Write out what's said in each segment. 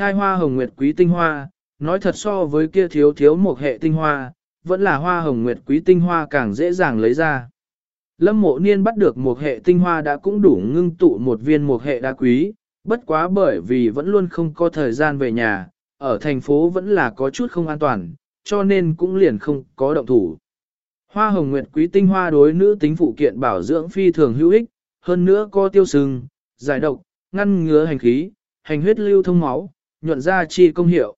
Trai hoa hồng nguyệt quý tinh hoa, nói thật so với kia thiếu thiếu một hệ tinh hoa, vẫn là hoa hồng nguyệt quý tinh hoa càng dễ dàng lấy ra. Lâm mộ niên bắt được một hệ tinh hoa đã cũng đủ ngưng tụ một viên một hệ đá quý, bất quá bởi vì vẫn luôn không có thời gian về nhà, ở thành phố vẫn là có chút không an toàn, cho nên cũng liền không có động thủ. Hoa hồng nguyệt quý tinh hoa đối nữ tính phụ kiện bảo dưỡng phi thường hữu ích, hơn nữa có tiêu sừng, giải độc, ngăn ngứa hành khí, hành huyết lưu thông máu, nhuận ra chi công hiệu.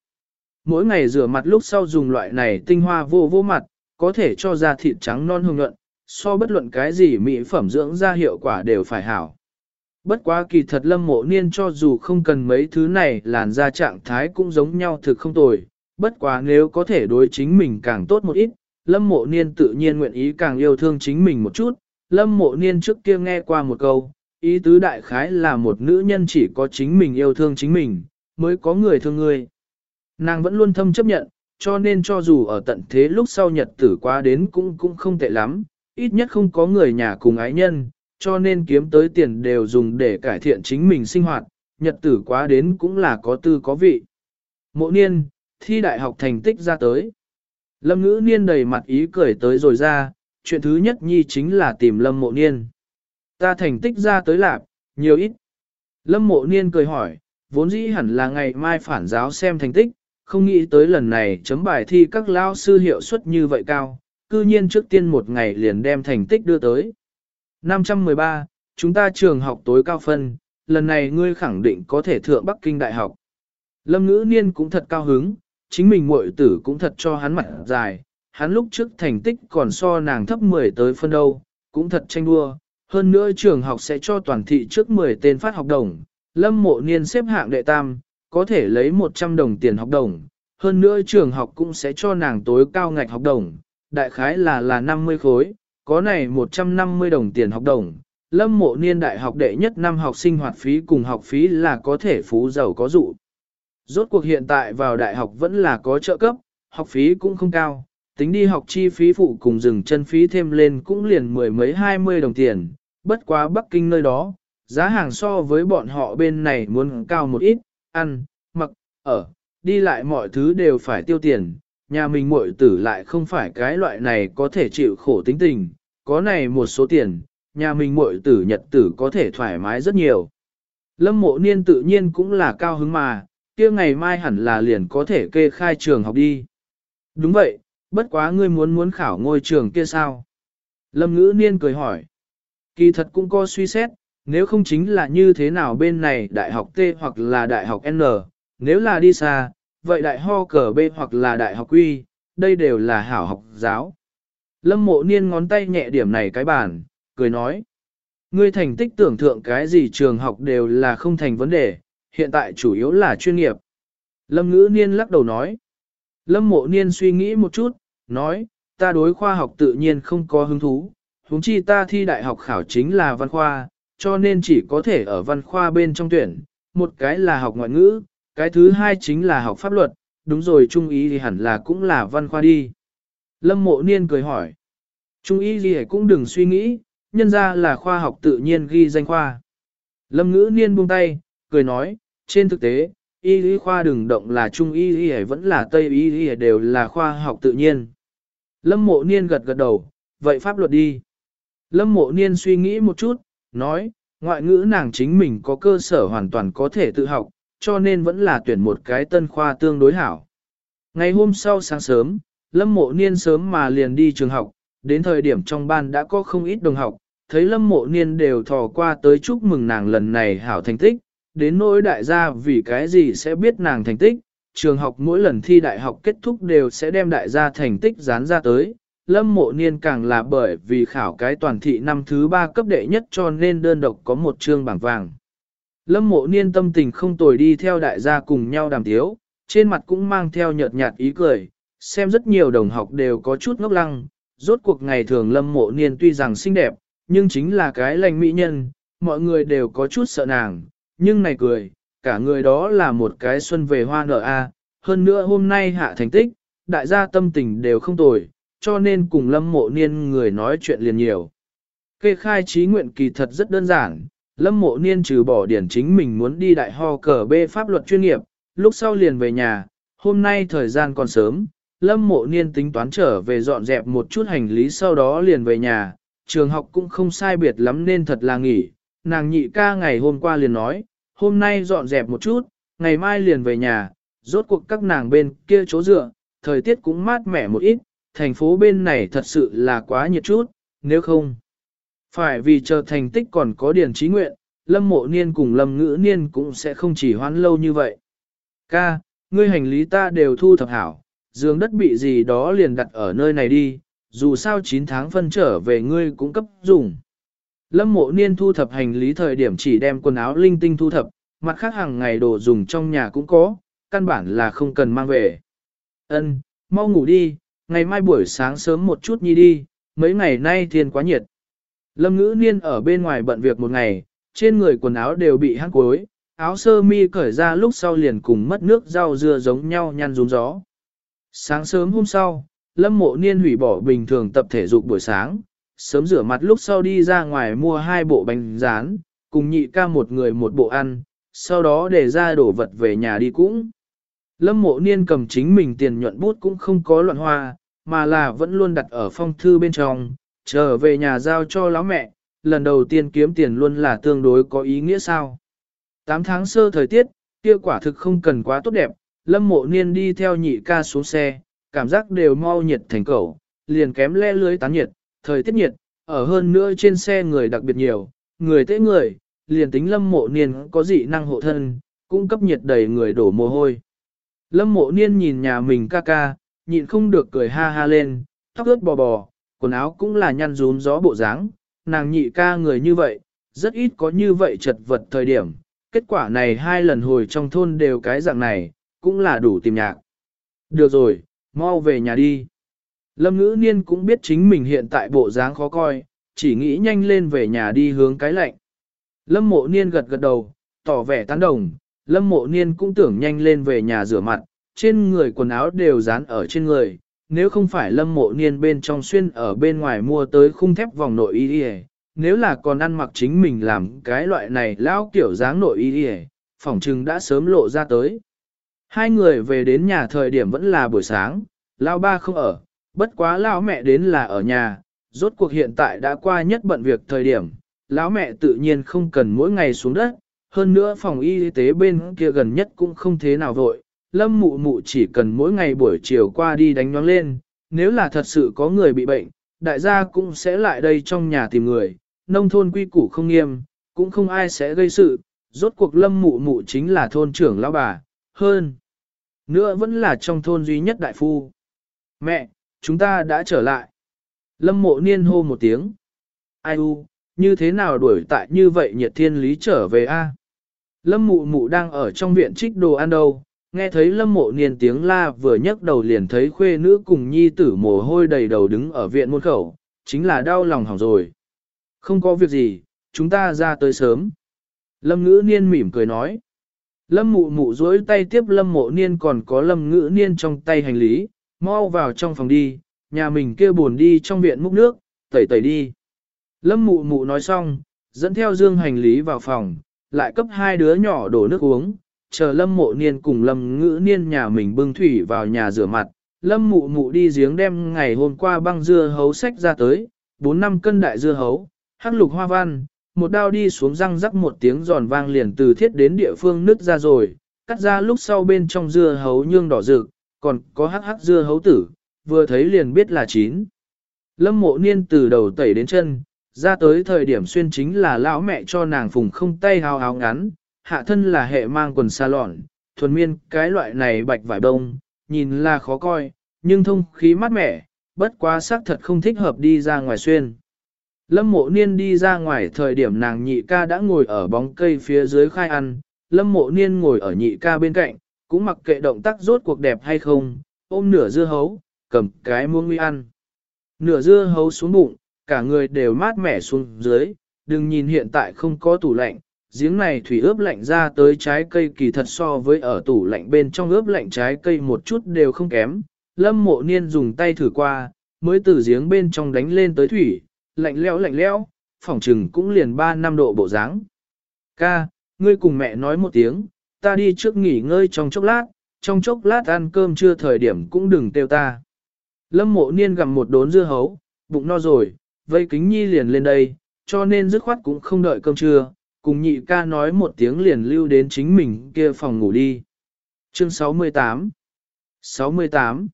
Mỗi ngày rửa mặt lúc sau dùng loại này tinh hoa vô vô mặt, có thể cho da thịt trắng non hồng nhuận, so bất luận cái gì mỹ phẩm dưỡng da hiệu quả đều phải hảo. Bất quá kỳ thật lâm mộ niên cho dù không cần mấy thứ này làn da trạng thái cũng giống nhau thực không tồi, bất quá nếu có thể đối chính mình càng tốt một ít, lâm mộ niên tự nhiên nguyện ý càng yêu thương chính mình một chút, lâm mộ niên trước kia nghe qua một câu, ý tứ đại khái là một nữ nhân chỉ có chính mình yêu thương chính mình, mới có người thương người. Nàng vẫn luôn thâm chấp nhận, cho nên cho dù ở tận thế lúc sau nhật tử qua đến cũng cũng không tệ lắm, ít nhất không có người nhà cùng ái nhân, cho nên kiếm tới tiền đều dùng để cải thiện chính mình sinh hoạt, nhật tử quá đến cũng là có tư có vị. Mộ niên, thi đại học thành tích ra tới. Lâm ngữ niên đầy mặt ý cười tới rồi ra, chuyện thứ nhất nhi chính là tìm lâm mộ niên. Ta thành tích ra tới lạp, nhiều ít. Lâm mộ niên cười hỏi, vốn dĩ hẳn là ngày mai phản giáo xem thành tích, không nghĩ tới lần này chấm bài thi các lao sư hiệu suất như vậy cao, cư nhiên trước tiên một ngày liền đem thành tích đưa tới. 513, chúng ta trường học tối cao phân, lần này ngươi khẳng định có thể thượng Bắc Kinh Đại học. Lâm ngữ niên cũng thật cao hứng, chính mình muội tử cũng thật cho hắn mặt dài, hắn lúc trước thành tích còn so nàng thấp 10 tới phân đâu, cũng thật tranh đua. Hơn nữa trường học sẽ cho toàn thị trước 10 tên phát học đồng, lâm mộ niên xếp hạng đệ tam, có thể lấy 100 đồng tiền học đồng. Hơn nữa trường học cũng sẽ cho nàng tối cao ngạch học đồng, đại khái là là 50 khối, có này 150 đồng tiền học đồng. Lâm mộ niên đại học đệ nhất năm học sinh hoạt phí cùng học phí là có thể phú giàu có dụ. Rốt cuộc hiện tại vào đại học vẫn là có trợ cấp, học phí cũng không cao, tính đi học chi phí phụ cùng dừng chân phí thêm lên cũng liền mười mấy hai mươi đồng tiền, bất quá Bắc Kinh nơi đó, giá hàng so với bọn họ bên này muốn cao một ít, ăn, mặc, ở, đi lại mọi thứ đều phải tiêu tiền, nhà mình muội tử lại không phải cái loại này có thể chịu khổ tính tình, có này một số tiền, nhà mình muội tử nhật tử có thể thoải mái rất nhiều. Lâm mộ niên tự nhiên cũng là cao hứng mà, kia ngày mai hẳn là liền có thể kê khai trường học đi. Đúng vậy, bất quá ngươi muốn muốn khảo ngôi trường kia sao? Lâm ngữ niên cười hỏi. Kỳ thật cũng có suy xét, nếu không chính là như thế nào bên này đại học T hoặc là đại học N, nếu là đi xa, vậy đại ho cờ B hoặc là đại học Q, đây đều là hảo học giáo. Lâm mộ niên ngón tay nhẹ điểm này cái bản cười nói. Ngươi thành tích tưởng thượng cái gì trường học đều là không thành vấn đề, hiện tại chủ yếu là chuyên nghiệp. Lâm ngữ niên lắc đầu nói. Lâm mộ niên suy nghĩ một chút, nói, ta đối khoa học tự nhiên không có hứng thú, huống chi ta thi đại học khảo chính là văn khoa, cho nên chỉ có thể ở văn khoa bên trong tuyển, một cái là học ngoại ngữ, cái thứ hai chính là học pháp luật, đúng rồi trung ý thì hẳn là cũng là văn khoa đi. Lâm mộ niên cười hỏi, trung ý gì cũng đừng suy nghĩ, nhân ra là khoa học tự nhiên ghi danh khoa. Lâm ngữ niên buông tay, cười nói, trên thực tế, y lý khoa đừng động là trung y lý vẫn là tây y lý đều là khoa học tự nhiên. Lâm mộ niên gật gật đầu, vậy pháp luật đi. Lâm mộ niên suy nghĩ một chút, nói, ngoại ngữ nàng chính mình có cơ sở hoàn toàn có thể tự học, cho nên vẫn là tuyển một cái tân khoa tương đối hảo. Ngày hôm sau sáng sớm, Lâm mộ niên sớm mà liền đi trường học, đến thời điểm trong ban đã có không ít đồng học, thấy Lâm mộ niên đều thò qua tới chúc mừng nàng lần này hảo thành tích, đến nỗi đại gia vì cái gì sẽ biết nàng thành tích, trường học mỗi lần thi đại học kết thúc đều sẽ đem đại gia thành tích dán ra tới. Lâm mộ niên càng là bởi vì khảo cái toàn thị năm thứ ba cấp đệ nhất cho nên đơn độc có một chương bảng vàng. Lâm mộ niên tâm tình không tồi đi theo đại gia cùng nhau đàm tiếu, trên mặt cũng mang theo nhợt nhạt ý cười, xem rất nhiều đồng học đều có chút ngốc lăng, rốt cuộc ngày thường lâm mộ niên tuy rằng xinh đẹp, nhưng chính là cái lành mỹ nhân, mọi người đều có chút sợ nàng, nhưng này cười, cả người đó là một cái xuân về hoa nở a. hơn nữa hôm nay hạ thành tích, đại gia tâm tình đều không tồi, cho nên cùng lâm mộ niên người nói chuyện liền nhiều. Kê khai trí nguyện kỳ thật rất đơn giản, lâm mộ niên trừ bỏ điển chính mình muốn đi đại ho cờ bê pháp luật chuyên nghiệp, lúc sau liền về nhà, hôm nay thời gian còn sớm, lâm mộ niên tính toán trở về dọn dẹp một chút hành lý sau đó liền về nhà, trường học cũng không sai biệt lắm nên thật là nghỉ, nàng nhị ca ngày hôm qua liền nói, hôm nay dọn dẹp một chút, ngày mai liền về nhà, rốt cuộc các nàng bên kia chỗ dựa, thời tiết cũng mát mẻ một ít, thành phố bên này thật sự là quá nhiệt chút, nếu không. Phải vì chờ thành tích còn có điển trí nguyện, lâm mộ niên cùng lâm ngữ niên cũng sẽ không chỉ hoãn lâu như vậy. Ca, ngươi hành lý ta đều thu thập hảo, giường đất bị gì đó liền đặt ở nơi này đi, dù sao 9 tháng phân trở về ngươi cũng cấp dùng. Lâm mộ niên thu thập hành lý thời điểm chỉ đem quần áo linh tinh thu thập, mặt khác hàng ngày đồ dùng trong nhà cũng có, căn bản là không cần mang về. Ân, mau ngủ đi, ngày mai buổi sáng sớm một chút nhi đi, mấy ngày nay thiên quá nhiệt. Lâm ngữ niên ở bên ngoài bận việc một ngày, trên người quần áo đều bị hăng cối, áo sơ mi cởi ra lúc sau liền cùng mất nước rau dưa giống nhau nhăn rúm gió. Sáng sớm hôm sau, Lâm mộ niên hủy bỏ bình thường tập thể dục buổi sáng, sớm rửa mặt lúc sau đi ra ngoài mua hai bộ bánh rán, cùng nhị ca một người một bộ ăn, sau đó để ra đổ vật về nhà đi cũng. Lâm mộ niên cầm chính mình tiền nhuận bút cũng không có loạn hoa, mà là vẫn luôn đặt ở phong thư bên trong, trở về nhà giao cho lão mẹ, lần đầu tiên kiếm tiền luôn là tương đối có ý nghĩa sao. 8 tháng sơ thời tiết, kia quả thực không cần quá tốt đẹp, lâm mộ niên đi theo nhị ca xuống xe, cảm giác đều mau nhiệt thành cầu, liền kém le lưới tán nhiệt, thời tiết nhiệt, ở hơn nữa trên xe người đặc biệt nhiều, người tế người, liền tính lâm mộ niên có dị năng hộ thân, cũng cấp nhiệt đầy người đổ mồ hôi. Lâm mộ niên nhìn nhà mình ca ca, nhịn không được cười ha ha lên, tóc ướt bò bò, quần áo cũng là nhăn rún gió bộ dáng, nàng nhị ca người như vậy, rất ít có như vậy chật vật thời điểm, kết quả này hai lần hồi trong thôn đều cái dạng này, cũng là đủ tìm nhạc. Được rồi, mau về nhà đi. Lâm ngữ niên cũng biết chính mình hiện tại bộ dáng khó coi, chỉ nghĩ nhanh lên về nhà đi hướng cái lạnh. Lâm mộ niên gật gật đầu, tỏ vẻ tán đồng, lâm mộ niên cũng tưởng nhanh lên về nhà rửa mặt, trên người quần áo đều dán ở trên người, nếu không phải lâm mộ niên bên trong xuyên ở bên ngoài mua tới khung thép vòng nội y nếu là còn ăn mặc chính mình làm cái loại này lão kiểu dáng nội y đi phỏng trừng đã sớm lộ ra tới. Hai người về đến nhà thời điểm vẫn là buổi sáng, lão ba không ở, bất quá lão mẹ đến là ở nhà, rốt cuộc hiện tại đã qua nhất bận việc thời điểm, lão mẹ tự nhiên không cần mỗi ngày xuống đất, hơn nữa phòng y tế bên kia gần nhất cũng không thế nào vội, lâm mụ mụ chỉ cần mỗi ngày buổi chiều qua đi đánh nhoáng lên, nếu là thật sự có người bị bệnh, đại gia cũng sẽ lại đây trong nhà tìm người, nông thôn quy củ không nghiêm, cũng không ai sẽ gây sự, rốt cuộc lâm mụ mụ chính là thôn trưởng lão bà, hơn. Nữa vẫn là trong thôn duy nhất đại phu. Mẹ, chúng ta đã trở lại. Lâm mộ niên hô một tiếng. Ai u, như thế nào đuổi tại như vậy nhiệt thiên lý trở về a? Lâm mụ mụ đang ở trong viện trích đồ ăn đâu, nghe thấy lâm mộ niên tiếng la vừa nhấc đầu liền thấy khuê nữ cùng nhi tử mồ hôi đầy đầu đứng ở viện môn khẩu, chính là đau lòng hỏng rồi. Không có việc gì, chúng ta ra tới sớm. Lâm ngữ niên mỉm cười nói. Lâm mụ mụ dối tay tiếp lâm mộ niên còn có lâm ngữ niên trong tay hành lý, mau vào trong phòng đi, nhà mình kêu buồn đi trong viện múc nước, tẩy tẩy đi. Lâm mụ mụ nói xong, dẫn theo dương hành lý vào phòng, lại cấp hai đứa nhỏ đổ nước uống, chờ lâm mộ niên cùng lâm ngữ niên nhà mình bưng thủy vào nhà rửa mặt. Lâm mụ mụ đi giếng đem ngày hôm qua băng dưa hấu sách ra tới, 4 năm cân đại dưa hấu, hắc lục hoa văn, một đao đi xuống răng rắc một tiếng giòn vang liền từ thiết đến địa phương nứt ra rồi, cắt ra lúc sau bên trong dưa hấu nhương đỏ rực, còn có hắc hắc dưa hấu tử, vừa thấy liền biết là chín. Lâm mộ niên từ đầu tẩy đến chân, ra tới thời điểm xuyên chính là lão mẹ cho nàng phùng không tay hào hào ngắn, hạ thân là hệ mang quần xa lọn, thuần miên cái loại này bạch vải đông, nhìn là khó coi, nhưng thông khí mát mẻ, bất quá xác thật không thích hợp đi ra ngoài xuyên. Lâm mộ niên đi ra ngoài thời điểm nàng nhị ca đã ngồi ở bóng cây phía dưới khai ăn, lâm mộ niên ngồi ở nhị ca bên cạnh, cũng mặc kệ động tác rốt cuộc đẹp hay không, ôm nửa dưa hấu, cầm cái muông nguy ăn. Nửa dưa hấu xuống bụng, cả người đều mát mẻ xuống dưới, đừng nhìn hiện tại không có tủ lạnh, giếng này thủy ướp lạnh ra tới trái cây kỳ thật so với ở tủ lạnh bên trong ướp lạnh trái cây một chút đều không kém. Lâm mộ niên dùng tay thử qua, mới từ giếng bên trong đánh lên tới thủy, lạnh lẽo lạnh lẽo, phỏng trừng cũng liền 3 năm độ bộ dáng. Ca, ngươi cùng mẹ nói một tiếng, ta đi trước nghỉ ngơi trong chốc lát, trong chốc lát ăn cơm chưa thời điểm cũng đừng tiêu ta. Lâm mộ niên gặm một đốn dưa hấu, bụng no rồi, vây kính nhi liền lên đây, cho nên dứt khoát cũng không đợi cơm trưa, cùng nhị ca nói một tiếng liền lưu đến chính mình kia phòng ngủ đi. Chương 68 68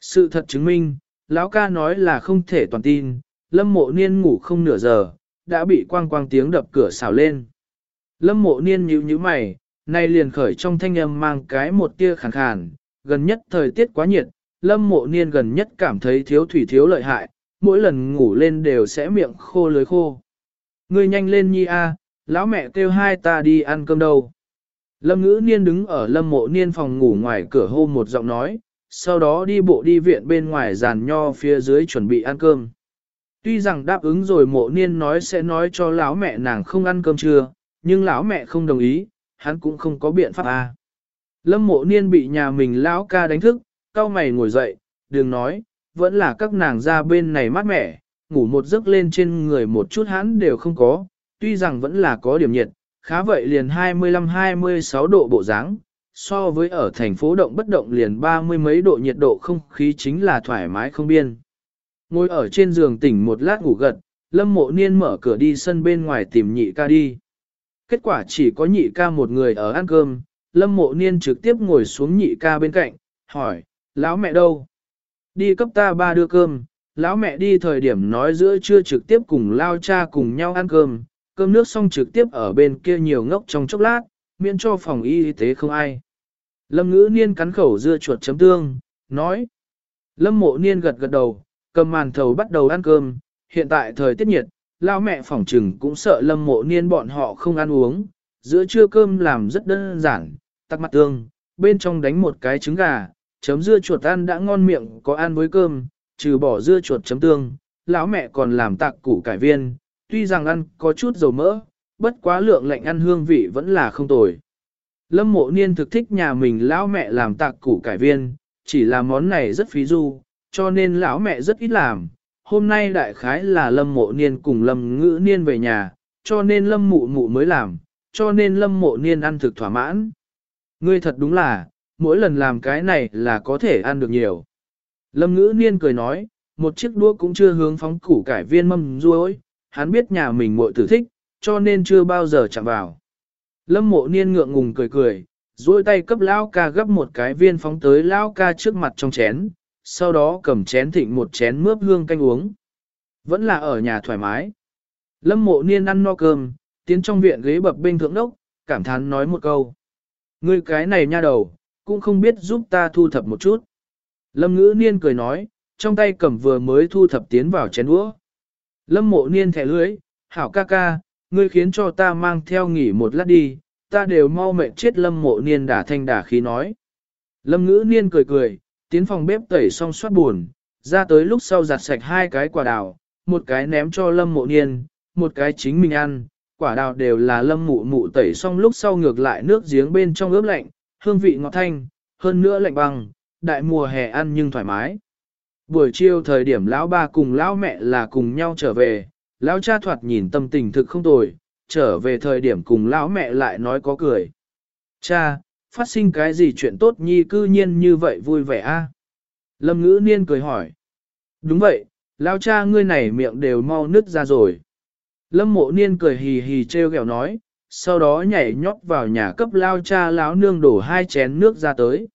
Sự thật chứng minh, lão ca nói là không thể toàn tin, lâm mộ niên ngủ không nửa giờ, đã bị quang quang tiếng đập cửa xào lên. Lâm mộ niên nhíu nhíu mày, nay liền khởi trong thanh âm mang cái một tia khàn khàn, gần nhất thời tiết quá nhiệt, lâm mộ niên gần nhất cảm thấy thiếu thủy thiếu lợi hại, mỗi lần ngủ lên đều sẽ miệng khô lưới khô. Ngươi nhanh lên nhi a, lão mẹ kêu hai ta đi ăn cơm đâu. Lâm ngữ niên đứng ở lâm mộ niên phòng ngủ ngoài cửa hô một giọng nói, sau đó đi bộ đi viện bên ngoài giàn nho phía dưới chuẩn bị ăn cơm. Tuy rằng đáp ứng rồi mộ niên nói sẽ nói cho lão mẹ nàng không ăn cơm trưa, nhưng lão mẹ không đồng ý, hắn cũng không có biện pháp a. Lâm mộ niên bị nhà mình lão ca đánh thức, cao mày ngồi dậy, đừng nói, vẫn là các nàng ra bên này mát mẻ, ngủ một giấc lên trên người một chút hắn đều không có, tuy rằng vẫn là có điểm nhiệt, khá vậy liền 25-26 độ bộ dáng, so với ở thành phố động bất động liền ba mươi mấy độ nhiệt độ không khí chính là thoải mái không biên. Ngồi ở trên giường tỉnh một lát ngủ gật, lâm mộ niên mở cửa đi sân bên ngoài tìm nhị ca đi. Kết quả chỉ có nhị ca một người ở ăn cơm, lâm mộ niên trực tiếp ngồi xuống nhị ca bên cạnh, hỏi, lão mẹ đâu? Đi cấp ta ba đưa cơm, lão mẹ đi thời điểm nói giữa trưa trực tiếp cùng lao cha cùng nhau ăn cơm, cơm nước xong trực tiếp ở bên kia nhiều ngốc trong chốc lát, miễn cho phòng y tế không ai. Lâm ngữ niên cắn khẩu dưa chuột chấm tương, nói. Lâm mộ niên gật gật đầu, cầm màn thầu bắt đầu ăn cơm, hiện tại thời tiết nhiệt, lao mẹ phỏng trừng cũng sợ lâm mộ niên bọn họ không ăn uống, giữa trưa cơm làm rất đơn giản, tắc mặt tương, bên trong đánh một cái trứng gà, chấm dưa chuột ăn đã ngon miệng có ăn với cơm, trừ bỏ dưa chuột chấm tương, lão mẹ còn làm tạc củ cải viên, tuy rằng ăn có chút dầu mỡ, bất quá lượng lạnh ăn hương vị vẫn là không tồi. Lâm mộ niên thực thích nhà mình lão mẹ làm tạc củ cải viên, chỉ là món này rất phí du, cho nên lão mẹ rất ít làm. Hôm nay đại khái là lâm mộ niên cùng lâm ngữ niên về nhà, cho nên lâm mụ mụ mới làm, cho nên lâm mộ niên ăn thực thỏa mãn. Ngươi thật đúng là, mỗi lần làm cái này là có thể ăn được nhiều. Lâm ngữ niên cười nói, một chiếc đũa cũng chưa hướng phóng củ cải viên mâm ruôi, hắn biết nhà mình muội tử thích, cho nên chưa bao giờ chạm vào. Lâm mộ niên ngượng ngùng cười cười, duỗi tay cấp lao ca gấp một cái viên phóng tới lao ca trước mặt trong chén, sau đó cầm chén thịnh một chén mướp hương canh uống. Vẫn là ở nhà thoải mái. Lâm mộ niên ăn no cơm, tiến trong viện ghế bập bên thượng đốc, cảm thán nói một câu. Ngươi cái này nha đầu, cũng không biết giúp ta thu thập một chút. Lâm ngữ niên cười nói, trong tay cầm vừa mới thu thập tiến vào chén đũa. Lâm mộ niên thẻ lưới, hảo ca ca, ngươi khiến cho ta mang theo nghỉ một lát đi, ta đều mau mệt chết lâm mộ niên đả thanh đả khí nói. Lâm ngữ niên cười cười, tiến phòng bếp tẩy xong soát buồn, ra tới lúc sau giặt sạch hai cái quả đào, một cái ném cho lâm mộ niên, một cái chính mình ăn, quả đào đều là lâm mụ mụ tẩy xong lúc sau ngược lại nước giếng bên trong ướp lạnh, hương vị ngọt thanh, hơn nữa lạnh băng, đại mùa hè ăn nhưng thoải mái. Buổi chiều thời điểm lão ba cùng lão mẹ là cùng nhau trở về, lão cha thoạt nhìn tâm tình thực không tồi, trở về thời điểm cùng lão mẹ lại nói có cười. Cha, phát sinh cái gì chuyện tốt nhi cư nhiên như vậy vui vẻ a? Lâm ngữ niên cười hỏi. Đúng vậy, lão cha ngươi này miệng đều mau nứt ra rồi. Lâm mộ niên cười hì hì treo ghẹo nói, sau đó nhảy nhót vào nhà cấp lao cha lão nương đổ hai chén nước ra tới.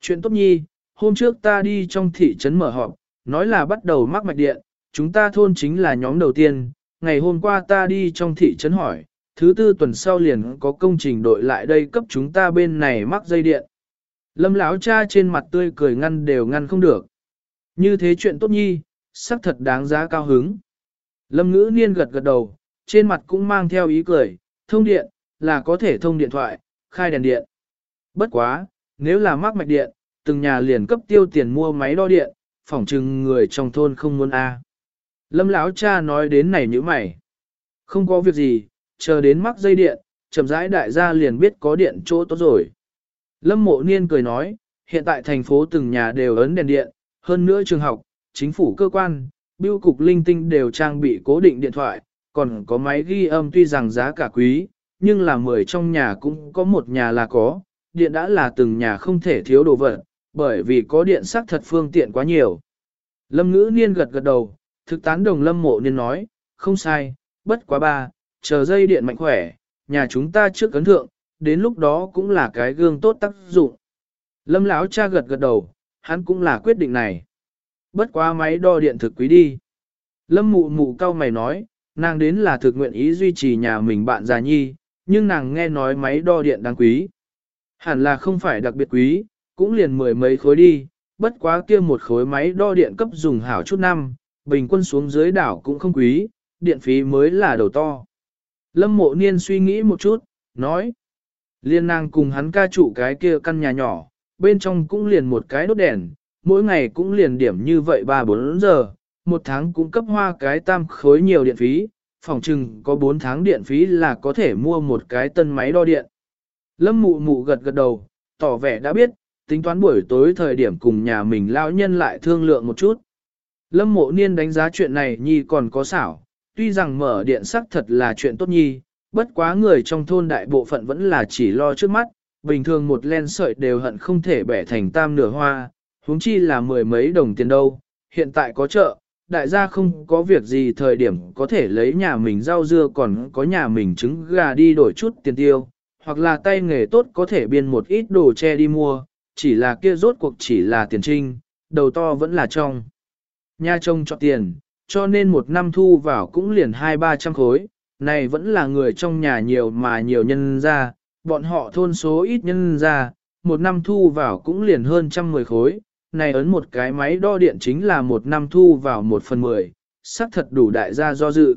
Chuyện tốt nhi, hôm trước ta đi trong thị trấn mở họp, nói là bắt đầu mắc mạch điện, chúng ta thôn chính là nhóm đầu tiên, ngày hôm qua ta đi trong thị trấn hỏi, thứ tư tuần sau liền có công trình đội lại đây cấp chúng ta bên này mắc dây điện. Lâm lão cha trên mặt tươi cười ngăn đều ngăn không được. Như thế chuyện tốt nhi, sắc thật đáng giá cao hứng. Lâm ngữ niên gật gật đầu, trên mặt cũng mang theo ý cười, thông điện, là có thể thông điện thoại, khai đèn điện. Bất quá, nếu là mắc mạch điện, từng nhà liền cấp tiêu tiền mua máy đo điện, phỏng chừng người trong thôn không muốn a. Lâm lão cha nói đến này như mày. Không có việc gì, chờ đến mắc dây điện, chậm rãi đại gia liền biết có điện chỗ tốt rồi. Lâm mộ niên cười nói, hiện tại thành phố từng nhà đều ấn đèn điện, hơn nữa trường học, chính phủ cơ quan, biêu cục linh tinh đều trang bị cố định điện thoại, còn có máy ghi âm tuy rằng giá cả quý, nhưng là mười trong nhà cũng có một nhà là có, điện đã là từng nhà không thể thiếu đồ vật, bởi vì có điện sắc thật phương tiện quá nhiều. Lâm ngữ niên gật gật đầu, thực tán đồng lâm mộ niên nói, không sai, bất quá ba, chờ dây điện mạnh khỏe, nhà chúng ta trước cấn thượng, đến lúc đó cũng là cái gương tốt tác dụng. Lâm lão cha gật gật đầu, hắn cũng là quyết định này. Bất quá máy đo điện thực quý đi. Lâm mụ mụ cao mày nói, nàng đến là thực nguyện ý duy trì nhà mình bạn già nhi, nhưng nàng nghe nói máy đo điện đáng quý. Hẳn là không phải đặc biệt quý, cũng liền mười mấy khối đi, bất quá kia một khối máy đo điện cấp dùng hảo chút năm, bình quân xuống dưới đảo cũng không quý, điện phí mới là đầu to. Lâm mộ niên suy nghĩ một chút, nói. Liên nàng cùng hắn ca trụ cái kia căn nhà nhỏ, bên trong cũng liền một cái đốt đèn, mỗi ngày cũng liền điểm như vậy 3-4 giờ, một tháng cũng cấp hoa cái tam khối nhiều điện phí, phòng chừng có 4 tháng điện phí là có thể mua một cái tân máy đo điện. Lâm mụ mụ gật gật đầu, tỏ vẻ đã biết, tính toán buổi tối thời điểm cùng nhà mình lão nhân lại thương lượng một chút. Lâm mộ niên đánh giá chuyện này nhi còn có xảo, tuy rằng mở điện sắc thật là chuyện tốt nhi, bất quá người trong thôn đại bộ phận vẫn là chỉ lo trước mắt, bình thường một len sợi đều hận không thể bẻ thành tam nửa hoa, huống chi là mười mấy đồng tiền đâu, hiện tại có chợ, đại gia không có việc gì thời điểm có thể lấy nhà mình rau dưa còn có nhà mình trứng gà đi đổi chút tiền tiêu, hoặc là tay nghề tốt có thể biên một ít đồ che đi mua, chỉ là kia rốt cuộc chỉ là tiền trinh, đầu to vẫn là trong. Nhà trông cho tiền, cho nên một năm thu vào cũng liền hai ba trăm khối, này vẫn là người trong nhà nhiều mà nhiều nhân ra, bọn họ thôn số ít nhân ra, một năm thu vào cũng liền hơn trăm mười khối, này ấn một cái máy đo điện chính là một năm thu vào một phần mười, xác thật đủ đại gia do dự.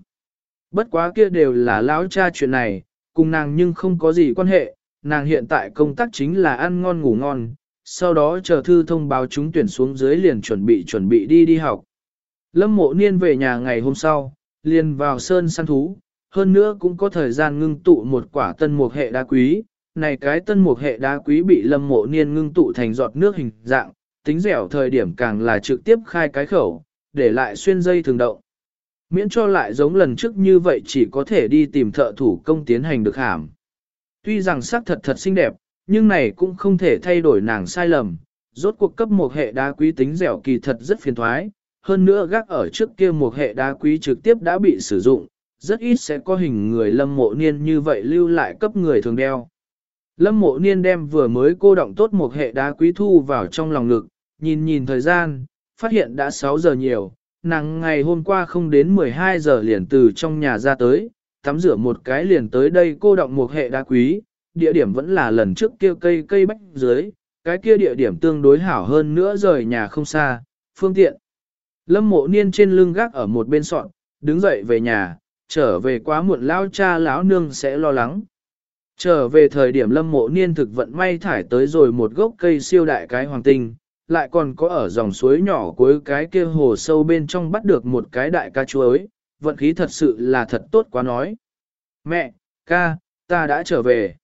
Bất quá kia đều là lão cha chuyện này, cùng nàng nhưng không có gì quan hệ, nàng hiện tại công tác chính là ăn ngon ngủ ngon, sau đó chờ thư thông báo chúng tuyển xuống dưới liền chuẩn bị chuẩn bị đi đi học. Lâm mộ niên về nhà ngày hôm sau, liền vào sơn săn thú, hơn nữa cũng có thời gian ngưng tụ một quả tân mục hệ đá quý. Này cái tân mục hệ đá quý bị lâm mộ niên ngưng tụ thành giọt nước hình dạng, tính dẻo thời điểm càng là trực tiếp khai cái khẩu, để lại xuyên dây thường động. Miễn cho lại giống lần trước như vậy chỉ có thể đi tìm thợ thủ công tiến hành được hàm. Tuy rằng sắc thật thật xinh đẹp, nhưng này cũng không thể thay đổi nàng sai lầm. Rốt cuộc cấp một hệ đá quý tính dẻo kỳ thật rất phiền thoái, hơn nữa gác ở trước kia một hệ đá quý trực tiếp đã bị sử dụng, rất ít sẽ có hình người lâm mộ niên như vậy lưu lại cấp người thường đeo. Lâm mộ niên đem vừa mới cô động tốt một hệ đá quý thu vào trong lòng ngực, nhìn nhìn thời gian, phát hiện đã 6 giờ nhiều, nàng ngày hôm qua không đến 12 giờ liền từ trong nhà ra tới, tắm rửa một cái liền tới đây cô động một hệ đá quý, địa điểm vẫn là lần trước kia cây cây bách dưới, cái kia địa điểm tương đối hảo hơn nữa rời nhà không xa, phương tiện. Lâm mộ niên trên lưng gác ở một bên sọn, đứng dậy về nhà, trở về quá muộn lao cha lão nương sẽ lo lắng. Trở về thời điểm lâm mộ niên thực vận may thải tới rồi một gốc cây siêu đại cái hoàng tinh, lại còn có ở dòng suối nhỏ cuối cái kia hồ sâu bên trong bắt được một cái đại ca chuối, vận khí thật sự là thật tốt quá nói. Mẹ, ca, ta đã trở về.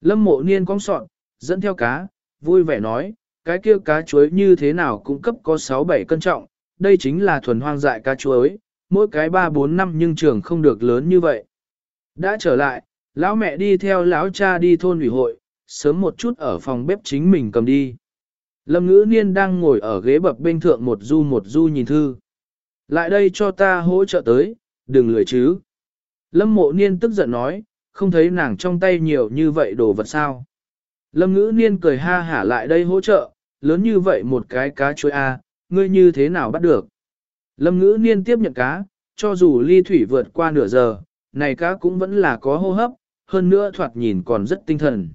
Lâm mộ niên cong sọn, dẫn theo cá, vui vẻ nói, cái kia cá chuối như thế nào cũng cấp có 6-7 cân trọng, đây chính là thuần hoang dại cá chuối, mỗi cái 3-4 năm nhưng trường không được lớn như vậy. Đã trở lại, lão mẹ đi theo lão cha đi thôn ủy hội, sớm một chút ở phòng bếp chính mình cầm đi. Lâm ngữ niên đang ngồi ở ghế bập bên thượng một du một du nhìn thư. Lại đây cho ta hỗ trợ tới, đừng lười chứ. Lâm mộ niên tức giận nói, không thấy nàng trong tay nhiều như vậy đồ vật sao. Lâm ngữ niên cười ha hả lại đây hỗ trợ, lớn như vậy một cái cá chuối a, ngươi như thế nào bắt được. Lâm ngữ niên tiếp nhận cá, cho dù ly thủy vượt qua nửa giờ, này cá cũng vẫn là có hô hấp, hơn nữa thoạt nhìn còn rất tinh thần.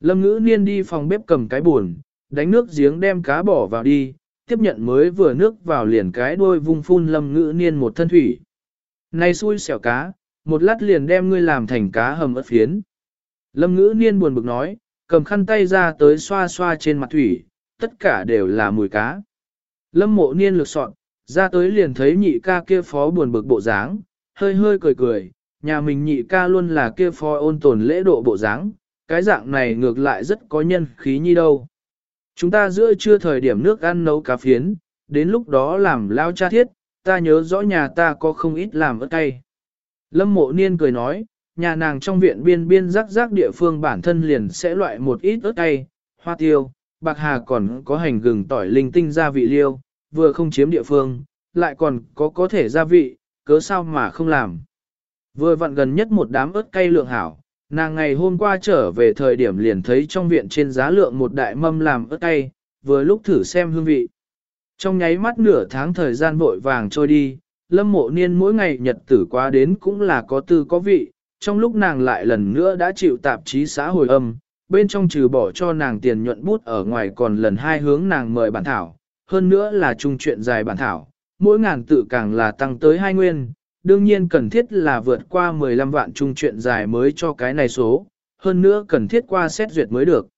Lâm ngữ niên đi phòng bếp cầm cái buồn, đánh nước giếng đem cá bỏ vào đi, tiếp nhận mới vừa nước vào liền cái đôi vung phun lâm ngữ niên một thân thủy. Này xui xẻo cá, một lát liền đem ngươi làm thành cá hầm ớt phiến. Lâm ngữ niên buồn bực nói, cầm khăn tay ra tới xoa xoa trên mặt thủy, tất cả đều là mùi cá. Lâm mộ niên lược soạn, ra tới liền thấy nhị ca kia phó buồn bực bộ dáng, hơi hơi cười cười, nhà mình nhị ca luôn là kia phó ôn tồn lễ độ bộ dáng, cái dạng này ngược lại rất có nhân khí như đâu. Chúng ta giữa trưa thời điểm nước ăn nấu cá phiến, đến lúc đó làm lao cha thiết, ta nhớ rõ nhà ta có không ít làm ớt cay. Lâm mộ niên cười nói, nhà nàng trong viện biên biên rắc rắc địa phương bản thân liền sẽ loại một ít ớt cay, hoa tiêu, bạc hà còn có hành gừng tỏi linh tinh gia vị liêu, vừa không chiếm địa phương, lại còn có có thể gia vị, cớ sao mà không làm. Vừa vặn gần nhất một đám ớt cay lượng hảo, nàng ngày hôm qua trở về thời điểm liền thấy trong viện trên giá lượng một đại mâm làm ớt cay, vừa lúc thử xem hương vị. Trong nháy mắt nửa tháng thời gian vội vàng trôi đi, lâm mộ niên mỗi ngày nhật tử quá đến cũng là có tư có vị, trong lúc nàng lại lần nữa đã chịu tạp chí xã hồi âm, bên trong trừ bỏ cho nàng tiền nhuận bút ở ngoài còn lần hai hướng nàng mời bản thảo, hơn nữa là chung chuyện dài bản thảo, mỗi ngàn tự càng là tăng tới hai nguyên, đương nhiên cần thiết là vượt qua 15 vạn chung chuyện dài mới cho cái này số, hơn nữa cần thiết qua xét duyệt mới được.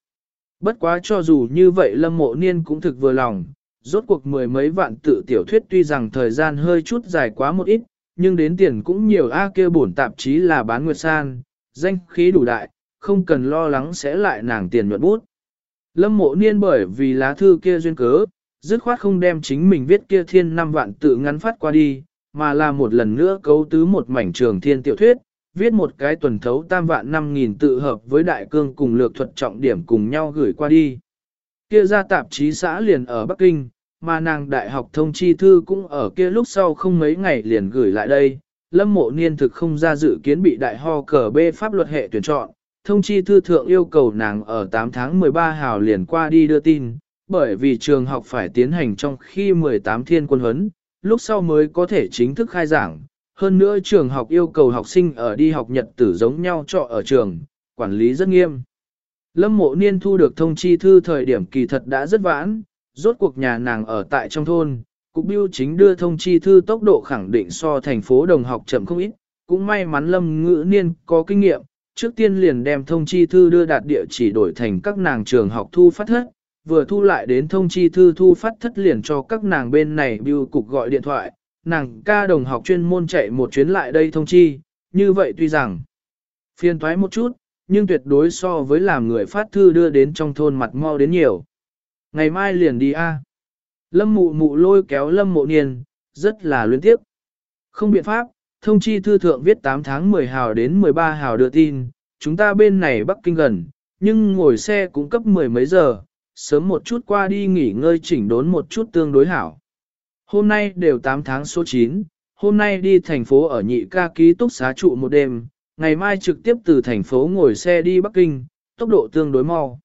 Bất quá cho dù như vậy lâm mộ niên cũng thực vừa lòng, rốt cuộc mười mấy vạn tự tiểu thuyết tuy rằng thời gian hơi chút dài quá một ít, nhưng đến tiền cũng nhiều A kia bổn tạp chí là bán nguyệt san, danh khí đủ đại, không cần lo lắng sẽ lại nàng tiền nhuận bút. Lâm mộ niên bởi vì lá thư kia duyên cớ, dứt khoát không đem chính mình viết kia thiên năm vạn tự ngắn phát qua đi, mà là một lần nữa cấu tứ một mảnh trường thiên tiểu thuyết, viết một cái tuần thấu tam vạn năm nghìn tự hợp với đại cương cùng lược thuật trọng điểm cùng nhau gửi qua đi. Kia ra tạp chí xã liền ở Bắc Kinh, mà nàng đại học thông chi thư cũng ở kia lúc sau không mấy ngày liền gửi lại đây. Lâm mộ niên thực không ra dự kiến bị đại ho cờ bê pháp luật hệ tuyển chọn, thông chi thư thượng yêu cầu nàng ở 8 tháng 13 hào liền qua đi đưa tin, bởi vì trường học phải tiến hành trong khi 18 thiên quân huấn, lúc sau mới có thể chính thức khai giảng. Hơn nữa trường học yêu cầu học sinh ở đi học nhật tử giống nhau trọ ở trường, quản lý rất nghiêm. Lâm mộ niên thu được thông chi thư thời điểm kỳ thật đã rất vãn, rốt cuộc nhà nàng ở tại trong thôn, cục biêu chính đưa thông chi thư tốc độ khẳng định so thành phố đồng học chậm không ít, cũng may mắn lâm ngữ niên có kinh nghiệm, trước tiên liền đem thông chi thư đưa đạt địa chỉ đổi thành các nàng trường học thu phát thất, vừa thu lại đến thông chi thư thu phát thất liền cho các nàng bên này biêu cục gọi điện thoại, nàng ca đồng học chuyên môn chạy một chuyến lại đây thông chi, như vậy tuy rằng phiền thoái một chút, nhưng tuyệt đối so với làm người phát thư đưa đến trong thôn mặt mau đến nhiều. Ngày mai liền đi a. Lâm mụ mụ lôi kéo lâm mộ niên, rất là luyến tiếp. Không biện pháp, thông chi thư thượng viết 8 tháng 10 hào đến 13 hào đưa tin, chúng ta bên này Bắc Kinh gần, nhưng ngồi xe cũng cấp mười mấy giờ, sớm một chút qua đi nghỉ ngơi chỉnh đốn một chút tương đối hảo. Hôm nay đều 8 tháng số 9, hôm nay đi thành phố ở nhị ca ký túc xá trụ một đêm, ngày mai trực tiếp từ thành phố ngồi xe đi Bắc Kinh, tốc độ tương đối mau.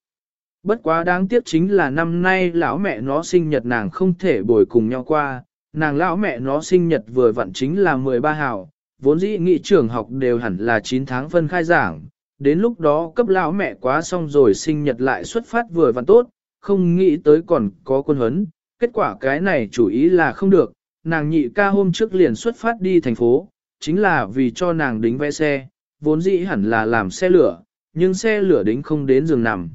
Bất quá đáng tiếc chính là năm nay lão mẹ nó sinh nhật nàng không thể bồi cùng nhau qua, nàng lão mẹ nó sinh nhật vừa vặn chính là 13 hào, vốn dĩ nghị trường học đều hẳn là 9 tháng phân khai giảng, đến lúc đó cấp lão mẹ quá xong rồi sinh nhật lại xuất phát vừa vặn tốt, không nghĩ tới còn có quân huấn, kết quả cái này chủ ý là không được, nàng nhị ca hôm trước liền xuất phát đi thành phố, chính là vì cho nàng đính vé xe, vốn dĩ hẳn là làm xe lửa, nhưng xe lửa đính không đến giường nằm.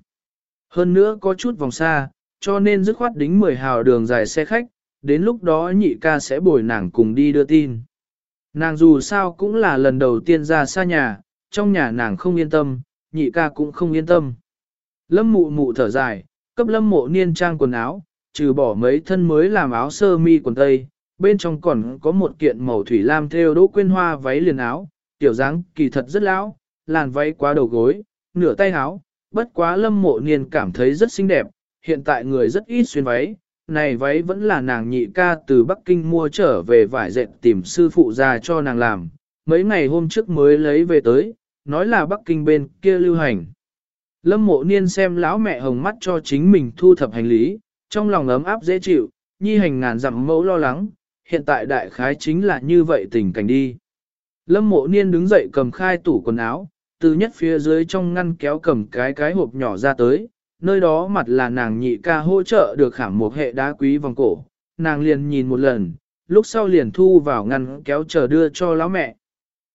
Hơn nữa có chút vòng xa, cho nên dứt khoát đính 10 hào đường dài xe khách, đến lúc đó nhị ca sẽ bồi nàng cùng đi đưa tin. Nàng dù sao cũng là lần đầu tiên ra xa nhà, trong nhà nàng không yên tâm, nhị ca cũng không yên tâm. Lâm mụ mụ thở dài, cấp lâm mộ niên trang quần áo, trừ bỏ mấy thân mới làm áo sơ mi quần tây, bên trong còn có một kiện màu thủy lam theo đỗ quyên hoa váy liền áo, tiểu dáng kỳ thật rất lão, làn váy quá đầu gối, nửa tay áo, bất quá lâm mộ niên cảm thấy rất xinh đẹp, hiện tại người rất ít xuyên váy, này váy vẫn là nàng nhị ca từ Bắc Kinh mua trở về vải dệt tìm sư phụ ra cho nàng làm, mấy ngày hôm trước mới lấy về tới, nói là Bắc Kinh bên kia lưu hành. Lâm mộ niên xem lão mẹ hồng mắt cho chính mình thu thập hành lý, trong lòng ấm áp dễ chịu, nhi hành ngàn dặm mẫu lo lắng, hiện tại đại khái chính là như vậy tình cảnh đi. Lâm mộ niên đứng dậy cầm khai tủ quần áo, từ nhất phía dưới trong ngăn kéo cầm cái cái hộp nhỏ ra tới, nơi đó mặt là nàng nhị ca hỗ trợ được khảm một hệ đá quý vòng cổ, nàng liền nhìn một lần, lúc sau liền thu vào ngăn kéo chờ đưa cho lão mẹ.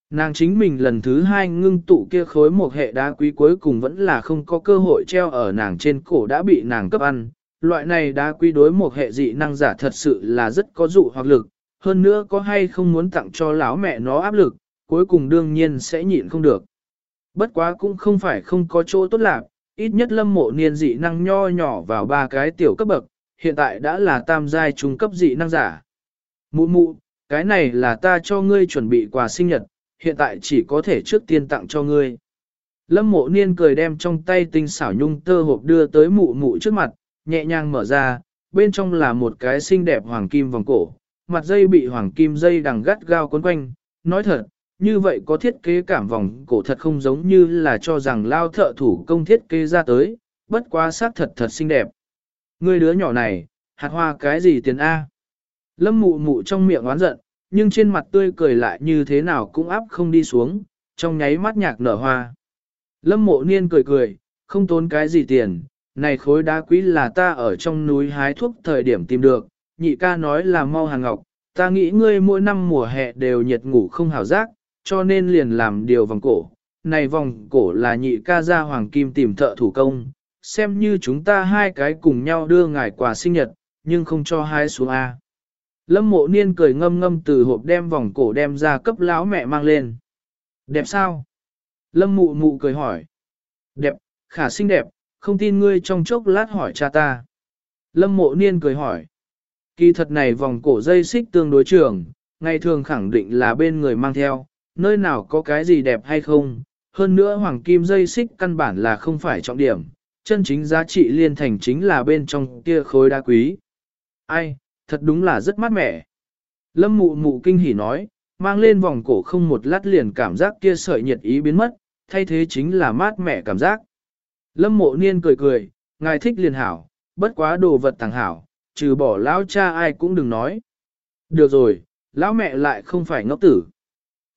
Nàng chính mình lần thứ hai ngưng tụ kia khối một hệ đá quý cuối cùng vẫn là không có cơ hội treo ở nàng trên cổ đã bị nàng cấp ăn. Loại này đá quý đối một hệ dị năng giả thật sự là rất có dụ hoặc lực, hơn nữa có hay không muốn tặng cho lão mẹ nó áp lực, cuối cùng đương nhiên sẽ nhịn không được. Bất quá cũng không phải không có chỗ tốt lạc, ít nhất lâm mộ niên dị năng nho nhỏ vào ba cái tiểu cấp bậc, hiện tại đã là tam giai trung cấp dị năng giả. Mụ mụ, cái này là ta cho ngươi chuẩn bị quà sinh nhật, hiện tại chỉ có thể trước tiên tặng cho ngươi. Lâm mộ niên cười đem trong tay tinh xảo nhung tơ hộp đưa tới mụ mụ trước mặt, nhẹ nhàng mở ra, bên trong là một cái xinh đẹp hoàng kim vòng cổ, mặt dây bị hoàng kim dây đằng gắt gao quấn quanh, nói thật, như vậy có thiết kế cảm vòng cổ thật không giống như là cho rằng lao thợ thủ công thiết kế ra tới, bất quá xác thật thật xinh đẹp. Người đứa nhỏ này, hạt hoa cái gì tiền A? Lâm mụ mụ trong miệng oán giận, nhưng trên mặt tươi cười lại như thế nào cũng áp không đi xuống, trong nháy mắt nhạc nở hoa. Lâm mộ niên cười cười, không tốn cái gì tiền, này khối đá quý là ta ở trong núi hái thuốc thời điểm tìm được, nhị ca nói là mau hàng ngọc, ta nghĩ ngươi mỗi năm mùa hè đều nhiệt ngủ không hảo giác, cho nên liền làm điều vòng cổ. Này vòng cổ là nhị ca ra hoàng kim tìm thợ thủ công, xem như chúng ta hai cái cùng nhau đưa ngài quà sinh nhật, nhưng không cho hai xuống A. Lâm mộ niên cười ngâm ngâm từ hộp đem vòng cổ đem ra cấp lão mẹ mang lên. Đẹp sao? Lâm mụ mụ cười hỏi. Đẹp, khả xinh đẹp, không tin ngươi trong chốc lát hỏi cha ta. Lâm mộ niên cười hỏi. Kỳ thật này vòng cổ dây xích tương đối trường, ngày thường khẳng định là bên người mang theo, nơi nào có cái gì đẹp hay không. Hơn nữa hoàng kim dây xích căn bản là không phải trọng điểm, chân chính giá trị liên thành chính là bên trong kia khối đá quý. Ai, thật đúng là rất mát mẻ. Lâm mụ mụ kinh hỉ nói, mang lên vòng cổ không một lát liền cảm giác kia sợi nhiệt ý biến mất, thay thế chính là mát mẻ cảm giác. Lâm mộ niên cười cười, ngài thích liền hảo, bất quá đồ vật tàng hảo, trừ bỏ lão cha ai cũng đừng nói. Được rồi, lão mẹ lại không phải ngốc tử.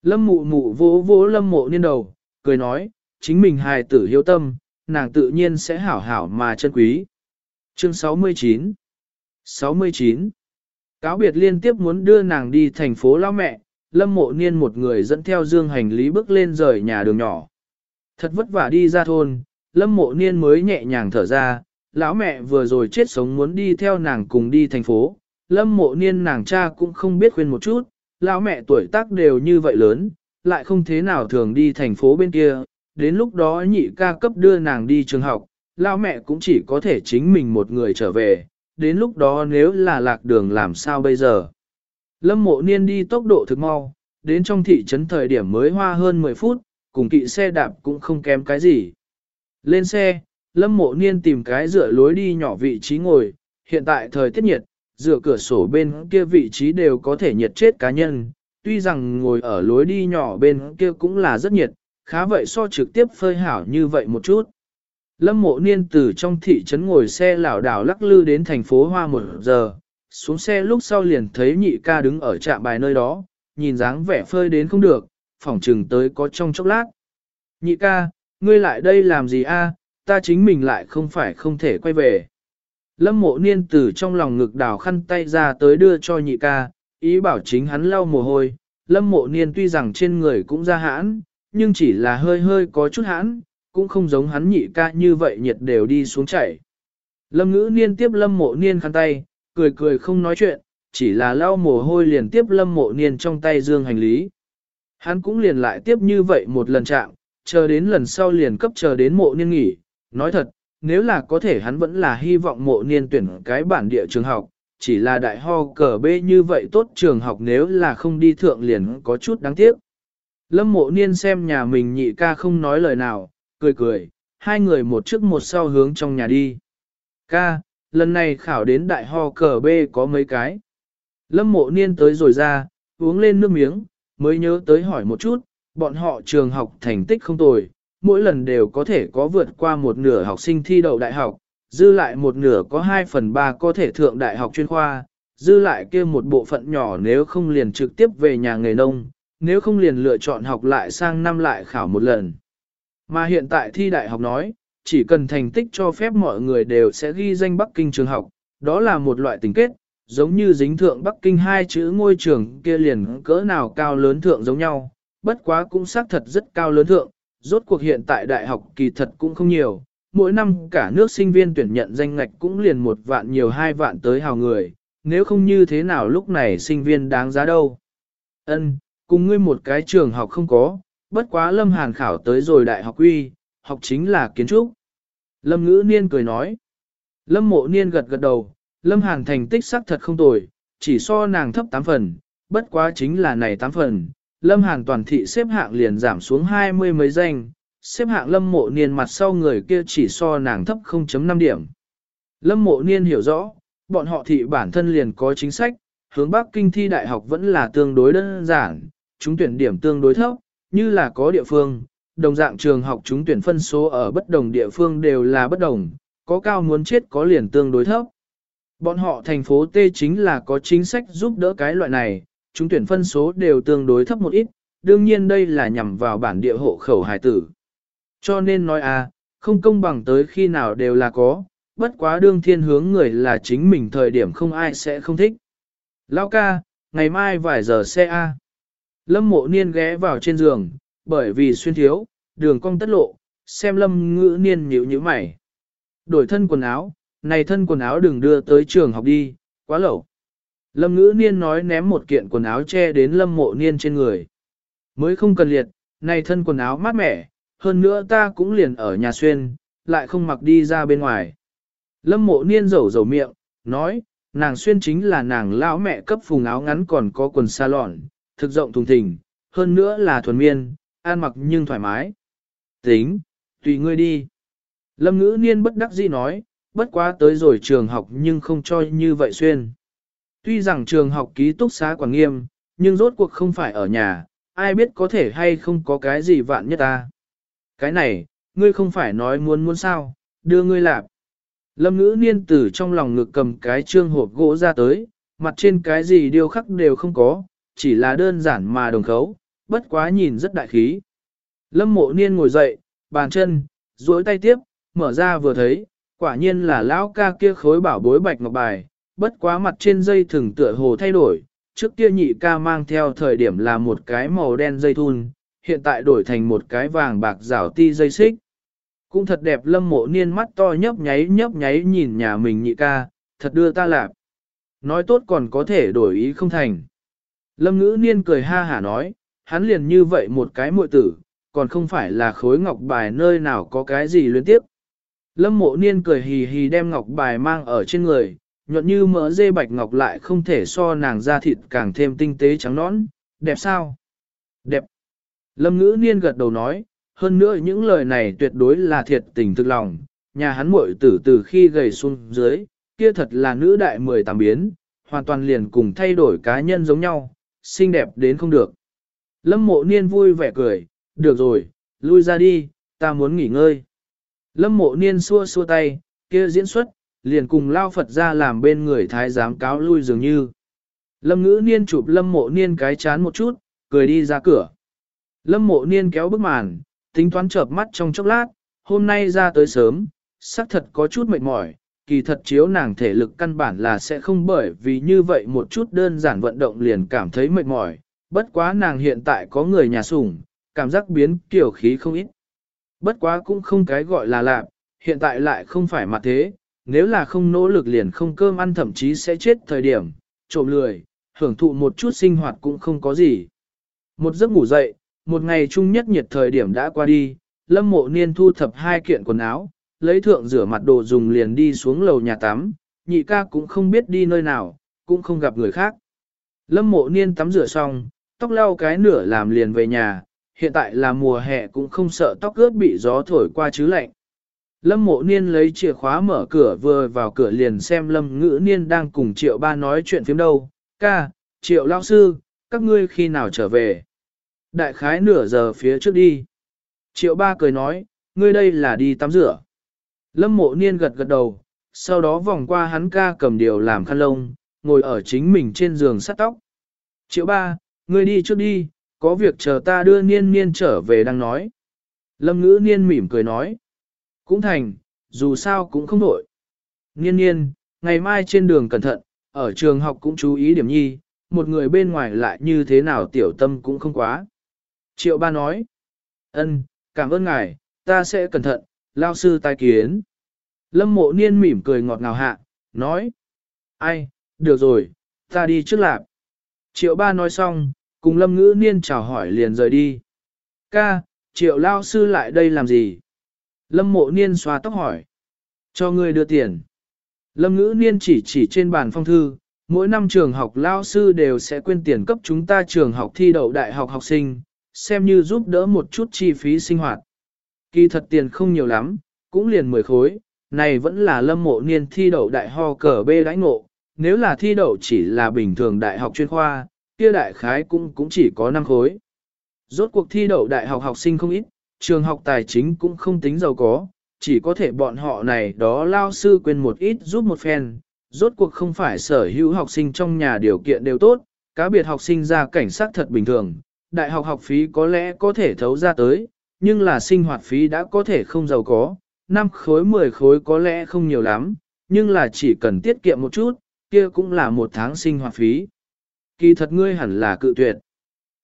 Lâm mụ mụ vỗ vỗ lâm mộ niên đầu, cười nói, chính mình hài tử hiếu tâm, nàng tự nhiên sẽ hảo hảo mà chân quý. Chương 69 69 Cáo biệt liên tiếp muốn đưa nàng đi thành phố lao mẹ, lâm mộ niên một người dẫn theo dương hành lý bước lên rời nhà đường nhỏ. Thật vất vả đi ra thôn, lâm mộ niên mới nhẹ nhàng thở ra, lão mẹ vừa rồi chết sống muốn đi theo nàng cùng đi thành phố, lâm mộ niên nàng cha cũng không biết khuyên một chút, lão mẹ tuổi tác đều như vậy lớn, lại không thế nào thường đi thành phố bên kia, đến lúc đó nhị ca cấp đưa nàng đi trường học, lão mẹ cũng chỉ có thể chính mình một người trở về, đến lúc đó nếu là lạc đường làm sao bây giờ. Lâm mộ niên đi tốc độ thực mau, đến trong thị trấn thời điểm mới hoa hơn 10 phút, cùng kỵ xe đạp cũng không kém cái gì. Lên xe, Lâm mộ niên tìm cái dựa lối đi nhỏ vị trí ngồi, hiện tại thời tiết nhiệt, dựa cửa sổ bên kia vị trí đều có thể nhiệt chết cá nhân, tuy rằng ngồi ở lối đi nhỏ bên kia cũng là rất nhiệt, khá vậy so trực tiếp phơi hảo như vậy một chút. Lâm mộ niên từ trong thị trấn ngồi xe lảo đảo lắc lư đến thành phố Hoa một giờ, xuống xe lúc sau liền thấy nhị ca đứng ở trạm bài nơi đó, nhìn dáng vẻ phơi đến không được, phỏng trừng tới có trong chốc lát. Nhị ca, ngươi lại đây làm gì a? ta chính mình lại không phải không thể quay về. Lâm mộ niên từ trong lòng ngực đào khăn tay ra tới đưa cho nhị ca, ý bảo chính hắn lau mồ hôi. Lâm mộ niên tuy rằng trên người cũng ra hãn, nhưng chỉ là hơi hơi có chút hãn, cũng không giống hắn nhị ca như vậy nhiệt đều đi xuống chảy. Lâm ngữ niên tiếp lâm mộ niên khăn tay, cười cười không nói chuyện, chỉ là lau mồ hôi liền tiếp lâm mộ niên trong tay dương hành lý. Hắn cũng liền lại tiếp như vậy một lần chạm, chờ đến lần sau liền cấp chờ đến mộ niên nghỉ, Nói thật, nếu là có thể hắn vẫn là hy vọng mộ niên tuyển cái bản địa trường học, chỉ là đại ho cờ bê như vậy tốt trường học nếu là không đi thượng liền có chút đáng tiếc. Lâm mộ niên xem nhà mình nhị ca không nói lời nào, cười cười, hai người một trước một sau hướng trong nhà đi. Ca, lần này khảo đến đại ho cờ bê có mấy cái. Lâm mộ niên tới rồi ra, uống lên nước miếng, mới nhớ tới hỏi một chút, bọn họ trường học thành tích không tồi, mỗi lần đều có thể có vượt qua một nửa học sinh thi đậu đại học, dư lại một nửa có 2 phần 3 có thể thượng đại học chuyên khoa, dư lại kia một bộ phận nhỏ nếu không liền trực tiếp về nhà nghề nông, nếu không liền lựa chọn học lại sang năm lại khảo một lần. Mà hiện tại thi đại học nói, chỉ cần thành tích cho phép mọi người đều sẽ ghi danh Bắc Kinh trường học, đó là một loại tình kết, giống như dính thượng Bắc Kinh hai chữ ngôi trường kia liền cỡ nào cao lớn thượng giống nhau, bất quá cũng xác thật rất cao lớn thượng, rốt cuộc hiện tại đại học kỳ thật cũng không nhiều, mỗi năm cả nước sinh viên tuyển nhận danh ngạch cũng liền một vạn nhiều hai vạn tới hào người, nếu không như thế nào lúc này sinh viên đáng giá đâu. Ân, cùng ngươi một cái trường học không có, bất quá Lâm Hàn khảo tới rồi đại học quy, học chính là kiến trúc. Lâm Ngữ Niên cười nói. Lâm Mộ Niên gật gật đầu, Lâm Hàn thành tích xác thật không tồi, chỉ so nàng thấp 8 phần, bất quá chính là này 8 phần, lâm hàn toàn thị xếp hạng liền giảm xuống hai mươi mấy danh, xếp hạng lâm mộ niên mặt sau người kia chỉ so nàng thấp 0.5 điểm. Lâm mộ niên hiểu rõ, bọn họ thị bản thân liền có chính sách, hướng Bắc Kinh thi đại học vẫn là tương đối đơn giản, chúng tuyển điểm tương đối thấp, như là có địa phương, đồng dạng trường học chúng tuyển phân số ở bất đồng địa phương đều là bất đồng, có cao muốn chết có liền tương đối thấp. Bọn họ thành phố T chính là có chính sách giúp đỡ cái loại này, chúng tuyển phân số đều tương đối thấp một ít, đương nhiên đây là nhằm vào bản địa hộ khẩu hải tử. Cho nên nói à, không công bằng tới khi nào đều là có, bất quá đương thiên hướng người là chính mình thời điểm không ai sẽ không thích. Lao ca, ngày mai vài giờ xe A. Lâm mộ niên ghé vào trên giường, bởi vì xuyên thiếu, đường cong tất lộ, xem lâm ngữ niên nhíu nhíu mày. Đổi thân quần áo, này thân quần áo đừng đưa tới trường học đi, quá lẩu. Lâm ngữ niên nói ném một kiện quần áo che đến lâm mộ niên trên người. Mới không cần liệt, này thân quần áo mát mẻ, hơn nữa ta cũng liền ở nhà xuyên, lại không mặc đi ra bên ngoài. Lâm mộ niên rầu rầu miệng, nói, nàng xuyên chính là nàng lão mẹ cấp phùng áo ngắn còn có quần sa lọn, thực rộng thùng thình, hơn nữa là thuần miên, an mặc nhưng thoải mái. Tính, tùy ngươi đi. Lâm ngữ niên bất đắc dĩ nói, bất quá tới rồi trường học nhưng không cho như vậy xuyên. Tuy rằng trường học ký túc xá quản nghiêm, nhưng rốt cuộc không phải ở nhà, ai biết có thể hay không có cái gì vạn nhất ta. Cái này, ngươi không phải nói muốn muốn sao, đưa ngươi lạp. Lâm ngữ niên tử trong lòng ngực cầm cái trương hộp gỗ ra tới, mặt trên cái gì điêu khắc đều không có, chỉ là đơn giản mà đồng khấu, bất quá nhìn rất đại khí. Lâm mộ niên ngồi dậy, bàn chân, duỗi tay tiếp, mở ra vừa thấy, quả nhiên là lão ca kia khối bảo bối bạch ngọc bài, bất quá mặt trên dây thừng tựa hồ thay đổi, trước kia nhị ca mang theo thời điểm là một cái màu đen dây thun, hiện tại đổi thành một cái vàng bạc rảo ti dây xích. Cũng thật đẹp lâm mộ niên mắt to nhấp nháy nhấp nháy nhìn nhà mình nhị ca, thật đưa ta lạp. Nói tốt còn có thể đổi ý không thành. Lâm ngữ niên cười ha hả nói, hắn liền như vậy một cái muội tử, còn không phải là khối ngọc bài nơi nào có cái gì liên tiếp. Lâm mộ niên cười hì hì đem ngọc bài mang ở trên người, nhuận như mỡ dê bạch ngọc lại không thể so nàng da thịt càng thêm tinh tế trắng nõn, đẹp sao? Đẹp. Lâm ngữ niên gật đầu nói, hơn nữa những lời này tuyệt đối là thiệt tình thực lòng, nhà hắn muội tử từ khi gầy xuống dưới, kia thật là nữ đại mười tám biến, hoàn toàn liền cùng thay đổi cá nhân giống nhau, xinh đẹp đến không được. Lâm mộ niên vui vẻ cười, được rồi, lui ra đi, ta muốn nghỉ ngơi. Lâm mộ niên xua xua tay, kia diễn xuất, liền cùng lao Phật ra làm bên người thái giám cáo lui dường như. Lâm ngữ niên chụp lâm mộ niên cái chán một chút, cười đi ra cửa. Lâm mộ niên kéo bức màn, tính toán chợp mắt trong chốc lát, hôm nay ra tới sớm, xác thật có chút mệt mỏi, kỳ thật chiếu nàng thể lực căn bản là sẽ không bởi vì như vậy một chút đơn giản vận động liền cảm thấy mệt mỏi, bất quá nàng hiện tại có người nhà sủng, cảm giác biến kiểu khí không ít. Bất quá cũng không cái gọi là lạp, hiện tại lại không phải mặt thế, nếu là không nỗ lực liền không cơm ăn thậm chí sẽ chết thời điểm, trộm lười, hưởng thụ một chút sinh hoạt cũng không có gì. Một giấc ngủ dậy, một ngày chung nhất nhiệt thời điểm đã qua đi, lâm mộ niên thu thập hai kiện quần áo, lấy thượng rửa mặt đồ dùng liền đi xuống lầu nhà tắm, nhị ca cũng không biết đi nơi nào, cũng không gặp người khác. Lâm mộ niên tắm rửa xong, tóc lau cái nửa làm liền về nhà, hiện tại là mùa hè cũng không sợ tóc ướt bị gió thổi qua chứ lạnh. Lâm mộ niên lấy chìa khóa mở cửa vừa vào cửa liền xem lâm ngữ niên đang cùng triệu ba nói chuyện phiếm đâu. Ca, triệu lao sư, các ngươi khi nào trở về? Đại khái nửa giờ phía trước đi. Triệu ba cười nói, ngươi đây là đi tắm rửa. Lâm mộ niên gật gật đầu, sau đó vòng qua hắn ca cầm điều làm khăn lông, ngồi ở chính mình trên giường sắt tóc. Triệu ba, ngươi đi trước đi, có việc chờ ta đưa niên niên trở về đang nói. Lâm ngữ niên mỉm cười nói. Cũng thành, dù sao cũng không nổi. Niên niên, ngày mai trên đường cẩn thận, ở trường học cũng chú ý điểm nhi, một người bên ngoài lại như thế nào tiểu tâm cũng không quá. Triệu ba nói. ân, cảm ơn ngài, ta sẽ cẩn thận, lao sư tai kiến. Lâm mộ niên mỉm cười ngọt ngào hạ, nói. Ai, được rồi, ta đi trước lạp. Triệu ba nói xong, cùng lâm ngữ niên chào hỏi liền rời đi. Ca, triệu lao sư lại đây làm gì? Lâm mộ niên xoa tóc hỏi. Cho ngươi đưa tiền. Lâm ngữ niên chỉ chỉ trên bàn phong thư, mỗi năm trường học lao sư đều sẽ quyên tiền cấp chúng ta trường học thi đậu đại học học sinh, xem như giúp đỡ một chút chi phí sinh hoạt. Kỳ thật tiền không nhiều lắm, cũng liền 10 khối, này vẫn là lâm mộ niên thi đậu đại ho cờ bê đãi ngộ, nếu là thi đậu chỉ là bình thường đại học chuyên khoa, kia đại khái cũng cũng chỉ có 5 khối. Rốt cuộc thi đậu đại học học sinh không ít, trường học tài chính cũng không tính giàu có, chỉ có thể bọn họ này đó lao sư quên một ít giúp một phen. Rốt cuộc không phải sở hữu học sinh trong nhà điều kiện đều tốt, cá biệt học sinh ra cảnh sát thật bình thường, đại học học phí có lẽ có thể thấu ra tới, nhưng là sinh hoạt phí đã có thể không giàu có, Năm khối 10 khối có lẽ không nhiều lắm, nhưng là chỉ cần tiết kiệm một chút, kia cũng là một tháng sinh hoạt phí. Kỳ thật ngươi hẳn là cự tuyệt.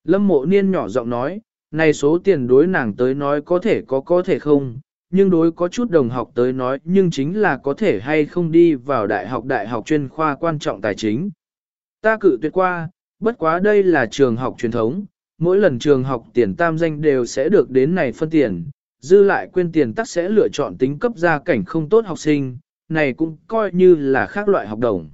Lâm mộ niên nhỏ giọng nói, này số tiền đối nàng tới nói có thể có có thể không, nhưng đối có chút đồng học tới nói nhưng chính là có thể hay không đi vào đại học đại học chuyên khoa quan trọng tài chính. Ta cự tuyệt qua, bất quá đây là trường học truyền thống, mỗi lần trường học tiền tam danh đều sẽ được đến này phân tiền, dư lại quên tiền tắc sẽ lựa chọn tính cấp gia cảnh không tốt học sinh, này cũng coi như là khác loại học đồng.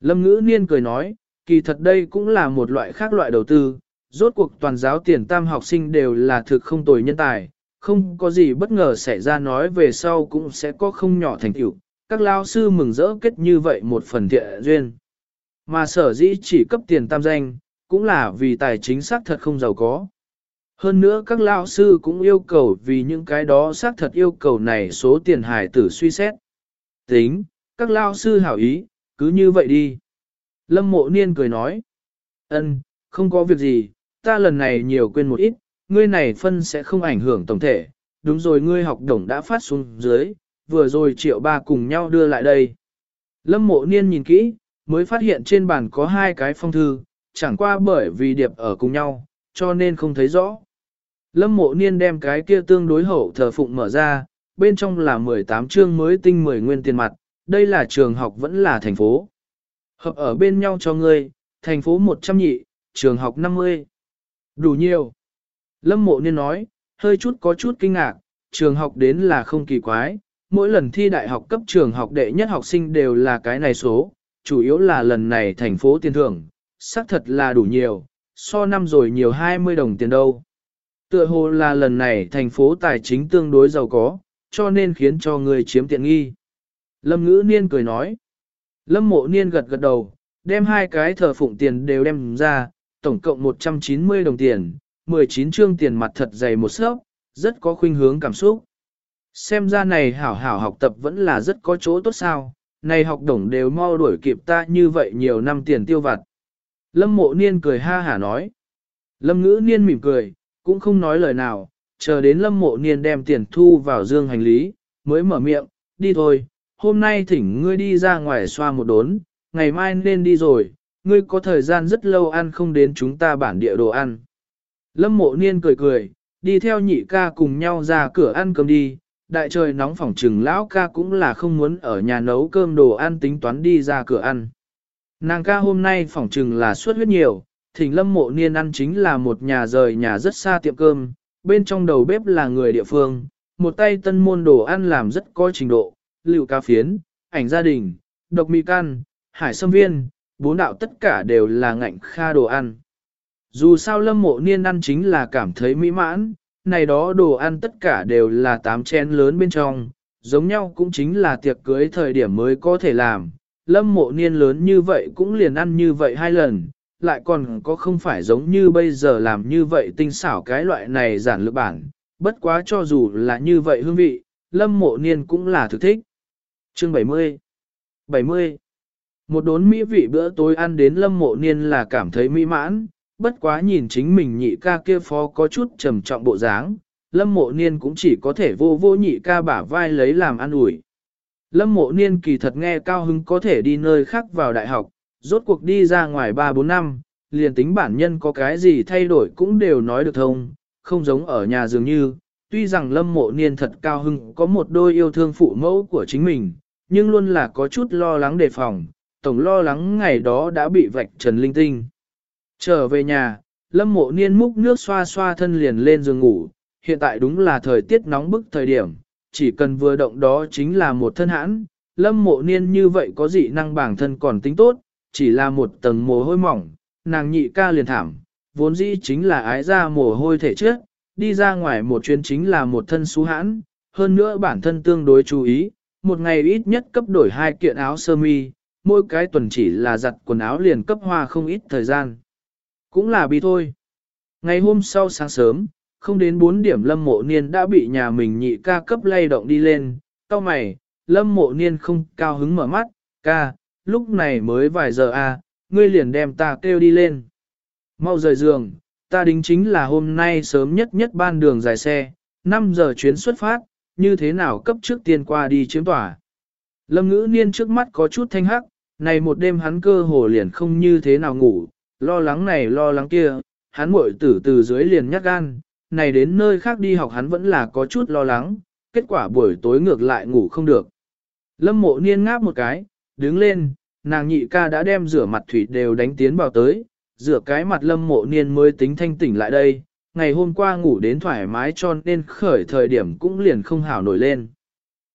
Lâm ngữ niên cười nói, kỳ thật đây cũng là một loại khác loại đầu tư, rốt cuộc toàn giáo tiền tam học sinh đều là thực không tồi nhân tài, không có gì bất ngờ xảy ra nói về sau cũng sẽ có không nhỏ thành tựu. Các lao sư mừng rỡ kết như vậy một phần thiện duyên. Mà sở dĩ chỉ cấp tiền tam danh, cũng là vì tài chính xác thật không giàu có. Hơn nữa các lao sư cũng yêu cầu vì những cái đó xác thật yêu cầu này số tiền hài tử suy xét. Tính, các lao sư hảo ý, cứ như vậy đi. Lâm mộ niên cười nói. ân, không có việc gì, ta lần này nhiều quên một ít, ngươi này phân sẽ không ảnh hưởng tổng thể. Đúng rồi ngươi học đồng đã phát xuống dưới, vừa rồi triệu ba cùng nhau đưa lại đây. Lâm mộ niên nhìn kỹ, mới phát hiện trên bàn có hai cái phong thư, chẳng qua bởi vì điệp ở cùng nhau, cho nên không thấy rõ. Lâm mộ niên đem cái kia tương đối hậu thờ phụng mở ra, bên trong là 18 chương mới tinh 10 nguyên tiền mặt, đây là trường học vẫn là thành phố. Hợp ở bên nhau cho ngươi, thành phố 100 nhị, trường học 50. Đủ nhiều. Lâm mộ niên nói, hơi chút có chút kinh ngạc, trường học đến là không kỳ quái, mỗi lần thi đại học cấp trường học đệ nhất học sinh đều là cái này số, chủ yếu là lần này thành phố tiền thưởng, xác thật là đủ nhiều, so năm rồi nhiều 20 đồng tiền đâu. Tựa hồ là lần này thành phố tài chính tương đối giàu có, cho nên khiến cho người chiếm tiện nghi. Lâm ngữ niên cười nói. Lâm mộ niên gật gật đầu, đem hai cái thờ phụng tiền đều đem ra, tổng cộng 190 đồng tiền, 19 trương tiền mặt thật dày một sớp, rất có khuynh hướng cảm xúc. Xem ra này hảo hảo học tập vẫn là rất có chỗ tốt sao, này học đồng đều mau đuổi kịp ta như vậy nhiều năm tiền tiêu vặt. Lâm mộ niên cười ha hả nói. Lâm ngữ niên mỉm cười, cũng không nói lời nào, chờ đến lâm mộ niên đem tiền thu vào dương hành lý, mới mở miệng, đi thôi, hôm nay thỉnh ngươi đi ra ngoài xoa một đốn, ngày mai nên đi rồi, ngươi có thời gian rất lâu ăn không đến chúng ta bản địa đồ ăn. Lâm mộ niên cười cười, đi theo nhị ca cùng nhau ra cửa ăn cơm đi, đại trời nóng phỏng trừng lão ca cũng là không muốn ở nhà nấu cơm đồ ăn tính toán đi ra cửa ăn. Nàng ca hôm nay phỏng trừng là suốt huyết nhiều, thỉnh lâm mộ niên ăn chính là một nhà rời nhà rất xa tiệm cơm, bên trong đầu bếp là người địa phương, một tay tân môn đồ ăn làm rất có trình độ, liệu ca phiến, ảnh gia đình, độc mì can, hải sâm viên, bốn đạo tất cả đều là ngạnh kha đồ ăn. Dù sao lâm mộ niên ăn chính là cảm thấy mỹ mãn, này đó đồ ăn tất cả đều là tám chén lớn bên trong, giống nhau cũng chính là tiệc cưới thời điểm mới có thể làm. Lâm mộ niên lớn như vậy cũng liền ăn như vậy hai lần, lại còn có không phải giống như bây giờ làm như vậy tinh xảo cái loại này giản lược bản, bất quá cho dù là như vậy hương vị, lâm mộ niên cũng là thực thích. Chương 70 70 một đốn mỹ vị bữa tối ăn đến lâm mộ niên là cảm thấy mỹ mãn, bất quá nhìn chính mình nhị ca kia phó có chút trầm trọng bộ dáng, lâm mộ niên cũng chỉ có thể vô vô nhị ca bả vai lấy làm ăn ủi. Lâm mộ niên kỳ thật nghe cao hứng có thể đi nơi khác vào đại học, rốt cuộc đi ra ngoài 3-4 năm, liền tính bản nhân có cái gì thay đổi cũng đều nói được thông, không giống ở nhà dường như, tuy rằng lâm mộ niên thật cao hưng có một đôi yêu thương phụ mẫu của chính mình, nhưng luôn là có chút lo lắng đề phòng, tổng lo lắng ngày đó đã bị vạch trần linh tinh. Trở về nhà, lâm mộ niên múc nước xoa xoa thân liền lên giường ngủ, hiện tại đúng là thời tiết nóng bức thời điểm, chỉ cần vừa động đó chính là một thân hãn, lâm mộ niên như vậy có dị năng bản thân còn tính tốt, chỉ là một tầng mồ hôi mỏng, nàng nhị ca liền thảm, vốn dĩ chính là ái ra mồ hôi thể trước, đi ra ngoài một chuyến chính là một thân xú hãn, hơn nữa bản thân tương đối chú ý, một ngày ít nhất cấp đổi hai kiện áo sơ mi, mỗi cái tuần chỉ là giặt quần áo liền cấp hoa không ít thời gian. Cũng là bi thôi. Ngày hôm sau sáng sớm, không đến 4 điểm lâm mộ niên đã bị nhà mình nhị ca cấp lay động đi lên, cao mày, lâm mộ niên không cao hứng mở mắt, ca, lúc này mới vài giờ à, ngươi liền đem ta kêu đi lên. Mau rời giường, ta đính chính là hôm nay sớm nhất nhất ban đường dài xe, 5 giờ chuyến xuất phát, như thế nào cấp trước tiên qua đi chiếm tỏa. Lâm ngữ niên trước mắt có chút thanh hắc, này một đêm hắn cơ hồ liền không như thế nào ngủ, lo lắng này lo lắng kia, hắn muội tử từ dưới liền nhắc gan, này đến nơi khác đi học hắn vẫn là có chút lo lắng, kết quả buổi tối ngược lại ngủ không được. Lâm mộ niên ngáp một cái, đứng lên, nàng nhị ca đã đem rửa mặt thủy đều đánh tiến vào tới, rửa cái mặt lâm mộ niên mới tính thanh tỉnh lại đây, ngày hôm qua ngủ đến thoải mái cho nên khởi thời điểm cũng liền không hảo nổi lên.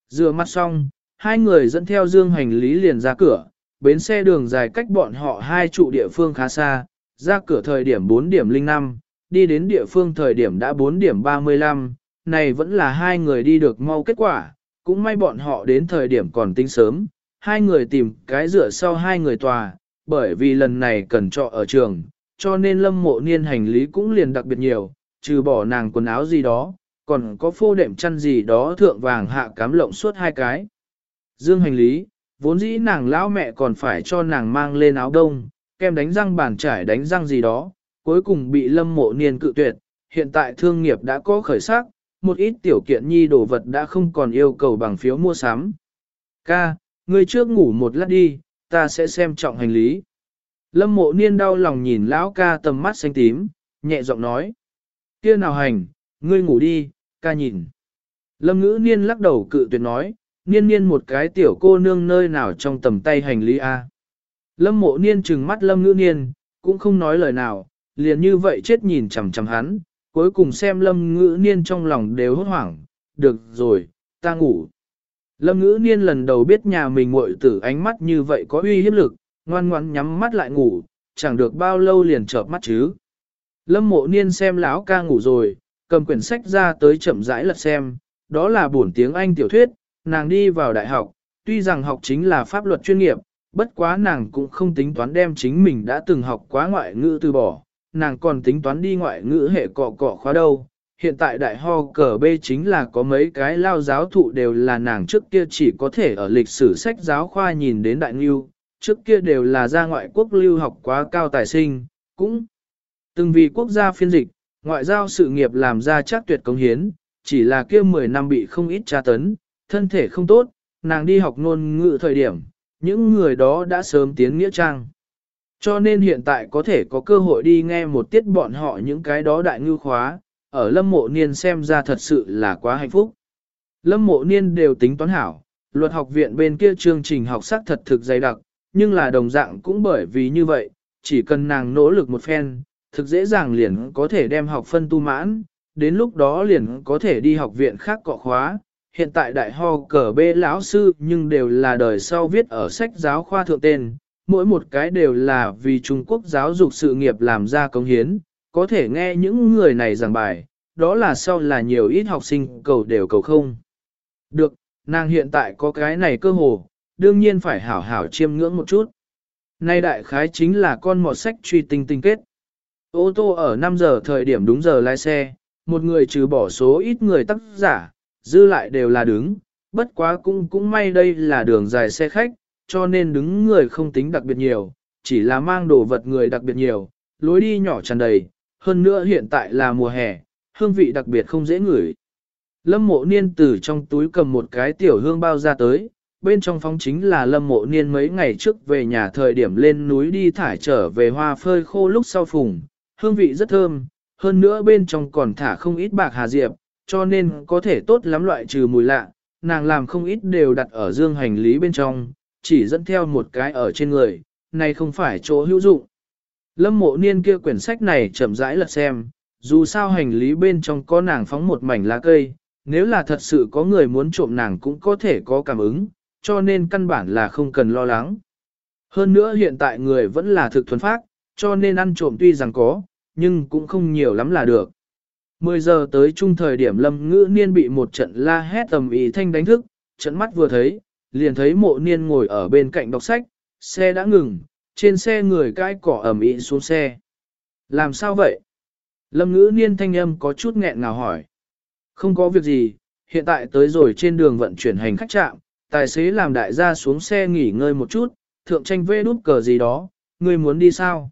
Rửa mặt xong, hai người dẫn theo dương hành lý liền ra cửa, bến xe đường dài cách bọn họ hai trụ địa phương khá xa, ra cửa thời điểm 4 điểm 05, đi đến địa phương thời điểm đã 4 điểm 35, này vẫn là hai người đi được mau kết quả, cũng may bọn họ đến thời điểm còn tính sớm, hai người tìm cái rửa sau hai người tòa, bởi vì lần này cần trọ ở trường, cho nên lâm mộ niên hành lý cũng liền đặc biệt nhiều, trừ bỏ nàng quần áo gì đó, còn có phô đệm chăn gì đó thượng vàng hạ cám lộng suốt hai cái. Dương hành lý, vốn dĩ nàng lão mẹ còn phải cho nàng mang lên áo đông, kem đánh răng bàn trải đánh răng gì đó, cuối cùng bị lâm mộ niên cự tuyệt, hiện tại thương nghiệp đã có khởi sắc, một ít tiểu kiện nhi đồ vật đã không còn yêu cầu bằng phiếu mua sắm. Ca, ngươi trước ngủ một lát đi, ta sẽ xem trọng hành lý. Lâm mộ niên đau lòng nhìn lão ca tầm mắt xanh tím, nhẹ giọng nói. Kia nào hành, ngươi ngủ đi, ca nhìn. Lâm ngữ niên lắc đầu cự tuyệt nói, niên niên một cái tiểu cô nương nơi nào trong tầm tay hành lý A. Lâm mộ niên trừng mắt lâm ngữ niên, cũng không nói lời nào, liền như vậy chết nhìn chằm chằm hắn, cuối cùng xem lâm ngữ niên trong lòng đều hốt hoảng, được rồi, ta ngủ. Lâm ngữ niên lần đầu biết nhà mình muội tử ánh mắt như vậy có uy hiếp lực, ngoan ngoãn nhắm mắt lại ngủ, chẳng được bao lâu liền chợp mắt chứ. Lâm mộ niên xem lão ca ngủ rồi, cầm quyển sách ra tới chậm rãi lật xem, đó là buồn tiếng Anh tiểu thuyết, nàng đi vào đại học, tuy rằng học chính là pháp luật chuyên nghiệp, bất quá nàng cũng không tính toán đem chính mình đã từng học quá ngoại ngữ từ bỏ, nàng còn tính toán đi ngoại ngữ hệ cọ cọ khóa đâu. Hiện tại đại ho cờ B chính là có mấy cái lao giáo thụ đều là nàng trước kia chỉ có thể ở lịch sử sách giáo khoa nhìn đến đại nghiêu, trước kia đều là ra ngoại quốc lưu học quá cao tài sinh, cũng từng vì quốc gia phiên dịch, ngoại giao sự nghiệp làm ra chắc tuyệt công hiến, chỉ là kia 10 năm bị không ít tra tấn, thân thể không tốt, nàng đi học ngôn ngữ thời điểm, những người đó đã sớm tiến nghĩa trang. Cho nên hiện tại có thể có cơ hội đi nghe một tiết bọn họ những cái đó đại ngư khóa, ở lâm mộ niên xem ra thật sự là quá hạnh phúc. Lâm mộ niên đều tính toán hảo, luật học viện bên kia chương trình học sắc thật thực dày đặc, nhưng là đồng dạng cũng bởi vì như vậy, chỉ cần nàng nỗ lực một phen, thực dễ dàng liền có thể đem học phân tu mãn, đến lúc đó liền có thể đi học viện khác cọ khóa. Hiện tại đại ho cờ bê lão sư nhưng đều là đời sau viết ở sách giáo khoa thượng tên, mỗi một cái đều là vì Trung Quốc giáo dục sự nghiệp làm ra công hiến, có thể nghe những người này giảng bài, đó là sau là nhiều ít học sinh cầu đều cầu không. Được, nàng hiện tại có cái này cơ hồ, đương nhiên phải hảo hảo chiêm ngưỡng một chút. Nay đại khái chính là con mọt sách truy tinh tinh kết. Ô tô ở 5 giờ thời điểm đúng giờ lái xe, một người trừ bỏ số ít người tác giả, dư lại đều là đứng, bất quá cũng cũng may đây là đường dài xe khách, cho nên đứng người không tính đặc biệt nhiều, chỉ là mang đồ vật người đặc biệt nhiều, lối đi nhỏ tràn đầy, hơn nữa hiện tại là mùa hè, hương vị đặc biệt không dễ ngửi. Lâm mộ niên từ trong túi cầm một cái tiểu hương bao ra tới, bên trong phóng chính là lâm mộ niên mấy ngày trước về nhà thời điểm lên núi đi thải trở về hoa phơi khô lúc sau phùng, hương vị rất thơm, hơn nữa bên trong còn thả không ít bạc hà diệp, cho nên có thể tốt lắm loại trừ mùi lạ, nàng làm không ít đều đặt ở dương hành lý bên trong, chỉ dẫn theo một cái ở trên người, này không phải chỗ hữu dụng. Lâm mộ niên kia quyển sách này chậm rãi lật xem, dù sao hành lý bên trong có nàng phóng một mảnh lá cây, nếu là thật sự có người muốn trộm nàng cũng có thể có cảm ứng, cho nên căn bản là không cần lo lắng. Hơn nữa hiện tại người vẫn là thực thuần phác, cho nên ăn trộm tuy rằng có, nhưng cũng không nhiều lắm là được. 10 giờ tới chung thời điểm lâm ngữ niên bị một trận la hét tầm ý thanh đánh thức, trận mắt vừa thấy, liền thấy mộ niên ngồi ở bên cạnh đọc sách, xe đã ngừng, trên xe người cai cỏ ẩm ý xuống xe. Làm sao vậy? Lâm ngữ niên thanh âm có chút nghẹn ngào hỏi. Không có việc gì, hiện tại tới rồi trên đường vận chuyển hành khách trạm, tài xế làm đại gia xuống xe nghỉ ngơi một chút, thượng tranh vê đút cờ gì đó, ngươi muốn đi sao?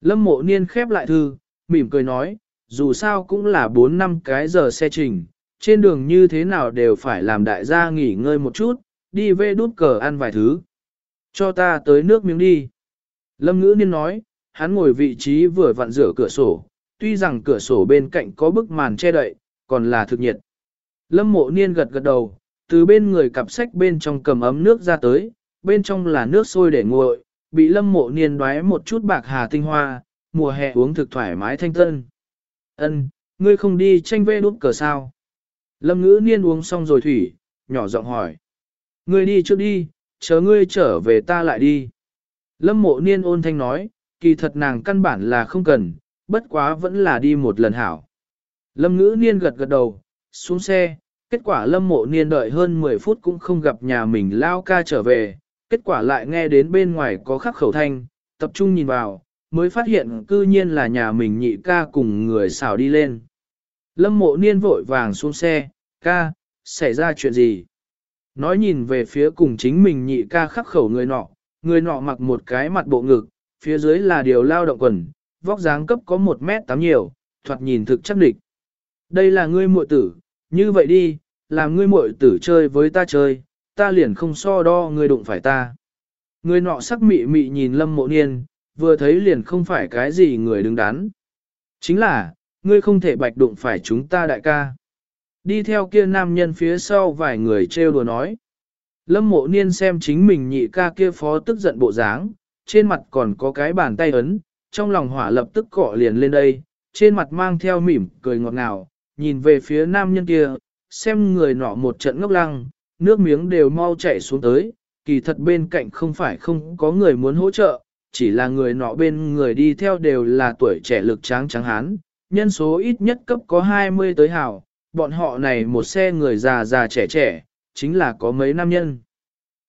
Lâm mộ niên khép lại thư, mỉm cười nói, dù sao cũng là 4 năm cái giờ xe trình, trên đường như thế nào đều phải làm đại gia nghỉ ngơi một chút, đi về đút cờ ăn vài thứ. Cho ta tới nước miếng đi. Lâm ngữ niên nói, hắn ngồi vị trí vừa vặn rửa cửa sổ, tuy rằng cửa sổ bên cạnh có bức màn che đậy, còn là thực nhiệt. Lâm mộ niên gật gật đầu, từ bên người cặp sách bên trong cầm ấm nước ra tới, bên trong là nước sôi để nguội, bị lâm mộ niên đoái một chút bạc hà tinh hoa, mùa hè uống thực thoải mái thanh tân. Ân, ngươi không đi tranh vê đút cờ sao? Lâm ngữ niên uống xong rồi thủy, nhỏ giọng hỏi. Ngươi đi trước đi, chờ ngươi trở về ta lại đi. Lâm mộ niên ôn thanh nói, kỳ thật nàng căn bản là không cần, bất quá vẫn là đi một lần hảo. Lâm ngữ niên gật gật đầu, xuống xe, kết quả lâm mộ niên đợi hơn 10 phút cũng không gặp nhà mình lao ca trở về, kết quả lại nghe đến bên ngoài có khắc khẩu thanh, tập trung nhìn vào, mới phát hiện cư nhiên là nhà mình nhị ca cùng người xảo đi lên. Lâm mộ niên vội vàng xuống xe, ca, xảy ra chuyện gì? Nói nhìn về phía cùng chính mình nhị ca khắc khẩu người nọ, người nọ mặc một cái mặt bộ ngực, phía dưới là điều lao động quần, vóc dáng cấp có một mét tám nhiều, thoạt nhìn thực chắc địch. Đây là ngươi muội tử, như vậy đi, làm ngươi muội tử chơi với ta chơi, ta liền không so đo ngươi đụng phải ta. Người nọ sắc mị mị nhìn lâm mộ niên, vừa thấy liền không phải cái gì người đứng đắn. Chính là, ngươi không thể bạch đụng phải chúng ta đại ca. Đi theo kia nam nhân phía sau vài người trêu đùa nói. Lâm mộ niên xem chính mình nhị ca kia phó tức giận bộ dáng, trên mặt còn có cái bàn tay ấn, trong lòng hỏa lập tức cọ liền lên đây, trên mặt mang theo mỉm cười ngọt ngào, nhìn về phía nam nhân kia, xem người nọ một trận ngốc lăng, nước miếng đều mau chảy xuống tới, kỳ thật bên cạnh không phải không có người muốn hỗ trợ, chỉ là người nọ bên người đi theo đều là tuổi trẻ lực tráng trắng hán, nhân số ít nhất cấp có 20 tới hào, bọn họ này một xe người già già trẻ trẻ, chính là có mấy nam nhân.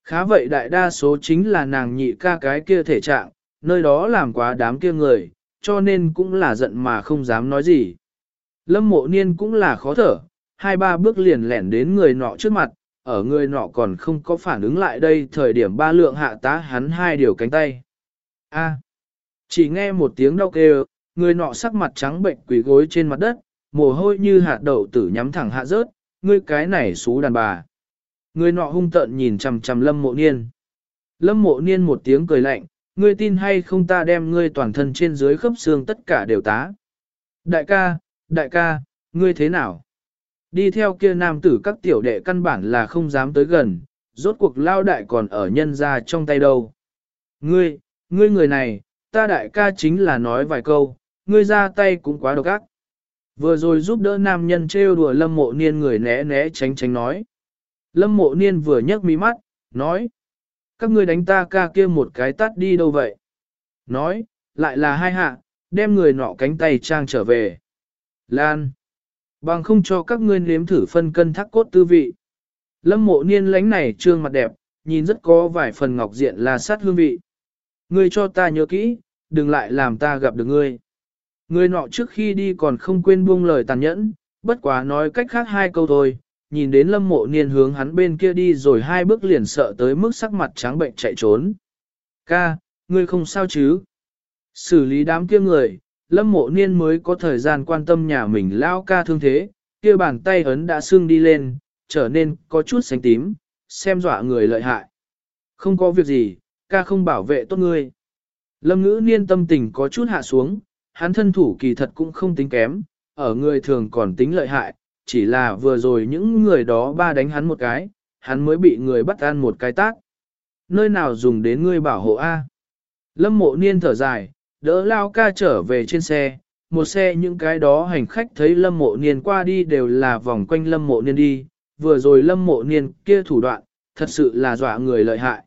Khá vậy đại đa số chính là nàng nhị ca cái kia thể trạng, nơi đó làm quá đám kia người, cho nên cũng là giận mà không dám nói gì. Lâm mộ niên cũng là khó thở, hai ba bước liền lẻn đến người nọ trước mặt, ở người nọ còn không có phản ứng lại đây thời điểm ba lượng hạ tá hắn hai điều cánh tay. A. chỉ nghe một tiếng đau kêu, người nọ sắc mặt trắng bệnh quỳ gối trên mặt đất, mồ hôi như hạt đậu tử nhắm thẳng hạ rớt, ngươi cái này xú đàn bà. Người nọ hung tợn nhìn chằm chằm lâm mộ niên. Lâm mộ niên một tiếng cười lạnh, ngươi tin hay không ta đem ngươi toàn thân trên dưới khớp xương tất cả đều tá. Đại ca, đại ca, ngươi thế nào? Đi theo kia nam tử các tiểu đệ căn bản là không dám tới gần, rốt cuộc lao đại còn ở nhân ra trong tay đâu. Ngươi, ngươi người này, ta đại ca chính là nói vài câu, ngươi ra tay cũng quá độc ác. Vừa rồi giúp đỡ nam nhân trêu đùa lâm mộ niên người né né tránh tránh nói. Lâm mộ niên vừa nhấc mí mắt, nói. Các ngươi đánh ta ca kia một cái tắt đi đâu vậy? Nói, lại là hai hạ, đem người nọ cánh tay trang trở về. Lan. Bằng không cho các ngươi nếm thử phân cân thác cốt tư vị. Lâm mộ niên lánh này trương mặt đẹp, nhìn rất có vài phần ngọc diện là sát hương vị. Ngươi cho ta nhớ kỹ, đừng lại làm ta gặp được ngươi. Ngươi nọ trước khi đi còn không quên buông lời tàn nhẫn, bất quá nói cách khác hai câu thôi, nhìn đến lâm mộ niên hướng hắn bên kia đi rồi hai bước liền sợ tới mức sắc mặt trắng bệnh chạy trốn. Ca, ngươi không sao chứ? Xử lý đám kia người, lâm mộ niên mới có thời gian quan tâm nhà mình lao ca thương thế, kia bàn tay ấn đã sưng đi lên, trở nên có chút xanh tím, xem dọa người lợi hại. Không có việc gì, ca không bảo vệ tốt ngươi. Lâm ngữ niên tâm tình có chút hạ xuống, hắn thân thủ kỳ thật cũng không tính kém, ở người thường còn tính lợi hại, chỉ là vừa rồi những người đó ba đánh hắn một cái, hắn mới bị người bắt ăn một cái tác. Nơi nào dùng đến ngươi bảo hộ A. Lâm mộ niên thở dài, đỡ lao ca trở về trên xe, một xe những cái đó hành khách thấy lâm mộ niên qua đi đều là vòng quanh lâm mộ niên đi, vừa rồi lâm mộ niên kia thủ đoạn, thật sự là dọa người lợi hại.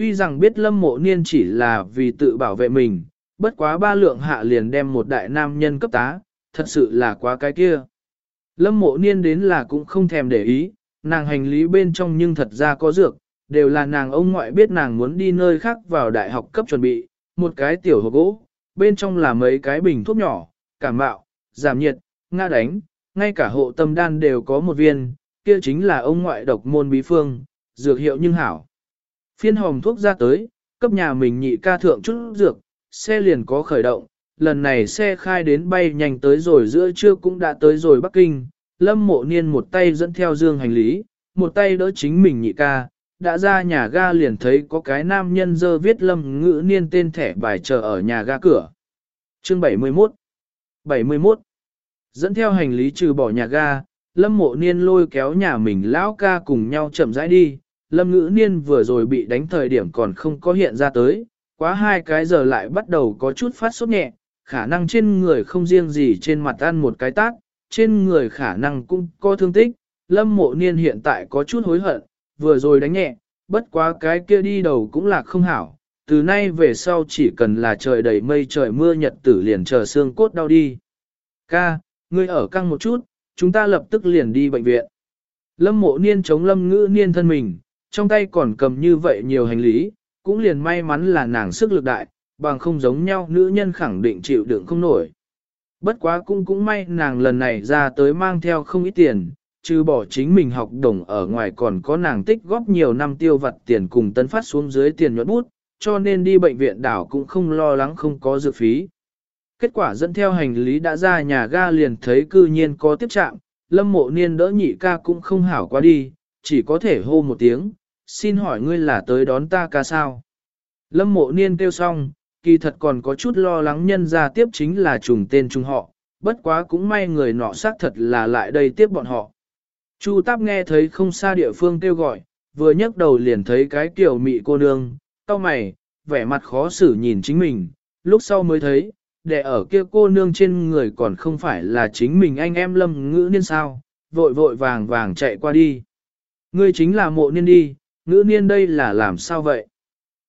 Tuy rằng biết lâm mộ niên chỉ là vì tự bảo vệ mình, bất quá ba lượng hạ liền đem một đại nam nhân cấp tá, thật sự là quá cái kia. Lâm mộ niên đến là cũng không thèm để ý, nàng hành lý bên trong nhưng thật ra có dược, đều là nàng ông ngoại biết nàng muốn đi nơi khác vào đại học cấp chuẩn bị, một cái tiểu hộp gỗ, bên trong là mấy cái bình thuốc nhỏ, cảm mạo, giảm nhiệt, nga đánh, ngay cả hộ tâm đan đều có một viên, kia chính là ông ngoại độc môn bí phương, dược hiệu nhưng hảo. Phiên hồng thuốc ra tới, cấp nhà mình nhị ca thượng chút dược, xe liền có khởi động, lần này xe khai đến bay nhanh tới rồi giữa trưa cũng đã tới rồi Bắc Kinh, lâm mộ niên một tay dẫn theo dương hành lý, một tay đỡ chính mình nhị ca, đã ra nhà ga liền thấy có cái nam nhân dơ viết lâm ngữ niên tên thẻ bài chờ ở nhà ga cửa. Chương 71 71 Dẫn theo hành lý trừ bỏ nhà ga, lâm mộ niên lôi kéo nhà mình lão ca cùng nhau chậm rãi đi, lâm ngữ niên vừa rồi bị đánh thời điểm còn không có hiện ra tới, quá hai cái giờ lại bắt đầu có chút phát sốt nhẹ, khả năng trên người không riêng gì trên mặt ăn một cái tác, trên người khả năng cũng có thương tích, lâm mộ niên hiện tại có chút hối hận, vừa rồi đánh nhẹ, bất quá cái kia đi đầu cũng là không hảo, từ nay về sau chỉ cần là trời đầy mây trời mưa nhật tử liền chờ xương cốt đau đi. Ca, ngươi ở căng một chút, chúng ta lập tức liền đi bệnh viện. Lâm mộ niên chống lâm ngữ niên thân mình, trong tay còn cầm như vậy nhiều hành lý, cũng liền may mắn là nàng sức lực đại, bằng không giống nhau nữ nhân khẳng định chịu đựng không nổi. Bất quá cũng cũng may nàng lần này ra tới mang theo không ít tiền, trừ bỏ chính mình học đồng ở ngoài còn có nàng tích góp nhiều năm tiêu vặt tiền cùng tấn phát xuống dưới tiền nhuận bút, cho nên đi bệnh viện đảo cũng không lo lắng không có dự phí. Kết quả dẫn theo hành lý đã ra nhà ga liền thấy cư nhiên có tiếp trạng, lâm mộ niên đỡ nhị ca cũng không hảo qua đi, chỉ có thể hô một tiếng, xin hỏi ngươi là tới đón ta ca sao. Lâm mộ niên kêu xong, kỳ thật còn có chút lo lắng nhân ra tiếp chính là trùng tên trùng họ, bất quá cũng may người nọ xác thật là lại đây tiếp bọn họ. Chu Táp nghe thấy không xa địa phương kêu gọi, vừa nhấc đầu liền thấy cái kiểu mị cô nương, cau mày, vẻ mặt khó xử nhìn chính mình, lúc sau mới thấy, để ở kia cô nương trên người còn không phải là chính mình anh em lâm ngữ niên sao, vội vội vàng vàng chạy qua đi. Ngươi chính là mộ niên đi, ngữ niên đây là làm sao vậy?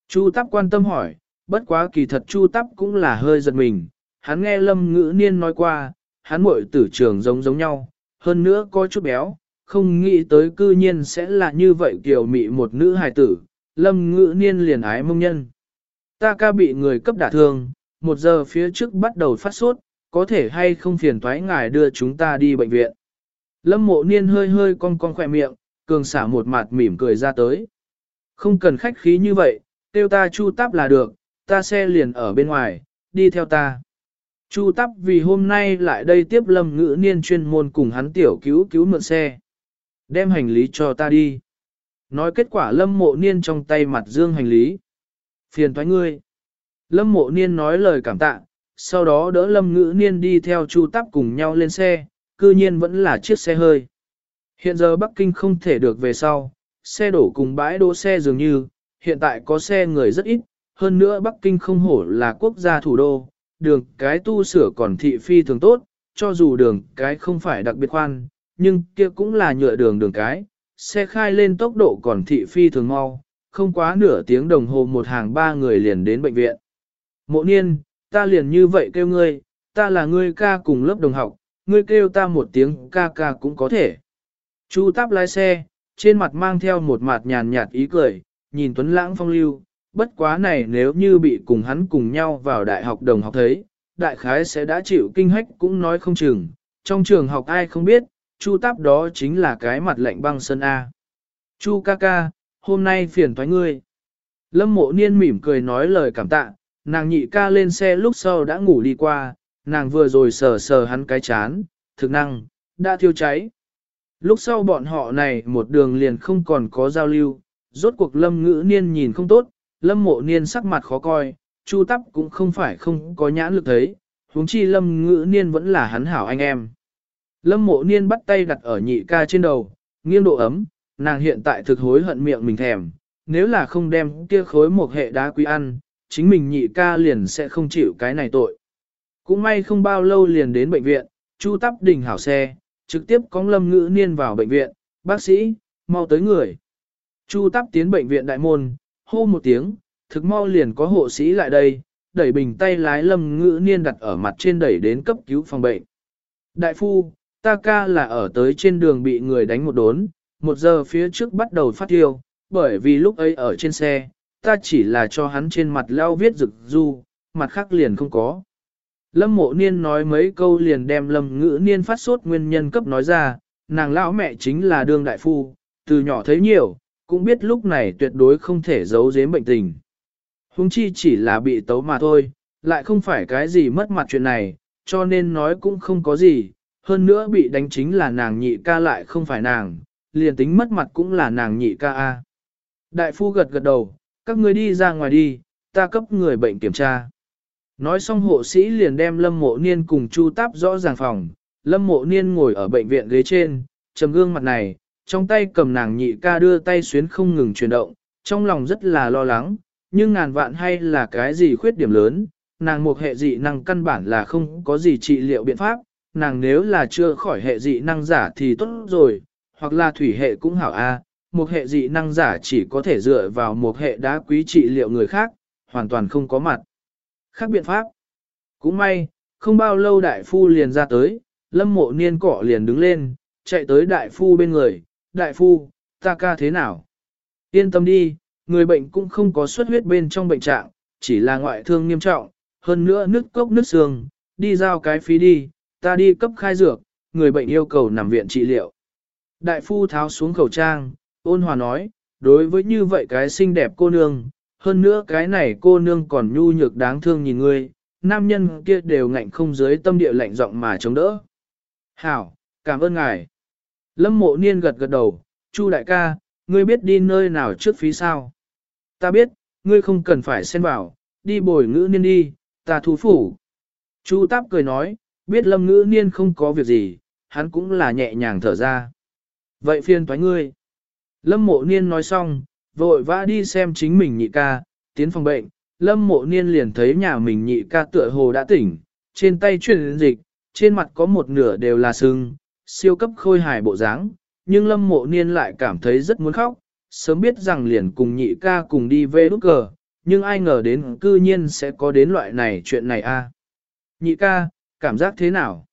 Chu Tắp quan tâm hỏi, bất quá kỳ thật Chu Tắp cũng là hơi giật mình, hắn nghe lâm ngữ niên nói qua, hắn muội tử trường giống giống nhau, hơn nữa có chút béo, không nghĩ tới cư nhiên sẽ là như vậy kiểu mị một nữ hài tử, lâm ngữ niên liền ái mông nhân. Ta ca bị người cấp đả thương, một giờ phía trước bắt đầu phát sốt, có thể hay không phiền thoái ngài đưa chúng ta đi bệnh viện. Lâm mộ niên hơi hơi cong cong khỏe miệng, cường xả một mặt mỉm cười ra tới. Không cần khách khí như vậy, tiêu ta chu táp là được, ta xe liền ở bên ngoài, đi theo ta. Chu táp vì hôm nay lại đây tiếp lâm ngữ niên chuyên môn cùng hắn tiểu cứu cứu mượn xe. Đem hành lý cho ta đi. Nói kết quả lâm mộ niên trong tay mặt dương hành lý. Phiền thoái ngươi. Lâm mộ niên nói lời cảm tạ, sau đó đỡ lâm ngữ niên đi theo chu tắp cùng nhau lên xe, cư nhiên vẫn là chiếc xe hơi. Hiện giờ Bắc Kinh không thể được về sau, xe đổ cùng bãi đỗ xe dường như, hiện tại có xe người rất ít, hơn nữa Bắc Kinh không hổ là quốc gia thủ đô, đường cái tu sửa còn thị phi thường tốt, cho dù đường cái không phải đặc biệt khoan, nhưng kia cũng là nhựa đường đường cái, xe khai lên tốc độ còn thị phi thường mau, không quá nửa tiếng đồng hồ một hàng ba người liền đến bệnh viện. Mộ niên, ta liền như vậy kêu ngươi, ta là ngươi ca cùng lớp đồng học, ngươi kêu ta một tiếng ca ca cũng có thể. Chu táp lái xe, trên mặt mang theo một mặt nhàn nhạt ý cười, nhìn Tuấn Lãng phong lưu, bất quá này nếu như bị cùng hắn cùng nhau vào đại học đồng học thấy, đại khái sẽ đã chịu kinh hách cũng nói không chừng, trong trường học ai không biết, Chu táp đó chính là cái mặt lạnh băng sân A. Chu ca ca, hôm nay phiền thoái ngươi. Lâm mộ niên mỉm cười nói lời cảm tạ, nàng nhị ca lên xe lúc sau đã ngủ đi qua, nàng vừa rồi sờ sờ hắn cái chán, thực năng, đã thiêu cháy. Lúc sau bọn họ này một đường liền không còn có giao lưu, rốt cuộc lâm ngữ niên nhìn không tốt, lâm mộ niên sắc mặt khó coi, chu tắp cũng không phải không có nhãn lực thấy, huống chi lâm ngữ niên vẫn là hắn hảo anh em. Lâm mộ niên bắt tay đặt ở nhị ca trên đầu, nghiêng độ ấm, nàng hiện tại thực hối hận miệng mình thèm, nếu là không đem kia khối một hệ đá quý ăn, chính mình nhị ca liền sẽ không chịu cái này tội. Cũng may không bao lâu liền đến bệnh viện, Chu Tắp Đình hảo xe, trực tiếp có lâm ngữ niên vào bệnh viện, bác sĩ, mau tới người. Chu Tắp tiến bệnh viện đại môn, hô một tiếng, thực mau liền có hộ sĩ lại đây, đẩy bình tay lái lâm ngữ niên đặt ở mặt trên đẩy đến cấp cứu phòng bệnh. Đại phu, ta ca là ở tới trên đường bị người đánh một đốn, một giờ phía trước bắt đầu phát tiêu, bởi vì lúc ấy ở trên xe, ta chỉ là cho hắn trên mặt leo viết rực du, mặt khác liền không có. Lâm mộ niên nói mấy câu liền đem lâm ngữ niên phát sốt nguyên nhân cấp nói ra, nàng lão mẹ chính là đương đại phu, từ nhỏ thấy nhiều, cũng biết lúc này tuyệt đối không thể giấu giếm bệnh tình. Hùng chi chỉ là bị tấu mà thôi, lại không phải cái gì mất mặt chuyện này, cho nên nói cũng không có gì, hơn nữa bị đánh chính là nàng nhị ca lại không phải nàng, liền tính mất mặt cũng là nàng nhị ca A. Đại phu gật gật đầu, các ngươi đi ra ngoài đi, ta cấp người bệnh kiểm tra. Nói xong hộ sĩ liền đem lâm mộ niên cùng chu táp rõ ràng phòng, lâm mộ niên ngồi ở bệnh viện ghế trên, trầm gương mặt này, trong tay cầm nàng nhị ca đưa tay xuyến không ngừng chuyển động, trong lòng rất là lo lắng, nhưng ngàn vạn hay là cái gì khuyết điểm lớn, nàng một hệ dị năng căn bản là không có gì trị liệu biện pháp, nàng nếu là chưa khỏi hệ dị năng giả thì tốt rồi, hoặc là thủy hệ cũng hảo a. một hệ dị năng giả chỉ có thể dựa vào một hệ đá quý trị liệu người khác, hoàn toàn không có mặt. Khác biện pháp. Cũng may, không bao lâu đại phu liền ra tới, lâm mộ niên cỏ liền đứng lên, chạy tới đại phu bên người, đại phu, ta ca thế nào? Yên tâm đi, người bệnh cũng không có xuất huyết bên trong bệnh trạng, chỉ là ngoại thương nghiêm trọng, hơn nữa nứt cốc nứt xương, đi giao cái phí đi, ta đi cấp khai dược, người bệnh yêu cầu nằm viện trị liệu. Đại phu tháo xuống khẩu trang, ôn hòa nói, đối với như vậy cái xinh đẹp cô nương, hơn nữa cái này cô nương còn nhu nhược đáng thương nhìn ngươi, nam nhân kia đều ngạnh không dưới tâm địa lạnh giọng mà chống đỡ. Hảo, cảm ơn ngài. Lâm mộ niên gật gật đầu, Chu đại ca, ngươi biết đi nơi nào trước phí sao? Ta biết, ngươi không cần phải xen vào, đi bồi ngữ niên đi, ta thú phủ. Chu táp cười nói, biết lâm ngữ niên không có việc gì, hắn cũng là nhẹ nhàng thở ra. Vậy phiền thoái ngươi. Lâm mộ niên nói xong, vội vã đi xem chính mình nhị ca, tiến phòng bệnh, lâm mộ niên liền thấy nhà mình nhị ca tựa hồ đã tỉnh, trên tay truyền dịch, trên mặt có một nửa đều là sưng, siêu cấp khôi hài bộ dáng, nhưng lâm mộ niên lại cảm thấy rất muốn khóc, sớm biết rằng liền cùng nhị ca cùng đi về đúc cờ, nhưng ai ngờ đến cư nhiên sẽ có đến loại này chuyện này a. Nhị ca, cảm giác thế nào?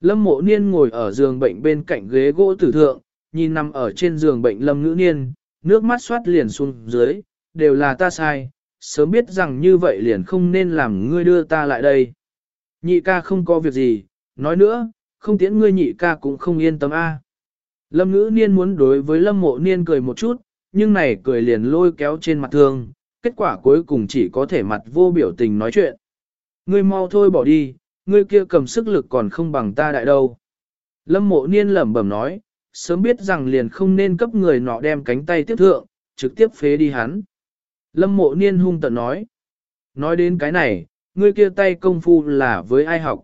Lâm mộ niên ngồi ở giường bệnh bên cạnh ghế gỗ tử thượng, nhìn nằm ở trên giường bệnh lâm ngữ niên, nước mắt xoát liền xuống dưới, đều là ta sai, sớm biết rằng như vậy liền không nên làm ngươi đưa ta lại đây. Nhị ca không có việc gì, nói nữa, không tiễn ngươi nhị ca cũng không yên tâm a. Lâm ngữ niên muốn đối với lâm mộ niên cười một chút, nhưng này cười liền lôi kéo trên mặt thương, kết quả cuối cùng chỉ có thể mặt vô biểu tình nói chuyện. Ngươi mau thôi bỏ đi, ngươi kia cầm sức lực còn không bằng ta đại đâu. Lâm mộ niên lẩm bẩm nói, sớm biết rằng liền không nên cấp người nọ đem cánh tay tiếp thượng, trực tiếp phế đi hắn. Lâm mộ niên hung tận nói, nói đến cái này, ngươi kia tay công phu là với ai học.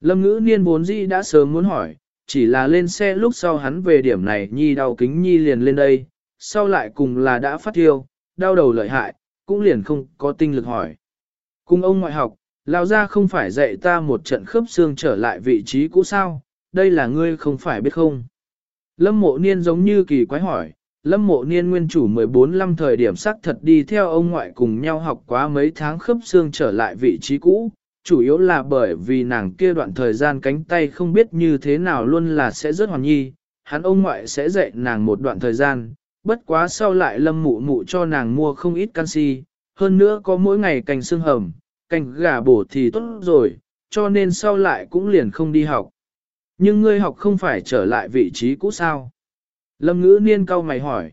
Lâm ngữ niên vốn dĩ đã sớm muốn hỏi, chỉ là lên xe lúc sau hắn về điểm này nhi đau kính nhi liền lên đây, sau lại cùng là đã phát thiêu, đau đầu lợi hại, cũng liền không có tinh lực hỏi. Cùng ông ngoại học, lao ra không phải dạy ta một trận khớp xương trở lại vị trí cũ sao, đây là ngươi không phải biết không. Lâm mộ niên giống như kỳ quái hỏi, lâm mộ niên nguyên chủ 14 năm thời điểm xác thật đi theo ông ngoại cùng nhau học quá mấy tháng khớp xương trở lại vị trí cũ, chủ yếu là bởi vì nàng kia đoạn thời gian cánh tay không biết như thế nào luôn là sẽ rất hoàn nhi, hắn ông ngoại sẽ dạy nàng một đoạn thời gian, bất quá sau lại lâm mụ mụ cho nàng mua không ít canxi, hơn nữa có mỗi ngày cành xương hầm, cành gà bổ thì tốt rồi, cho nên sau lại cũng liền không đi học. Nhưng ngươi học không phải trở lại vị trí cũ sao? Lâm ngữ niên cau mày hỏi.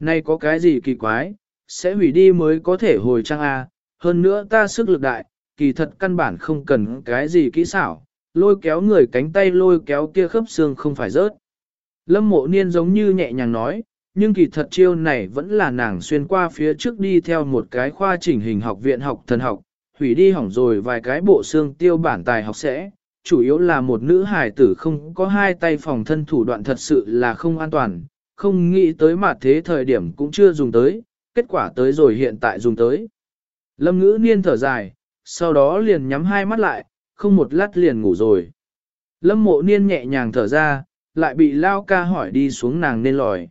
Này có cái gì kỳ quái, sẽ hủy đi mới có thể hồi trang A, hơn nữa ta sức lực đại, kỳ thật căn bản không cần cái gì kỹ xảo, lôi kéo người cánh tay lôi kéo kia khớp xương không phải rớt. Lâm mộ niên giống như nhẹ nhàng nói, nhưng kỳ thật chiêu này vẫn là nàng xuyên qua phía trước đi theo một cái khoa chỉnh hình học viện học thần học, hủy đi hỏng rồi vài cái bộ xương tiêu bản tài học sẽ, chủ yếu là một nữ hài tử không có hai tay phòng thân thủ đoạn thật sự là không an toàn, không nghĩ tới mà thế thời điểm cũng chưa dùng tới, kết quả tới rồi hiện tại dùng tới. Lâm ngữ niên thở dài, sau đó liền nhắm hai mắt lại, không một lát liền ngủ rồi. Lâm mộ niên nhẹ nhàng thở ra, lại bị lao ca hỏi đi xuống nàng nên lòi.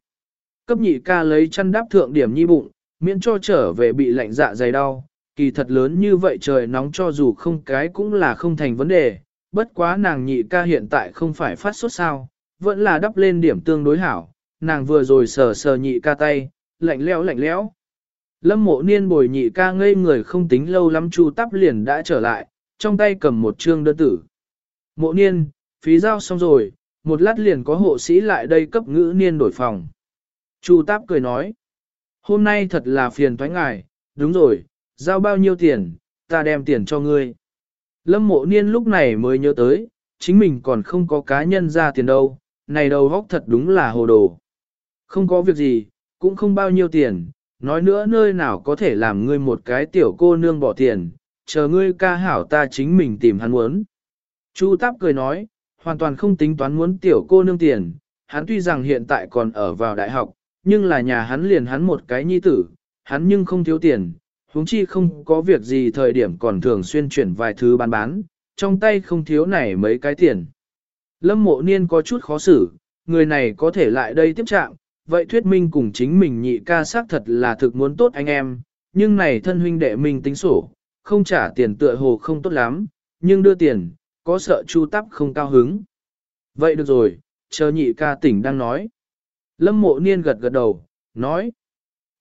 Cấp nhị ca lấy chăn đáp thượng điểm nhi bụng, miễn cho trở về bị lạnh dạ dày đau. Kỳ thật lớn như vậy trời nóng cho dù không cái cũng là không thành vấn đề, bất quá nàng nhị ca hiện tại không phải phát sốt sao, vẫn là đắp lên điểm tương đối hảo, nàng vừa rồi sờ sờ nhị ca tay, lạnh lẽo lạnh lẽo. Lâm mộ niên bồi nhị ca ngây người không tính lâu lắm chu tắp liền đã trở lại, trong tay cầm một trương đơn tử. Mộ niên, phí giao xong rồi, một lát liền có hộ sĩ lại đây cấp ngữ niên đổi phòng. Chu táp cười nói, hôm nay thật là phiền thoái ngài, đúng rồi, giao bao nhiêu tiền, ta đem tiền cho ngươi. Lâm mộ niên lúc này mới nhớ tới, chính mình còn không có cá nhân ra tiền đâu, này đầu góc thật đúng là hồ đồ. Không có việc gì, cũng không bao nhiêu tiền, nói nữa nơi nào có thể làm ngươi một cái tiểu cô nương bỏ tiền, chờ ngươi ca hảo ta chính mình tìm hắn muốn. Chu Táp cười nói, hoàn toàn không tính toán muốn tiểu cô nương tiền, hắn tuy rằng hiện tại còn ở vào đại học, nhưng là nhà hắn liền hắn một cái nhi tử, hắn nhưng không thiếu tiền, huống chi không có việc gì thời điểm còn thường xuyên chuyển vài thứ bán bán, trong tay không thiếu này mấy cái tiền. Lâm mộ niên có chút khó xử, người này có thể lại đây tiếp trạng, vậy thuyết minh cùng chính mình nhị ca xác thật là thực muốn tốt anh em, nhưng này thân huynh đệ mình tính sổ, không trả tiền tựa hồ không tốt lắm, nhưng đưa tiền, có sợ chu tắp không cao hứng. Vậy được rồi, chờ nhị ca tỉnh đang nói. Lâm mộ niên gật gật đầu, nói.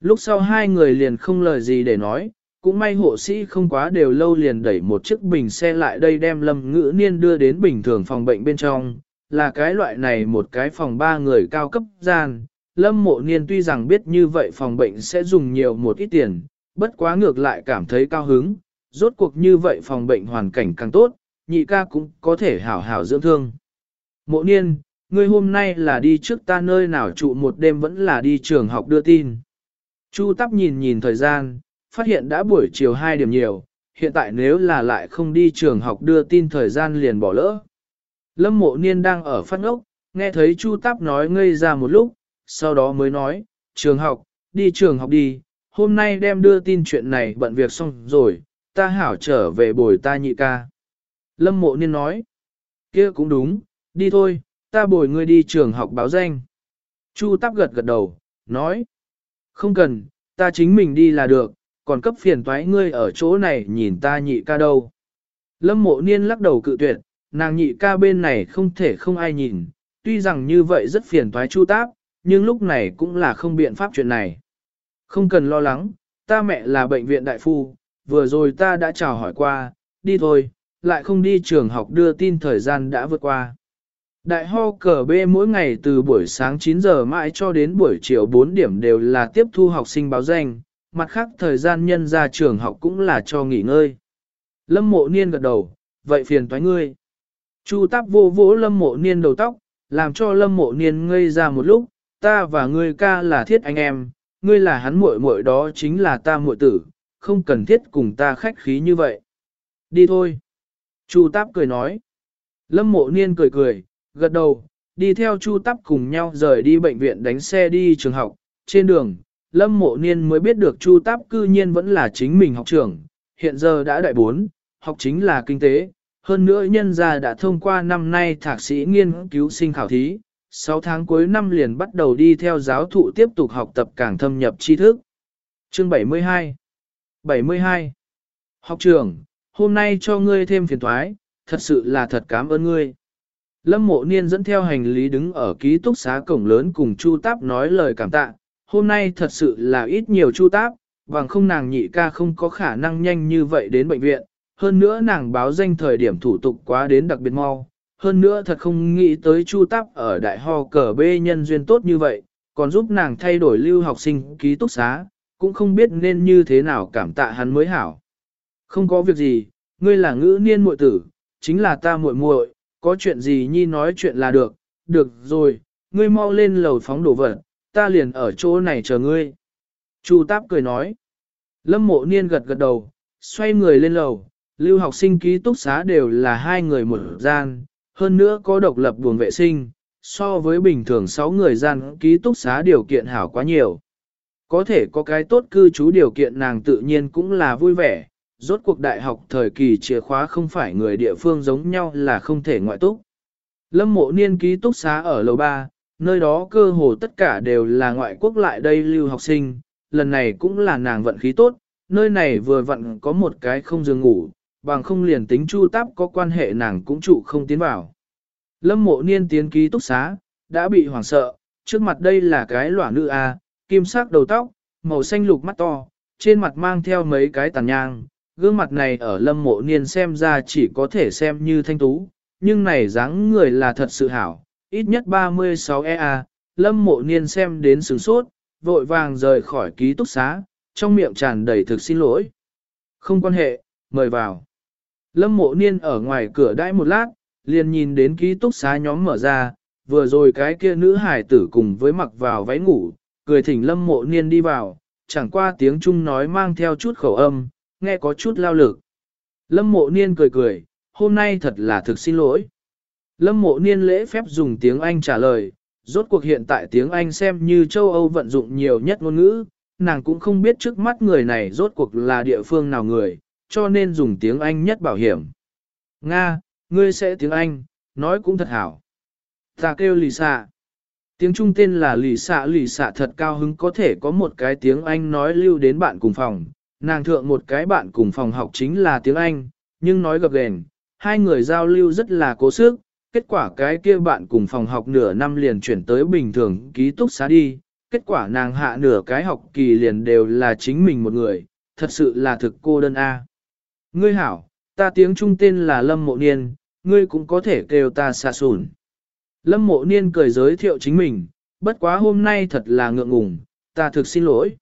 Lúc sau hai người liền không lời gì để nói, cũng may hộ sĩ không quá đều lâu liền đẩy một chiếc bình xe lại đây đem lâm ngữ niên đưa đến bình thường phòng bệnh bên trong, là cái loại này một cái phòng ba người cao cấp gian. Lâm mộ niên tuy rằng biết như vậy phòng bệnh sẽ dùng nhiều một ít tiền, bất quá ngược lại cảm thấy cao hứng, rốt cuộc như vậy phòng bệnh hoàn cảnh càng tốt, nhị ca cũng có thể hảo hảo dưỡng thương. Mộ niên, ngươi hôm nay là đi trước ta nơi nào trụ một đêm vẫn là đi trường học đưa tin. Chu tắp nhìn nhìn thời gian, phát hiện đã buổi chiều 2 điểm nhiều, hiện tại nếu là lại không đi trường học đưa tin thời gian liền bỏ lỡ. Lâm mộ niên đang ở phát ngốc, nghe thấy Chu tắp nói ngây ra một lúc, sau đó mới nói, trường học, đi trường học đi, hôm nay đem đưa tin chuyện này bận việc xong rồi, ta hảo trở về bồi ta nhị ca. Lâm mộ niên nói, kia cũng đúng, đi thôi, ta bồi ngươi đi trường học báo danh. Chu tắp gật gật đầu, nói, không cần, ta chính mình đi là được, còn cấp phiền toái ngươi ở chỗ này nhìn ta nhị ca đâu. Lâm mộ niên lắc đầu cự tuyệt, nàng nhị ca bên này không thể không ai nhìn, tuy rằng như vậy rất phiền toái chu táp, nhưng lúc này cũng là không biện pháp chuyện này. Không cần lo lắng, ta mẹ là bệnh viện đại phu, vừa rồi ta đã chào hỏi qua, đi thôi, lại không đi trường học đưa tin thời gian đã vượt qua. Đại ho cờ B mỗi ngày từ buổi sáng 9 giờ mãi cho đến buổi chiều 4 điểm đều là tiếp thu học sinh báo danh, mặt khác thời gian nhân ra trường học cũng là cho nghỉ ngơi. Lâm mộ niên gật đầu, vậy phiền toái ngươi. Chu táp vô vỗ lâm mộ niên đầu tóc, làm cho lâm mộ niên ngây ra một lúc, ta và ngươi ca là thiết anh em, ngươi là hắn muội muội đó chính là ta muội tử, không cần thiết cùng ta khách khí như vậy. Đi thôi. Chu táp cười nói. Lâm mộ niên cười cười, gật đầu, đi theo Chu Tắp cùng nhau rời đi bệnh viện đánh xe đi trường học. Trên đường, Lâm Mộ Niên mới biết được Chu Tắp cư nhiên vẫn là chính mình học trưởng, hiện giờ đã đại bốn, học chính là kinh tế. Hơn nữa nhân gia đã thông qua năm nay thạc sĩ nghiên cứu sinh khảo thí, 6 tháng cuối năm liền bắt đầu đi theo giáo thụ tiếp tục học tập càng thâm nhập tri thức. Chương 72 72 Học trưởng, hôm nay cho ngươi thêm phiền thoái, thật sự là thật cảm ơn ngươi. Lâm mộ niên dẫn theo hành lý đứng ở ký túc xá cổng lớn cùng Chu Táp nói lời cảm tạ, hôm nay thật sự là ít nhiều Chu Táp, bằng không nàng nhị ca không có khả năng nhanh như vậy đến bệnh viện, hơn nữa nàng báo danh thời điểm thủ tục quá đến đặc biệt mau, hơn nữa thật không nghĩ tới Chu Táp ở đại ho cờ bê nhân duyên tốt như vậy, còn giúp nàng thay đổi lưu học sinh ký túc xá, cũng không biết nên như thế nào cảm tạ hắn mới hảo. Không có việc gì, ngươi là ngữ niên muội tử, chính là ta muội muội, có chuyện gì nhi nói chuyện là được, được rồi, ngươi mau lên lầu phóng đồ vật, ta liền ở chỗ này chờ ngươi. Chu Táp cười nói. Lâm mộ niên gật gật đầu, xoay người lên lầu, lưu học sinh ký túc xá đều là hai người một gian, hơn nữa có độc lập buồng vệ sinh, so với bình thường sáu người gian ký túc xá điều kiện hảo quá nhiều. Có thể có cái tốt cư trú điều kiện nàng tự nhiên cũng là vui vẻ, rốt cuộc đại học thời kỳ chìa khóa không phải người địa phương giống nhau là không thể ngoại túc. Lâm mộ niên ký túc xá ở lầu 3, nơi đó cơ hồ tất cả đều là ngoại quốc lại đây lưu học sinh, lần này cũng là nàng vận khí tốt, nơi này vừa vặn có một cái không giường ngủ, bằng không liền tính chu táp có quan hệ nàng cũng trụ không tiến vào. Lâm mộ niên tiến ký túc xá, đã bị hoảng sợ, trước mặt đây là cái lỏa nữ A, kim sắc đầu tóc, màu xanh lục mắt to, trên mặt mang theo mấy cái tàn nhang, gương mặt này ở lâm mộ niên xem ra chỉ có thể xem như thanh tú, nhưng này dáng người là thật sự hảo, ít nhất 36 EA, lâm mộ niên xem đến sướng sốt, vội vàng rời khỏi ký túc xá, trong miệng tràn đầy thực xin lỗi. Không quan hệ, mời vào. Lâm mộ niên ở ngoài cửa đãi một lát, liền nhìn đến ký túc xá nhóm mở ra, vừa rồi cái kia nữ hải tử cùng với mặc vào váy ngủ, cười thỉnh lâm mộ niên đi vào, chẳng qua tiếng Trung nói mang theo chút khẩu âm, nghe có chút lao lực. Lâm mộ niên cười cười, hôm nay thật là thực xin lỗi. Lâm mộ niên lễ phép dùng tiếng Anh trả lời, rốt cuộc hiện tại tiếng Anh xem như châu Âu vận dụng nhiều nhất ngôn ngữ, nàng cũng không biết trước mắt người này rốt cuộc là địa phương nào người, cho nên dùng tiếng Anh nhất bảo hiểm. Nga, ngươi sẽ tiếng Anh, nói cũng thật hảo. Ta kêu lì xạ. Tiếng Trung tên là lì xạ lì xạ thật cao hứng có thể có một cái tiếng Anh nói lưu đến bạn cùng phòng. Nàng thượng một cái bạn cùng phòng học chính là tiếng Anh, nhưng nói gập gền, hai người giao lưu rất là cố sức. Kết quả cái kia bạn cùng phòng học nửa năm liền chuyển tới bình thường ký túc xá đi. Kết quả nàng hạ nửa cái học kỳ liền đều là chính mình một người, thật sự là thực cô đơn A. Ngươi hảo, ta tiếng Trung tên là Lâm Mộ Niên, ngươi cũng có thể kêu ta xà sùn. Lâm mộ niên cười giới thiệu chính mình, bất quá hôm nay thật là ngượng ngùng, ta thực xin lỗi.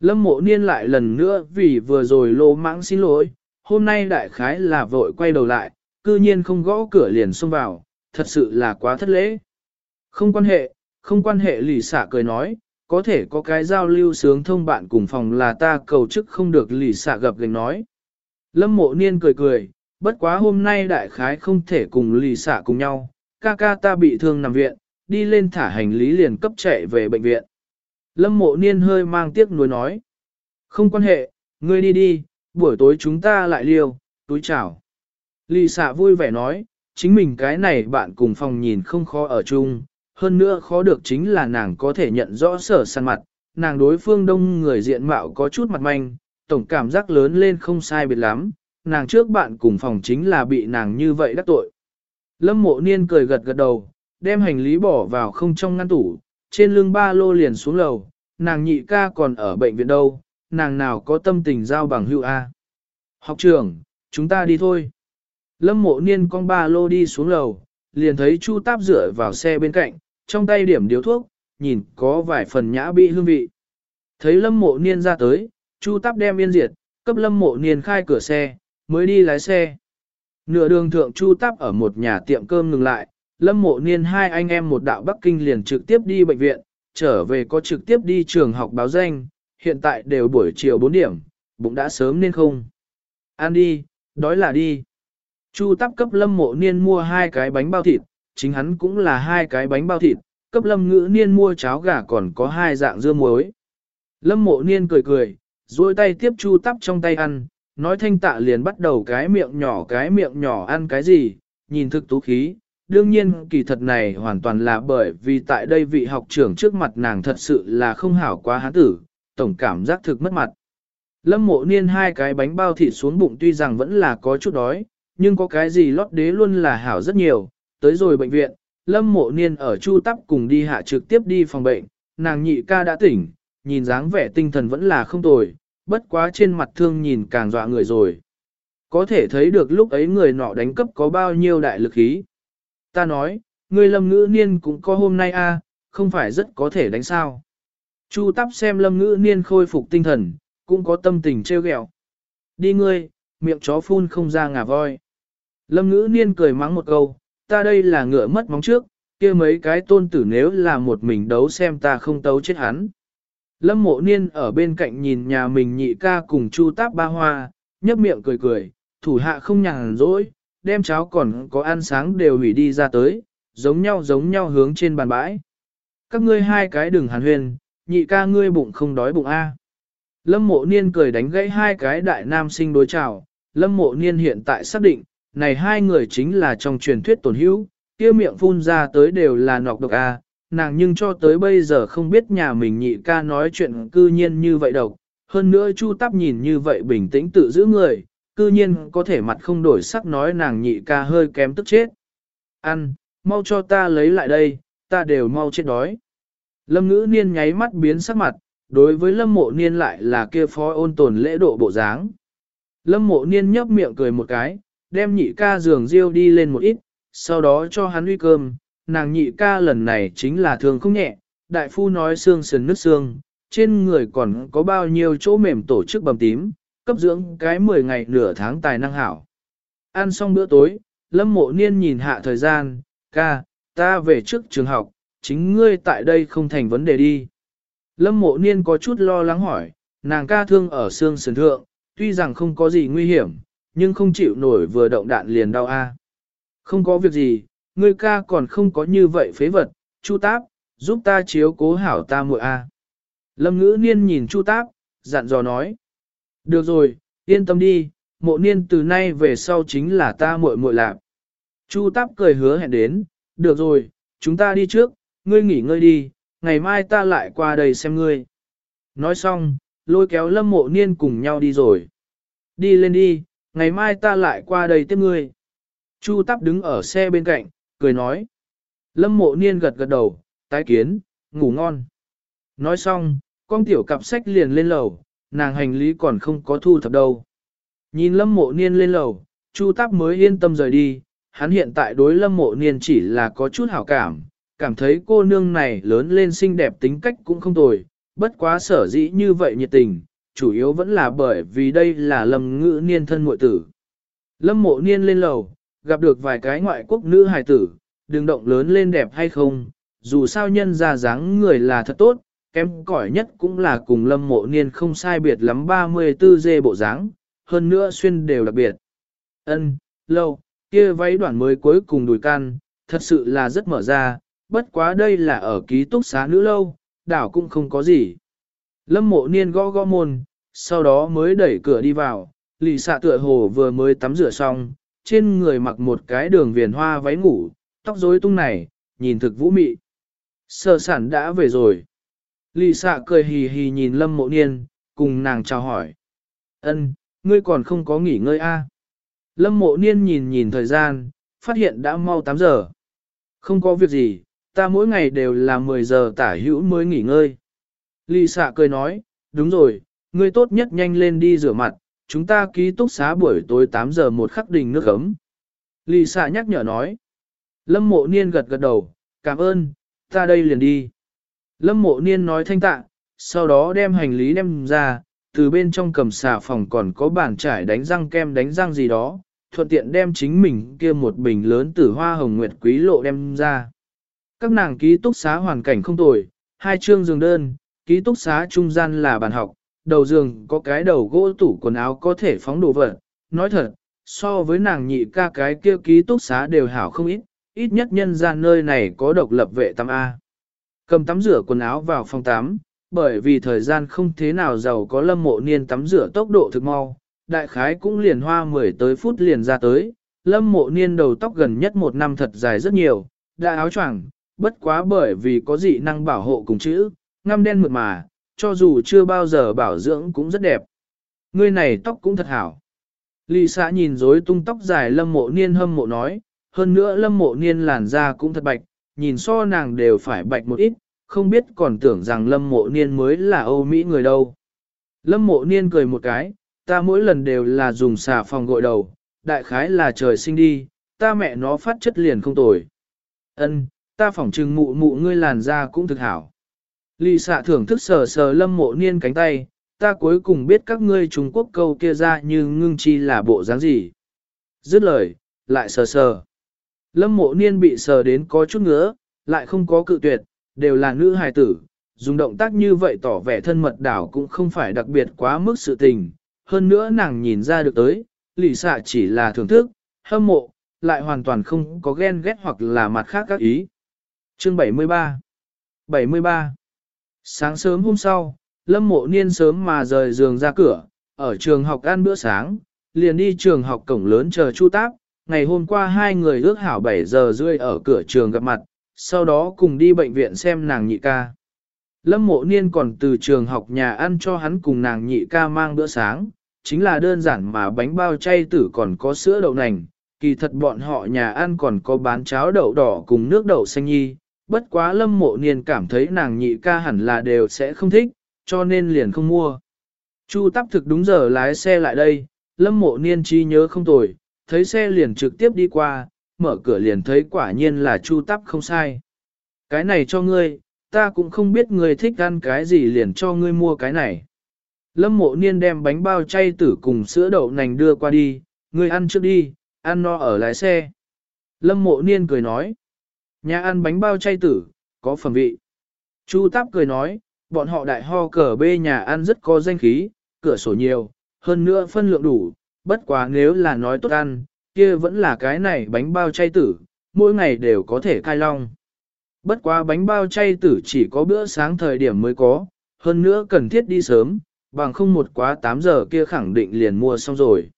Lâm mộ niên lại lần nữa vì vừa rồi lô mãng xin lỗi, hôm nay đại khái là vội quay đầu lại, cư nhiên không gõ cửa liền xông vào, thật sự là quá thất lễ. Không quan hệ, không quan hệ lì xả cười nói, có thể có cái giao lưu sướng thông bạn cùng phòng là ta cầu chức không được lì xả gặp gành nói. Lâm mộ niên cười cười, bất quá hôm nay đại khái không thể cùng lì xả cùng nhau, ca ca ta bị thương nằm viện, đi lên thả hành lý liền cấp chạy về bệnh viện. Lâm mộ niên hơi mang tiếc nuối nói. Không quan hệ, ngươi đi đi, buổi tối chúng ta lại liêu, túi chào. Lì xạ vui vẻ nói, chính mình cái này bạn cùng phòng nhìn không khó ở chung, hơn nữa khó được chính là nàng có thể nhận rõ sở săn mặt, nàng đối phương đông người diện mạo có chút mặt manh, tổng cảm giác lớn lên không sai biệt lắm, nàng trước bạn cùng phòng chính là bị nàng như vậy đắc tội. Lâm mộ niên cười gật gật đầu, đem hành lý bỏ vào không trong ngăn tủ, trên lưng ba lô liền xuống lầu, nàng nhị ca còn ở bệnh viện đâu, nàng nào có tâm tình giao bằng hữu A. Học trưởng, chúng ta đi thôi. Lâm mộ niên con ba lô đi xuống lầu, liền thấy Chu Táp rửa vào xe bên cạnh, trong tay điểm điếu thuốc, nhìn có vài phần nhã bị hương vị. Thấy lâm mộ niên ra tới, Chu Táp đem yên diệt, cấp lâm mộ niên khai cửa xe, mới đi lái xe. Nửa đường thượng Chu Táp ở một nhà tiệm cơm ngừng lại, Lâm Mộ Niên hai anh em một đạo Bắc Kinh liền trực tiếp đi bệnh viện, trở về có trực tiếp đi trường học báo danh, hiện tại đều buổi chiều 4 điểm, bụng đã sớm nên không. Ăn đi, đói là đi. Chu tắp cấp Lâm Mộ Niên mua hai cái bánh bao thịt, chính hắn cũng là hai cái bánh bao thịt, cấp Lâm Ngữ Niên mua cháo gà còn có hai dạng dưa muối. Lâm Mộ Niên cười cười, duỗi tay tiếp Chu tắp trong tay ăn, nói thanh tạ liền bắt đầu cái miệng nhỏ cái miệng nhỏ ăn cái gì, nhìn thực tú khí. Đương nhiên kỳ thật này hoàn toàn là bởi vì tại đây vị học trưởng trước mặt nàng thật sự là không hảo quá hán tử, tổng cảm giác thực mất mặt. Lâm mộ niên hai cái bánh bao thịt xuống bụng tuy rằng vẫn là có chút đói, nhưng có cái gì lót đế luôn là hảo rất nhiều. Tới rồi bệnh viện, lâm mộ niên ở chu tắp cùng đi hạ trực tiếp đi phòng bệnh, nàng nhị ca đã tỉnh, nhìn dáng vẻ tinh thần vẫn là không tồi, bất quá trên mặt thương nhìn càng dọa người rồi. Có thể thấy được lúc ấy người nọ đánh cấp có bao nhiêu đại lực khí. Ta nói, ngươi lâm ngữ niên cũng có hôm nay a, không phải rất có thể đánh sao. Chu tắp xem lâm ngữ niên khôi phục tinh thần, cũng có tâm tình trêu ghẹo. Đi ngươi, miệng chó phun không ra ngà voi. Lâm ngữ niên cười mắng một câu, ta đây là ngựa mất móng trước, kia mấy cái tôn tử nếu là một mình đấu xem ta không tấu chết hắn. Lâm mộ niên ở bên cạnh nhìn nhà mình nhị ca cùng chu táp ba hoa, nhấp miệng cười cười, thủ hạ không nhàn rỗi, đem cháo còn có ăn sáng đều hủy đi ra tới, giống nhau giống nhau hướng trên bàn bãi. Các ngươi hai cái đừng hàn huyền, nhị ca ngươi bụng không đói bụng A. Lâm mộ niên cười đánh gãy hai cái đại nam sinh đối chào, lâm mộ niên hiện tại xác định, này hai người chính là trong truyền thuyết tổn hữu, kia miệng phun ra tới đều là nọc độc A, nàng nhưng cho tới bây giờ không biết nhà mình nhị ca nói chuyện cư nhiên như vậy độc, hơn nữa Chu Tắp nhìn như vậy bình tĩnh tự giữ người, cư nhiên có thể mặt không đổi sắc nói nàng nhị ca hơi kém tức chết. Ăn, mau cho ta lấy lại đây, ta đều mau chết đói. Lâm ngữ niên nháy mắt biến sắc mặt, đối với lâm mộ niên lại là kia phó ôn tồn lễ độ bộ dáng. Lâm mộ niên nhấp miệng cười một cái, đem nhị ca giường riêu đi lên một ít, sau đó cho hắn uy cơm, nàng nhị ca lần này chính là thường không nhẹ, đại phu nói xương sườn nứt xương, trên người còn có bao nhiêu chỗ mềm tổ chức bầm tím, cấp dưỡng cái 10 ngày nửa tháng tài năng hảo. Ăn xong bữa tối, lâm mộ niên nhìn hạ thời gian, ca, ta về trước trường học, chính ngươi tại đây không thành vấn đề đi. Lâm mộ niên có chút lo lắng hỏi, nàng ca thương ở xương sườn thượng, tuy rằng không có gì nguy hiểm, nhưng không chịu nổi vừa động đạn liền đau a. Không có việc gì, ngươi ca còn không có như vậy phế vật, Chu Táp, giúp ta chiếu cố hảo ta muội a. Lâm ngữ niên nhìn Chu Táp, dặn dò nói. Được rồi, yên tâm đi, mộ niên từ nay về sau chính là ta muội muội lạc. Chu Táp cười hứa hẹn đến, được rồi, chúng ta đi trước, ngươi nghỉ ngơi đi, ngày mai ta lại qua đây xem ngươi. Nói xong, lôi kéo lâm mộ niên cùng nhau đi rồi. Đi lên đi, ngày mai ta lại qua đây tiếp ngươi. Chu Táp đứng ở xe bên cạnh, cười nói. Lâm mộ niên gật gật đầu, tái kiến, ngủ ngon. Nói xong, con tiểu cặp sách liền lên lầu, nàng hành lý còn không có thu thập đâu. Nhìn lâm mộ niên lên lầu, Chu Táp mới yên tâm rời đi, hắn hiện tại đối lâm mộ niên chỉ là có chút hảo cảm, cảm thấy cô nương này lớn lên xinh đẹp tính cách cũng không tồi, bất quá sở dĩ như vậy nhiệt tình, chủ yếu vẫn là bởi vì đây là lâm ngữ niên thân muội tử. Lâm mộ niên lên lầu, gặp được vài cái ngoại quốc nữ hài tử, đừng động lớn lên đẹp hay không, dù sao nhân ra dáng người là thật tốt, kém cỏi nhất cũng là cùng lâm mộ niên không sai biệt lắm 34 dê bộ dáng, hơn nữa xuyên đều đặc biệt. Ân, lâu, kia váy đoạn mới cuối cùng đùi can, thật sự là rất mở ra, bất quá đây là ở ký túc xá nữ lâu, đảo cũng không có gì. Lâm mộ niên gõ gõ môn, sau đó mới đẩy cửa đi vào, lì xạ tựa hồ vừa mới tắm rửa xong, trên người mặc một cái đường viền hoa váy ngủ, tóc rối tung này, nhìn thực vũ mị. Sở sản đã về rồi. Lì xạ cười hì hì nhìn lâm mộ niên, cùng nàng chào hỏi. ân ngươi còn không có nghỉ ngơi a à? Lâm mộ niên nhìn nhìn thời gian, phát hiện đã mau 8 giờ. Không có việc gì, ta mỗi ngày đều là 10 giờ tả hữu mới nghỉ ngơi. Lì xạ cười nói, đúng rồi, ngươi tốt nhất nhanh lên đi rửa mặt, chúng ta ký túc xá buổi tối 8 giờ một khắc đình nước ấm. Lì xạ nhắc nhở nói. Lâm mộ niên gật gật đầu, cảm ơn, ta đây liền đi. Lâm mộ niên nói thanh tạ, sau đó đem hành lý đem ra, từ bên trong cầm xà phòng còn có bàn trải đánh răng kem đánh răng gì đó, thuận tiện đem chính mình kia một bình lớn tử hoa hồng nguyệt quý lộ đem ra. Các nàng ký túc xá hoàn cảnh không tồi, hai chương giường đơn, ký túc xá trung gian là bàn học, đầu giường có cái đầu gỗ tủ quần áo có thể phóng đồ vật. Nói thật, so với nàng nhị ca cái kia ký túc xá đều hảo không ít, ít nhất nhân gian nơi này có độc lập vệ tam A. Cầm tắm rửa quần áo vào phòng tắm, bởi vì thời gian không thế nào giàu có lâm mộ niên tắm rửa tốc độ thực mau, đại khái cũng liền hoa 10 tới phút liền ra tới, lâm mộ niên đầu tóc gần nhất một năm thật dài rất nhiều, đã áo choàng, bất quá bởi vì có dị năng bảo hộ cùng chữ, ngăm đen mượt mà, cho dù chưa bao giờ bảo dưỡng cũng rất đẹp. Ngươi này tóc cũng thật hảo. Lì xã nhìn rối tung tóc dài lâm mộ niên hâm mộ nói, hơn nữa lâm mộ niên làn da cũng thật bạch, nhìn so nàng đều phải bạch một ít, không biết còn tưởng rằng lâm mộ niên mới là Âu Mỹ người đâu. Lâm mộ niên cười một cái, ta mỗi lần đều là dùng xà phòng gội đầu, đại khái là trời sinh đi, ta mẹ nó phát chất liền không tồi. Ân, ta phỏng trừng mụ mụ ngươi làn da cũng thực hảo. Lì xạ thưởng thức sờ sờ lâm mộ niên cánh tay, ta cuối cùng biết các ngươi Trung Quốc câu kia ra như ngưng chi là bộ dáng gì. Dứt lời, lại sờ sờ. Lâm mộ niên bị sờ đến có chút ngứa, lại không có cự tuyệt, đều là nữ hài tử, dùng động tác như vậy tỏ vẻ thân mật đảo cũng không phải đặc biệt quá mức sự tình. Hơn nữa nàng nhìn ra được tới, lì xạ chỉ là thưởng thức, hâm mộ, lại hoàn toàn không có ghen ghét hoặc là mặt khác các ý. Chương 73 73 Sáng sớm hôm sau, Lâm Mộ Niên sớm mà rời giường ra cửa, ở trường học ăn bữa sáng, liền đi trường học cổng lớn chờ Chu Táp. Ngày hôm qua hai người ước hảo 7 giờ rưỡi ở cửa trường gặp mặt, sau đó cùng đi bệnh viện xem nàng nhị ca. Lâm mộ niên còn từ trường học nhà ăn cho hắn cùng nàng nhị ca mang bữa sáng, chính là đơn giản mà bánh bao chay tử còn có sữa đậu nành, kỳ thật bọn họ nhà ăn còn có bán cháo đậu đỏ cùng nước đậu xanh nhi, bất quá lâm mộ niên cảm thấy nàng nhị ca hẳn là đều sẽ không thích, cho nên liền không mua. Chu tắp thực đúng giờ lái xe lại đây, lâm mộ niên chi nhớ không tồi, thấy xe liền trực tiếp đi qua, mở cửa liền thấy quả nhiên là chu tắp không sai. Cái này cho ngươi, ta cũng không biết ngươi thích ăn cái gì liền cho ngươi mua cái này. Lâm mộ niên đem bánh bao chay tử cùng sữa đậu nành đưa qua đi, ngươi ăn trước đi, ăn no ở lái xe. Lâm mộ niên cười nói, nhà ăn bánh bao chay tử, có phẩm vị. Chu táp cười nói, bọn họ đại ho cờ bê nhà ăn rất có danh khí, cửa sổ nhiều, hơn nữa phân lượng đủ, bất quá nếu là nói tốt ăn, kia vẫn là cái này bánh bao chay tử, mỗi ngày đều có thể cai long. Bất quá bánh bao chay tử chỉ có bữa sáng thời điểm mới có, hơn nữa cần thiết đi sớm, bằng không một quá 8 giờ kia khẳng định liền mua xong rồi.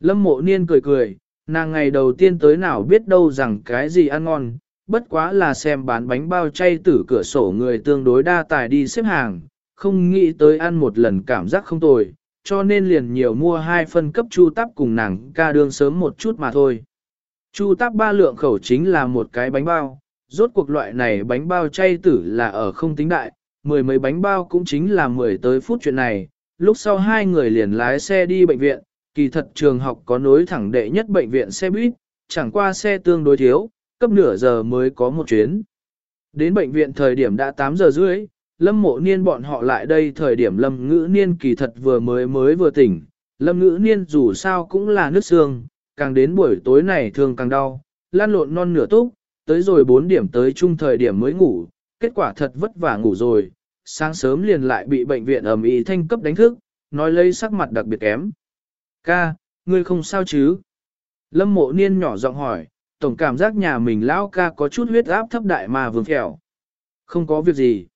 Lâm mộ niên cười cười, nàng ngày đầu tiên tới nào biết đâu rằng cái gì ăn ngon, bất quá là xem bán bánh bao chay tử cửa sổ người tương đối đa tài đi xếp hàng, không nghĩ tới ăn một lần cảm giác không tồi, cho nên liền nhiều mua hai phân cấp chu tắp cùng nàng ca đương sớm một chút mà thôi. Chu tắp ba lượng khẩu chính là một cái bánh bao, rốt cuộc loại này bánh bao chay tử là ở không tính đại, mười mấy bánh bao cũng chính là mười tới phút chuyện này, lúc sau hai người liền lái xe đi bệnh viện, kỳ thật trường học có nối thẳng đệ nhất bệnh viện xe buýt, chẳng qua xe tương đối thiếu, cấp nửa giờ mới có một chuyến. Đến bệnh viện thời điểm đã 8 giờ rưỡi, lâm mộ niên bọn họ lại đây thời điểm lâm ngữ niên kỳ thật vừa mới mới vừa tỉnh, lâm ngữ niên dù sao cũng là nước xương, càng đến buổi tối này thường càng đau, lan lộn non nửa túc, tới rồi 4 điểm tới chung thời điểm mới ngủ, kết quả thật vất vả ngủ rồi, sáng sớm liền lại bị bệnh viện ẩm ý thanh cấp đánh thức, nói lấy sắc mặt đặc biệt kém. Ca, ngươi không sao chứ? Lâm mộ niên nhỏ giọng hỏi, tổng cảm giác nhà mình lão ca có chút huyết áp thấp đại mà vương phèo. Không có việc gì.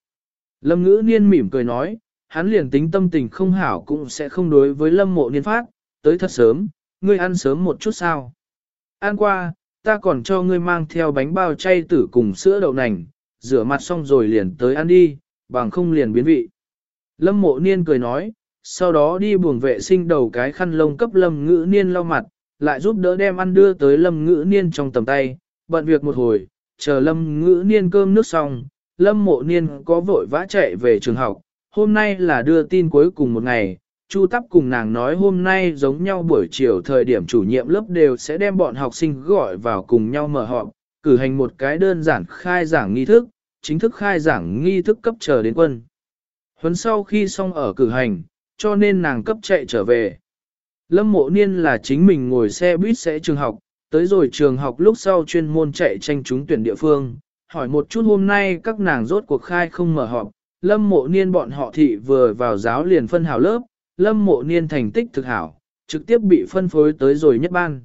Lâm ngữ niên mỉm cười nói, hắn liền tính tâm tình không hảo cũng sẽ không đối với lâm mộ niên phát, tới thật sớm, ngươi ăn sớm một chút sao. Ăn qua, ta còn cho ngươi mang theo bánh bao chay tử cùng sữa đậu nành, rửa mặt xong rồi liền tới ăn đi, bằng không liền biến vị. Lâm mộ niên cười nói, sau đó đi buồng vệ sinh đầu cái khăn lông cấp lâm ngữ niên lau mặt, lại giúp đỡ đem ăn đưa tới lâm ngữ niên trong tầm tay, bận việc một hồi, chờ lâm ngữ niên cơm nước xong, lâm mộ niên có vội vã chạy về trường học, hôm nay là đưa tin cuối cùng một ngày, Chu Tắp cùng nàng nói hôm nay giống nhau buổi chiều thời điểm chủ nhiệm lớp đều sẽ đem bọn học sinh gọi vào cùng nhau mở họp, cử hành một cái đơn giản khai giảng nghi thức, chính thức khai giảng nghi thức cấp chờ đến quân. Huấn sau khi xong ở cử hành, cho nên nàng cấp chạy trở về. Lâm mộ niên là chính mình ngồi xe buýt sẽ trường học, tới rồi trường học lúc sau chuyên môn chạy tranh trúng tuyển địa phương, hỏi một chút hôm nay các nàng rốt cuộc khai không mở họp, lâm mộ niên bọn họ thị vừa vào giáo liền phân hảo lớp, lâm mộ niên thành tích thực hảo, trực tiếp bị phân phối tới rồi nhất ban.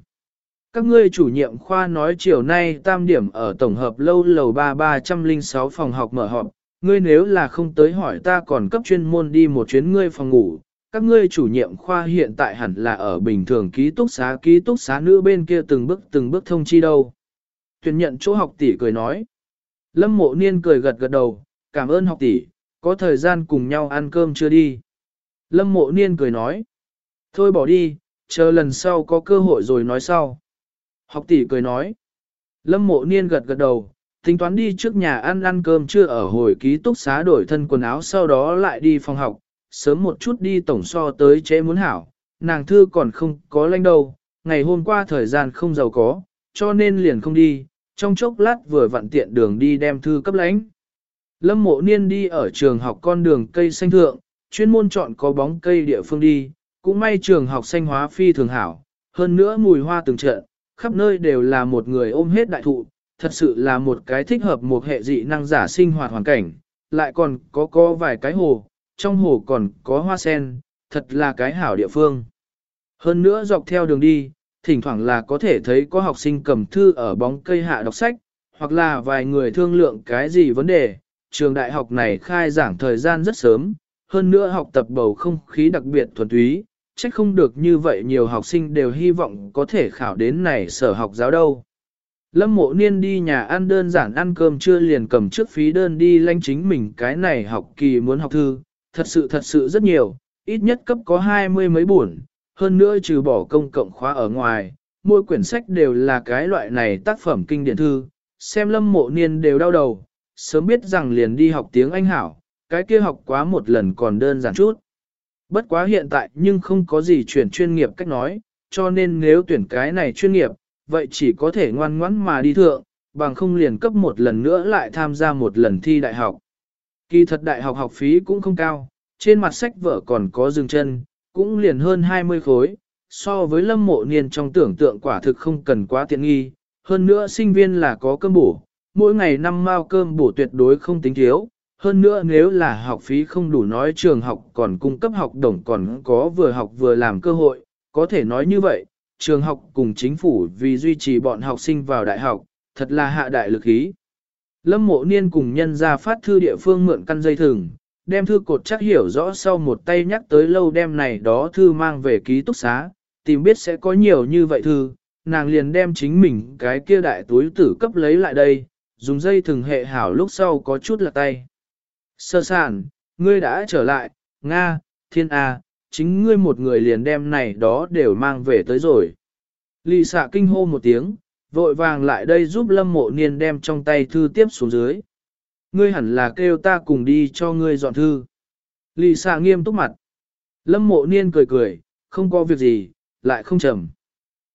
Các ngươi chủ nhiệm khoa nói chiều nay tam điểm ở tổng hợp lâu lầu 3306 phòng học mở họp, ngươi nếu là không tới hỏi ta còn cấp chuyên môn đi một chuyến ngươi phòng ngủ, các ngươi chủ nhiệm khoa hiện tại hẳn là ở bình thường ký túc xá ký túc xá nữ bên kia từng bước từng bước thông chi đâu. Tuyển nhận chỗ học tỷ cười nói. Lâm mộ niên cười gật gật đầu, cảm ơn học tỷ, có thời gian cùng nhau ăn cơm chưa đi. Lâm mộ niên cười nói. Thôi bỏ đi, chờ lần sau có cơ hội rồi nói sau. Học tỷ cười nói. Lâm mộ niên gật gật đầu, tính toán đi trước nhà ăn ăn cơm chưa ở hồi ký túc xá đổi thân quần áo sau đó lại đi phòng học, sớm một chút đi tổng so tới chế muốn hảo, nàng thư còn không có lanh đâu, ngày hôm qua thời gian không giàu có, cho nên liền không đi, trong chốc lát vừa vặn tiện đường đi đem thư cấp lãnh. Lâm mộ niên đi ở trường học con đường cây xanh thượng, chuyên môn chọn có bóng cây địa phương đi, cũng may trường học xanh hóa phi thường hảo, hơn nữa mùi hoa từng trận, khắp nơi đều là một người ôm hết đại thụ, thật sự là một cái thích hợp một hệ dị năng giả sinh hoạt hoàn cảnh, lại còn có có vài cái hồ, trong hồ còn có hoa sen, thật là cái hảo địa phương. Hơn nữa dọc theo đường đi, thỉnh thoảng là có thể thấy có học sinh cầm thư ở bóng cây hạ đọc sách, hoặc là vài người thương lượng cái gì vấn đề. Trường đại học này khai giảng thời gian rất sớm, hơn nữa học tập bầu không khí đặc biệt thuần túy, trách không được như vậy nhiều học sinh đều hy vọng có thể khảo đến này sở học giáo đâu. Lâm mộ niên đi nhà ăn đơn giản ăn cơm chưa liền cầm trước phí đơn đi lanh chính mình cái này học kỳ muốn học thư, thật sự thật sự rất nhiều, ít nhất cấp có hai mươi mấy buồn, hơn nữa trừ bỏ công cộng khóa ở ngoài, mỗi quyển sách đều là cái loại này tác phẩm kinh điển thư, xem lâm mộ niên đều đau đầu, sớm biết rằng liền đi học tiếng Anh hảo, cái kia học quá một lần còn đơn giản chút. Bất quá hiện tại nhưng không có gì chuyển chuyên nghiệp cách nói, cho nên nếu tuyển cái này chuyên nghiệp, vậy chỉ có thể ngoan ngoãn mà đi thượng, bằng không liền cấp một lần nữa lại tham gia một lần thi đại học. Kỳ thật đại học học phí cũng không cao, trên mặt sách vở còn có dừng chân, cũng liền hơn 20 khối, so với lâm mộ niên trong tưởng tượng quả thực không cần quá tiện nghi, hơn nữa sinh viên là có cơm bổ, mỗi ngày năm mao cơm bổ tuyệt đối không tính thiếu, hơn nữa nếu là học phí không đủ nói trường học còn cung cấp học đồng còn có vừa học vừa làm cơ hội, có thể nói như vậy, trường học cùng chính phủ vì duy trì bọn học sinh vào đại học, thật là hạ đại lực ý. Lâm mộ niên cùng nhân ra phát thư địa phương mượn căn dây thừng, đem thư cột chắc hiểu rõ sau một tay nhắc tới lâu đem này đó thư mang về ký túc xá, tìm biết sẽ có nhiều như vậy thư, nàng liền đem chính mình cái kia đại túi tử cấp lấy lại đây, dùng dây thừng hệ hảo lúc sau có chút là tay. Sơ sản, ngươi đã trở lại, Nga, Thiên A, chính ngươi một người liền đem này đó đều mang về tới rồi. Lì xạ kinh hô một tiếng, vội vàng lại đây giúp lâm mộ niên đem trong tay thư tiếp xuống dưới. Ngươi hẳn là kêu ta cùng đi cho ngươi dọn thư. Lì xạ nghiêm túc mặt. Lâm mộ niên cười cười, không có việc gì, lại không trầm.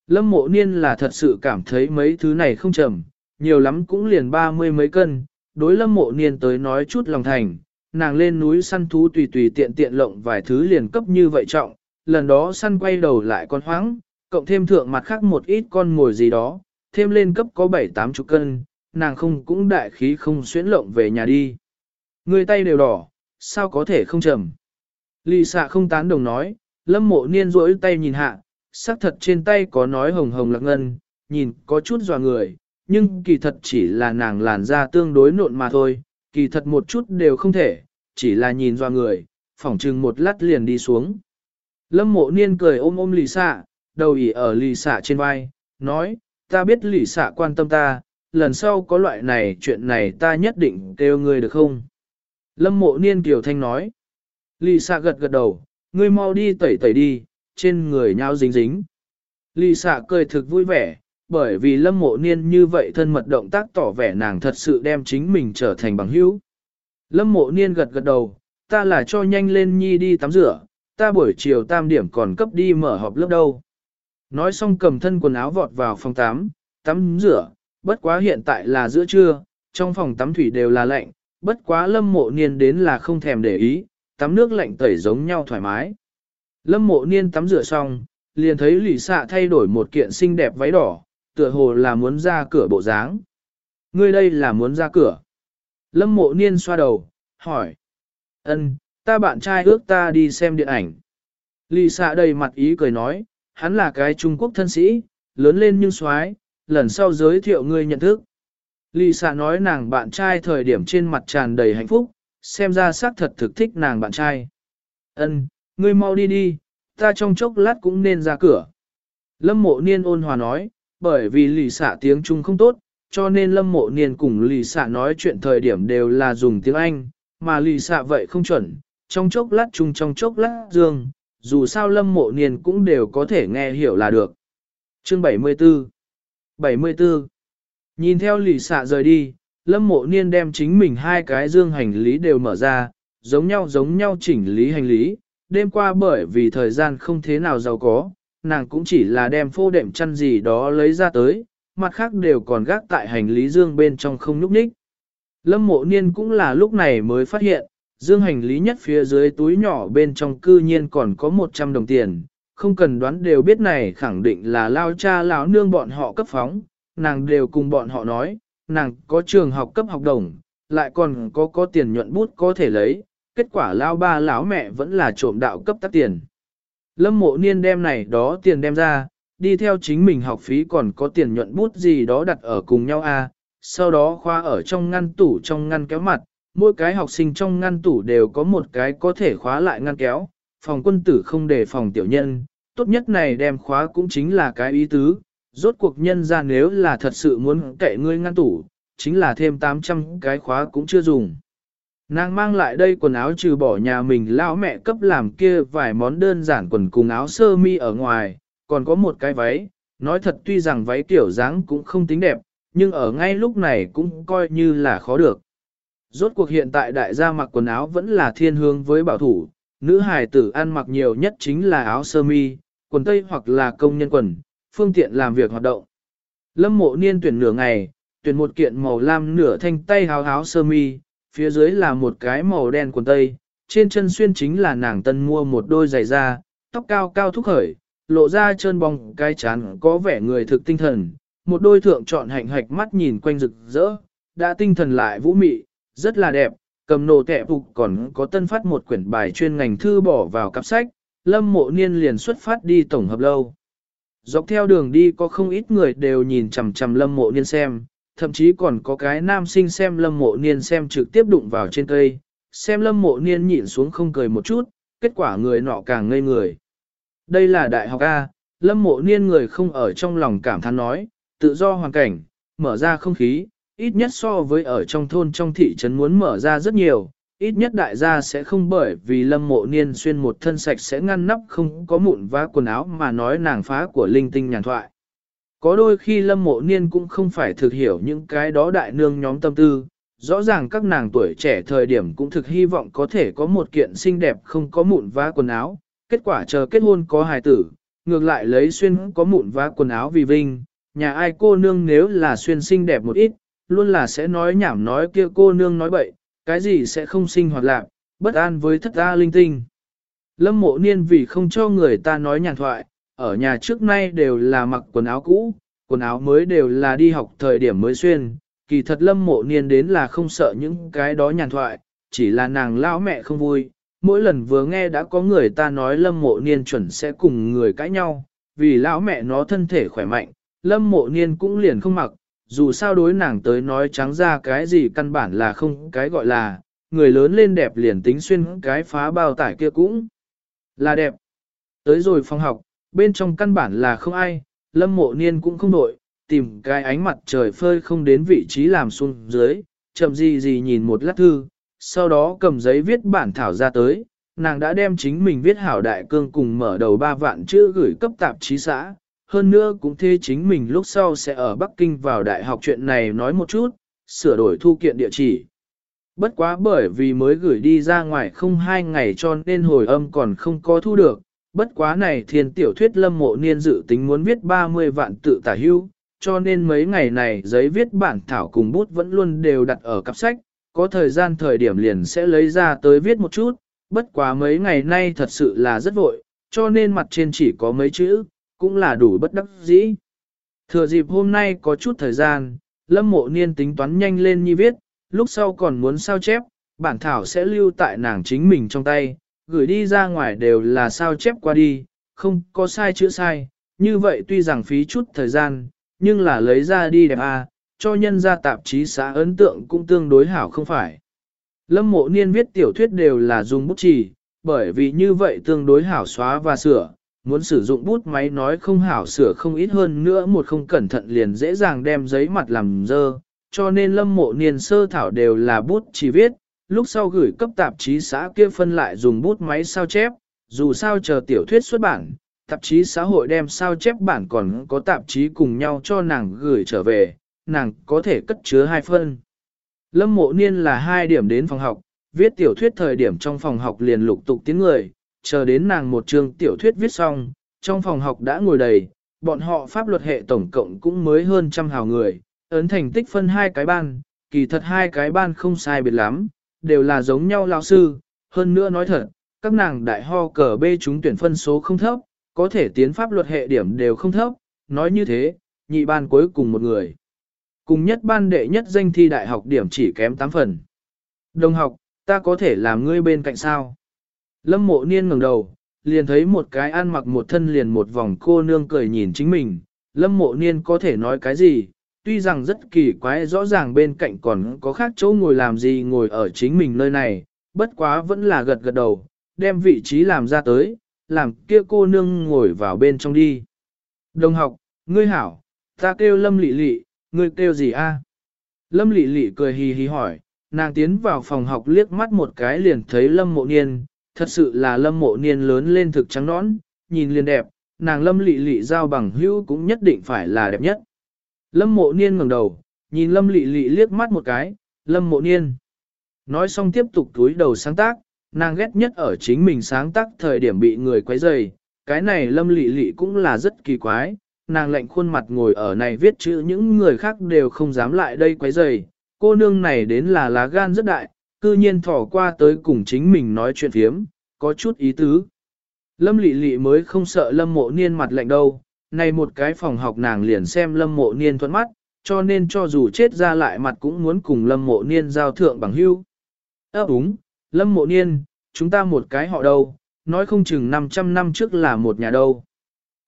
Lâm mộ niên là thật sự cảm thấy mấy thứ này không trầm, nhiều lắm cũng liền ba mươi mấy cân, đối lâm mộ niên tới nói chút lòng thành, nàng lên núi săn thú tùy tùy tiện tiện lộng vài thứ liền cấp như vậy trọng, lần đó săn quay đầu lại con hoáng, cộng thêm thượng mặt khác một ít con ngồi gì đó, thêm lên cấp có bảy tám chục cân, nàng không cũng đại khí không xuyến lộng về nhà đi. Người tay đều đỏ, sao có thể không trầm. Lì xạ không tán đồng nói, lâm mộ niên rỗi tay nhìn hạ, xác thật trên tay có nói hồng hồng lạc ngân, nhìn có chút dò người, nhưng kỳ thật chỉ là nàng làn da tương đối nộn mà thôi, kỳ thật một chút đều không thể, chỉ là nhìn dò người, phỏng chừng một lát liền đi xuống. Lâm mộ niên cười ôm ôm lì xạ, đầu ỉ ở lì xạ trên vai, nói, ta biết lì xạ quan tâm ta, lần sau có loại này chuyện này ta nhất định kêu ngươi được không? Lâm mộ niên kiều thanh nói, lì xạ gật gật đầu, ngươi mau đi tẩy tẩy đi, trên người nhau dính dính. Lì xạ cười thực vui vẻ, bởi vì lâm mộ niên như vậy thân mật động tác tỏ vẻ nàng thật sự đem chính mình trở thành bằng hữu. Lâm mộ niên gật gật đầu, ta là cho nhanh lên nhi đi tắm rửa, ta buổi chiều tam điểm còn cấp đi mở họp lớp đâu. Nói xong cầm thân quần áo vọt vào phòng tắm, tắm rửa, bất quá hiện tại là giữa trưa, trong phòng tắm thủy đều là lạnh, bất quá lâm mộ niên đến là không thèm để ý, tắm nước lạnh tẩy giống nhau thoải mái. Lâm mộ niên tắm rửa xong, liền thấy lì xạ thay đổi một kiện xinh đẹp váy đỏ, tựa hồ là muốn ra cửa bộ dáng. Ngươi đây là muốn ra cửa. Lâm mộ niên xoa đầu, hỏi. ân, ta bạn trai ước ta đi xem điện ảnh. Lì xạ đầy mặt ý cười nói, hắn là cái Trung Quốc thân sĩ, lớn lên nhưng xoái, lần sau giới thiệu ngươi nhận thức. Lì xạ nói nàng bạn trai thời điểm trên mặt tràn đầy hạnh phúc, xem ra xác thật thực thích nàng bạn trai. Ân, ngươi mau đi đi, ta trong chốc lát cũng nên ra cửa. Lâm mộ niên ôn hòa nói, bởi vì lì xạ tiếng Trung không tốt, cho nên lâm mộ niên cùng lì xạ nói chuyện thời điểm đều là dùng tiếng Anh, mà lì xạ vậy không chuẩn, trong chốc lát Trung trong chốc lát Dương, dù sao lâm mộ niên cũng đều có thể nghe hiểu là được. Chương 74 74 Nhìn theo lì xạ rời đi, lâm mộ niên đem chính mình hai cái dương hành lý đều mở ra, giống nhau giống nhau chỉnh lý hành lý, đêm qua bởi vì thời gian không thế nào giàu có, nàng cũng chỉ là đem phô đệm chăn gì đó lấy ra tới, mặt khác đều còn gác tại hành lý dương bên trong không núp ních. Lâm mộ niên cũng là lúc này mới phát hiện, dương hành lý nhất phía dưới túi nhỏ bên trong cư nhiên còn có 100 đồng tiền, không cần đoán đều biết này khẳng định là lao cha lão nương bọn họ cấp phóng, nàng đều cùng bọn họ nói, nàng có trường học cấp học đồng, lại còn có có tiền nhuận bút có thể lấy, kết quả lao ba lão mẹ vẫn là trộm đạo cấp tắt tiền. Lâm mộ niên đem này đó tiền đem ra, đi theo chính mình học phí còn có tiền nhuận bút gì đó đặt ở cùng nhau a. À. sau đó khoa ở trong ngăn tủ trong ngăn kéo mặt, mỗi cái học sinh trong ngăn tủ đều có một cái có thể khóa lại ngăn kéo, phòng quân tử không để phòng tiểu nhân, tốt nhất này đem khóa cũng chính là cái ý tứ, Rốt cuộc nhân ra nếu là thật sự muốn kệ ngươi ngăn tủ, chính là thêm 800 cái khóa cũng chưa dùng. Nàng mang lại đây quần áo trừ bỏ nhà mình lão mẹ cấp làm kia vài món đơn giản quần cùng áo sơ mi ở ngoài, còn có một cái váy, nói thật tuy rằng váy kiểu dáng cũng không tính đẹp, nhưng ở ngay lúc này cũng coi như là khó được. Rốt cuộc hiện tại đại gia mặc quần áo vẫn là thiên hướng với bảo thủ, nữ hài tử ăn mặc nhiều nhất chính là áo sơ mi, quần tây hoặc là công nhân quần, phương tiện làm việc hoạt động. Lâm mộ niên tuyển nửa ngày, tuyển một kiện màu lam nửa thanh tay háo áo sơ mi, phía dưới là một cái màu đen quần tây, trên chân xuyên chính là nàng tân mua một đôi giày da, tóc cao cao thúc khởi, lộ ra trơn bong cái chán có vẻ người thực tinh thần, một đôi thượng trọn hạnh hạch mắt nhìn quanh rực rỡ, đã tinh thần lại vũ mị, rất là đẹp, cầm nổ kẹ phục còn có tân phát một quyển bài chuyên ngành thư bỏ vào cặp sách, lâm mộ niên liền xuất phát đi tổng hợp lâu. Dọc theo đường đi có không ít người đều nhìn chằm chằm lâm mộ niên xem, thậm chí còn có cái nam sinh xem lâm mộ niên xem trực tiếp đụng vào trên cây, xem lâm mộ niên nhịn xuống không cười một chút, kết quả người nọ càng ngây người. Đây là đại học A, lâm mộ niên người không ở trong lòng cảm thán nói, tự do hoàn cảnh, mở ra không khí, ít nhất so với ở trong thôn trong thị trấn muốn mở ra rất nhiều, ít nhất đại gia sẽ không bởi vì lâm mộ niên xuyên một thân sạch sẽ ngăn nắp không có mụn vá quần áo mà nói nàng phá của linh tinh nhàn thoại. Có đôi khi lâm mộ niên cũng không phải thực hiểu những cái đó đại nương nhóm tâm tư, rõ ràng các nàng tuổi trẻ thời điểm cũng thực hy vọng có thể có một kiện xinh đẹp không có mụn vá quần áo, kết quả chờ kết hôn có hài tử, ngược lại lấy xuyên có mụn vá quần áo vì vinh, nhà ai cô nương nếu là xuyên xinh đẹp một ít, luôn là sẽ nói nhảm nói kia cô nương nói bậy, cái gì sẽ không sinh hoạt lạc, bất an với thất ta linh tinh. Lâm mộ niên vì không cho người ta nói nhàn thoại, ở nhà trước nay đều là mặc quần áo cũ, quần áo mới đều là đi học thời điểm mới xuyên, kỳ thật lâm mộ niên đến là không sợ những cái đó nhàn thoại, chỉ là nàng lão mẹ không vui, mỗi lần vừa nghe đã có người ta nói lâm mộ niên chuẩn sẽ cùng người cãi nhau, vì lão mẹ nó thân thể khỏe mạnh, lâm mộ niên cũng liền không mặc, dù sao đối nàng tới nói trắng ra cái gì căn bản là không cái gọi là, người lớn lên đẹp liền tính xuyên cái phá bao tải kia cũng là đẹp. Tới rồi phòng học, bên trong căn bản là không ai, lâm mộ niên cũng không đội, tìm cái ánh mặt trời phơi không đến vị trí làm xuống dưới, chậm gì gì nhìn một lát thư, sau đó cầm giấy viết bản thảo ra tới, nàng đã đem chính mình viết hảo đại cương cùng mở đầu ba vạn chữ gửi cấp tạp chí xã, hơn nữa cũng thế chính mình lúc sau sẽ ở Bắc Kinh vào đại học chuyện này nói một chút, sửa đổi thu kiện địa chỉ. Bất quá bởi vì mới gửi đi ra ngoài không hai ngày cho nên hồi âm còn không có thu được, bất quá này thiên tiểu thuyết lâm mộ niên dự tính muốn viết 30 vạn tự tả hưu, cho nên mấy ngày này giấy viết bản thảo cùng bút vẫn luôn đều đặt ở cặp sách, có thời gian thời điểm liền sẽ lấy ra tới viết một chút, bất quá mấy ngày nay thật sự là rất vội, cho nên mặt trên chỉ có mấy chữ, cũng là đủ bất đắc dĩ. Thừa dịp hôm nay có chút thời gian, lâm mộ niên tính toán nhanh lên như viết, lúc sau còn muốn sao chép, bản thảo sẽ lưu tại nàng chính mình trong tay, gửi đi ra ngoài đều là sao chép qua đi, không có sai chữ sai, như vậy tuy rằng phí chút thời gian, nhưng là lấy ra đi đẹp à, cho nhân ra tạp chí xã ấn tượng cũng tương đối hảo không phải. Lâm mộ niên viết tiểu thuyết đều là dùng bút chì, bởi vì như vậy tương đối hảo xóa và sửa, muốn sử dụng bút máy nói không hảo sửa không ít hơn nữa một không cẩn thận liền dễ dàng đem giấy mặt làm dơ, cho nên lâm mộ niên sơ thảo đều là bút chỉ viết, lúc sau gửi cấp tạp chí xã kia phân lại dùng bút máy sao chép, dù sao chờ tiểu thuyết xuất bản, tạp chí xã hội đem sao chép bản còn có tạp chí cùng nhau cho nàng gửi trở về, nàng có thể cất chứa hai phân. Lâm mộ niên là hai điểm đến phòng học, viết tiểu thuyết thời điểm trong phòng học liền lục tục tiếng người, chờ đến nàng một chương tiểu thuyết viết xong, trong phòng học đã ngồi đầy, bọn họ pháp luật hệ tổng cộng cũng mới hơn trăm hào người, ấn thành tích phân hai cái ban, kỳ thật hai cái ban không sai biệt lắm, đều là giống nhau lao sư, hơn nữa nói thật, các nàng đại ho cờ bê chúng tuyển phân số không thấp, có thể tiến pháp luật hệ điểm đều không thấp, nói như thế, nhị ban cuối cùng một người. Cùng nhất ban đệ nhất danh thi đại học điểm chỉ kém 8 phần. Đồng học, ta có thể làm ngươi bên cạnh sao? Lâm mộ niên ngẩng đầu, liền thấy một cái ăn mặc một thân liền một vòng cô nương cười nhìn chính mình. Lâm mộ niên có thể nói cái gì, tuy rằng rất kỳ quái rõ ràng bên cạnh còn có khác chỗ ngồi làm gì ngồi ở chính mình nơi này, bất quá vẫn là gật gật đầu, đem vị trí làm ra tới, làm kia cô nương ngồi vào bên trong đi. Đồng học, Ngươi hảo, ta kêu lâm lị lị, ngươi kêu gì a? Lâm lị lị cười hì hì hỏi, nàng tiến vào phòng học liếc mắt một cái liền thấy lâm mộ niên, thật sự là lâm mộ niên lớn lên thực trắng nõn, nhìn liền đẹp, nàng lâm lị lị giao bằng hữu cũng nhất định phải là đẹp nhất. Lâm mộ niên ngẩng đầu, nhìn lâm lị lị liếc mắt một cái, lâm mộ niên. Nói xong tiếp tục túi đầu sáng tác, nàng ghét nhất ở chính mình sáng tác thời điểm bị người quấy rầy, cái này lâm lị lị cũng là rất kỳ quái, nàng lạnh khuôn mặt ngồi ở này viết chữ những người khác đều không dám lại đây quấy rầy, cô nương này đến là lá gan rất đại, cư nhiên thỏ qua tới cùng chính mình nói chuyện phiếm, có chút ý tứ. Lâm lị lị mới không sợ lâm mộ niên mặt lạnh đâu, này một cái phòng học nàng liền xem lâm mộ niên thuẫn mắt, cho nên cho dù chết ra lại mặt cũng muốn cùng lâm mộ niên giao thượng bằng hưu. Ơ đúng, lâm mộ niên, chúng ta một cái họ đâu, nói không chừng 500 năm trước là một nhà đâu.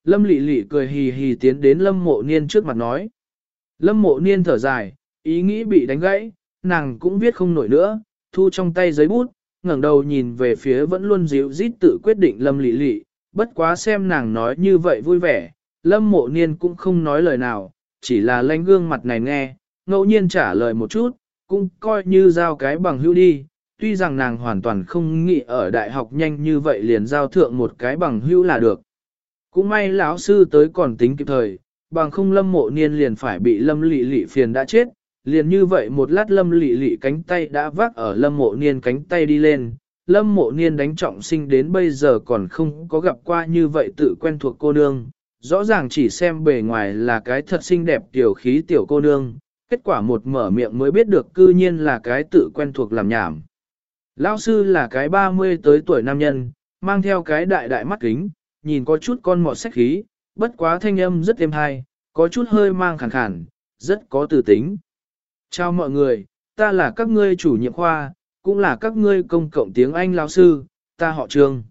Lâm lị lị cười hì hì tiến đến lâm mộ niên trước mặt nói. Lâm mộ niên thở dài, ý nghĩ bị đánh gãy, nàng cũng viết không nổi nữa, thu trong tay giấy bút, ngẩng đầu nhìn về phía vẫn luôn dịu rít tự quyết định lâm lị lị, bất quá xem nàng nói như vậy vui vẻ, lâm mộ niên cũng không nói lời nào, chỉ là lanh gương mặt này nghe, ngẫu nhiên trả lời một chút, cũng coi như giao cái bằng hữu đi, tuy rằng nàng hoàn toàn không nghĩ ở đại học nhanh như vậy liền giao thượng một cái bằng hữu là được. Cũng may lão sư tới còn tính kịp thời, bằng không lâm mộ niên liền phải bị lâm lị lị phiền đã chết, liền như vậy một lát lâm lị lị cánh tay đã vác ở lâm mộ niên cánh tay đi lên. Lâm mộ niên đánh trọng sinh đến bây giờ còn không có gặp qua như vậy tự quen thuộc cô nương, rõ ràng chỉ xem bề ngoài là cái thật xinh đẹp tiểu khí tiểu cô nương, kết quả một mở miệng mới biết được cư nhiên là cái tự quen thuộc làm nhảm. Lão sư là cái 30 tới tuổi nam nhân, mang theo cái đại đại mắt kính, nhìn có chút con mọt sách khí, bất quá thanh âm rất êm hay, có chút hơi mang khàn khàn, rất có từ tính. Chào mọi người, ta là các ngươi chủ nhiệm khoa, cũng là các ngươi công cộng tiếng Anh lão sư, ta họ Trương.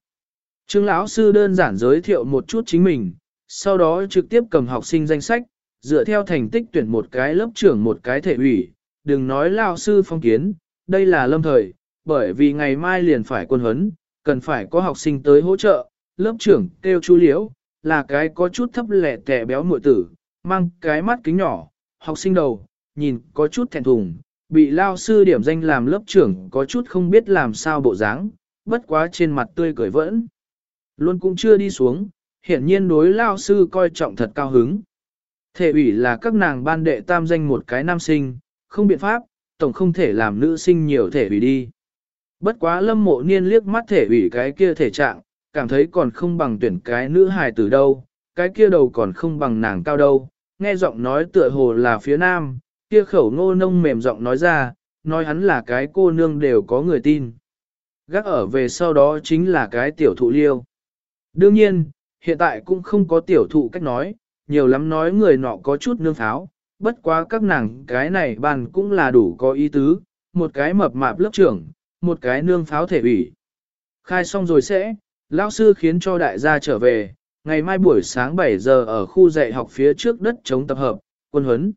Trương lão sư đơn giản giới thiệu một chút chính mình, sau đó trực tiếp cầm học sinh danh sách, dựa theo thành tích tuyển một cái lớp trưởng một cái thể ủy, đừng nói lão sư phong kiến, đây là lâm thời, bởi vì ngày mai liền phải quân huấn, cần phải có học sinh tới hỗ trợ, lớp trưởng kêu chú liễu, là cái có chút thấp lẻ tẻ béo muội tử, mang cái mắt kính nhỏ, học sinh đầu, nhìn có chút thẹn thùng, bị lao sư điểm danh làm lớp trưởng có chút không biết làm sao bộ dáng, bất quá trên mặt tươi cười vẫn. Luôn cũng chưa đi xuống, hiển nhiên đối lao sư coi trọng thật cao hứng. Thể ủy là các nàng ban đệ tam danh một cái nam sinh, không biện pháp, tổng không thể làm nữ sinh nhiều thể ủy đi. Bất quá lâm mộ niên liếc mắt thể ủy cái kia thể trạng, cảm thấy còn không bằng tuyển cái nữ hài từ đâu, cái kia đầu còn không bằng nàng cao đâu, nghe giọng nói tựa hồ là phía nam, kia khẩu ngô nông mềm giọng nói ra, nói hắn là cái cô nương đều có người tin. Gác ở về sau đó chính là cái tiểu thụ liêu. Đương nhiên, hiện tại cũng không có tiểu thụ cách nói, nhiều lắm nói người nọ có chút nương pháo, bất quá các nàng cái này bàn cũng là đủ có ý tứ, một cái mập mạp lớp trưởng, một cái nương pháo thể ủy. Khai xong rồi sẽ, lão sư khiến cho đại gia trở về, ngày mai buổi sáng 7 giờ ở khu dạy học phía trước đất chống tập hợp, quân huấn.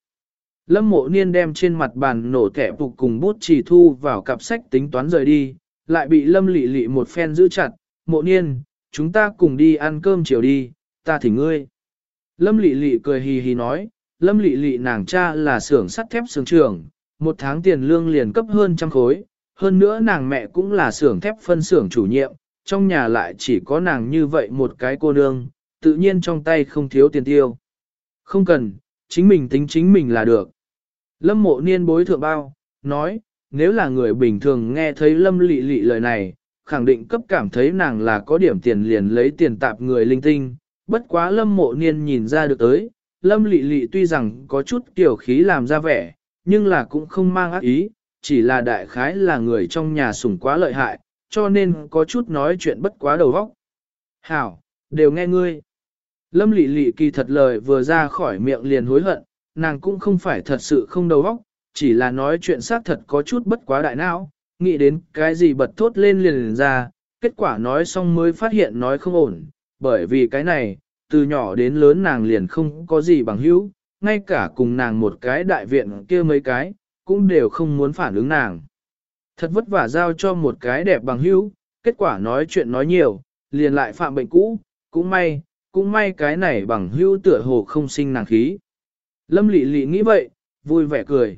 Lâm mộ niên đem trên mặt bàn nổ thẻ phục cùng bút chỉ thu vào cặp sách tính toán rời đi, lại bị lâm lị lị một phen giữ chặt, mộ niên, chúng ta cùng đi ăn cơm chiều đi, ta thỉnh ngươi. Lâm lị lị cười hì hì nói, lâm lị lị nàng cha là xưởng sắt thép xưởng trưởng, một tháng tiền lương liền cấp hơn trăm khối, hơn nữa nàng mẹ cũng là xưởng thép phân xưởng chủ nhiệm, trong nhà lại chỉ có nàng như vậy một cái cô nương, tự nhiên trong tay không thiếu tiền tiêu. Không cần, chính mình tính chính mình là được. Lâm mộ niên bối thượng bao, nói, nếu là người bình thường nghe thấy lâm lị lị lời này, khẳng định cấp cảm thấy nàng là có điểm tiền liền lấy tiền tạp người linh tinh, bất quá lâm mộ niên nhìn ra được tới, lâm lị lị tuy rằng có chút kiểu khí làm ra vẻ, nhưng là cũng không mang ác ý, chỉ là đại khái là người trong nhà sủng quá lợi hại, cho nên có chút nói chuyện bất quá đầu vóc. Hảo, đều nghe ngươi. Lâm lị lị kỳ thật lời vừa ra khỏi miệng liền hối hận, nàng cũng không phải thật sự không đầu óc, chỉ là nói chuyện xác thật có chút bất quá đại não, nghĩ đến cái gì bật thốt lên liền, liền ra, kết quả nói xong mới phát hiện nói không ổn, bởi vì cái này, từ nhỏ đến lớn nàng liền không có gì bằng hữu, ngay cả cùng nàng một cái đại viện kia mấy cái, cũng đều không muốn phản ứng nàng. Thật vất vả giao cho một cái đẹp bằng hữu, kết quả nói chuyện nói nhiều, liền lại phạm bệnh cũ, cũng may, cũng may cái này bằng hữu tựa hồ không sinh nàng khí. Lâm lị lị nghĩ vậy, vui vẻ cười.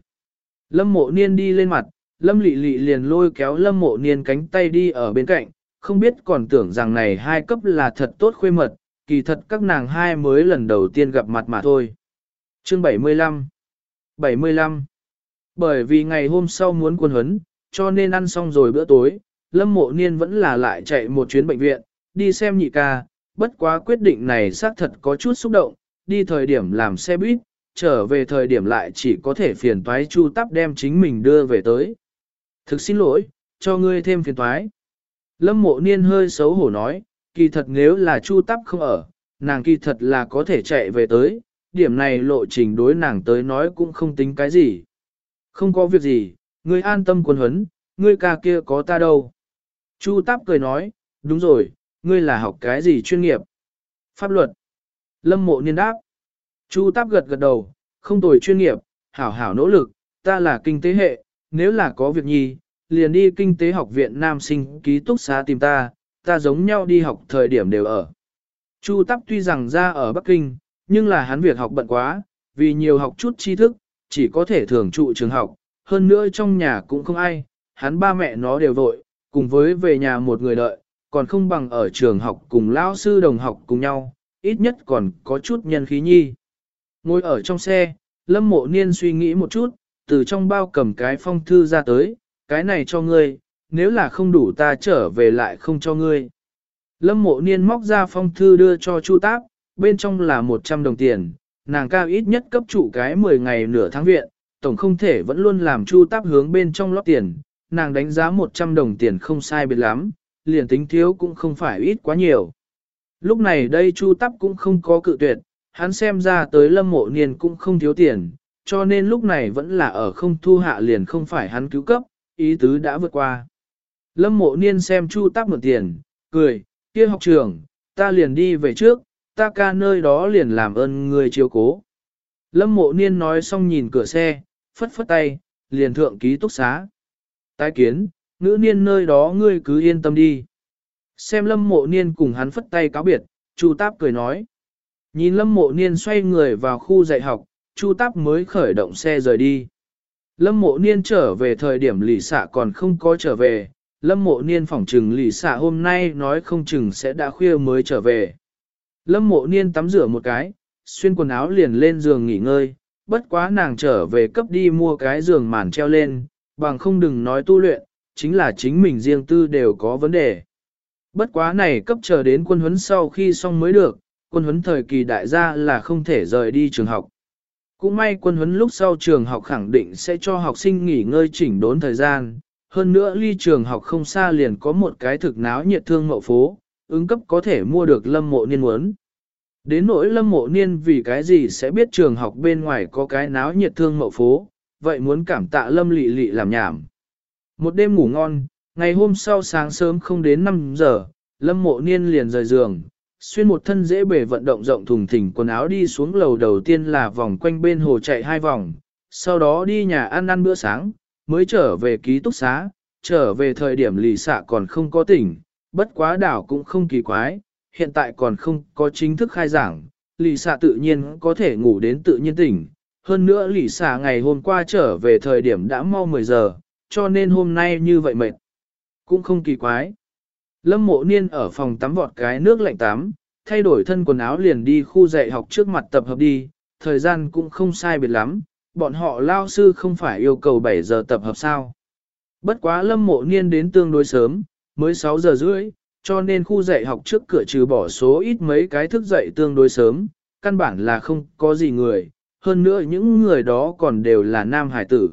Lâm mộ niên đi lên mặt, lâm lị lị liền lôi kéo lâm mộ niên cánh tay đi ở bên cạnh, không biết còn tưởng rằng này hai cấp là thật tốt khuê mật, kỳ thật các nàng hai mới lần đầu tiên gặp mặt mà thôi. Chương 75 75 Bởi vì ngày hôm sau muốn quân huấn, cho nên ăn xong rồi bữa tối, lâm mộ niên vẫn là lại chạy một chuyến bệnh viện, đi xem nhị ca, bất quá quyết định này xác thật có chút xúc động, đi thời điểm làm xe buýt, trở về thời điểm lại chỉ có thể phiền toái chu tắp đem chính mình đưa về tới. Thực xin lỗi, cho ngươi thêm phiền toái. Lâm mộ niên hơi xấu hổ nói, kỳ thật nếu là chu tắp không ở, nàng kỳ thật là có thể chạy về tới, điểm này lộ trình đối nàng tới nói cũng không tính cái gì. Không có việc gì, ngươi an tâm quân huấn, ngươi ca kia có ta đâu. Chu tắp cười nói, đúng rồi, ngươi là học cái gì chuyên nghiệp? Pháp luật. Lâm mộ niên đáp. Chu táp gật gật đầu, không tồi chuyên nghiệp, hảo hảo nỗ lực, ta là kinh tế hệ, nếu là có việc nhi, liền đi kinh tế học viện nam sinh ký túc xá tìm ta, ta giống nhau đi học thời điểm đều ở. Chu táp tuy rằng ra ở Bắc Kinh, nhưng là hắn việc học bận quá, vì nhiều học chút tri thức, chỉ có thể thường trụ trường học, hơn nữa trong nhà cũng không ai, hắn ba mẹ nó đều vội, cùng với về nhà một người đợi, còn không bằng ở trường học cùng lao sư đồng học cùng nhau, ít nhất còn có chút nhân khí nhi. Ngồi ở trong xe, Lâm Mộ Niên suy nghĩ một chút, từ trong bao cầm cái phong thư ra tới, cái này cho ngươi, nếu là không đủ ta trở về lại không cho ngươi. Lâm Mộ Niên móc ra phong thư đưa cho Chu Táp, bên trong là 100 đồng tiền, nàng cao ít nhất cấp trụ cái 10 ngày nửa tháng viện, tổng không thể vẫn luôn làm Chu Táp hướng bên trong lót tiền, nàng đánh giá 100 đồng tiền không sai biệt lắm, liền tính thiếu cũng không phải ít quá nhiều. Lúc này đây Chu Táp cũng không có cự tuyệt, hắn xem ra tới lâm mộ niên cũng không thiếu tiền, cho nên lúc này vẫn là ở không thu hạ liền không phải hắn cứu cấp, ý tứ đã vượt qua. Lâm mộ niên xem Chu tắc mượn tiền, cười, kia học trường, ta liền đi về trước, ta ca nơi đó liền làm ơn người chiếu cố. Lâm mộ niên nói xong nhìn cửa xe, phất phất tay, liền thượng ký túc xá. Tái kiến, ngữ niên nơi đó ngươi cứ yên tâm đi. Xem lâm mộ niên cùng hắn phất tay cáo biệt, Chu Táp cười nói. Nhìn lâm mộ niên xoay người vào khu dạy học, Chu Táp mới khởi động xe rời đi. Lâm mộ niên trở về thời điểm lì xạ còn không có trở về, lâm mộ niên phỏng trừng lì xạ hôm nay nói không chừng sẽ đã khuya mới trở về. Lâm mộ niên tắm rửa một cái, xuyên quần áo liền lên giường nghỉ ngơi, bất quá nàng trở về cấp đi mua cái giường màn treo lên, bằng không đừng nói tu luyện, chính là chính mình riêng tư đều có vấn đề. Bất quá này cấp chờ đến quân huấn sau khi xong mới được, quân huấn thời kỳ đại gia là không thể rời đi trường học. Cũng may quân huấn lúc sau trường học khẳng định sẽ cho học sinh nghỉ ngơi chỉnh đốn thời gian, hơn nữa ly trường học không xa liền có một cái thực náo nhiệt thương mậu phố, ứng cấp có thể mua được lâm mộ niên muốn. Đến nỗi lâm mộ niên vì cái gì sẽ biết trường học bên ngoài có cái náo nhiệt thương mậu phố, vậy muốn cảm tạ lâm lị lị làm nhảm. Một đêm ngủ ngon, ngày hôm sau sáng sớm không đến 5 giờ, lâm mộ niên liền rời giường, xuyên một thân dễ bể vận động rộng thùng thình quần áo đi xuống lầu đầu tiên là vòng quanh bên hồ chạy hai vòng, sau đó đi nhà ăn ăn bữa sáng, mới trở về ký túc xá, trở về thời điểm lì xạ còn không có tỉnh, bất quá đảo cũng không kỳ quái, hiện tại còn không có chính thức khai giảng, lì xạ tự nhiên có thể ngủ đến tự nhiên tỉnh. Hơn nữa lì xạ ngày hôm qua trở về thời điểm đã mau 10 giờ, cho nên hôm nay như vậy mệt. Cũng không kỳ quái. Lâm mộ niên ở phòng tắm vọt cái nước lạnh tắm, thay đổi thân quần áo liền đi khu dạy học trước mặt tập hợp đi, thời gian cũng không sai biệt lắm, bọn họ lao sư không phải yêu cầu 7 giờ tập hợp sao. Bất quá lâm mộ niên đến tương đối sớm, mới 6 giờ rưỡi, cho nên khu dạy học trước cửa trừ bỏ số ít mấy cái thức dậy tương đối sớm, căn bản là không có gì người, hơn nữa những người đó còn đều là nam hải tử.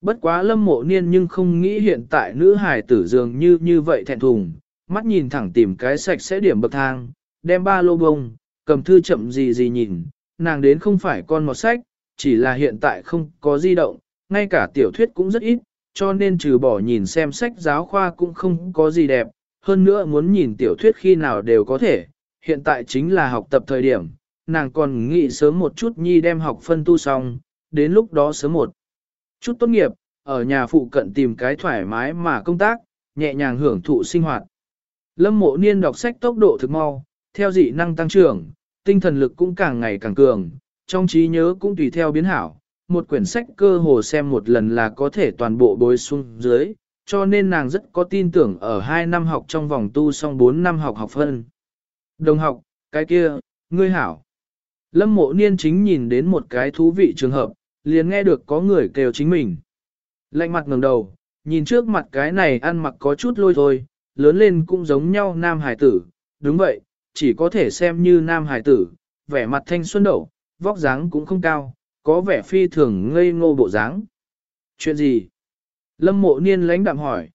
Bất quá lâm mộ niên nhưng không nghĩ hiện tại nữ hải tử dường như như vậy thẹn thùng, mắt nhìn thẳng tìm cái sạch sẽ điểm bậc thang, đem ba lô bông, cầm thư chậm gì gì nhìn, nàng đến không phải con một sách, chỉ là hiện tại không có di động, ngay cả tiểu thuyết cũng rất ít, cho nên trừ bỏ nhìn xem sách giáo khoa cũng không có gì đẹp, hơn nữa muốn nhìn tiểu thuyết khi nào đều có thể, hiện tại chính là học tập thời điểm, nàng còn nghĩ sớm một chút nhi đem học phân tu xong, đến lúc đó sớm một chút tốt nghiệp, ở nhà phụ cận tìm cái thoải mái mà công tác, nhẹ nhàng hưởng thụ sinh hoạt. Lâm mộ niên đọc sách tốc độ thực mau, theo dị năng tăng trưởng, tinh thần lực cũng càng ngày càng cường, trong trí nhớ cũng tùy theo biến hảo. Một quyển sách cơ hồ xem một lần là có thể toàn bộ bối xuống dưới, cho nên nàng rất có tin tưởng ở 2 năm học trong vòng tu xong 4 năm học học phân. Đồng học, cái kia, ngươi hảo. Lâm mộ niên chính nhìn đến một cái thú vị trường hợp, liền nghe được có người kêu chính mình. Lạnh mặt ngẩng đầu, nhìn trước mặt cái này ăn mặc có chút lôi thôi, lớn lên cũng giống nhau nam hải tử, đúng vậy, chỉ có thể xem như nam hải tử, vẻ mặt thanh xuân đậu, vóc dáng cũng không cao, có vẻ phi thường ngây ngô bộ dáng. Chuyện gì? Lâm mộ niên lãnh đạm hỏi.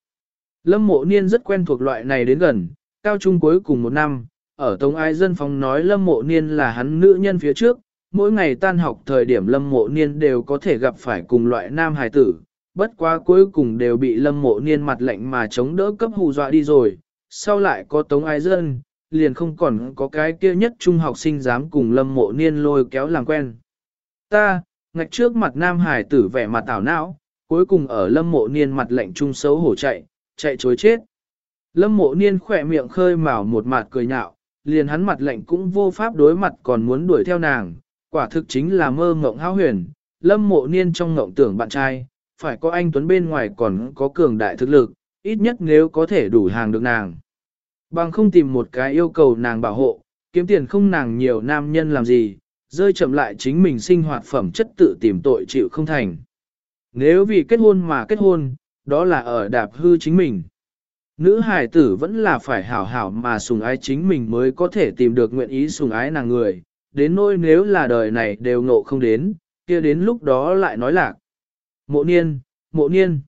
Lâm mộ niên rất quen thuộc loại này đến gần, cao trung cuối cùng một năm, ở Tống Ai Dân Phòng nói Lâm mộ niên là hắn nữ nhân phía trước, mỗi ngày tan học thời điểm Lâm mộ niên đều có thể gặp phải cùng loại nam hài tử, bất quá cuối cùng đều bị Lâm mộ niên mặt lạnh mà chống đỡ cấp hù dọa đi rồi, sau lại có Tống Ai Dân, liền không còn có cái kia nhất trung học sinh dám cùng Lâm mộ niên lôi kéo làm quen. Ta, ngạch trước mặt nam hải tử vẻ mặt ảo não, cuối cùng ở lâm mộ niên mặt lạnh trung xấu hổ chạy, chạy chối chết. Lâm mộ niên khỏe miệng khơi mào một mặt cười nhạo, liền hắn mặt lạnh cũng vô pháp đối mặt còn muốn đuổi theo nàng, quả thực chính là mơ mộng hão huyền. Lâm mộ niên trong ngộng tưởng bạn trai, phải có anh Tuấn bên ngoài còn có cường đại thực lực, ít nhất nếu có thể đủ hàng được nàng. Bằng không tìm một cái yêu cầu nàng bảo hộ, kiếm tiền không nàng nhiều nam nhân làm gì, rơi chậm lại chính mình sinh hoạt phẩm chất tự tìm tội chịu không thành. Nếu vì kết hôn mà kết hôn, đó là ở đạp hư chính mình. Nữ hải tử vẫn là phải hảo hảo mà sùng ái chính mình mới có thể tìm được nguyện ý sùng ái nàng người, đến nỗi nếu là đời này đều ngộ không đến, kia đến lúc đó lại nói lạc. Mộ niên, mộ niên.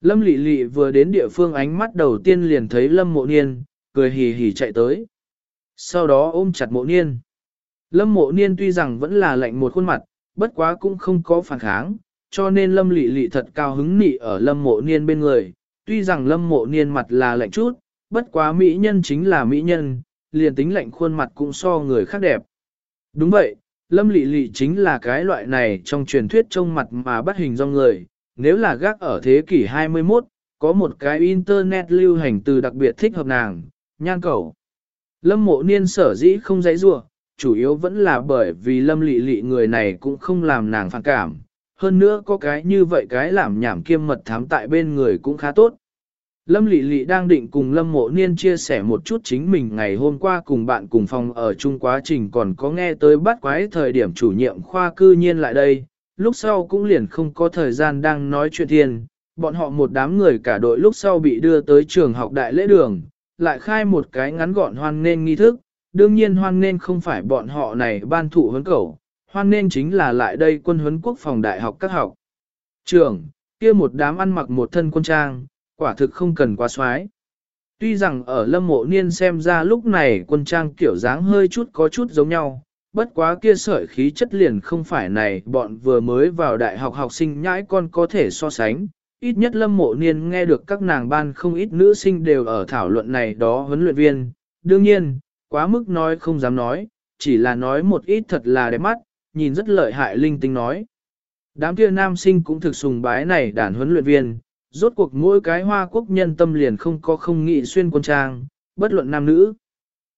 Lâm lị lị vừa đến địa phương ánh mắt đầu tiên liền thấy lâm mộ niên, cười hì hì chạy tới. Sau đó ôm chặt mộ niên. Lâm mộ niên tuy rằng vẫn là lạnh một khuôn mặt, bất quá cũng không có phản kháng, cho nên lâm lị lị thật cao hứng nị ở lâm mộ niên bên người. Tuy rằng lâm mộ niên mặt là lạnh chút, bất quá mỹ nhân chính là mỹ nhân, liền tính lạnh khuôn mặt cũng so người khác đẹp. Đúng vậy, lâm lị lị chính là cái loại này trong truyền thuyết trông mặt mà bắt hình dong người. Nếu là gác ở thế kỷ 21, có một cái internet lưu hành từ đặc biệt thích hợp nàng, nhan cầu. Lâm mộ niên sở dĩ không dãy rua, chủ yếu vẫn là bởi vì lâm lị lị người này cũng không làm nàng phản cảm. Hơn nữa có cái như vậy cái làm nhảm kiêm mật thám tại bên người cũng khá tốt. Lâm Lệ Lệ đang định cùng Lâm Mộ Niên chia sẻ một chút chính mình ngày hôm qua cùng bạn cùng phòng ở chung quá trình còn có nghe tới bắt quái thời điểm chủ nhiệm khoa cư nhiên lại đây, lúc sau cũng liền không có thời gian đang nói chuyện thiên, bọn họ một đám người cả đội lúc sau bị đưa tới trường học đại lễ đường, lại khai một cái ngắn gọn hoan nên nghi thức, đương nhiên hoan nên không phải bọn họ này ban thủ huấn cầu, hoan nên chính là lại đây quân huấn quốc phòng đại học các học. Trường, kia một đám ăn mặc một thân quân trang, quả thực không cần quá xoái. Tuy rằng ở lâm mộ niên xem ra lúc này quân trang kiểu dáng hơi chút có chút giống nhau, bất quá kia sợi khí chất liền không phải này bọn vừa mới vào đại học học sinh nhãi con có thể so sánh. Ít nhất lâm mộ niên nghe được các nàng ban không ít nữ sinh đều ở thảo luận này đó huấn luyện viên. Đương nhiên, quá mức nói không dám nói, chỉ là nói một ít thật là đẹp mắt, nhìn rất lợi hại linh tinh nói. Đám kia nam sinh cũng thực sùng bái này đàn huấn luyện viên, rốt cuộc mỗi cái hoa quốc nhân tâm liền không có không nghị xuyên quân trang, bất luận nam nữ.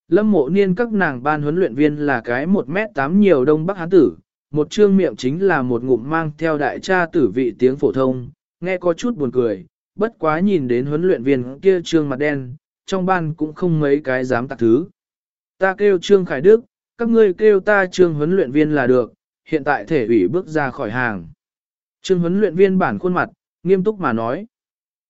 Lâm mộ niên các nàng ban huấn luyện viên là cái 1 mét 8 nhiều đông bắc hán tử, một trương miệng chính là một ngụm mang theo đại cha tử vị tiếng phổ thông, nghe có chút buồn cười, bất quá nhìn đến huấn luyện viên kia trương mặt đen, trong ban cũng không mấy cái dám tạc thứ. Ta kêu Trương Khải Đức, các ngươi kêu ta Trương huấn luyện viên là được, hiện tại thể ủy bước ra khỏi hàng. Trương huấn luyện viên bản khuôn mặt, nghiêm túc mà nói.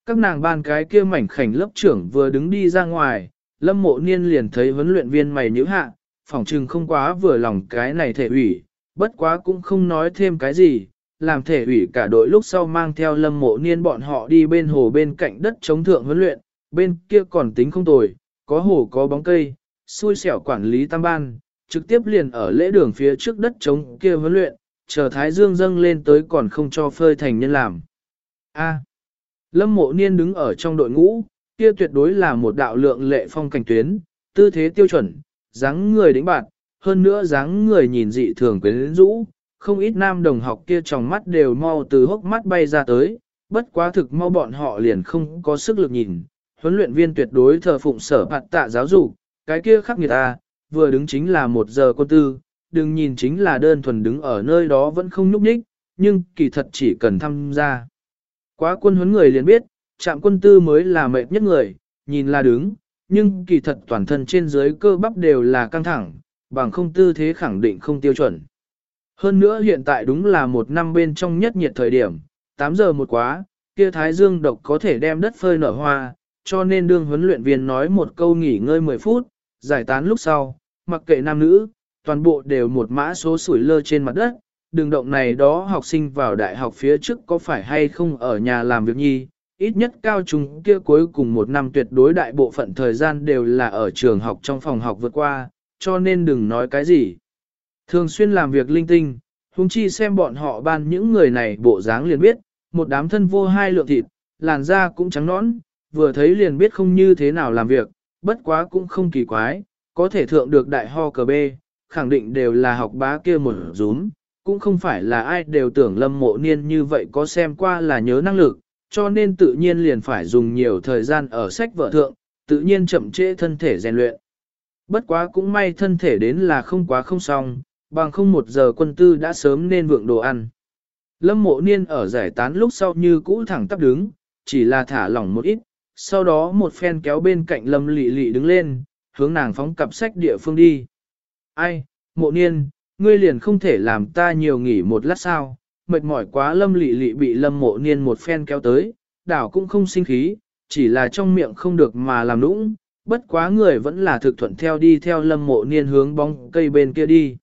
Các nàng ban cái kia mảnh khảnh lớp trưởng vừa đứng đi ra ngoài, lâm mộ niên liền thấy huấn luyện viên mày nhữ hạ, phỏng trừng không quá vừa lòng cái này thể ủy, bất quá cũng không nói thêm cái gì, làm thể ủy cả đội lúc sau mang theo lâm mộ niên bọn họ đi bên hồ bên cạnh đất chống thượng huấn luyện, bên kia còn tính không tồi, có hồ có bóng cây, xui xẻo quản lý tam ban, trực tiếp liền ở lễ đường phía trước đất chống kia huấn luyện, chờ Thái Dương dâng lên tới còn không cho phơi thành nhân làm. A. Lâm mộ niên đứng ở trong đội ngũ, kia tuyệt đối là một đạo lượng lệ phong cảnh tuyến, tư thế tiêu chuẩn, dáng người đĩnh bạn, hơn nữa dáng người nhìn dị thường quyến rũ, không ít nam đồng học kia trong mắt đều mau từ hốc mắt bay ra tới, bất quá thực mau bọn họ liền không có sức lực nhìn, huấn luyện viên tuyệt đối thờ phụng sở phạt tạ giáo dục, cái kia khắc nghiệt ta, vừa đứng chính là một giờ con tư, đừng nhìn chính là đơn thuần đứng ở nơi đó vẫn không nhúc nhích, nhưng kỳ thật chỉ cần tham gia. Quá quân huấn người liền biết, trạm quân tư mới là mệt nhất người, nhìn là đứng, nhưng kỳ thật toàn thân trên dưới cơ bắp đều là căng thẳng, bằng không tư thế khẳng định không tiêu chuẩn. Hơn nữa hiện tại đúng là một năm bên trong nhất nhiệt thời điểm, 8 giờ một quá, kia thái dương độc có thể đem đất phơi nở hoa, cho nên đương huấn luyện viên nói một câu nghỉ ngơi 10 phút, giải tán lúc sau, mặc kệ nam nữ, toàn bộ đều một mã số sủi lơ trên mặt đất, đường động này đó học sinh vào đại học phía trước có phải hay không ở nhà làm việc nhi, ít nhất cao trung kia cuối cùng một năm tuyệt đối đại bộ phận thời gian đều là ở trường học trong phòng học vượt qua, cho nên đừng nói cái gì. Thường xuyên làm việc linh tinh, huống chi xem bọn họ ban những người này bộ dáng liền biết, một đám thân vô hai lượng thịt, làn da cũng trắng nõn, vừa thấy liền biết không như thế nào làm việc, bất quá cũng không kỳ quái, có thể thượng được đại ho cờ bê, khẳng định đều là học bá kia một rúm, cũng không phải là ai đều tưởng lâm mộ niên như vậy có xem qua là nhớ năng lực, cho nên tự nhiên liền phải dùng nhiều thời gian ở sách vở thượng, tự nhiên chậm trễ thân thể rèn luyện. Bất quá cũng may thân thể đến là không quá không xong, bằng không một giờ quân tư đã sớm nên vượng đồ ăn. Lâm mộ niên ở giải tán lúc sau như cũ thẳng tắp đứng, chỉ là thả lỏng một ít, sau đó một phen kéo bên cạnh lâm lị lị đứng lên, hướng nàng phóng cặp sách địa phương đi. Ai, mộ niên, ngươi liền không thể làm ta nhiều nghỉ một lát sao, mệt mỏi quá lâm lị lị bị lâm mộ niên một phen kéo tới, đảo cũng không sinh khí, chỉ là trong miệng không được mà làm nũng, bất quá người vẫn là thực thuận theo đi theo lâm mộ niên hướng bóng cây bên kia đi.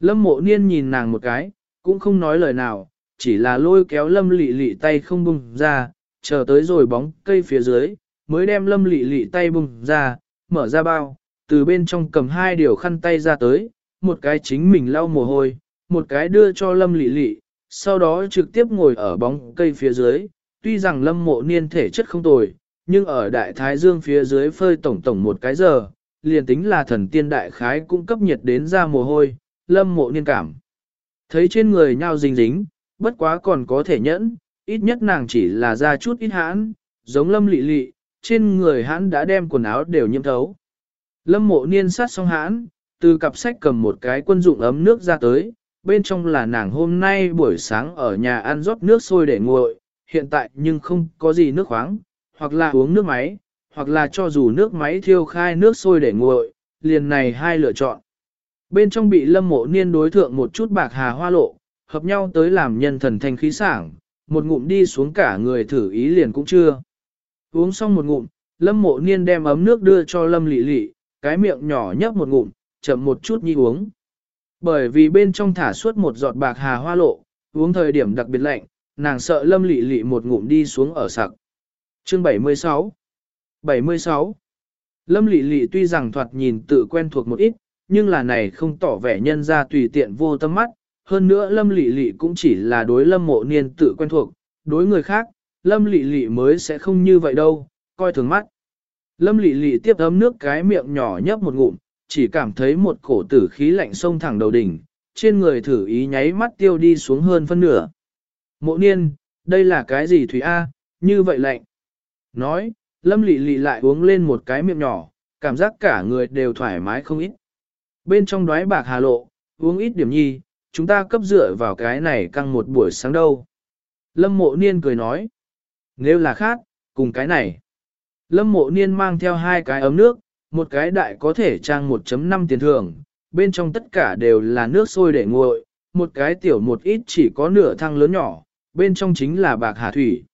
Lâm mộ niên nhìn nàng một cái, cũng không nói lời nào, chỉ là lôi kéo lâm lị lị tay không bung ra, chờ tới rồi bóng cây phía dưới, mới đem lâm lị lị tay bung ra, mở ra bao, từ bên trong cầm hai điều khăn tay ra tới, một cái chính mình lau mồ hôi, một cái đưa cho lâm lị lị, sau đó trực tiếp ngồi ở bóng cây phía dưới, tuy rằng lâm mộ niên thể chất không tồi, nhưng ở đại thái dương phía dưới phơi tổng tổng một cái giờ, liền tính là thần tiên đại khái cũng cấp nhiệt đến ra mồ hôi, lâm mộ niên cảm. Thấy trên người nhau dính dính, bất quá còn có thể nhẫn, ít nhất nàng chỉ là ra chút ít hãn, giống lâm lị lị, trên người hãn đã đem quần áo đều nhiễm thấu. Lâm mộ niên sát xong hãn, từ cặp sách cầm một cái quân dụng ấm nước ra tới, bên trong là nàng hôm nay buổi sáng ở nhà ăn rót nước sôi để nguội, hiện tại nhưng không có gì nước khoáng, hoặc là uống nước máy, hoặc là cho dù nước máy thiêu khai nước sôi để nguội, liền này hai lựa chọn. Bên trong bị lâm mộ niên đối thượng một chút bạc hà hoa lộ, hợp nhau tới làm nhân thần thanh khí sảng, một ngụm đi xuống cả người thử ý liền cũng chưa. Uống xong một ngụm, lâm mộ niên đem ấm nước đưa cho lâm lị lị, cái miệng nhỏ nhấp một ngụm, chậm một chút nhi uống. Bởi vì bên trong thả suốt một giọt bạc hà hoa lộ, uống thời điểm đặc biệt lạnh, nàng sợ lâm lị lị một ngụm đi xuống ở sặc. Chương 76 76 Lâm lị lị tuy rằng thoạt nhìn tự quen thuộc một ít, nhưng là này không tỏ vẻ nhân ra tùy tiện vô tâm mắt. Hơn nữa lâm lị lị cũng chỉ là đối lâm mộ niên tự quen thuộc, đối người khác, lâm lị lị mới sẽ không như vậy đâu, coi thường mắt. Lâm lị lị tiếp ấm nước cái miệng nhỏ nhấp một ngụm, chỉ cảm thấy một cổ tử khí lạnh sông thẳng đầu đỉnh, trên người thử ý nháy mắt tiêu đi xuống hơn phân nửa. Mộ niên, đây là cái gì Thủy A, như vậy lạnh. Nói, lâm lị lị lại uống lên một cái miệng nhỏ, cảm giác cả người đều thoải mái không ít. Bên trong đói bạc hà lộ, uống ít điểm nhi, chúng ta cấp dựa vào cái này căng một buổi sáng đâu. Lâm mộ niên cười nói, nếu là khác, cùng cái này. Lâm mộ niên mang theo hai cái ấm nước, một cái đại có thể trang 1.5 tiền thường, bên trong tất cả đều là nước sôi để nguội, một cái tiểu một ít chỉ có nửa thang lớn nhỏ, bên trong chính là bạc hà thủy.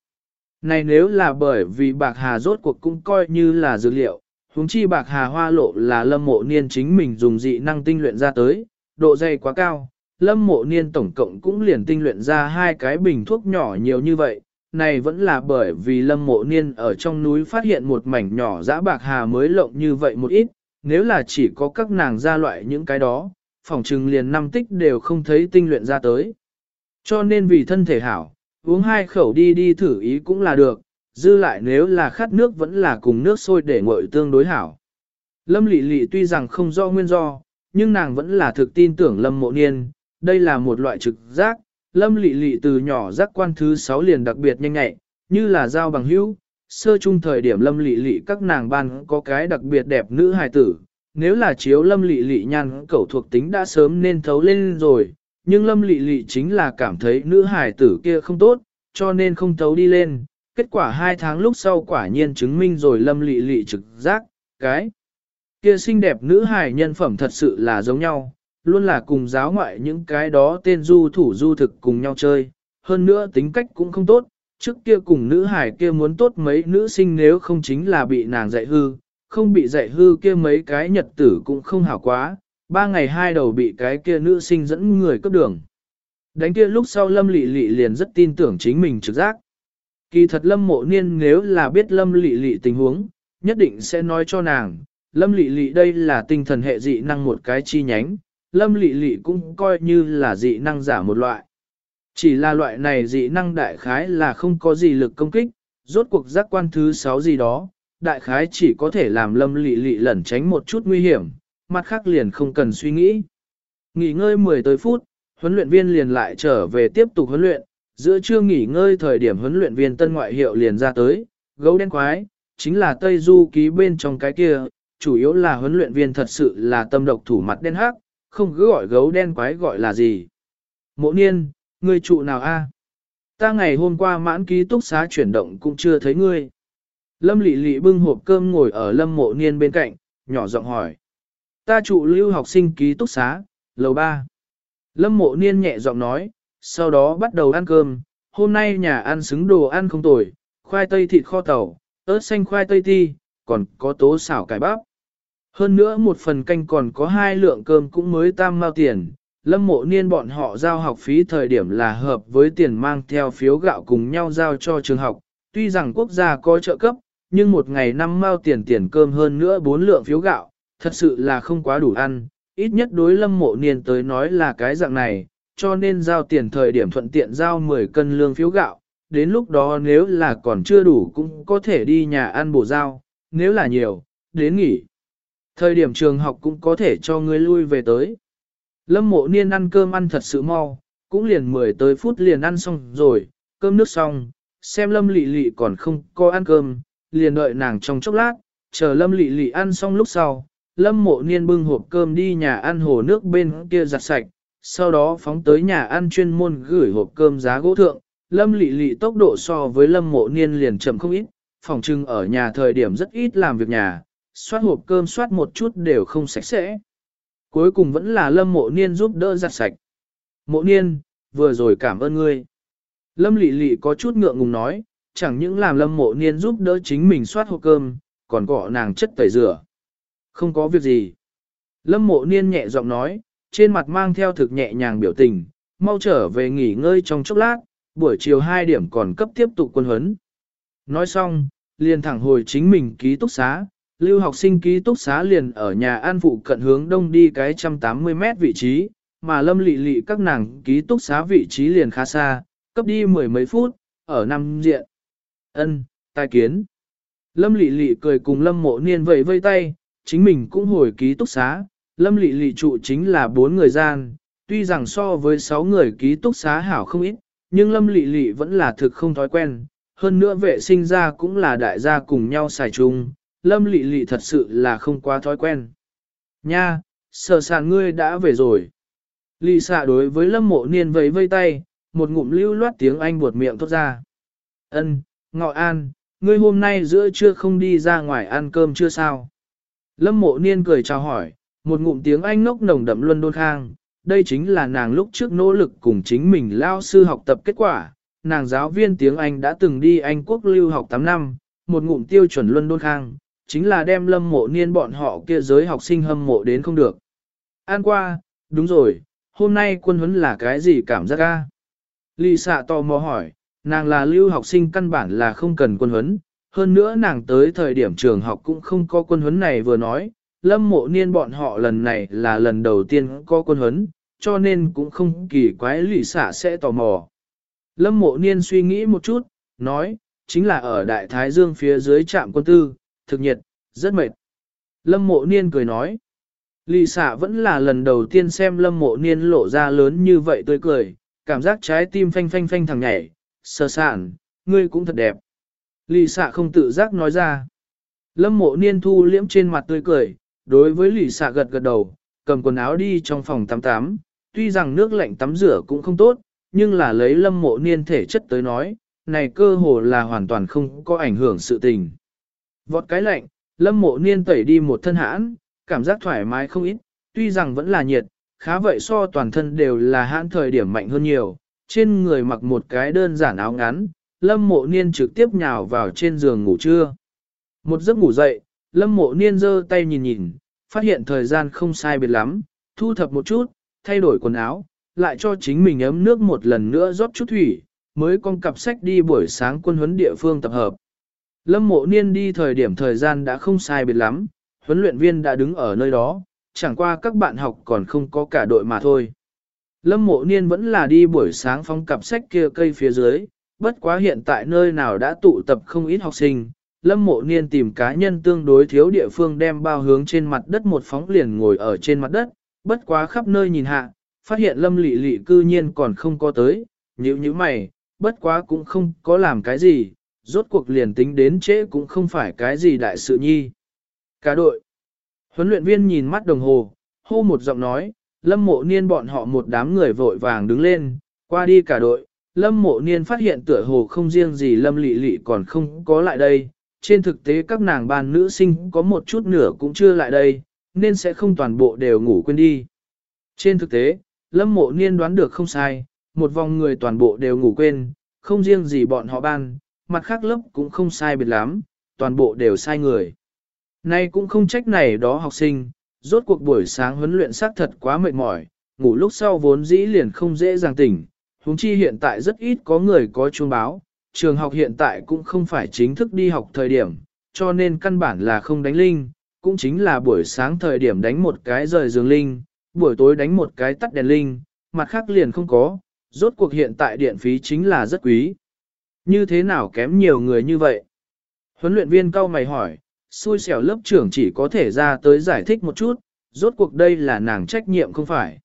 Này nếu là bởi vì bạc hà rốt cuộc cũng coi như là dữ liệu, huống chi bạc hà hoa lộ là lâm mộ niên chính mình dùng dị năng tinh luyện ra tới, độ dày quá cao, lâm mộ niên tổng cộng cũng liền tinh luyện ra hai cái bình thuốc nhỏ nhiều như vậy, này vẫn là bởi vì lâm mộ niên ở trong núi phát hiện một mảnh nhỏ dã bạc hà mới lộng như vậy một ít, nếu là chỉ có các nàng ra loại những cái đó, phòng trừng liền năm tích đều không thấy tinh luyện ra tới. Cho nên vì thân thể hảo, uống hai khẩu đi đi thử ý cũng là được, dư lại nếu là khát nước vẫn là cùng nước sôi để nguội tương đối hảo. Lâm lị lị tuy rằng không do nguyên do, nhưng nàng vẫn là thực tin tưởng lâm mộ niên, đây là một loại trực giác, lâm Lệ Lệ từ nhỏ giác quan thứ 6 liền đặc biệt nhanh nhẹ, như là giao bằng hữu. Sơ chung thời điểm lâm Lệ Lệ các nàng ban có cái đặc biệt đẹp nữ hài tử, nếu là chiếu lâm Lệ Lệ nhan cẩu thuộc tính đã sớm nên thấu lên rồi, nhưng lâm Lệ Lệ chính là cảm thấy nữ hài tử kia không tốt, cho nên không thấu đi lên. Kết quả hai tháng lúc sau quả nhiên chứng minh rồi lâm Lệ Lệ trực giác, cái kia xinh đẹp nữ hài nhân phẩm thật sự là giống nhau, luôn là cùng giáo ngoại những cái đó tên du thủ du thực cùng nhau chơi, hơn nữa tính cách cũng không tốt, trước kia cùng nữ hải kia muốn tốt mấy nữ sinh nếu không chính là bị nàng dạy hư, không bị dạy hư kia mấy cái nhật tử cũng không hảo quá, ba ngày hai đầu bị cái kia nữ sinh dẫn người cấp đường. Đánh kia lúc sau lâm lị lị liền rất tin tưởng chính mình trực giác. Kỳ thật lâm mộ niên nếu là biết lâm lị lị tình huống, nhất định sẽ nói cho nàng, lâm lị lị đây là tinh thần hệ dị năng một cái chi nhánh, lâm lị lị cũng coi như là dị năng giả một loại. Chỉ là loại này dị năng đại khái là không có gì lực công kích, rốt cuộc giác quan thứ 6 gì đó, đại khái chỉ có thể làm lâm lị lị lẩn tránh một chút nguy hiểm, mặt khác liền không cần suy nghĩ. Nghỉ ngơi 10 tới phút, huấn luyện viên liền lại trở về tiếp tục huấn luyện, giữa trưa nghỉ ngơi thời điểm huấn luyện viên tân ngoại hiệu liền ra tới, gấu đen quái, chính là Tây Du ký bên trong cái kia, chủ yếu là huấn luyện viên thật sự là tâm độc thủ mặt đen hắc, không cứ gọi gấu đen quái gọi là gì. Mộ niên, ngươi trụ nào a? Ta ngày hôm qua mãn ký túc xá chuyển động cũng chưa thấy ngươi. Lâm lị lị bưng hộp cơm ngồi ở lâm mộ niên bên cạnh, nhỏ giọng hỏi. Ta trụ lưu học sinh ký túc xá, lầu ba. Lâm mộ niên nhẹ giọng nói, sau đó bắt đầu ăn cơm. Hôm nay nhà ăn xứng đồ ăn không tồi, khoai tây thịt kho tàu, ớt xanh khoai tây ti, còn có tố xảo cải bắp. Hơn nữa một phần canh còn có hai lượng cơm cũng mới tam mao tiền, lâm mộ niên bọn họ giao học phí thời điểm là hợp với tiền mang theo phiếu gạo cùng nhau giao cho trường học, tuy rằng quốc gia có trợ cấp, nhưng một ngày năm mao tiền tiền cơm hơn nữa bốn lượng phiếu gạo, thật sự là không quá đủ ăn, ít nhất đối lâm mộ niên tới nói là cái dạng này, cho nên giao tiền thời điểm thuận tiện giao 10 cân lương phiếu gạo, đến lúc đó nếu là còn chưa đủ cũng có thể đi nhà ăn bổ giao, nếu là nhiều, đến nghỉ. Thời điểm trường học cũng có thể cho người lui về tới. Lâm mộ niên ăn cơm ăn thật sự mau, cũng liền 10 tới phút liền ăn xong rồi, cơm nước xong, xem lâm lị lị còn không có ăn cơm, liền đợi nàng trong chốc lát, chờ lâm lị lị ăn xong lúc sau. Lâm mộ niên bưng hộp cơm đi nhà ăn hồ nước bên kia giặt sạch, sau đó phóng tới nhà ăn chuyên môn gửi hộp cơm giá gỗ thượng. Lâm lị lị tốc độ so với lâm mộ niên liền chậm không ít, phòng trưng ở nhà thời điểm rất ít làm việc nhà, xoát hộp cơm xoát một chút đều không sạch sẽ. Cuối cùng vẫn là lâm mộ niên giúp đỡ giặt sạch. Mộ niên, vừa rồi cảm ơn ngươi. Lâm lị lị có chút ngượng ngùng nói, chẳng những làm lâm mộ niên giúp đỡ chính mình xoát hộp cơm, còn gọ nàng chất tẩy rửa. Không có việc gì. Lâm mộ niên nhẹ giọng nói, trên mặt mang theo thực nhẹ nhàng biểu tình, mau trở về nghỉ ngơi trong chốc lát, buổi chiều 2 điểm còn cấp tiếp tục quân huấn. Nói xong, liền thẳng hồi chính mình ký túc xá, lưu học sinh ký túc xá liền ở nhà an phụ cận hướng đông đi cái 180 mét vị trí, mà lâm lị lị các nàng ký túc xá vị trí liền khá xa, cấp đi mười mấy phút, ở năm diện. ân tai kiến. Lâm lị lị cười cùng lâm mộ niên vẫy vây tay, chính mình cũng hồi ký túc xá, lâm lị lị trụ chính là bốn người gian, tuy rằng so với sáu người ký túc xá hảo không ít, nhưng lâm lị lị vẫn là thực không thói quen, hơn nữa vệ sinh ra cũng là đại gia cùng nhau xài chung, lâm lị lị thật sự là không quá thói quen. Nha, sở sàn ngươi đã về rồi. Lị xạ đối với lâm mộ niên vẫy vây tay, một ngụm lưu loát tiếng anh buột miệng thốt ra. Ân, ngọ an, ngươi hôm nay giữa trưa không đi ra ngoài ăn cơm chưa sao? Lâm mộ niên cười chào hỏi, một ngụm tiếng Anh ngốc nồng đậm luân đôn khang, đây chính là nàng lúc trước nỗ lực cùng chính mình lao sư học tập kết quả. Nàng giáo viên tiếng Anh đã từng đi Anh quốc lưu học 8 năm, một ngụm tiêu chuẩn luân đôn khang, chính là đem lâm mộ niên bọn họ kia giới học sinh hâm mộ đến không được. An qua, đúng rồi, hôm nay quân huấn là cái gì cảm giác ca? Lì xạ tò mò hỏi, nàng là lưu học sinh căn bản là không cần quân huấn, hơn nữa nàng tới thời điểm trường học cũng không có quân huấn này vừa nói, lâm mộ niên bọn họ lần này là lần đầu tiên có quân huấn, cho nên cũng không kỳ quái lì xạ sẽ tò mò. Lâm mộ niên suy nghĩ một chút, nói, chính là ở Đại Thái Dương phía dưới trạm quân tư, thực nhiệt, rất mệt. Lâm mộ niên cười nói, lì xạ vẫn là lần đầu tiên xem lâm mộ niên lộ ra lớn như vậy tươi cười, cảm giác trái tim phanh phanh phanh thằng nhảy, sờ sản, ngươi cũng thật đẹp. Lì xạ không tự giác nói ra. Lâm mộ niên thu liễm trên mặt tươi cười, đối với lì xạ gật gật đầu, cầm quần áo đi trong phòng tắm tắm, tuy rằng nước lạnh tắm rửa cũng không tốt, nhưng là lấy lâm mộ niên thể chất tới nói, này cơ hồ là hoàn toàn không có ảnh hưởng sự tình. Vọt cái lạnh, lâm mộ niên tẩy đi một thân hãn, cảm giác thoải mái không ít, tuy rằng vẫn là nhiệt, khá vậy so toàn thân đều là hãn thời điểm mạnh hơn nhiều, trên người mặc một cái đơn giản áo ngắn, lâm mộ niên trực tiếp nhào vào trên giường ngủ trưa. Một giấc ngủ dậy, lâm mộ niên giơ tay nhìn nhìn, phát hiện thời gian không sai biệt lắm, thu thập một chút, thay đổi quần áo, lại cho chính mình ấm nước một lần nữa rót chút thủy, mới con cặp sách đi buổi sáng quân huấn địa phương tập hợp. Lâm mộ niên đi thời điểm thời gian đã không sai biệt lắm, huấn luyện viên đã đứng ở nơi đó, chẳng qua các bạn học còn không có cả đội mà thôi. Lâm mộ niên vẫn là đi buổi sáng phong cặp sách kia cây phía dưới, bất quá hiện tại nơi nào đã tụ tập không ít học sinh. Lâm mộ niên tìm cá nhân tương đối thiếu địa phương đem bao hướng trên mặt đất một phóng liền ngồi ở trên mặt đất, bất quá khắp nơi nhìn hạ, phát hiện lâm lị lị cư nhiên còn không có tới, nhữ như mày, bất quá cũng không có làm cái gì, rốt cuộc liền tính đến trễ cũng không phải cái gì đại sự nhi. Cả đội, huấn luyện viên nhìn mắt đồng hồ, hô một giọng nói, lâm mộ niên bọn họ một đám người vội vàng đứng lên, qua đi cả đội, lâm mộ niên phát hiện tựa hồ không riêng gì lâm lị lị còn không có lại đây, trên thực tế các nàng ban nữ sinh có một chút nửa cũng chưa lại đây, nên sẽ không toàn bộ đều ngủ quên đi. Trên thực tế, lâm mộ niên đoán được không sai, một vòng người toàn bộ đều ngủ quên, không riêng gì bọn họ ban, mặt khác lớp cũng không sai biệt lắm, toàn bộ đều sai người. Nay cũng không trách này đó học sinh, rốt cuộc buổi sáng huấn luyện xác thật quá mệt mỏi, ngủ lúc sau vốn dĩ liền không dễ dàng tỉnh, huống chi hiện tại rất ít có người có chuông báo, trường học hiện tại cũng không phải chính thức đi học thời điểm, cho nên căn bản là không đánh linh, cũng chính là buổi sáng thời điểm đánh một cái rời giường linh, buổi tối đánh một cái tắt đèn linh, mặt khác liền không có, rốt cuộc hiện tại điện phí chính là rất quý. Như thế nào kém nhiều người như vậy? Huấn luyện viên cao mày hỏi, xui xẻo lớp trưởng chỉ có thể ra tới giải thích một chút, rốt cuộc đây là nàng trách nhiệm không phải.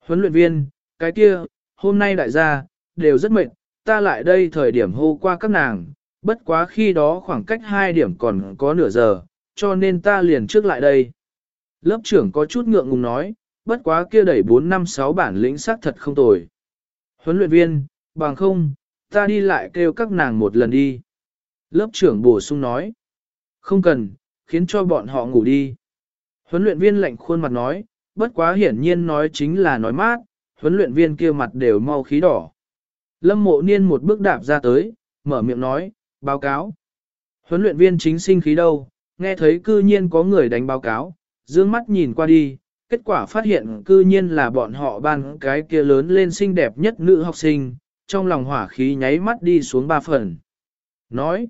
Huấn luyện viên, cái kia, hôm nay đại gia, đều rất mệt, ta lại đây thời điểm hô qua các nàng, bất quá khi đó khoảng cách 2 điểm còn có nửa giờ, cho nên ta liền trước lại đây. Lớp trưởng có chút ngượng ngùng nói, bất quá kia đẩy 4 năm 6 bản lĩnh sắc thật không tồi. Huấn luyện viên, bằng không, ta đi lại kêu các nàng một lần đi. Lớp trưởng bổ sung nói, không cần, khiến cho bọn họ ngủ đi. Huấn luyện viên lạnh khuôn mặt nói, bất quá hiển nhiên nói chính là nói mát, huấn luyện viên kia mặt đều mau khí đỏ. Lâm mộ niên một bước đạp ra tới, mở miệng nói, báo cáo. Huấn luyện viên chính sinh khí đâu, nghe thấy cư nhiên có người đánh báo cáo, dương mắt nhìn qua đi, kết quả phát hiện cư nhiên là bọn họ ban cái kia lớn lên xinh đẹp nhất nữ học sinh, trong lòng hỏa khí nháy mắt đi xuống ba phần. Nói,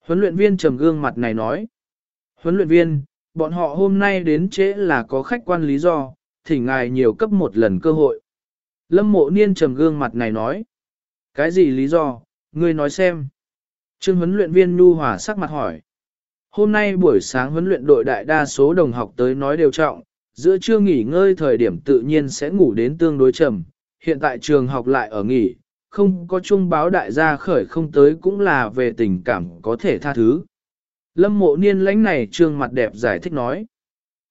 huấn luyện viên trầm gương mặt này nói, huấn luyện viên, bọn họ hôm nay đến trễ là có khách quan lý do, thỉnh ngài nhiều cấp một lần cơ hội. Lâm mộ niên trầm gương mặt này nói, cái gì lý do, ngươi nói xem. Trương huấn luyện viên Nu Hòa sắc mặt hỏi. Hôm nay buổi sáng huấn luyện đội đại đa số đồng học tới nói đều trọng, giữa trưa nghỉ ngơi thời điểm tự nhiên sẽ ngủ đến tương đối trầm. Hiện tại trường học lại ở nghỉ, không có chung báo đại gia khởi không tới cũng là về tình cảm có thể tha thứ. Lâm mộ niên lãnh này trương mặt đẹp giải thích nói.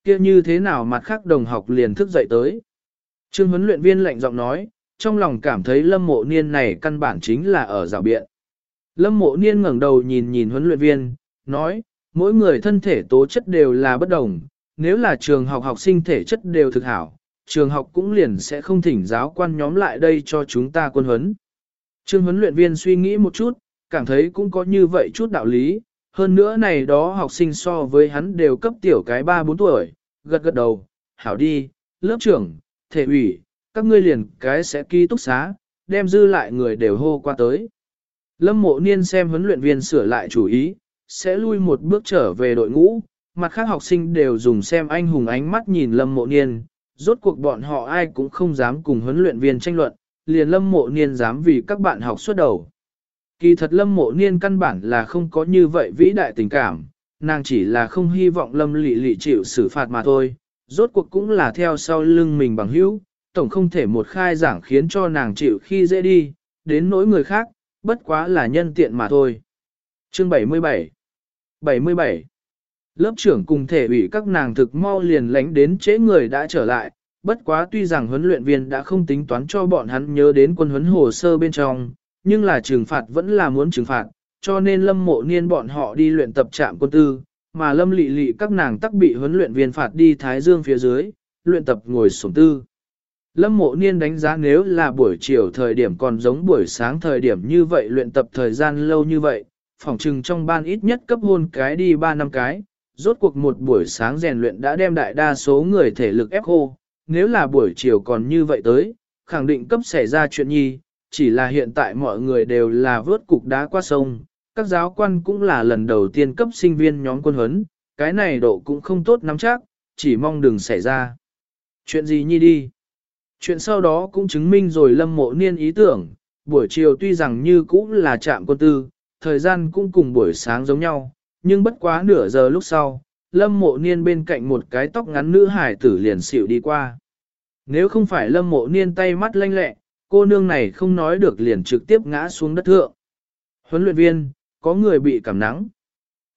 kia như thế nào mặt khác đồng học liền thức dậy tới. Trương huấn luyện viên lạnh giọng nói, trong lòng cảm thấy lâm mộ niên này căn bản chính là ở rào biện. Lâm mộ niên ngẩng đầu nhìn nhìn huấn luyện viên, nói, mỗi người thân thể tố chất đều là bất đồng, nếu là trường học học sinh thể chất đều thực hảo, trường học cũng liền sẽ không thỉnh giáo quan nhóm lại đây cho chúng ta quân huấn. Trương huấn luyện viên suy nghĩ một chút, cảm thấy cũng có như vậy chút đạo lý, hơn nữa này đó học sinh so với hắn đều cấp tiểu cái 3-4 tuổi, gật gật đầu, hảo đi, lớp trưởng, thể ủy, các ngươi liền cái sẽ ký túc xá, đem dư lại người đều hô qua tới. Lâm mộ niên xem huấn luyện viên sửa lại chủ ý, sẽ lui một bước trở về đội ngũ, mặt khác học sinh đều dùng xem anh hùng ánh mắt nhìn lâm mộ niên, rốt cuộc bọn họ ai cũng không dám cùng huấn luyện viên tranh luận, liền lâm mộ niên dám vì các bạn học xuất đầu. Kỳ thật lâm mộ niên căn bản là không có như vậy vĩ đại tình cảm, nàng chỉ là không hy vọng lâm lị lị chịu xử phạt mà thôi, rốt cuộc cũng là theo sau lưng mình bằng hữu, tổng không thể một khai giảng khiến cho nàng chịu khi dễ đi, đến nỗi người khác, bất quá là nhân tiện mà thôi. Chương 77 77 lớp trưởng cùng thể ủy các nàng thực mau liền lánh đến chế người đã trở lại, bất quá tuy rằng huấn luyện viên đã không tính toán cho bọn hắn nhớ đến quân huấn hồ sơ bên trong, nhưng là trừng phạt vẫn là muốn trừng phạt, cho nên lâm mộ niên bọn họ đi luyện tập trạm quân tư, mà lâm lị lị các nàng tắc bị huấn luyện viên phạt đi Thái Dương phía dưới, luyện tập ngồi sổng tư. Lâm mộ niên đánh giá nếu là buổi chiều thời điểm còn giống buổi sáng thời điểm như vậy luyện tập thời gian lâu như vậy, phòng trừng trong ban ít nhất cấp hôn cái đi 3 năm cái, rốt cuộc một buổi sáng rèn luyện đã đem đại đa số người thể lực ép khô, nếu là buổi chiều còn như vậy tới, khẳng định cấp xảy ra chuyện nhi, chỉ là hiện tại mọi người đều là vớt cục đá qua sông, các giáo quan cũng là lần đầu tiên cấp sinh viên nhóm quân huấn, cái này độ cũng không tốt nắm chắc, chỉ mong đừng xảy ra. Chuyện gì nhi đi? Chuyện sau đó cũng chứng minh rồi lâm mộ niên ý tưởng, buổi chiều tuy rằng như cũng là trạm quân tư, thời gian cũng cùng buổi sáng giống nhau, nhưng bất quá nửa giờ lúc sau, lâm mộ niên bên cạnh một cái tóc ngắn nữ hải tử liền xỉu đi qua. Nếu không phải lâm mộ niên tay mắt lanh lẹ, cô nương này không nói được liền trực tiếp ngã xuống đất thượng. Huấn luyện viên, có người bị cảm nắng.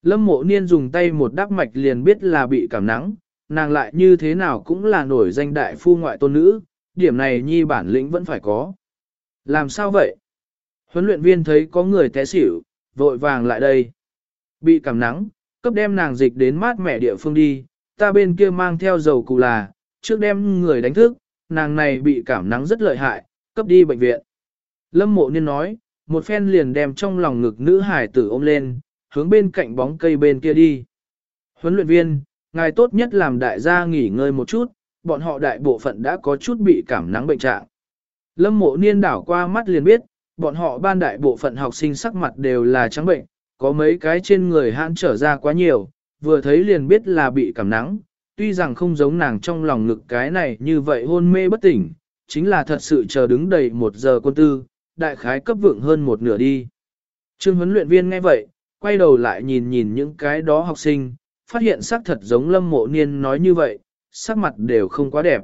Lâm mộ niên dùng tay một đắp mạch liền biết là bị cảm nắng, nàng lại như thế nào cũng là nổi danh đại phu ngoại tôn nữ, điểm này nhi bản lĩnh vẫn phải có. Làm sao vậy? Huấn luyện viên thấy có người té xỉu, vội vàng lại đây. Bị cảm nắng, cấp đem nàng dịch đến mát mẻ địa phương đi, ta bên kia mang theo dầu cù là, trước đem người đánh thức, nàng này bị cảm nắng rất lợi hại, cấp đi bệnh viện. Lâm mộ niên nói, một phen liền đem trong lòng ngực nữ hải tử ôm lên, hướng bên cạnh bóng cây bên kia đi. Huấn luyện viên, ngài tốt nhất làm đại gia nghỉ ngơi một chút, bọn họ đại bộ phận đã có chút bị cảm nắng bệnh trạng. Lâm mộ niên đảo qua mắt liền biết, bọn họ ban đại bộ phận học sinh sắc mặt đều là trắng bệnh, có mấy cái trên người hãn trở ra quá nhiều, vừa thấy liền biết là bị cảm nắng, tuy rằng không giống nàng trong lòng ngực cái này như vậy hôn mê bất tỉnh, chính là thật sự chờ đứng đầy một giờ quân tư, đại khái cấp vượng hơn một nửa đi. Trương huấn luyện viên nghe vậy, quay đầu lại nhìn nhìn những cái đó học sinh, phát hiện sắc thật giống lâm mộ niên nói như vậy, sắc mặt đều không quá đẹp.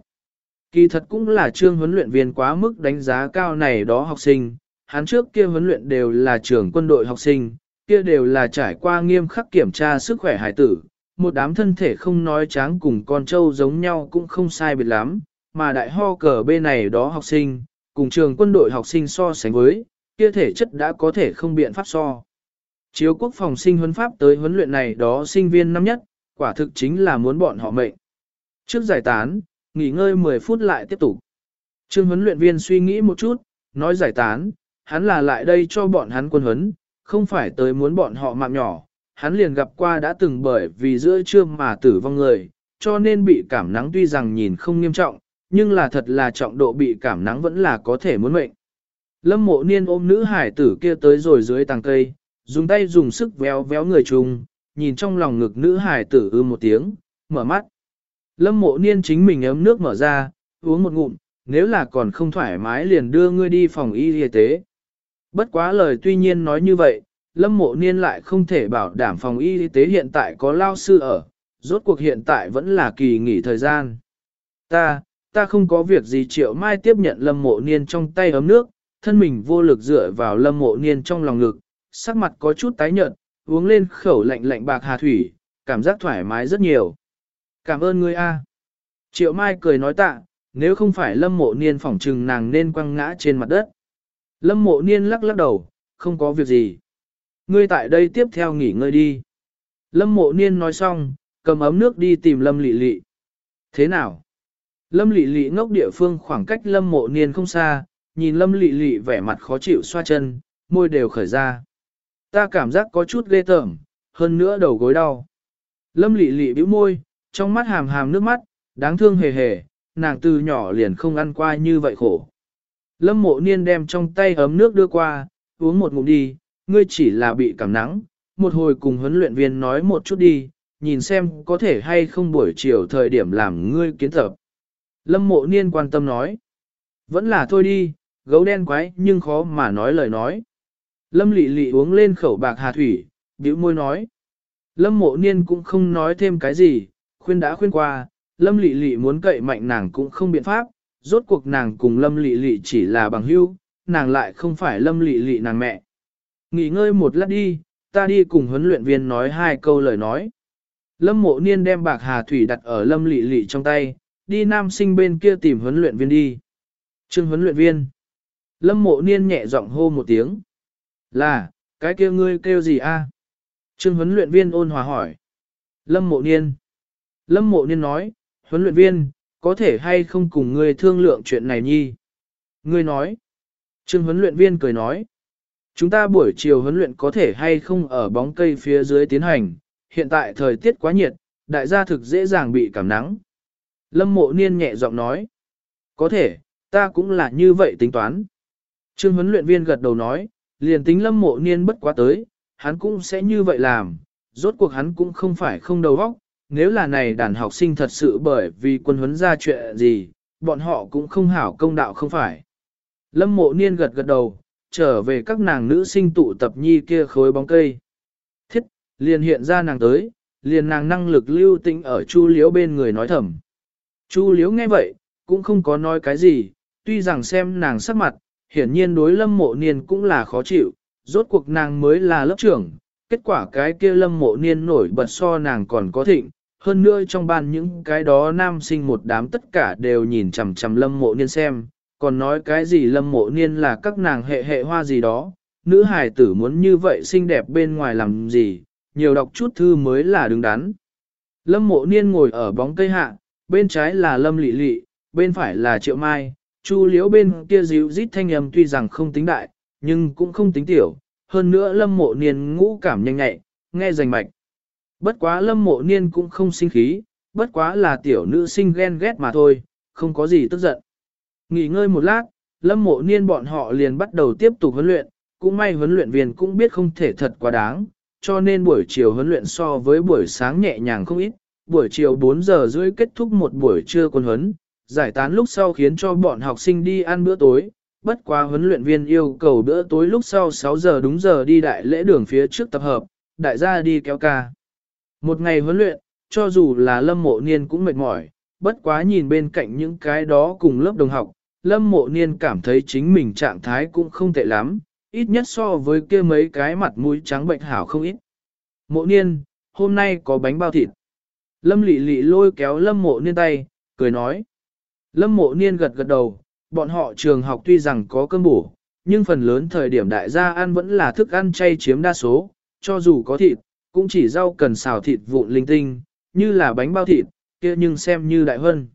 Kỳ thật cũng là trương huấn luyện viên quá mức đánh giá cao này đó học sinh, hắn trước kia huấn luyện đều là trưởng quân đội học sinh, kia đều là trải qua nghiêm khắc kiểm tra sức khỏe hải tử, một đám thân thể không nói tráng cùng con trâu giống nhau cũng không sai biệt lắm, mà đại ho cờ bên này đó học sinh, cùng trường quân đội học sinh so sánh với, kia thể chất đã có thể không biện pháp so. Chiếu quốc phòng sinh huấn pháp tới huấn luyện này đó sinh viên năm nhất, quả thực chính là muốn bọn họ mệnh. Trước giải tán, nghỉ ngơi 10 phút lại tiếp tục. Trương huấn luyện viên suy nghĩ một chút, nói giải tán, hắn là lại đây cho bọn hắn quân huấn, không phải tới muốn bọn họ mạng nhỏ. Hắn liền gặp qua đã từng bởi vì giữa trưa mà tử vong người, cho nên bị cảm nắng tuy rằng nhìn không nghiêm trọng, nhưng là thật là trọng độ bị cảm nắng vẫn là có thể muốn mệnh. Lâm mộ niên ôm nữ hải tử kia tới rồi dưới tàng cây, dùng tay dùng sức véo véo người chung, nhìn trong lòng ngực nữ hải tử ư một tiếng, mở mắt. Lâm mộ niên chính mình ấm nước mở ra, uống một ngụm, nếu là còn không thoải mái liền đưa ngươi đi phòng y y tế. Bất quá lời tuy nhiên nói như vậy, lâm mộ niên lại không thể bảo đảm phòng y tế hiện tại có lao sư ở, rốt cuộc hiện tại vẫn là kỳ nghỉ thời gian. Ta, ta không có việc gì triệu mai tiếp nhận lâm mộ niên trong tay ấm nước, thân mình vô lực dựa vào lâm mộ niên trong lòng ngực, sắc mặt có chút tái nhợt, uống lên khẩu lạnh lạnh bạc hà thủy, cảm giác thoải mái rất nhiều. Cảm ơn ngươi a. Triệu mai cười nói tạ, nếu không phải lâm mộ niên phỏng trừng nàng nên quăng ngã trên mặt đất. Lâm mộ niên lắc lắc đầu, không có việc gì. Ngươi tại đây tiếp theo nghỉ ngơi đi. Lâm mộ niên nói xong, cầm ấm nước đi tìm lâm lị lị. Thế nào? Lâm lị lị ngốc địa phương khoảng cách lâm mộ niên không xa, nhìn lâm lị lị vẻ mặt khó chịu xoa chân, môi đều khởi ra. Ta cảm giác có chút ghê tởm, hơn nữa đầu gối đau. Lâm lị lị bĩu môi, trong mắt hàm hàm nước mắt, đáng thương hề hề, nàng từ nhỏ liền không ăn qua như vậy khổ. Lâm mộ niên đem trong tay ấm nước đưa qua, uống một ngụm đi, ngươi chỉ là bị cảm nắng, một hồi cùng huấn luyện viên nói một chút đi, nhìn xem có thể hay không buổi chiều thời điểm làm ngươi kiến tập. Lâm mộ niên quan tâm nói, vẫn là thôi đi, gấu đen quái nhưng khó mà nói lời nói. Lâm lị lị uống lên khẩu bạc hà thủy, bĩu môi nói. Lâm mộ niên cũng không nói thêm cái gì, khuyên đã khuyên qua, lâm lị lị muốn cậy mạnh nàng cũng không biện pháp, rốt cuộc nàng cùng lâm lị lị chỉ là bằng hữu, nàng lại không phải lâm lị lị nàng mẹ. Nghỉ ngơi một lát đi, ta đi cùng huấn luyện viên nói hai câu lời nói. Lâm mộ niên đem bạc hà thủy đặt ở lâm lị lị trong tay, đi nam sinh bên kia tìm huấn luyện viên đi. Trương huấn luyện viên. Lâm mộ niên nhẹ giọng hô một tiếng. Là, cái kia ngươi kêu gì a? Trương huấn luyện viên ôn hòa hỏi. Lâm mộ niên. Lâm mộ niên nói, huấn luyện viên, có thể hay không cùng ngươi thương lượng chuyện này nhi? Ngươi nói. Trương huấn luyện viên cười nói. Chúng ta buổi chiều huấn luyện có thể hay không ở bóng cây phía dưới tiến hành, hiện tại thời tiết quá nhiệt, đại gia thực dễ dàng bị cảm nắng. Lâm mộ niên nhẹ giọng nói. Có thể, ta cũng là như vậy tính toán. Trương huấn luyện viên gật đầu nói, liền tính lâm mộ niên bất quá tới, hắn cũng sẽ như vậy làm, rốt cuộc hắn cũng không phải không đầu óc. Nếu là này đàn học sinh thật sự bởi vì quân huấn ra chuyện gì, bọn họ cũng không hảo công đạo không phải. Lâm mộ niên gật gật đầu, trở về các nàng nữ sinh tụ tập nhi kia khối bóng cây. Thiết, liền hiện ra nàng tới, liền nàng năng lực lưu tĩnh ở chu liếu bên người nói thầm. Chu liếu nghe vậy, cũng không có nói cái gì, tuy rằng xem nàng sắc mặt, hiển nhiên đối lâm mộ niên cũng là khó chịu, rốt cuộc nàng mới là lớp trưởng, kết quả cái kia lâm mộ niên nổi bật so nàng còn có thịnh, hơn nữa trong ban những cái đó nam sinh một đám tất cả đều nhìn chằm chằm lâm mộ niên xem, còn nói cái gì lâm mộ niên là các nàng hệ hệ hoa gì đó, nữ hài tử muốn như vậy xinh đẹp bên ngoài làm gì, nhiều đọc chút thư mới là đứng đắn. Lâm mộ niên ngồi ở bóng cây hạ, bên trái là lâm lị lị, bên phải là triệu mai, chu liễu bên kia dịu rít thanh âm tuy rằng không tính đại, nhưng cũng không tính tiểu, hơn nữa lâm mộ niên ngũ cảm nhanh nhạy, nghe rành mạch. Bất quá lâm mộ niên cũng không sinh khí, bất quá là tiểu nữ sinh ghen ghét mà thôi, không có gì tức giận. Nghỉ ngơi một lát, lâm mộ niên bọn họ liền bắt đầu tiếp tục huấn luyện, cũng may huấn luyện viên cũng biết không thể thật quá đáng, cho nên buổi chiều huấn luyện so với buổi sáng nhẹ nhàng không ít, buổi chiều 4 giờ rưỡi kết thúc một buổi trưa quân huấn, giải tán lúc sau khiến cho bọn học sinh đi ăn bữa tối, bất quá huấn luyện viên yêu cầu bữa tối lúc sau 6 giờ đúng giờ đi đại lễ đường phía trước tập hợp, đại gia đi kéo ca. Một ngày huấn luyện, cho dù là lâm mộ niên cũng mệt mỏi, bất quá nhìn bên cạnh những cái đó cùng lớp đồng học, lâm mộ niên cảm thấy chính mình trạng thái cũng không tệ lắm, ít nhất so với kia mấy cái mặt mũi trắng bệnh hảo không ít. Mộ niên, hôm nay có bánh bao thịt. Lâm lị lị lôi kéo lâm mộ niên tay, cười nói. Lâm mộ niên gật gật đầu, bọn họ trường học tuy rằng có cơm bổ, nhưng phần lớn thời điểm đại gia ăn vẫn là thức ăn chay chiếm đa số, cho dù có thịt, cũng chỉ rau cần xào thịt vụn linh tinh, như là bánh bao thịt, kia nhưng xem như đại hơn.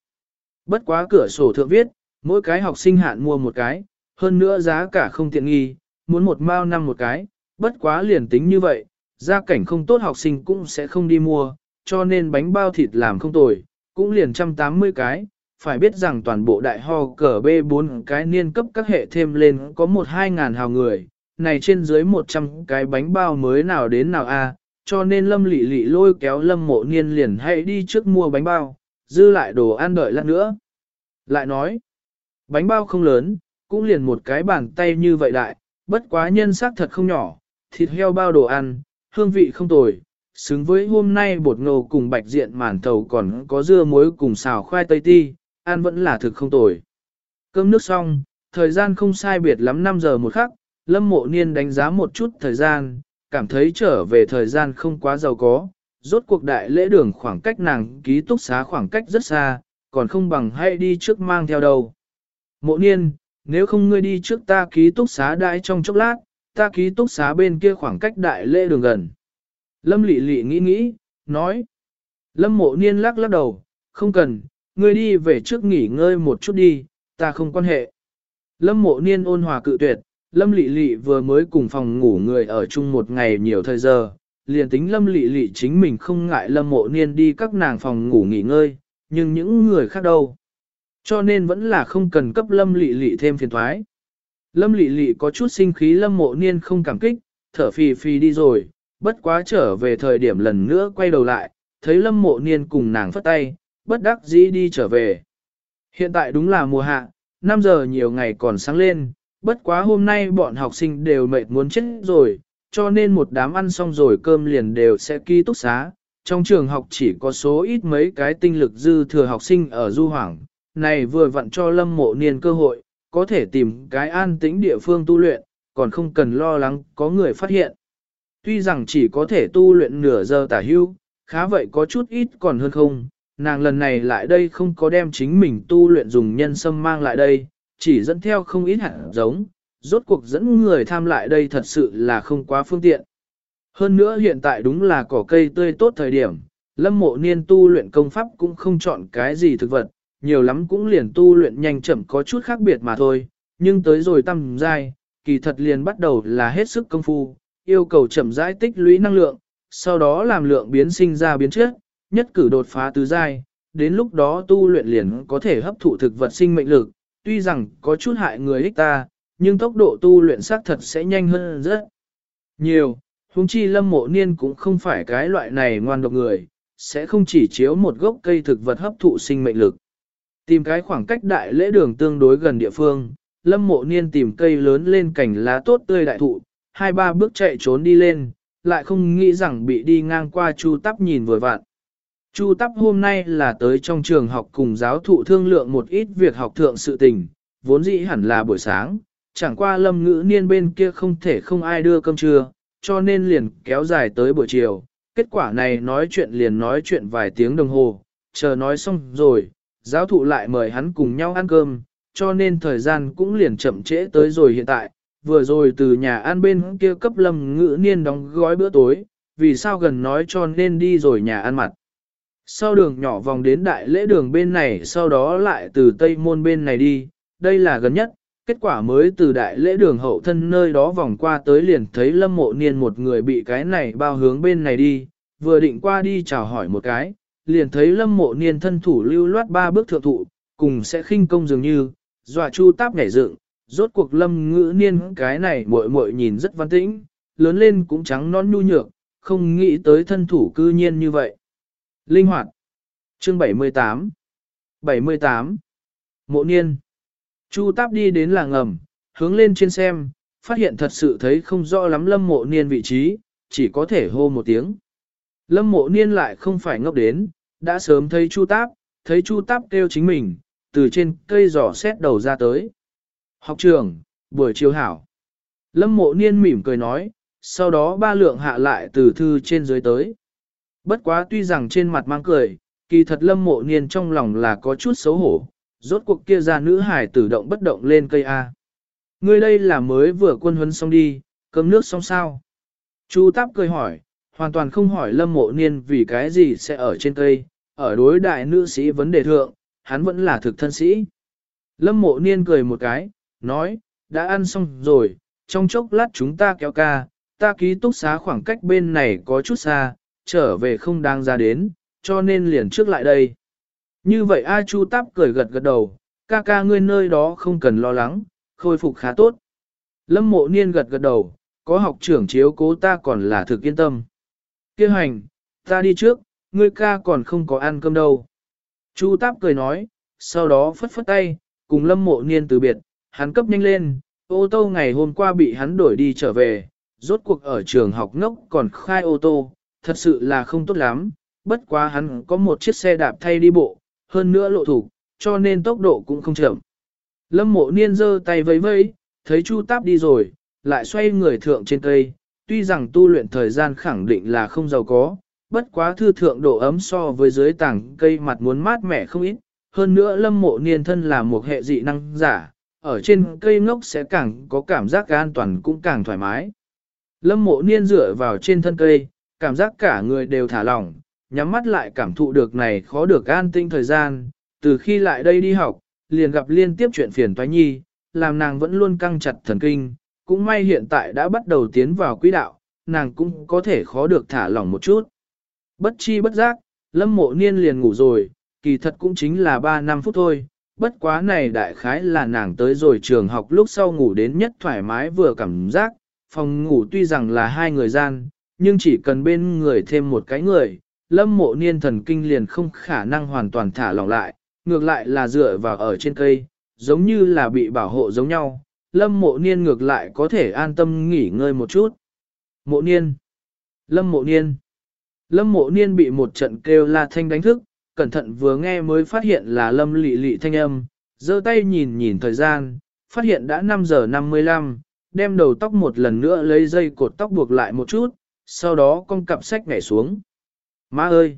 Bất quá cửa sổ thượng viết, mỗi cái học sinh hạn mua một cái, hơn nữa giá cả không tiện nghi, muốn một mao năm một cái, bất quá liền tính như vậy, gia cảnh không tốt học sinh cũng sẽ không đi mua, cho nên bánh bao thịt làm không tồi, cũng liền trăm tám mươi cái, phải biết rằng toàn bộ đại ho cờ B4 cái niên cấp các hệ thêm lên có một hai ngàn hào người, này trên dưới 100 cái bánh bao mới nào đến nào a cho nên lâm lị lị lôi kéo lâm mộ niên liền hãy đi trước mua bánh bao, dư lại đồ ăn đợi lát nữa. Lại nói, bánh bao không lớn, cũng liền một cái bàn tay như vậy đại, bất quá nhân sắc thật không nhỏ, thịt heo bao đồ ăn, hương vị không tồi, xứng với hôm nay bột ngô cùng bạch diện màn thầu còn có dưa muối cùng xào khoai tây ti, ăn vẫn là thực không tồi. Cơm nước xong, thời gian không sai biệt lắm 5 giờ một khắc, Lâm Mộ Niên đánh giá một chút thời gian, cảm thấy trở về thời gian không quá giàu có, rốt cuộc đại lễ đường khoảng cách nàng ký túc xá khoảng cách rất xa, còn không bằng hay đi trước mang theo đâu. Mộ Niên, nếu không ngươi đi trước ta ký túc xá đại trong chốc lát, ta ký túc xá bên kia khoảng cách đại lễ đường gần. Lâm Lị Lị nghĩ nghĩ, nói. Lâm Mộ Niên lắc lắc đầu, không cần, ngươi đi về trước nghỉ ngơi một chút đi, ta không quan hệ. Lâm mộ niên ôn hòa cự tuyệt, Lâm lị lị vừa mới cùng phòng ngủ người ở chung một ngày nhiều thời giờ, liền tính Lâm lị lị chính mình không ngại Lâm mộ niên đi các nàng phòng ngủ nghỉ ngơi, nhưng những người khác đâu. Cho nên vẫn là không cần cấp Lâm lị lị thêm phiền thoái. Lâm lị lị có chút sinh khí Lâm mộ niên không cảm kích, thở phì phì đi rồi, bất quá trở về thời điểm lần nữa quay đầu lại, thấy Lâm mộ niên cùng nàng phất tay, bất đắc dĩ đi trở về. Hiện tại đúng là mùa hạ, 5 giờ nhiều ngày còn sáng lên, bất quá hôm nay bọn học sinh đều mệt muốn chết rồi, cho nên một đám ăn xong rồi cơm liền đều sẽ ký túc xá. Trong trường học chỉ có số ít mấy cái tinh lực dư thừa học sinh ở du hoảng, này vừa vặn cho lâm mộ niên cơ hội, có thể tìm cái an tĩnh địa phương tu luyện, còn không cần lo lắng có người phát hiện. Tuy rằng chỉ có thể tu luyện nửa giờ tả hưu, Khá vậy có chút ít còn hơn không, nàng lần này lại đây không có đem chính mình tu luyện dùng nhân sâm mang lại đây, chỉ dẫn theo không ít hạt giống, rốt cuộc dẫn người tham lại đây thật sự là không quá phương tiện. Hơn nữa hiện tại đúng là cỏ cây tươi tốt thời điểm, lâm mộ niên tu luyện công pháp cũng không chọn cái gì thực vật, nhiều lắm cũng liền tu luyện nhanh chậm có chút khác biệt mà thôi, nhưng tới rồi tâm giai, kỳ thật liền bắt đầu là hết sức công phu, yêu cầu chậm rãi tích lũy năng lượng, sau đó làm lượng biến sinh ra biến chất, nhất cử đột phá tứ giai, đến lúc đó tu luyện liền có thể hấp thụ thực vật sinh mệnh lực, tuy rằng có chút hại người ích ta, nhưng tốc độ tu luyện xác thật sẽ nhanh hơn rất nhiều. Hùng chi lâm mộ niên cũng không phải cái loại này ngoan độc người, sẽ không chỉ chiếu một gốc cây thực vật hấp thụ sinh mệnh lực. Tìm cái khoảng cách đại lễ đường tương đối gần địa phương, lâm mộ niên tìm cây lớn lên cành lá tốt tươi đại thụ, hai ba bước chạy trốn đi lên, lại không nghĩ rằng bị đi ngang qua Chu Tắp nhìn vừa vặn. Chu Tắp hôm nay là tới trong trường học cùng giáo thụ thương lượng một ít việc học thượng sự tình, vốn dĩ hẳn là buổi sáng, chẳng qua lâm ngữ niên bên kia không thể không ai đưa cơm trưa, cho nên liền kéo dài tới buổi chiều. Kết quả này nói chuyện liền nói chuyện vài tiếng đồng hồ, chờ nói xong rồi, giáo thụ lại mời hắn cùng nhau ăn cơm, cho nên thời gian cũng liền chậm trễ tới rồi hiện tại, vừa rồi từ nhà ăn bên kia cấp lâm ngữ niên đóng gói bữa tối, vì sao gần nói cho nên đi rồi nhà ăn mặt. Sau đường nhỏ vòng đến đại lễ đường bên này sau đó lại từ tây môn bên này đi, đây là gần nhất, kết quả mới từ đại lễ đường hậu thân nơi đó vòng qua tới liền thấy lâm mộ niên một người bị cái này bao hướng bên này đi, vừa định qua đi chào hỏi một cái, liền thấy lâm mộ niên thân thủ lưu loát ba bước thượng thụ, cùng sẽ khinh công dường như, dọa chu táp nhảy dựng, rốt cuộc lâm ngữ niên cái này muội muội nhìn rất văn tĩnh, lớn lên cũng trắng non nhu nhược, không nghĩ tới thân thủ cư nhiên như vậy. Linh hoạt Chương 78 78 Mộ niên Chu táp đi đến làng ngầm, hướng lên trên xem, phát hiện thật sự thấy không rõ lắm lâm mộ niên vị trí, chỉ có thể hô một tiếng. Lâm mộ niên lại không phải ngốc đến, đã sớm thấy chu táp, thấy chu táp kêu chính mình, từ trên cây giỏ xét đầu ra tới. Học trường, buổi chiều hảo. Lâm mộ niên mỉm cười nói, sau đó ba lượng hạ lại từ thư trên dưới tới. Bất quá tuy rằng trên mặt mang cười, kỳ thật lâm mộ niên trong lòng là có chút xấu hổ, rốt cuộc kia ra nữ hải tử động bất động lên cây A. Ngươi đây là mới vừa quân huấn xong đi, cơm nước xong sao? Chu Táp cười hỏi, hoàn toàn không hỏi lâm mộ niên vì cái gì sẽ ở trên cây, ở đối đại nữ sĩ vấn đề thượng, hắn vẫn là thực thân sĩ. Lâm mộ niên cười một cái, nói, đã ăn xong rồi, trong chốc lát chúng ta kéo ca, ta ký túc xá khoảng cách bên này có chút xa, trở về không đang ra đến, cho nên liền trước lại đây. Như vậy A Chu Táp cười gật gật đầu, ca ca ngươi nơi đó không cần lo lắng, khôi phục khá tốt. Lâm mộ niên gật gật đầu, có học trưởng chiếu cố ta còn là thực yên tâm. Kêu hành, ta đi trước, ngươi ca còn không có ăn cơm đâu. Chu Táp cười nói, sau đó phất phất tay, cùng lâm mộ niên từ biệt, hắn cấp nhanh lên, ô tô ngày hôm qua bị hắn đổi đi trở về, rốt cuộc ở trường học ngốc còn khai ô tô, thật sự là không tốt lắm, bất quá hắn có một chiếc xe đạp thay đi bộ, hơn nữa lộ thủ, cho nên tốc độ cũng không chậm. Lâm mộ niên giơ tay vẫy vẫy, thấy Chu Táp đi rồi, lại xoay người thượng trên cây, tuy rằng tu luyện thời gian khẳng định là không giàu có, bất quá thư thượng độ ấm so với dưới tảng cây mặt muốn mát mẻ không ít, hơn nữa lâm mộ niên thân là một hệ dị năng giả, ở trên cây ngốc sẽ càng có cảm giác an toàn cũng càng thoải mái. Lâm mộ niên dựa vào trên thân cây, cảm giác cả người đều thả lỏng, nhắm mắt lại cảm thụ được này khó được an tinh thời gian, từ khi lại đây đi học, liền gặp liên tiếp chuyện phiền toái nhi, làm nàng vẫn luôn căng chặt thần kinh, cũng may hiện tại đã bắt đầu tiến vào quỹ đạo, nàng cũng có thể khó được thả lỏng một chút. Bất chi bất giác, lâm mộ niên liền ngủ rồi, kỳ thật cũng chính là 3 năm phút thôi, bất quá này đại khái là nàng tới rồi trường học lúc sau ngủ đến nhất thoải mái vừa cảm giác, phòng ngủ tuy rằng là hai người gian, nhưng chỉ cần bên người thêm một cái người, lâm mộ niên thần kinh liền không khả năng hoàn toàn thả lỏng lại, ngược lại là dựa vào ở trên cây, giống như là bị bảo hộ giống nhau, lâm mộ niên ngược lại có thể an tâm nghỉ ngơi một chút. Mộ niên Lâm mộ niên Lâm mộ niên bị một trận kêu la thanh đánh thức, cẩn thận vừa nghe mới phát hiện là lâm lị lị thanh âm, giơ tay nhìn nhìn thời gian, phát hiện đã 5 giờ 55, đem đầu tóc một lần nữa lấy dây cột tóc buộc lại một chút, sau đó con cặp sách nhảy xuống. Má ơi!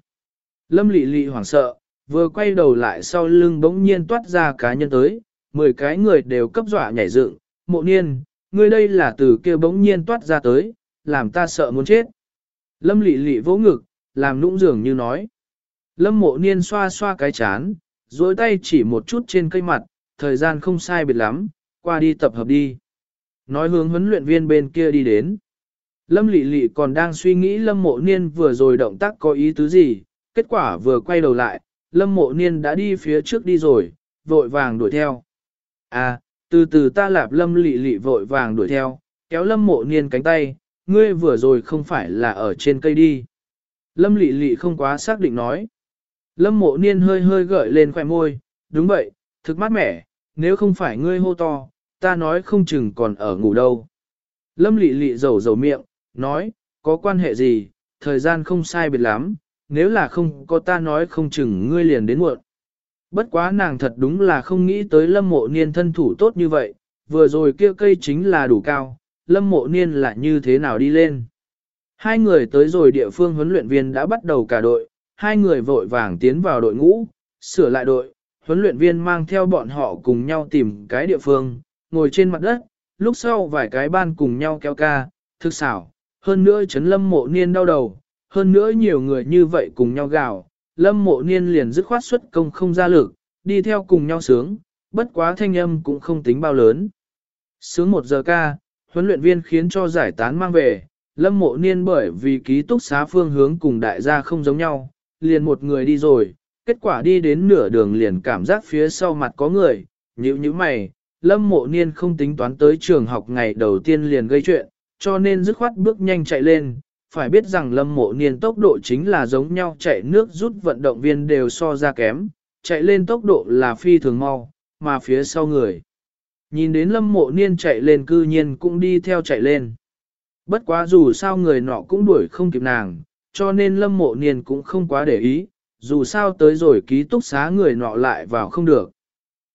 Lâm lị lị hoảng sợ, vừa quay đầu lại sau lưng bỗng nhiên toát ra cá nhân tới, mười cái người đều cấp dọa nhảy dựng, mộ niên, ngươi đây là từ kia bỗng nhiên toát ra tới, làm ta sợ muốn chết. Lâm lị lị vỗ ngực, làm nũng dường như nói. Lâm mộ niên xoa xoa cái chán, dối tay chỉ một chút trên cây mặt, thời gian không sai biệt lắm, qua đi tập hợp đi. Nói hướng huấn luyện viên bên kia đi đến. Lâm lị lị còn đang suy nghĩ lâm mộ niên vừa rồi động tác có ý tứ gì, kết quả vừa quay đầu lại, lâm mộ niên đã đi phía trước đi rồi, vội vàng đuổi theo. À, từ từ ta lạp lâm lị lị vội vàng đuổi theo, kéo lâm mộ niên cánh tay, ngươi vừa rồi không phải là ở trên cây đi. Lâm lị lị không quá xác định nói. Lâm mộ niên hơi hơi gợi lên khoẻ môi, đúng vậy, thực mát mẻ, nếu không phải ngươi hô to, ta nói không chừng còn ở ngủ đâu. Lâm lị lị rầu rầu miệng, nói, có quan hệ gì, thời gian không sai biệt lắm, nếu là không có ta nói không chừng ngươi liền đến muộn. Bất quá nàng thật đúng là không nghĩ tới lâm mộ niên thân thủ tốt như vậy, vừa rồi kia cây chính là đủ cao, lâm mộ niên là như thế nào đi lên. Hai người tới rồi địa phương huấn luyện viên đã bắt đầu cả đội, hai người vội vàng tiến vào đội ngũ, sửa lại đội, huấn luyện viên mang theo bọn họ cùng nhau tìm cái địa phương, ngồi trên mặt đất, lúc sau vài cái ban cùng nhau kéo ca, thực xảo, hơn nữa chấn lâm mộ niên đau đầu, hơn nữa nhiều người như vậy cùng nhau gào, lâm mộ niên liền dứt khoát xuất công không ra lực, đi theo cùng nhau sướng, bất quá thanh âm cũng không tính bao lớn. Sướng một giờ ca, huấn luyện viên khiến cho giải tán mang về, lâm mộ niên bởi vì ký túc xá phương hướng cùng đại gia không giống nhau, liền một người đi rồi, kết quả đi đến nửa đường liền cảm giác phía sau mặt có người, nhíu nhíu mày, lâm mộ niên không tính toán tới trường học ngày đầu tiên liền gây chuyện, cho nên dứt khoát bước nhanh chạy lên, phải biết rằng lâm mộ niên tốc độ chính là giống nhau chạy nước rút vận động viên đều so ra kém, chạy lên tốc độ là phi thường mau, mà phía sau người. Nhìn đến lâm mộ niên chạy lên cư nhiên cũng đi theo chạy lên. Bất quá dù sao người nọ cũng đuổi không kịp nàng, cho nên lâm mộ niên cũng không quá để ý, dù sao tới rồi ký túc xá người nọ lại vào không được.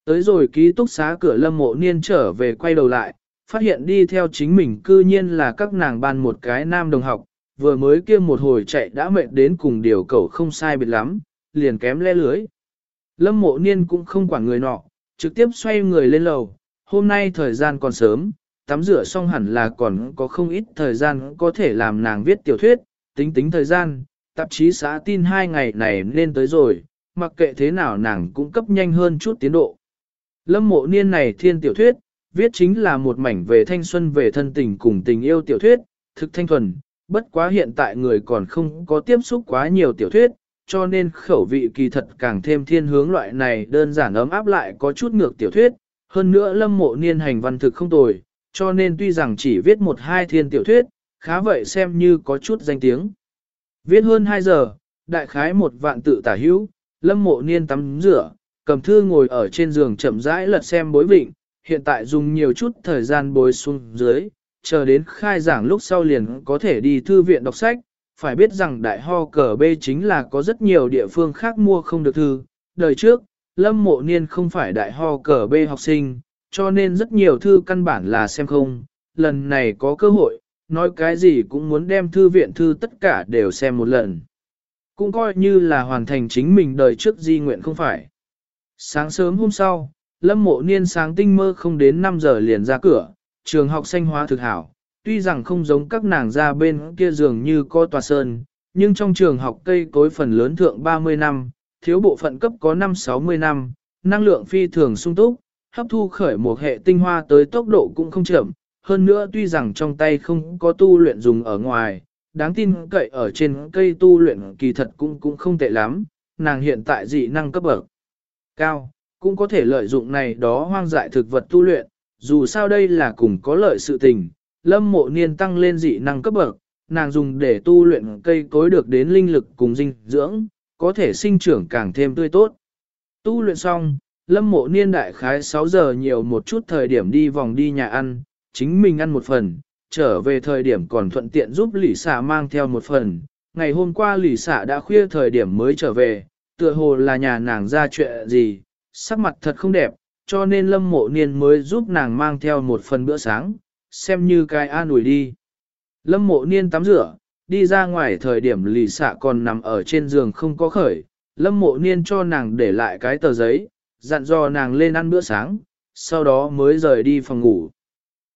Tới rồi ký túc xá cửa lâm mộ niên trở về quay đầu lại, phát hiện đi theo chính mình cư nhiên là các nàng ban một cái nam đồng học, vừa mới kia một hồi chạy đã mệt đến cùng điều cầu không sai biệt lắm, liền kém le lưới. Lâm mộ niên cũng không quản người nọ, trực tiếp xoay người lên lầu, hôm nay thời gian còn sớm, tắm rửa xong hẳn là còn có không ít thời gian có thể làm nàng viết tiểu thuyết, tính tính thời gian, tạp chí xã tin hai ngày này nên tới rồi, mặc kệ thế nào nàng cũng cấp nhanh hơn chút tiến độ. Lâm mộ niên này thiên tiểu thuyết, viết chính là một mảnh về thanh xuân về thân tình cùng tình yêu tiểu thuyết, thực thanh thuần, bất quá hiện tại người còn không có tiếp xúc quá nhiều tiểu thuyết, cho nên khẩu vị kỳ thật càng thêm thiên hướng loại này đơn giản ấm áp lại có chút ngược tiểu thuyết, hơn nữa lâm mộ niên hành văn thực không tồi, cho nên tuy rằng chỉ viết một hai thiên tiểu thuyết, khá vậy xem như có chút danh tiếng. Viết hơn 2 giờ, đại khái một vạn tự tả hữu, lâm mộ niên tắm rửa, cầm thư ngồi ở trên giường chậm rãi lật xem bối vịnh, hiện tại dùng nhiều chút thời gian bồi xuống dưới, chờ đến khai giảng lúc sau liền có thể đi thư viện đọc sách, phải biết rằng đại ho cờ B chính là có rất nhiều địa phương khác mua không được thư. Đời trước, Lâm Mộ Niên không phải đại ho cờ B học sinh, cho nên rất nhiều thư căn bản là xem không, lần này có cơ hội, nói cái gì cũng muốn đem thư viện thư tất cả đều xem một lần. Cũng coi như là hoàn thành chính mình đời trước di nguyện không phải. Sáng sớm hôm sau, Lâm Mộ Niên sáng tinh mơ không đến 5 giờ liền ra cửa, trường học xanh hóa thực hảo, tuy rằng không giống các nàng ra bên kia dường như có tòa sơn, nhưng trong trường học cây cối phần lớn thượng 30 năm, thiếu bộ phận cấp có 5-60 năm, năng lượng phi thường sung túc, hấp thu khởi một hệ tinh hoa tới tốc độ cũng không chậm, hơn nữa tuy rằng trong tay không có tu luyện dùng ở ngoài, đáng tin cậy ở trên cây tu luyện kỳ thật cũng cũng không tệ lắm, nàng hiện tại dị năng cấp bậc cao, cũng có thể lợi dụng này đó hoang dại thực vật tu luyện, dù sao đây là cùng có lợi sự tình, lâm mộ niên tăng lên dị năng cấp bậc, nàng dùng để tu luyện cây cối được đến linh lực cùng dinh dưỡng, có thể sinh trưởng càng thêm tươi tốt. Tu luyện xong, lâm mộ niên đại khái 6 giờ nhiều một chút thời điểm đi vòng đi nhà ăn, chính mình ăn một phần, trở về thời điểm còn thuận tiện giúp lỷ xạ mang theo một phần. Ngày hôm qua lỷ xạ đã khuya thời điểm mới trở về, tựa hồ là nhà nàng ra chuyện gì, sắc mặt thật không đẹp, cho nên lâm mộ niên mới giúp nàng mang theo một phần bữa sáng, xem như cái an ủi đi. Lâm mộ niên tắm rửa, đi ra ngoài thời điểm lì xạ còn nằm ở trên giường không có khởi, lâm mộ niên cho nàng để lại cái tờ giấy, dặn dò nàng lên ăn bữa sáng, sau đó mới rời đi phòng ngủ.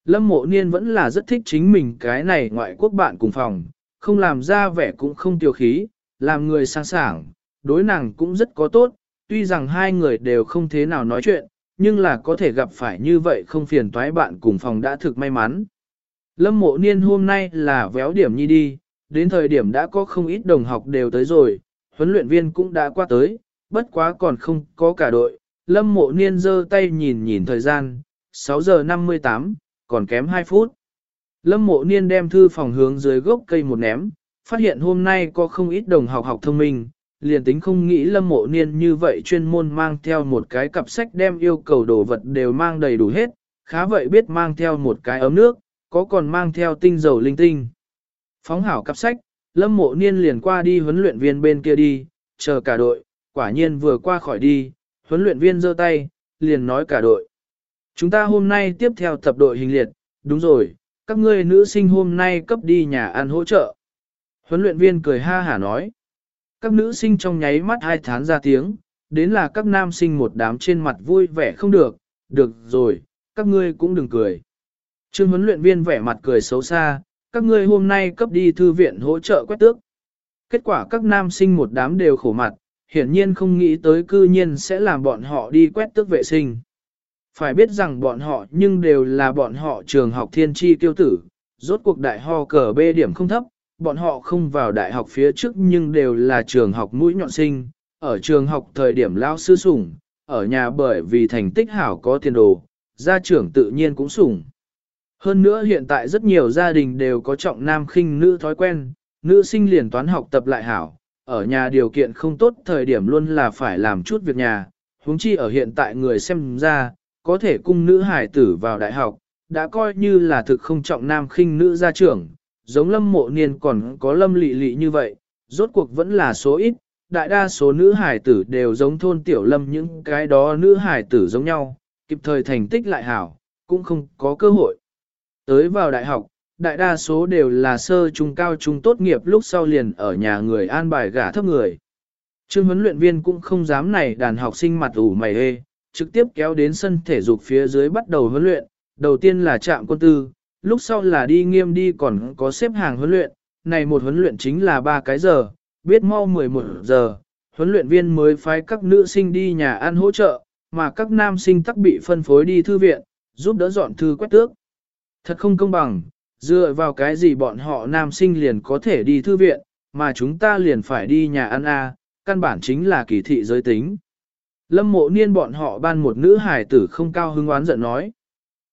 Lâm mộ niên vẫn là rất thích chính mình cái này ngoại quốc bạn cùng phòng, không làm ra vẻ cũng không tiêu khí, làm người sang sảng, đối nàng cũng rất có tốt, tuy rằng hai người đều không thế nào nói chuyện, nhưng là có thể gặp phải như vậy không phiền toái bạn cùng phòng đã thực may mắn. Lâm mộ niên hôm nay là véo điểm nhi đi, đến thời điểm đã có không ít đồng học đều tới rồi, huấn luyện viên cũng đã qua tới, bất quá còn không có cả đội. Lâm mộ niên giơ tay nhìn nhìn thời gian, 6 giờ 58, còn kém 2 phút. Lâm mộ niên đem thư phòng hướng dưới gốc cây một ném, phát hiện hôm nay có không ít đồng học học thông minh, liền tính không nghĩ lâm mộ niên như vậy chuyên môn mang theo một cái cặp sách đem yêu cầu đồ vật đều mang đầy đủ hết, khá vậy biết mang theo một cái ấm nước, có còn mang theo tinh dầu linh tinh. Phóng hảo cặp sách, lâm mộ niên liền qua đi huấn luyện viên bên kia đi, chờ cả đội, quả nhiên vừa qua khỏi đi, huấn luyện viên giơ tay, liền nói cả đội. Chúng ta hôm nay tiếp theo tập đội hình liệt, đúng rồi, các ngươi nữ sinh hôm nay cấp đi nhà ăn hỗ trợ. Huấn luyện viên cười ha hả nói. Các nữ sinh trong nháy mắt hai thán ra tiếng, đến là các nam sinh một đám trên mặt vui vẻ không được, được rồi, các ngươi cũng đừng cười. Trương huấn luyện viên vẻ mặt cười xấu xa, các ngươi hôm nay cấp đi thư viện hỗ trợ quét tước. Kết quả các nam sinh một đám đều khổ mặt, hiển nhiên không nghĩ tới cư nhiên sẽ làm bọn họ đi quét tước vệ sinh. Phải biết rằng bọn họ nhưng đều là bọn họ trường học thiên tri tiêu tử, rốt cuộc đại ho cờ bê điểm không thấp, bọn họ không vào đại học phía trước nhưng đều là trường học mũi nhọn sinh, ở trường học thời điểm lao sư sủng, ở nhà bởi vì thành tích hảo có tiền đồ, gia trưởng tự nhiên cũng sủng. Hơn nữa hiện tại rất nhiều gia đình đều có trọng nam khinh nữ thói quen, nữ sinh liền toán học tập lại hảo, ở nhà điều kiện không tốt thời điểm luôn là phải làm chút việc nhà, huống chi ở hiện tại người xem ra, có thể cung nữ hải tử vào đại học, đã coi như là thực không trọng nam khinh nữ gia trưởng, giống lâm mộ niên còn có lâm lị lị như vậy, rốt cuộc vẫn là số ít, đại đa số nữ hải tử đều giống thôn tiểu lâm những cái đó nữ hải tử giống nhau, kịp thời thành tích lại hảo, cũng không có cơ hội. Tới vào đại học, đại đa số đều là sơ trung cao trung tốt nghiệp lúc sau liền ở nhà người an bài gả thấp người. Trương huấn luyện viên cũng không dám này đàn học sinh mặt ủ mày hê, trực tiếp kéo đến sân thể dục phía dưới bắt đầu huấn luyện, đầu tiên là trạm quân tư, lúc sau là đi nghiêm đi còn có xếp hàng huấn luyện, này một huấn luyện chính là 3 cái giờ, biết mau 11 giờ, huấn luyện viên mới phái các nữ sinh đi nhà ăn hỗ trợ, mà các nam sinh tắc bị phân phối đi thư viện, giúp đỡ dọn thư quét tước. Thật không công bằng, dựa vào cái gì bọn họ nam sinh liền có thể đi thư viện, mà chúng ta liền phải đi nhà ăn a, căn bản chính là kỳ thị giới tính. Lâm mộ niên bọn họ ban một nữ hài tử không cao hứng oán giận nói.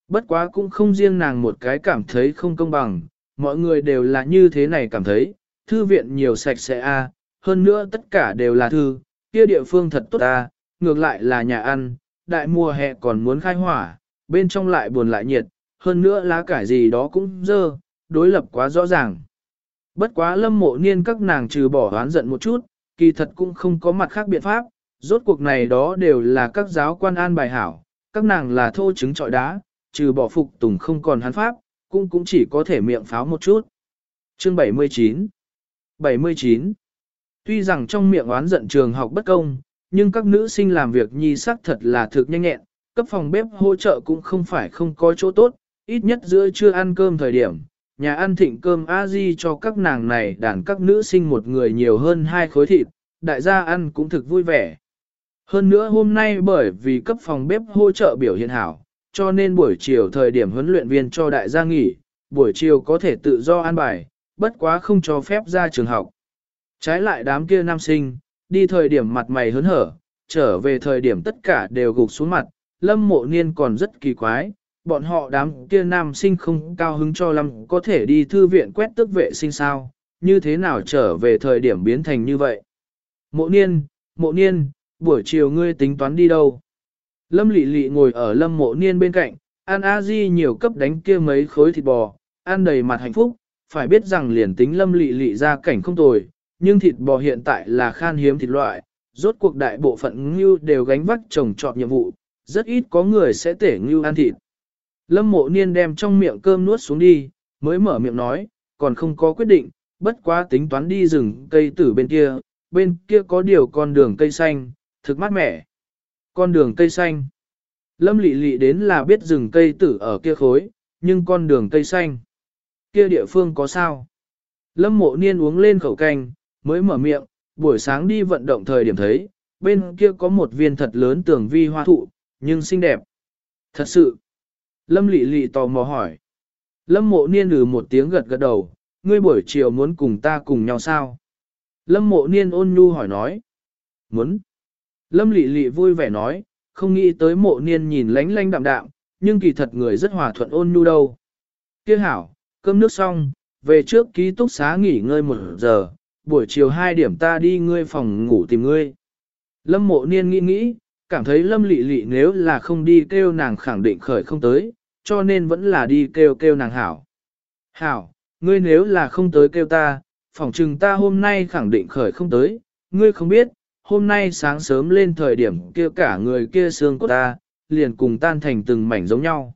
Bất quá cũng không riêng nàng một cái cảm thấy không công bằng, mọi người đều là như thế này cảm thấy, thư viện nhiều sạch sẽ a, hơn nữa tất cả đều là thư, kia địa phương thật tốt a, ngược lại là nhà ăn, đại mùa hè còn muốn khai hỏa, bên trong lại buồn lại nhiệt, hơn nữa lá cải gì đó cũng dơ, đối lập quá rõ ràng. Bất quá lâm mộ niên các nàng trừ bỏ oán giận một chút, kỳ thật cũng không có mặt khác biện pháp, rốt cuộc này đó đều là các giáo quan an bài hảo, các nàng là thô trứng trọi đá, trừ bỏ phục tùng không còn hắn pháp, cũng cũng chỉ có thể miệng pháo một chút. Chương 79 79 Tuy rằng trong miệng oán giận trường học bất công, nhưng các nữ sinh làm việc nhi sắc thật là thực nhanh nhẹn, cấp phòng bếp hỗ trợ cũng không phải không có chỗ tốt, ít nhất giữa trưa ăn cơm thời điểm, nhà ăn thịnh cơm a di cho các nàng này đàn các nữ sinh một người nhiều hơn hai khối thịt, đại gia ăn cũng thực vui vẻ. Hơn nữa hôm nay bởi vì cấp phòng bếp hỗ trợ biểu hiện hảo, cho nên buổi chiều thời điểm huấn luyện viên cho đại gia nghỉ, buổi chiều có thể tự do ăn bài, bất quá không cho phép ra trường học. Trái lại đám kia nam sinh, đi thời điểm mặt mày hớn hở, trở về thời điểm tất cả đều gục xuống mặt, lâm mộ niên còn rất kỳ quái, bọn họ đám kia nam sinh không cao hứng cho lắm có thể đi thư viện quét tức vệ sinh sao, như thế nào trở về thời điểm biến thành như vậy. Mộ niên, mộ niên, buổi chiều ngươi tính toán đi đâu? Lâm lị lị ngồi ở lâm mộ niên bên cạnh, An A Di nhiều cấp đánh kia mấy khối thịt bò, ăn đầy mặt hạnh phúc, phải biết rằng liền tính lâm lị lị ra cảnh không tồi, nhưng thịt bò hiện tại là khan hiếm thịt loại, rốt cuộc đại bộ phận ngưu đều gánh vác trồng trọt nhiệm vụ, rất ít có người sẽ tể ngưu ăn thịt. Lâm mộ niên đem trong miệng cơm nuốt xuống đi, mới mở miệng nói, còn không có quyết định, bất quá tính toán đi rừng cây tử bên kia, bên kia có điều con đường cây xanh, thực mát mẻ. Con đường cây xanh. Lâm lị lị đến là biết rừng cây tử ở kia khối, nhưng con đường cây xanh. Kia địa phương có sao? Lâm mộ niên uống lên khẩu canh, mới mở miệng, buổi sáng đi vận động thời điểm thấy, bên kia có một viên thật lớn tường vi hoa thụ, nhưng xinh đẹp. Thật sự. Lâm lị lị tò mò hỏi. Lâm mộ niên lừ một tiếng gật gật đầu, ngươi buổi chiều muốn cùng ta cùng nhau sao? Lâm mộ niên ôn nhu hỏi nói. Muốn. Lâm Lệ Lệ vui vẻ nói, không nghĩ tới mộ niên nhìn lánh lánh đạm đạm, nhưng kỳ thật người rất hòa thuận ôn nhu đâu. Kia hảo, cơm nước xong, về trước ký túc xá nghỉ ngơi một giờ, buổi chiều 2 điểm ta đi ngươi phòng ngủ tìm ngươi. Lâm mộ niên nghĩ nghĩ, cảm thấy lâm lị lị nếu là không đi kêu nàng khẳng định khởi không tới, cho nên vẫn là đi kêu kêu nàng hảo. Hảo, ngươi nếu là không tới kêu ta, phòng trừng ta hôm nay khẳng định khởi không tới, ngươi không biết, hôm nay sáng sớm lên thời điểm kia cả người kia xương cốt ta, liền cùng tan thành từng mảnh giống nhau.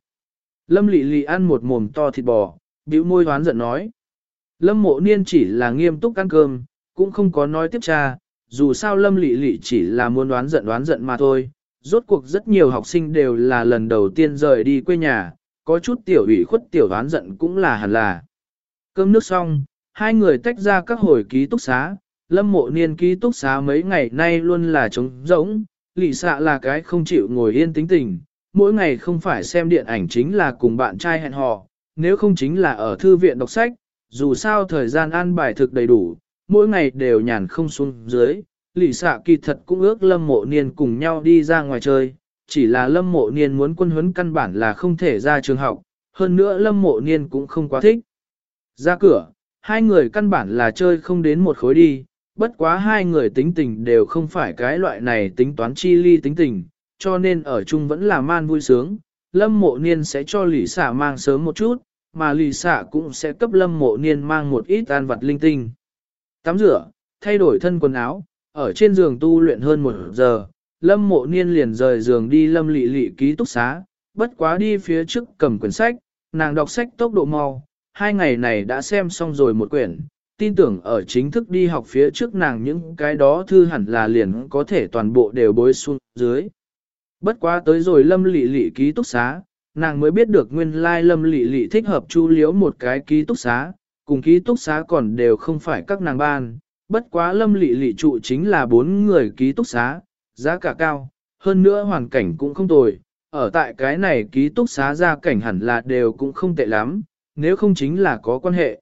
Lâm lị lị ăn một mồm to thịt bò, bĩu môi hoán giận nói. Lâm mộ niên chỉ là nghiêm túc ăn cơm, cũng không có nói tiếp tra, dù sao lâm lị lị chỉ là muốn đoán giận đoán giận mà thôi. Rốt cuộc rất nhiều học sinh đều là lần đầu tiên rời đi quê nhà, có chút tiểu ủy khuất tiểu đoán giận cũng là hẳn là. Cơm nước xong, hai người tách ra các hồi ký túc xá, lâm mộ niên ký túc xá mấy ngày nay luôn là trống rỗng, lị xạ là cái không chịu ngồi yên tính tình, mỗi ngày không phải xem điện ảnh chính là cùng bạn trai hẹn hò, nếu không chính là ở thư viện đọc sách, dù sao thời gian ăn bài thực đầy đủ, mỗi ngày đều nhàn không xuống dưới, lì xạ kỳ thật cũng ước lâm mộ niên cùng nhau đi ra ngoài chơi, chỉ là lâm mộ niên muốn quân huấn căn bản là không thể ra trường học, hơn nữa lâm mộ niên cũng không quá thích. Ra cửa, hai người căn bản là chơi không đến một khối đi, bất quá hai người tính tình đều không phải cái loại này tính toán chi ly tính tình, cho nên ở chung vẫn là man vui sướng. Lâm mộ niên sẽ cho lì Xả mang sớm một chút, mà lì Xả cũng sẽ cấp lâm mộ niên mang một ít an vật linh tinh. Tắm rửa, thay đổi thân quần áo, ở trên giường tu luyện hơn một giờ, lâm mộ niên liền rời giường đi lâm lị lị ký túc xá, bất quá đi phía trước cầm quyển sách, nàng đọc sách tốc độ mau, hai ngày này đã xem xong rồi một quyển, tin tưởng ở chính thức đi học phía trước nàng những cái đó thư hẳn là liền có thể toàn bộ đều bối xuống dưới. Bất quá tới rồi lâm lị lị ký túc xá, nàng mới biết được nguyên lai lâm lị lị thích hợp chu liếu một cái ký túc xá, cùng ký túc xá còn đều không phải các nàng ban, bất quá lâm lị lị trụ chính là bốn người ký túc xá, giá cả cao, hơn nữa hoàn cảnh cũng không tồi, ở tại cái này ký túc xá ra cảnh hẳn là đều cũng không tệ lắm, nếu không chính là có quan hệ.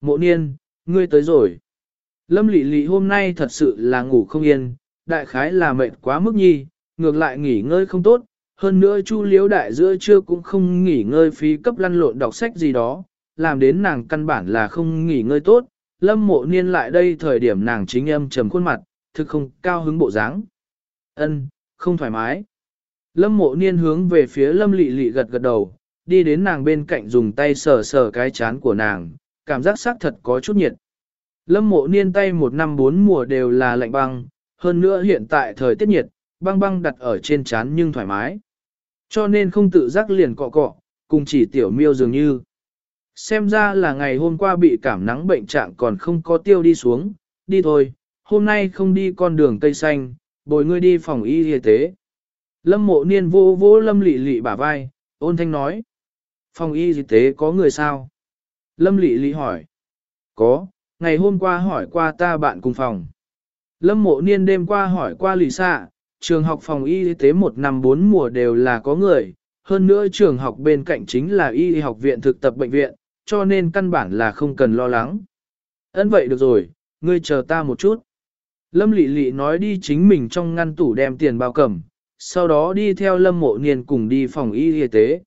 Mộ niên, ngươi tới rồi. Lâm lị lị hôm nay thật sự là ngủ không yên, đại khái là mệt quá mức nhi, ngược lại nghỉ ngơi không tốt, hơn nữa chu liếu đại giữa trưa cũng không nghỉ ngơi phí cấp lăn lộn đọc sách gì đó, làm đến nàng căn bản là không nghỉ ngơi tốt, lâm mộ niên lại đây thời điểm nàng chính âm trầm khuôn mặt, thực không cao hứng bộ dáng. ân không thoải mái. Lâm mộ niên hướng về phía lâm lị lị gật gật đầu, đi đến nàng bên cạnh dùng tay sờ sờ cái chán của nàng, cảm giác xác thật có chút nhiệt. Lâm mộ niên tay một năm bốn mùa đều là lạnh băng, hơn nữa hiện tại thời tiết nhiệt, băng băng đặt ở trên chán nhưng thoải mái. Cho nên không tự giác liền cọ cọ, cùng chỉ tiểu miêu dường như. Xem ra là ngày hôm qua bị cảm nắng bệnh trạng còn không có tiêu đi xuống, đi thôi, hôm nay không đi con đường Tây Xanh, bồi ngươi đi phòng y y tế. Lâm mộ niên vô vô lâm lị lị bả vai, ôn thanh nói. Phòng y y tế có người sao? Lâm lị lị hỏi. Có, ngày hôm qua hỏi qua ta bạn cùng phòng. Lâm mộ niên đêm qua hỏi qua lì xạ, trường học phòng y tế một năm bốn mùa đều là có người, hơn nữa trường học bên cạnh chính là y học viện thực tập bệnh viện, cho nên căn bản là không cần lo lắng. Ấn vậy được rồi, ngươi chờ ta một chút. Lâm Lị Lị nói đi chính mình trong ngăn tủ đem tiền bao cầm, sau đó đi theo Lâm Mộ Niên cùng đi phòng y y tế.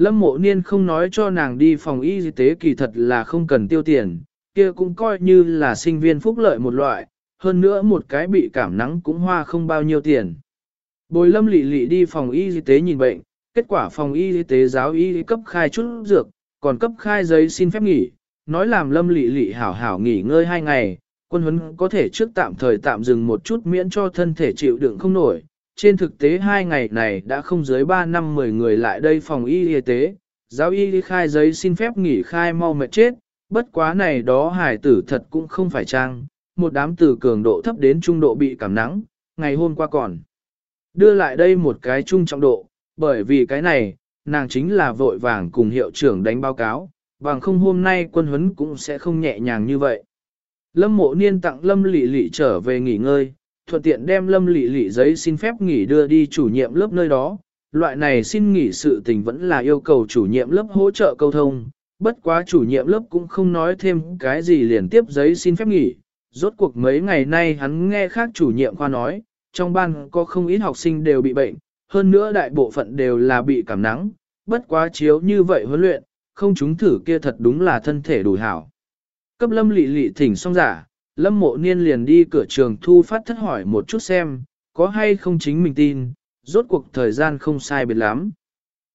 Lâm Mộ Niên không nói cho nàng đi phòng y y tế kỳ thật là không cần tiêu tiền, kia cũng coi như là sinh viên phúc lợi một loại, hơn nữa một cái bị cảm nắng cũng hoa không bao nhiêu tiền. Bồi Lâm Lị Lị đi phòng y y tế nhìn bệnh, kết quả phòng y tế giáo y cấp khai chút dược, còn cấp khai giấy xin phép nghỉ, nói làm lâm lị lị hảo hảo nghỉ ngơi hai ngày, quân huấn có thể trước tạm thời tạm dừng một chút miễn cho thân thể chịu đựng không nổi. Trên thực tế hai ngày này đã không dưới 3 năm 10 người lại đây phòng y y tế, giáo y khai giấy xin phép nghỉ khai mau mệt chết, Bất quá này đó hải tử thật cũng không phải trang, một đám từ cường độ thấp đến trung độ bị cảm nắng, ngày hôm qua còn. Đưa lại đây một cái trung trọng độ, bởi vì cái này, nàng chính là vội vàng cùng hiệu trưởng đánh báo cáo, bằng không hôm nay quân huấn cũng sẽ không nhẹ nhàng như vậy. Lâm mộ niên tặng Lâm Lị Lị trở về nghỉ ngơi, thuận tiện đem Lâm Lị Lị giấy xin phép nghỉ đưa đi chủ nhiệm lớp nơi đó. Loại này xin nghỉ sự tình vẫn là yêu cầu chủ nhiệm lớp hỗ trợ câu thông, bất quá chủ nhiệm lớp cũng không nói thêm cái gì liền tiếp giấy xin phép nghỉ. Rốt cuộc mấy ngày nay hắn nghe khác chủ nhiệm khoa nói, trong ban có không ít học sinh đều bị bệnh, hơn nữa đại bộ phận đều là bị cảm nắng, bất quá chiếu như vậy huấn luyện, không chúng thử kia thật đúng là thân thể đủ hảo. Cấp lâm lị lị thỉnh xong giả, lâm mộ niên liền đi cửa trường thu phát thất hỏi một chút xem, có hay không chính mình tin, rốt cuộc thời gian không sai biệt lắm.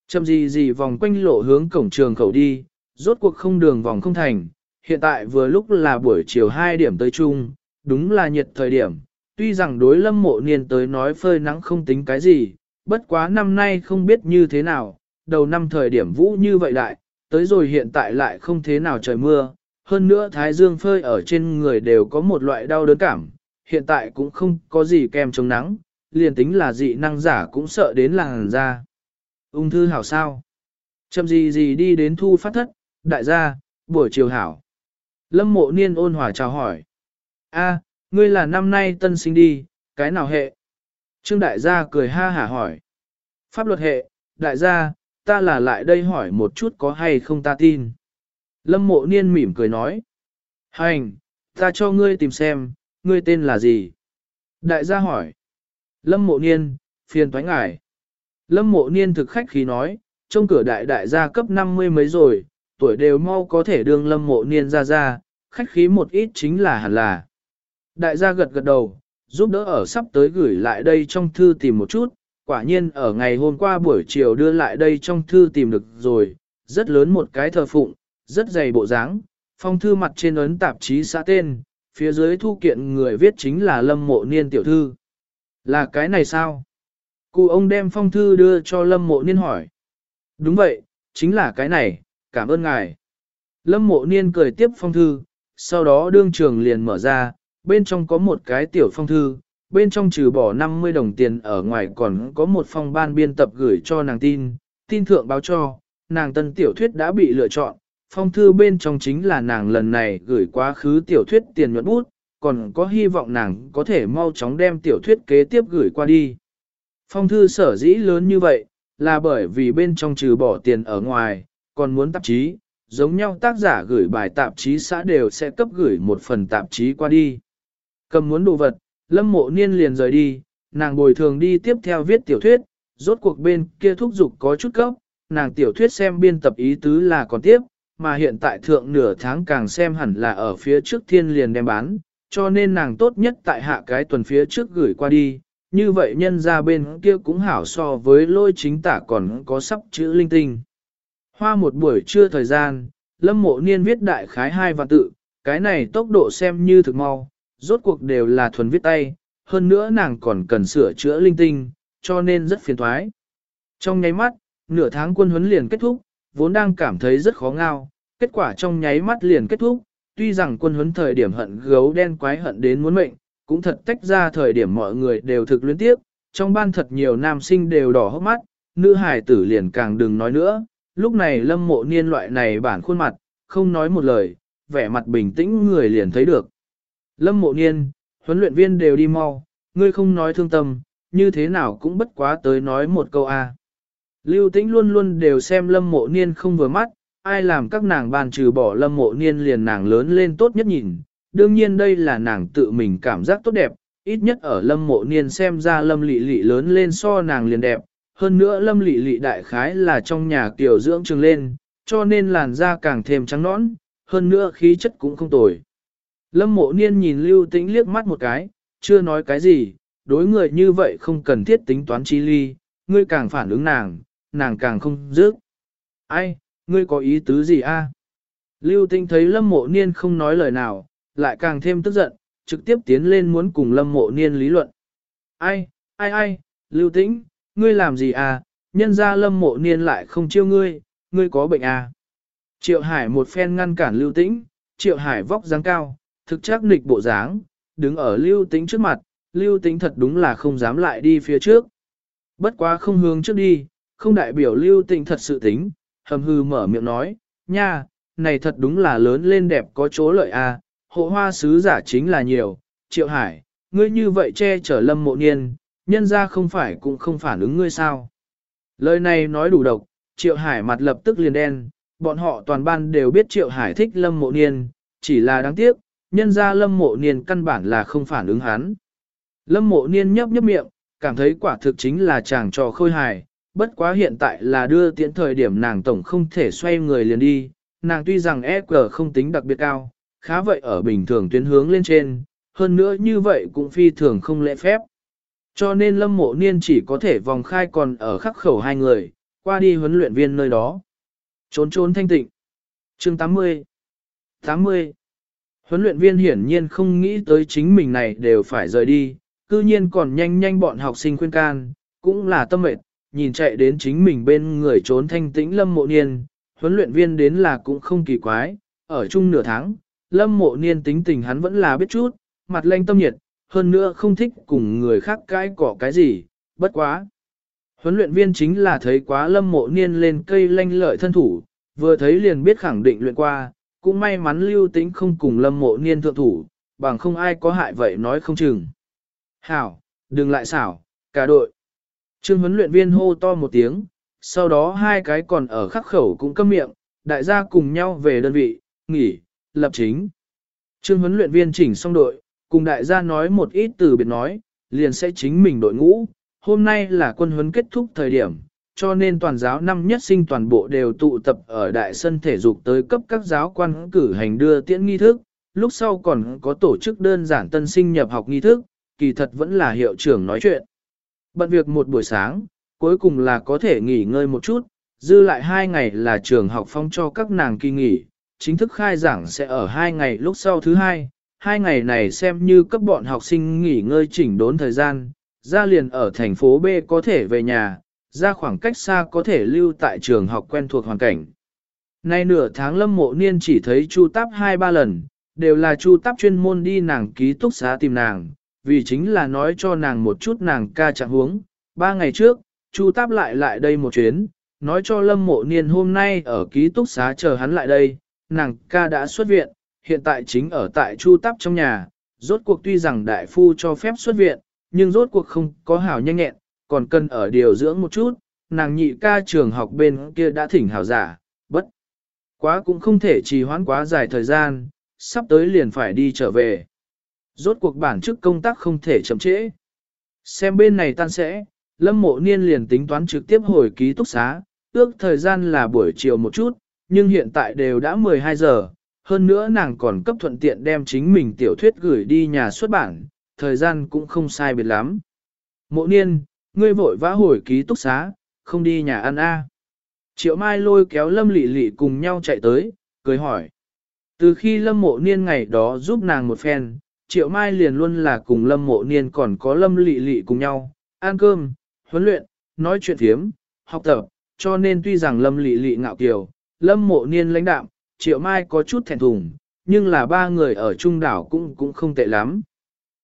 Chậm gì gì vòng quanh lộ hướng cổng trường khẩu đi, rốt cuộc không đường vòng không thành, hiện tại vừa lúc là buổi chiều 2 điểm tới chung, đúng là nhiệt thời điểm, tuy rằng đối lâm mộ niên tới nói phơi nắng không tính cái gì, bất quá năm nay không biết như thế nào, đầu năm thời điểm vũ như vậy lại. tới rồi hiện tại lại không thế nào trời mưa, hơn nữa thái dương phơi ở trên người đều có một loại đau đớn cảm, hiện tại cũng không có gì kem chống nắng, liền tính là dị năng giả cũng sợ đến làng ra. Ung thư hảo sao? Chậm gì gì đi đến thu phát thất, đại gia, buổi chiều hảo. Lâm mộ niên ôn hòa chào hỏi. a ngươi là năm nay tân sinh đi, cái nào hệ? Trương đại gia cười ha hả hỏi. Pháp luật hệ, đại gia, ta là lại đây hỏi một chút có hay không ta tin. Lâm mộ niên mỉm cười nói. Hành, ta cho ngươi tìm xem, ngươi tên là gì? Đại gia hỏi. Lâm mộ niên, phiền thoái ngải. Lâm mộ niên thực khách khí nói, trong cửa đại đại gia cấp 50 mấy rồi, tuổi đều mau có thể đương lâm mộ niên ra ra, khách khí một ít chính là hẳn là. Đại gia gật gật đầu, giúp đỡ ở sắp tới gửi lại đây trong thư tìm một chút, quả nhiên ở ngày hôm qua buổi chiều đưa lại đây trong thư tìm được rồi, rất lớn một cái thờ phụng, rất dày bộ dáng, phong thư mặt trên ấn tạp chí xã tên, phía dưới thu kiện người viết chính là Lâm Mộ Niên tiểu thư. Là cái này sao? Cụ ông đem phong thư đưa cho Lâm Mộ Niên hỏi. Đúng vậy, chính là cái này, cảm ơn ngài. Lâm Mộ Niên cười tiếp phong thư, sau đó đương trường liền mở ra, bên trong có một cái tiểu phong thư, bên trong trừ bỏ 50 đồng tiền ở ngoài còn có một phong ban biên tập gửi cho nàng tin, tin thượng báo cho, nàng tân tiểu thuyết đã bị lựa chọn, phong thư bên trong chính là nàng lần này gửi quá khứ tiểu thuyết tiền nhuận bút, còn có hy vọng nàng có thể mau chóng đem tiểu thuyết kế tiếp gửi qua đi. Phong thư sở dĩ lớn như vậy, là bởi vì bên trong trừ bỏ tiền ở ngoài, còn muốn tạp chí, giống nhau tác giả gửi bài tạp chí xã đều sẽ cấp gửi một phần tạp chí qua đi. Cầm muốn đồ vật, lâm mộ niên liền rời đi, nàng bồi thường đi tiếp theo viết tiểu thuyết, rốt cuộc bên kia thúc giục có chút cấp, nàng tiểu thuyết xem biên tập ý tứ là còn tiếp, mà hiện tại thượng nửa tháng càng xem hẳn là ở phía trước thiên liền đem bán, cho nên nàng tốt nhất tại hạ cái tuần phía trước gửi qua đi, như vậy nhân ra bên kia cũng hảo so với lôi chính tả còn có sắp chữ linh tinh. Hoa một buổi trưa thời gian, lâm mộ niên viết đại khái hai và tự, cái này tốc độ xem như thực mau, rốt cuộc đều là thuần viết tay, hơn nữa nàng còn cần sửa chữa linh tinh, cho nên rất phiền thoái. Trong nháy mắt, nửa tháng quân huấn liền kết thúc, vốn đang cảm thấy rất khó ngao, kết quả trong nháy mắt liền kết thúc, tuy rằng quân huấn thời điểm hận gấu đen quái hận đến muốn mệnh, cũng thật tách ra thời điểm mọi người đều thực luyến tiếp, trong ban thật nhiều nam sinh đều đỏ hốc mắt, nữ hài tử liền càng đừng nói nữa, lúc này lâm mộ niên loại này bản khuôn mặt, không nói một lời, vẻ mặt bình tĩnh người liền thấy được. Lâm mộ niên, huấn luyện viên đều đi mau, ngươi không nói thương tâm, như thế nào cũng bất quá tới nói một câu A. Lưu tĩnh luôn luôn đều xem lâm mộ niên không vừa mắt, ai làm các nàng bàn trừ bỏ lâm mộ niên liền nàng lớn lên tốt nhất nhìn. Đương nhiên đây là nàng tự mình cảm giác tốt đẹp, ít nhất ở lâm mộ niên xem ra lâm lị lị lớn lên so nàng liền đẹp. Hơn nữa lâm lị lị đại khái là trong nhà kiểu dưỡng trường lên, cho nên làn da càng thêm trắng nõn, hơn nữa khí chất cũng không tồi. Lâm mộ niên nhìn lưu tĩnh liếc mắt một cái, chưa nói cái gì, đối người như vậy không cần thiết tính toán chi ly, ngươi càng phản ứng nàng, nàng càng không dứt. Ai, ngươi có ý tứ gì a? Lưu Tinh thấy lâm mộ niên không nói lời nào, lại càng thêm tức giận, trực tiếp tiến lên muốn cùng lâm mộ niên lý luận. Ai, ai ai, lưu tĩnh, ngươi làm gì à, nhân ra lâm mộ niên lại không chiêu ngươi, ngươi có bệnh à. Triệu Hải một phen ngăn cản Lưu Tĩnh, Triệu Hải vóc dáng cao, thực chắc nịch bộ dáng, đứng ở Lưu Tĩnh trước mặt, Lưu Tĩnh thật đúng là không dám lại đi phía trước. Bất quá không hướng trước đi, không đại biểu Lưu tình thật sự tính, hầm hư mở miệng nói, nha, này thật đúng là lớn lên đẹp có chỗ lợi a, à, hộ hoa sứ giả chính là nhiều, Triệu Hải, ngươi như vậy che chở lâm mộ niên, nhân ra không phải cũng không phản ứng ngươi sao. Lời này nói đủ độc, Triệu Hải mặt lập tức liền đen, bọn họ toàn ban đều biết Triệu Hải thích lâm mộ niên, chỉ là đáng tiếc, nhân ra lâm mộ niên căn bản là không phản ứng hắn. Lâm mộ niên nhấp nhấp miệng, cảm thấy quả thực chính là chàng trò khôi hài, bất quá hiện tại là đưa tiễn thời điểm nàng tổng không thể xoay người liền đi, nàng tuy rằng EQ không tính đặc biệt cao, khá vậy ở bình thường tuyến hướng lên trên, hơn nữa như vậy cũng phi thường không lễ phép. Cho nên lâm mộ niên chỉ có thể vòng khai còn ở khắc khẩu hai người, qua đi huấn luyện viên nơi đó. Trốn trốn thanh tịnh. chương 80 80 Huấn luyện viên hiển nhiên không nghĩ tới chính mình này đều phải rời đi, cư nhiên còn nhanh nhanh bọn học sinh khuyên can, cũng là tâm mệt, nhìn chạy đến chính mình bên người trốn thanh tĩnh lâm mộ niên, huấn luyện viên đến là cũng không kỳ quái, ở chung nửa tháng, lâm mộ niên tính tình hắn vẫn là biết chút, mặt lanh tâm nhiệt, hơn nữa không thích cùng người khác cãi cỏ cái gì, bất quá. Huấn luyện viên chính là thấy quá lâm mộ niên lên cây lanh lợi thân thủ, vừa thấy liền biết khẳng định luyện qua, cũng may mắn lưu tính không cùng lâm mộ niên thượng thủ, bằng không ai có hại vậy nói không chừng. Hảo, đừng lại xảo, cả đội. Trương huấn luyện viên hô to một tiếng, sau đó hai cái còn ở khắc khẩu cũng câm miệng, đại gia cùng nhau về đơn vị, nghỉ, lập chính. Trương huấn luyện viên chỉnh xong đội, cùng đại gia nói một ít từ biệt nói, liền sẽ chính mình đội ngũ. Hôm nay là quân huấn kết thúc thời điểm, cho nên toàn giáo năm nhất sinh toàn bộ đều tụ tập ở đại sân thể dục tới cấp các giáo quan cử hành đưa tiễn nghi thức, lúc sau còn có tổ chức đơn giản tân sinh nhập học nghi thức, kỳ thật vẫn là hiệu trưởng nói chuyện. Bận việc một buổi sáng, cuối cùng là có thể nghỉ ngơi một chút, dư lại hai ngày là trường học phong cho các nàng kỳ nghỉ, chính thức khai giảng sẽ ở hai ngày lúc sau thứ hai, hai ngày này xem như cấp bọn học sinh nghỉ ngơi chỉnh đốn thời gian, ra liền ở thành phố B có thể về nhà, ra khoảng cách xa có thể lưu tại trường học quen thuộc hoàn cảnh. Nay nửa tháng lâm mộ niên chỉ thấy Chu Táp hai ba lần, đều là Chu Táp chuyên môn đi nàng ký túc xá tìm nàng, vì chính là nói cho nàng một chút nàng ca trạng huống. Ba ngày trước, Chu Táp lại lại đây một chuyến, nói cho lâm mộ niên hôm nay ở ký túc xá chờ hắn lại đây, nàng ca đã xuất viện, hiện tại chính ở tại Chu Táp trong nhà, rốt cuộc tuy rằng đại phu cho phép xuất viện, nhưng rốt cuộc không có hảo nhanh nhẹn, còn cần ở điều dưỡng một chút, nàng nhị ca trường học bên kia đã thỉnh hảo giả, bất. Quá cũng không thể trì hoãn quá dài thời gian, sắp tới liền phải đi trở về. Rốt cuộc bản chức công tác không thể chậm trễ. Xem bên này tan sẽ, Lâm Mộ Niên liền tính toán trực tiếp hồi ký túc xá, ước thời gian là buổi chiều một chút, nhưng hiện tại đều đã 12 giờ, hơn nữa nàng còn cấp thuận tiện đem chính mình tiểu thuyết gửi đi nhà xuất bản, thời gian cũng không sai biệt lắm. Mộ Niên, ngươi vội vã hồi ký túc xá, không đi nhà ăn a. Triệu Mai lôi kéo Lâm Lệ Lệ cùng nhau chạy tới, cười hỏi. Từ khi Lâm Mộ Niên ngày đó giúp nàng một phen, Triệu Mai liền luôn là cùng Lâm Mộ Niên còn có Lâm Lị Lị cùng nhau, ăn cơm, huấn luyện, nói chuyện thiếm, học tập, cho nên tuy rằng Lâm Lị Lị ngạo kiều, Lâm Mộ Niên lãnh đạm, Triệu Mai có chút thẹn thùng, nhưng là ba người ở trung đảo cũng cũng không tệ lắm.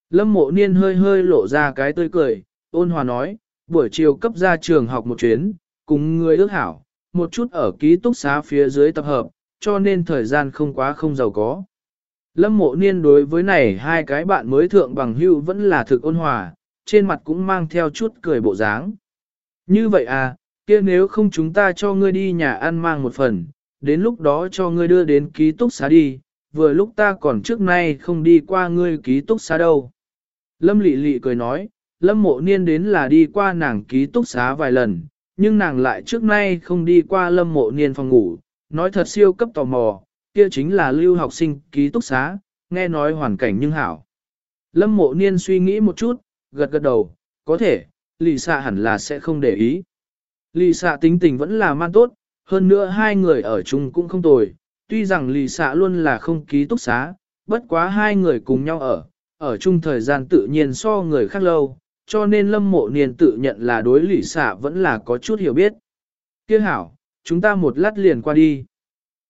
Lâm Mộ Niên hơi hơi lộ ra cái tươi cười, ôn hòa nói, buổi chiều cấp ra trường học một chuyến, cùng người ước hảo, một chút ở ký túc xá phía dưới tập hợp, cho nên thời gian không quá không giàu có. Lâm mộ niên đối với này hai cái bạn mới thượng bằng hưu vẫn là thực ôn hòa, trên mặt cũng mang theo chút cười bộ dáng. Như vậy à, kia nếu không chúng ta cho ngươi đi nhà ăn mang một phần, đến lúc đó cho ngươi đưa đến ký túc xá đi, vừa lúc ta còn trước nay không đi qua ngươi ký túc xá đâu. Lâm lị lị cười nói, lâm mộ niên đến là đi qua nàng ký túc xá vài lần, nhưng nàng lại trước nay không đi qua lâm mộ niên phòng ngủ, nói thật siêu cấp tò mò, kia chính là lưu học sinh ký túc xá, nghe nói hoàn cảnh nhưng hảo. Lâm mộ niên suy nghĩ một chút, gật gật đầu, có thể, lì xạ hẳn là sẽ không để ý. Lì xạ tính tình vẫn là man tốt, hơn nữa hai người ở chung cũng không tồi, tuy rằng lì xạ luôn là không ký túc xá, bất quá hai người cùng nhau ở, ở chung thời gian tự nhiên so người khác lâu, cho nên lâm mộ niên tự nhận là đối lì xạ vẫn là có chút hiểu biết. Kia hảo, chúng ta một lát liền qua đi.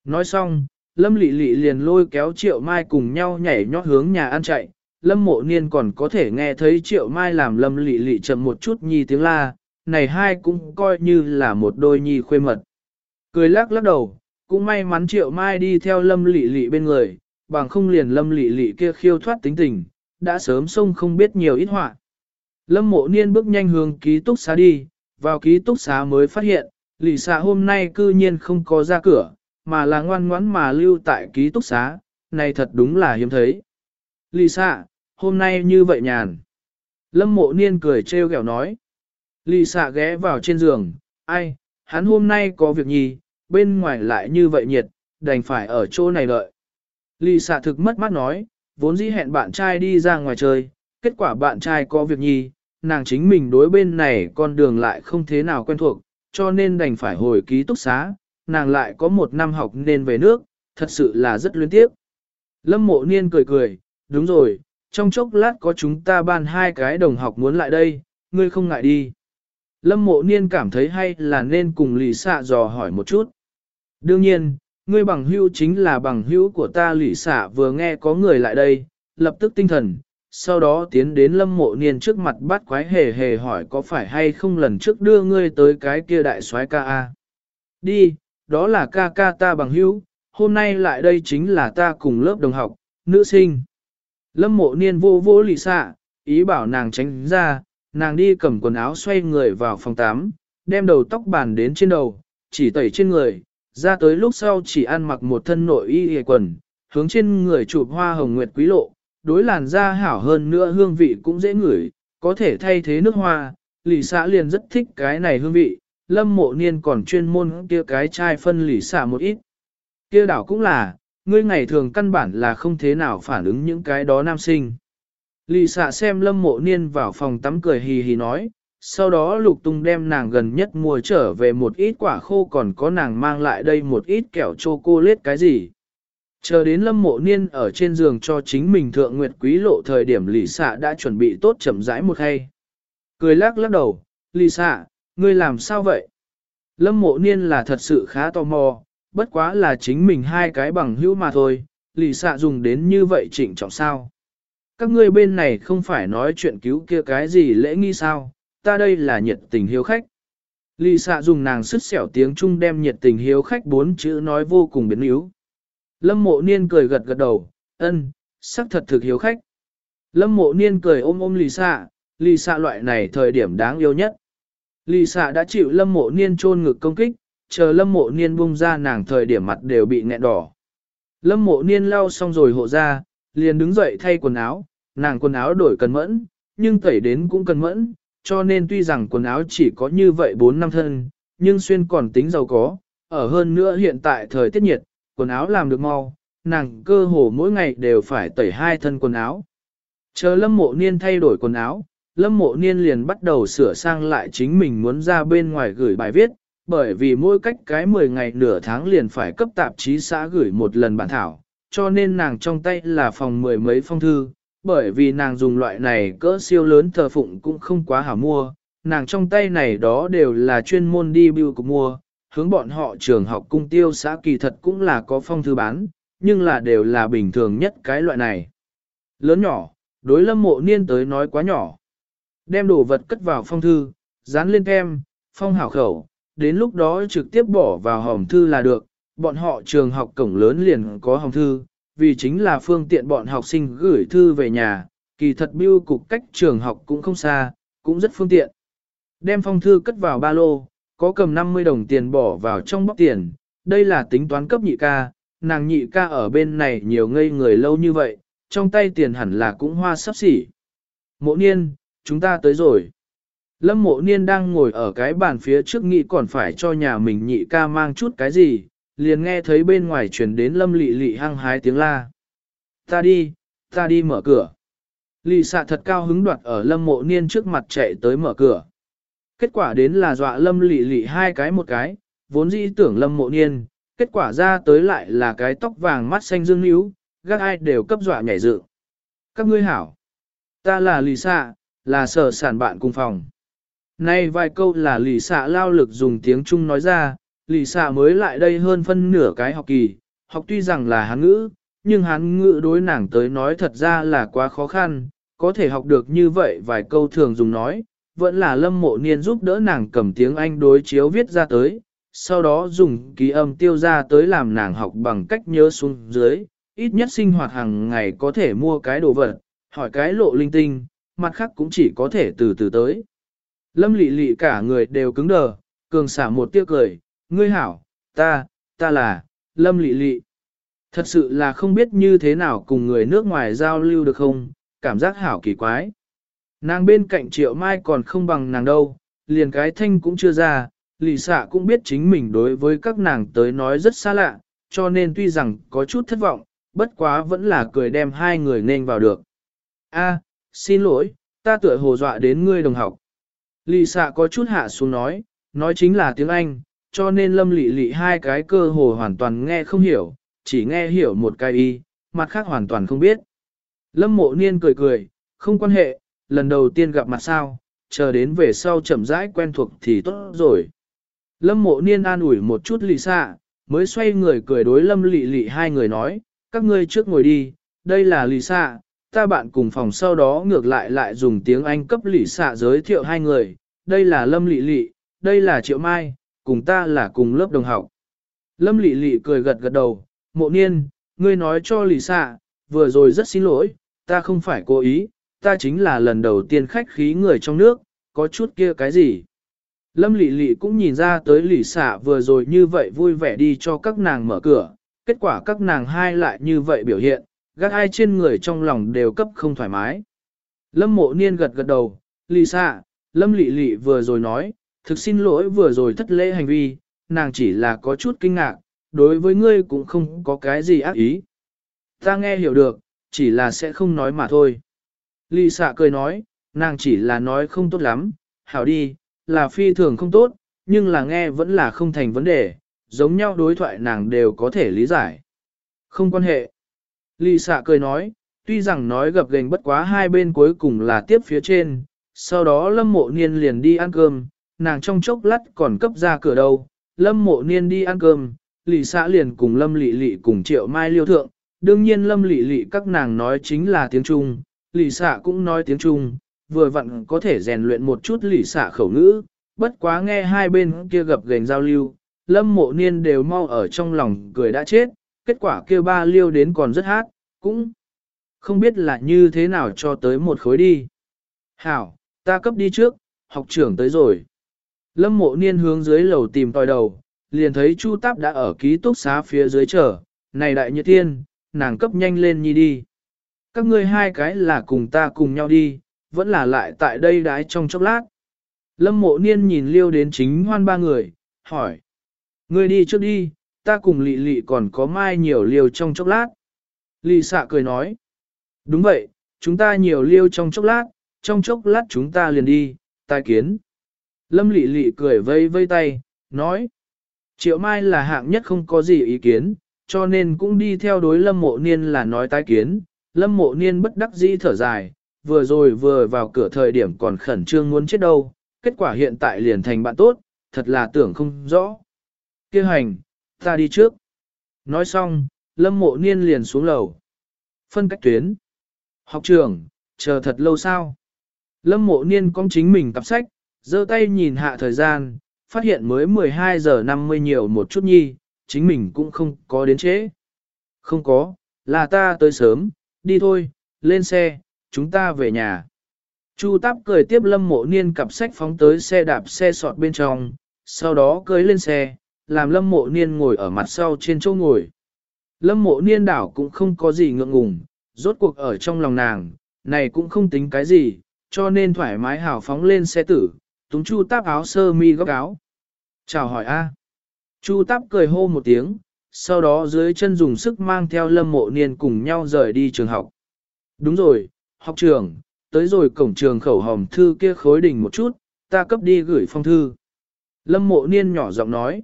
Nói xong, Lâm Lệ Lệ liền lôi kéo Triệu Mai cùng nhau nhảy nhót hướng nhà ăn chạy. Lâm Mộ Niên còn có thể nghe thấy Triệu Mai làm Lâm Lệ Lệ chậm một chút nhi tiếng la, này hai cũng coi như là một đôi nhi khuê mật. Cười lắc lắc đầu, cũng may mắn Triệu Mai đi theo Lâm Lệ Lệ bên người, bằng không liền Lâm Lệ Lệ kia khiêu thoát tính tình, đã sớm xông không biết nhiều ít họa. Lâm Mộ Niên bước nhanh hướng ký túc xá đi, vào ký túc xá mới phát hiện, Lệ xạ hôm nay cư nhiên không có ra cửa, mà là ngoan ngoãn mà lưu tại ký túc xá, này thật đúng là hiếm thấy. Lì xạ, hôm nay như vậy nhàn. Lâm mộ niên cười trêu ghẹo nói. Lì xạ ghé vào trên giường, ai, hắn hôm nay có việc gì, bên ngoài lại như vậy nhiệt, đành phải ở chỗ này đợi. Lì xạ thực mất mắt nói, vốn dĩ hẹn bạn trai đi ra ngoài chơi, kết quả bạn trai có việc gì, nàng chính mình đối bên này con đường lại không thế nào quen thuộc, cho nên đành phải hồi ký túc xá, nàng lại có một năm học nên về nước, thật sự là rất luyến tiếc. Lâm mộ niên cười cười, đúng rồi, trong chốc lát có chúng ta ban hai cái đồng học muốn lại đây, ngươi không ngại đi. Lâm mộ niên cảm thấy hay là nên cùng lì xạ dò hỏi một chút. Đương nhiên, ngươi bằng hữu chính là bằng hữu của ta lì xạ vừa nghe có người lại đây, lập tức tinh thần, sau đó tiến đến lâm mộ niên trước mặt bắt quái hề hề hỏi có phải hay không lần trước đưa ngươi tới cái kia đại soái ca a Đi, đó là ca ca ta bằng hữu, hôm nay lại đây chính là ta cùng lớp đồng học, nữ sinh. Lâm mộ niên vô vô lì xạ, ý bảo nàng tránh ra, nàng đi cầm quần áo xoay người vào phòng 8, đem đầu tóc bàn đến trên đầu, chỉ tẩy trên người, ra tới lúc sau chỉ ăn mặc một thân nội y hề quần, hướng trên người chụp hoa hồng nguyệt quý lộ, đối làn da hảo hơn nữa hương vị cũng dễ ngửi, có thể thay thế nước hoa, lì xã liền rất thích cái này hương vị, lâm mộ niên còn chuyên môn kia cái chai phân lì xả một ít. Kia đảo cũng là, ngươi ngày thường căn bản là không thế nào phản ứng những cái đó nam sinh. Lì xạ xem lâm mộ niên vào phòng tắm cười hì hì nói, sau đó lục tung đem nàng gần nhất mua trở về một ít quả khô còn có nàng mang lại đây một ít kẹo chocolate cái gì. Chờ đến lâm mộ niên ở trên giường cho chính mình thượng nguyệt quý lộ thời điểm lì xạ đã chuẩn bị tốt chậm rãi một hay. Cười lắc lắc đầu, lì xạ, ngươi làm sao vậy? Lâm mộ niên là thật sự khá tò mò, bất quá là chính mình hai cái bằng hữu mà thôi, lì xạ dùng đến như vậy chỉnh trọng sao. Các ngươi bên này không phải nói chuyện cứu kia cái gì lễ nghi sao, ta đây là nhiệt tình hiếu khách. Lì xạ dùng nàng sứt xẻo tiếng Trung đem nhiệt tình hiếu khách bốn chữ nói vô cùng biến yếu. Lâm mộ niên cười gật gật đầu, ân, sắc thật thực hiếu khách. Lâm mộ niên cười ôm ôm lì xạ, lì xạ loại này thời điểm đáng yêu nhất. Lì xạ đã chịu lâm mộ niên chôn ngực công kích, chờ lâm mộ niên bung ra nàng thời điểm mặt đều bị nghẹn đỏ. Lâm mộ niên lau xong rồi hộ ra, liền đứng dậy thay quần áo, nàng quần áo đổi cần mẫn, nhưng tẩy đến cũng cần mẫn, cho nên tuy rằng quần áo chỉ có như vậy 4 năm thân, nhưng xuyên còn tính giàu có, ở hơn nữa hiện tại thời tiết nhiệt, quần áo làm được mau, nàng cơ hồ mỗi ngày đều phải tẩy hai thân quần áo. Chờ lâm mộ niên thay đổi quần áo, lâm mộ niên liền bắt đầu sửa sang lại chính mình muốn ra bên ngoài gửi bài viết, bởi vì mỗi cách cái 10 ngày nửa tháng liền phải cấp tạp chí xã gửi một lần bản thảo, cho nên nàng trong tay là phòng mười mấy phong thư, bởi vì nàng dùng loại này cỡ siêu lớn thờ phụng cũng không quá hảo mua, nàng trong tay này đó đều là chuyên môn đi bưu cục mua, hướng bọn họ trường học cung tiêu xã kỳ thật cũng là có phong thư bán, nhưng là đều là bình thường nhất cái loại này. Lớn nhỏ, đối lâm mộ niên tới nói quá nhỏ. Đem đồ vật cất vào phong thư, dán lên kem, phong hảo khẩu, đến lúc đó trực tiếp bỏ vào hòm thư là được, bọn họ trường học cổng lớn liền có hòm thư, vì chính là phương tiện bọn học sinh gửi thư về nhà, kỳ thật bưu cục cách trường học cũng không xa, cũng rất phương tiện. Đem phong thư cất vào ba lô, có cầm 50 đồng tiền bỏ vào trong bóc tiền, đây là tính toán cấp nhị ca, nàng nhị ca ở bên này nhiều ngây người lâu như vậy, trong tay tiền hẳn là cũng hoa sắp xỉ. Mộ niên, chúng ta tới rồi. Lâm mộ niên đang ngồi ở cái bàn phía trước nghĩ còn phải cho nhà mình nhị ca mang chút cái gì, liền nghe thấy bên ngoài truyền đến lâm lị lị hăng hái tiếng la. Ta đi, ta đi mở cửa. Lị xạ thật cao hứng đoạt ở lâm mộ niên trước mặt chạy tới mở cửa. Kết quả đến là dọa lâm lị lị hai cái một cái, vốn dĩ tưởng lâm mộ niên, kết quả ra tới lại là cái tóc vàng mắt xanh dương níu, gác ai đều cấp dọa nhảy dự. Các ngươi hảo, ta là lì xạ, là sở sản bạn cùng phòng. Nay vài câu là lì xạ lao lực dùng tiếng Trung nói ra, lì xạ mới lại đây hơn phân nửa cái học kỳ, học tuy rằng là hán ngữ, nhưng hán ngữ đối nàng tới nói thật ra là quá khó khăn, có thể học được như vậy vài câu thường dùng nói, vẫn là lâm mộ niên giúp đỡ nàng cầm tiếng Anh đối chiếu viết ra tới, sau đó dùng ký âm tiêu ra tới làm nàng học bằng cách nhớ xuống dưới, ít nhất sinh hoạt hàng ngày có thể mua cái đồ vật, hỏi cái lộ linh tinh, mặt khác cũng chỉ có thể từ từ tới. Lâm lị lị cả người đều cứng đờ, cường xả một tiếc cười, ngươi hảo, ta, ta là, lâm lị lị. Thật sự là không biết như thế nào cùng người nước ngoài giao lưu được không, cảm giác hảo kỳ quái. Nàng bên cạnh triệu mai còn không bằng nàng đâu, liền cái thanh cũng chưa ra, lì xạ cũng biết chính mình đối với các nàng tới nói rất xa lạ, cho nên tuy rằng có chút thất vọng, bất quá vẫn là cười đem hai người nên vào được. A, xin lỗi, ta tựa hồ dọa đến ngươi đồng học. Lì xạ có chút hạ xuống nói, nói chính là tiếng Anh, cho nên lâm lị lị hai cái cơ hồ hoàn toàn nghe không hiểu, chỉ nghe hiểu một cái y, mặt khác hoàn toàn không biết. Lâm mộ niên cười cười, không quan hệ, lần đầu tiên gặp mặt sao, chờ đến về sau chậm rãi quen thuộc thì tốt rồi. Lâm mộ niên an ủi một chút lì xạ, mới xoay người cười đối lâm lị lị hai người nói, các ngươi trước ngồi đi, đây là lì xạ, ta bạn cùng phòng sau đó ngược lại lại dùng tiếng Anh cấp lì xạ giới thiệu hai người, đây là lâm lị lị, đây là triệu mai, cùng ta là cùng lớp đồng học. Lâm lị lị cười gật gật đầu, mộ niên, ngươi nói cho lì xạ, vừa rồi rất xin lỗi, ta không phải cố ý, ta chính là lần đầu tiên khách khí người trong nước, có chút kia cái gì. Lâm lị lị cũng nhìn ra tới lì xạ vừa rồi như vậy vui vẻ đi cho các nàng mở cửa, kết quả các nàng hai lại như vậy biểu hiện, gác ai trên người trong lòng đều cấp không thoải mái. Lâm mộ niên gật gật đầu, lì xạ, lâm lị lị vừa rồi nói, thực xin lỗi vừa rồi thất lễ hành vi, nàng chỉ là có chút kinh ngạc, đối với ngươi cũng không có cái gì ác ý. Ta nghe hiểu được, chỉ là sẽ không nói mà thôi. Lì xạ cười nói, nàng chỉ là nói không tốt lắm, hảo đi, là phi thường không tốt, nhưng là nghe vẫn là không thành vấn đề, giống nhau đối thoại nàng đều có thể lý giải. Không quan hệ. Lì xạ cười nói, tuy rằng nói gặp gành bất quá hai bên cuối cùng là tiếp phía trên, sau đó lâm mộ niên liền đi ăn cơm, nàng trong chốc lát còn cấp ra cửa đâu, lâm mộ niên đi ăn cơm, lì xạ liền cùng lâm lị lị cùng triệu mai liêu thượng, đương nhiên lâm lị lị các nàng nói chính là tiếng Trung, lì xạ cũng nói tiếng Trung, vừa vặn có thể rèn luyện một chút lì xạ khẩu ngữ, bất quá nghe hai bên kia gặp gành giao lưu, lâm mộ niên đều mau ở trong lòng cười đã chết, kết quả kia ba liêu đến còn rất hát, cũng không biết là như thế nào cho tới một khối đi. Hảo, ta cấp đi trước, học trưởng tới rồi. Lâm mộ niên hướng dưới lầu tìm tòi đầu, liền thấy Chu Táp đã ở ký túc xá phía dưới chờ, này đại nhật tiên, nàng cấp nhanh lên nhi đi. Các ngươi hai cái là cùng ta cùng nhau đi, vẫn là lại tại đây đái trong chốc lát. Lâm mộ niên nhìn liêu đến chính hoan ba người, hỏi. Ngươi đi trước đi, ta cùng lị lị còn có mai nhiều liêu trong chốc lát. Lị xạ cười nói. Đúng vậy, chúng ta nhiều liêu trong chốc lát, trong chốc lát chúng ta liền đi, tai kiến. Lâm lị lị cười vây vây tay, nói. Triệu mai là hạng nhất không có gì ý kiến, cho nên cũng đi theo đối lâm mộ niên là nói tai kiến. Lâm mộ niên bất đắc dĩ thở dài, vừa rồi vừa vào cửa thời điểm còn khẩn trương muốn chết đâu, kết quả hiện tại liền thành bạn tốt, thật là tưởng không rõ. Kêu hành, ta đi trước. Nói xong, lâm mộ niên liền xuống lầu. Phân cách tuyến. Học trường, chờ thật lâu sao? Lâm mộ niên con chính mình cặp sách, giơ tay nhìn hạ thời gian, phát hiện mới 12 giờ 50 nhiều một chút nhi, chính mình cũng không có đến trễ. Không có, là ta tới sớm, đi thôi, lên xe, chúng ta về nhà. Chu Táp cười tiếp Lâm Mộ Niên cặp sách phóng tới xe đạp xe sọt bên trong, sau đó cưới lên xe, làm Lâm Mộ Niên ngồi ở mặt sau trên chỗ ngồi. Lâm Mộ Niên đảo cũng không có gì ngượng ngùng, rốt cuộc ở trong lòng nàng, này cũng không tính cái gì, cho nên thoải mái hào phóng lên xe tử, túng Chu Táp áo sơ mi góc áo. Chào hỏi a. Chu Táp cười hô một tiếng, sau đó dưới chân dùng sức mang theo Lâm Mộ Niên cùng nhau rời đi trường học. Đúng rồi, học trường, tới rồi cổng trường khẩu hòm thư kia khối đỉnh một chút, ta cấp đi gửi phong thư. Lâm mộ niên nhỏ giọng nói.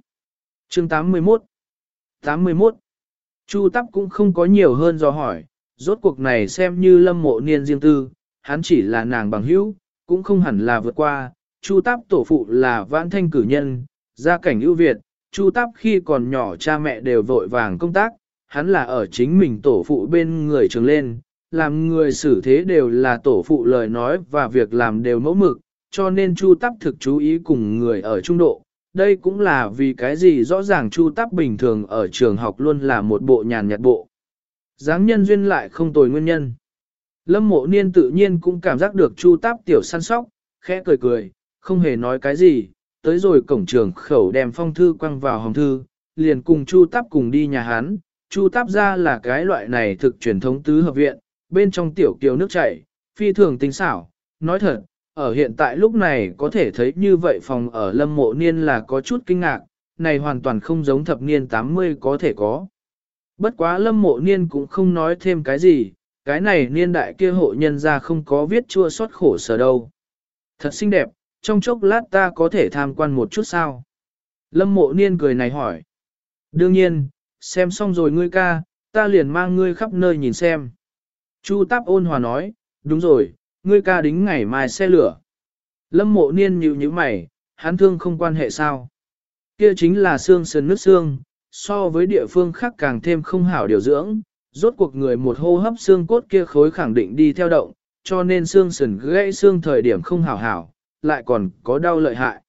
Chương 81 81 Chu Tắp cũng không có nhiều hơn do hỏi, rốt cuộc này xem như lâm mộ niên riêng tư, hắn chỉ là nàng bằng hữu, cũng không hẳn là vượt qua. Chu Tắp tổ phụ là vãn thanh cử nhân, gia cảnh ưu việt, Chu Tắp khi còn nhỏ cha mẹ đều vội vàng công tác, hắn là ở chính mình tổ phụ bên người trường lên, làm người xử thế đều là tổ phụ lời nói và việc làm đều mẫu mực, cho nên Chu Tắp thực chú ý cùng người ở trung độ. Đây cũng là vì cái gì rõ ràng Chu Táp bình thường ở trường học luôn là một bộ nhàn nhạt bộ. Giáng nhân duyên lại không tồi nguyên nhân. Lâm mộ niên tự nhiên cũng cảm giác được Chu Táp tiểu săn sóc, khẽ cười cười, không hề nói cái gì, tới rồi cổng trường khẩu đem phong thư quăng vào hồng thư, liền cùng Chu Táp cùng đi nhà hắn. Chu Táp ra là cái loại này thực truyền thống tứ hợp viện, bên trong tiểu kiều nước chảy, phi thường tinh xảo, nói thật, ở hiện tại lúc này có thể thấy như vậy phòng ở lâm mộ niên là có chút kinh ngạc, này hoàn toàn không giống thập niên 80 có thể có. Bất quá lâm mộ niên cũng không nói thêm cái gì, cái này niên đại kia hộ nhân ra không có viết chua xót khổ sở đâu. Thật xinh đẹp, trong chốc lát ta có thể tham quan một chút sao? Lâm mộ niên cười này hỏi. Đương nhiên, xem xong rồi ngươi ca, ta liền mang ngươi khắp nơi nhìn xem. Chu Táp ôn hòa nói, đúng rồi, ngươi ca đính ngày mai xe lửa. Lâm mộ niên nhịu như mày, hắn thương không quan hệ sao. Kia chính là xương sườn nước xương, so với địa phương khác càng thêm không hảo điều dưỡng, rốt cuộc người một hô hấp xương cốt kia khối khẳng định đi theo động, cho nên xương sườn gãy xương thời điểm không hảo hảo, lại còn có đau lợi hại.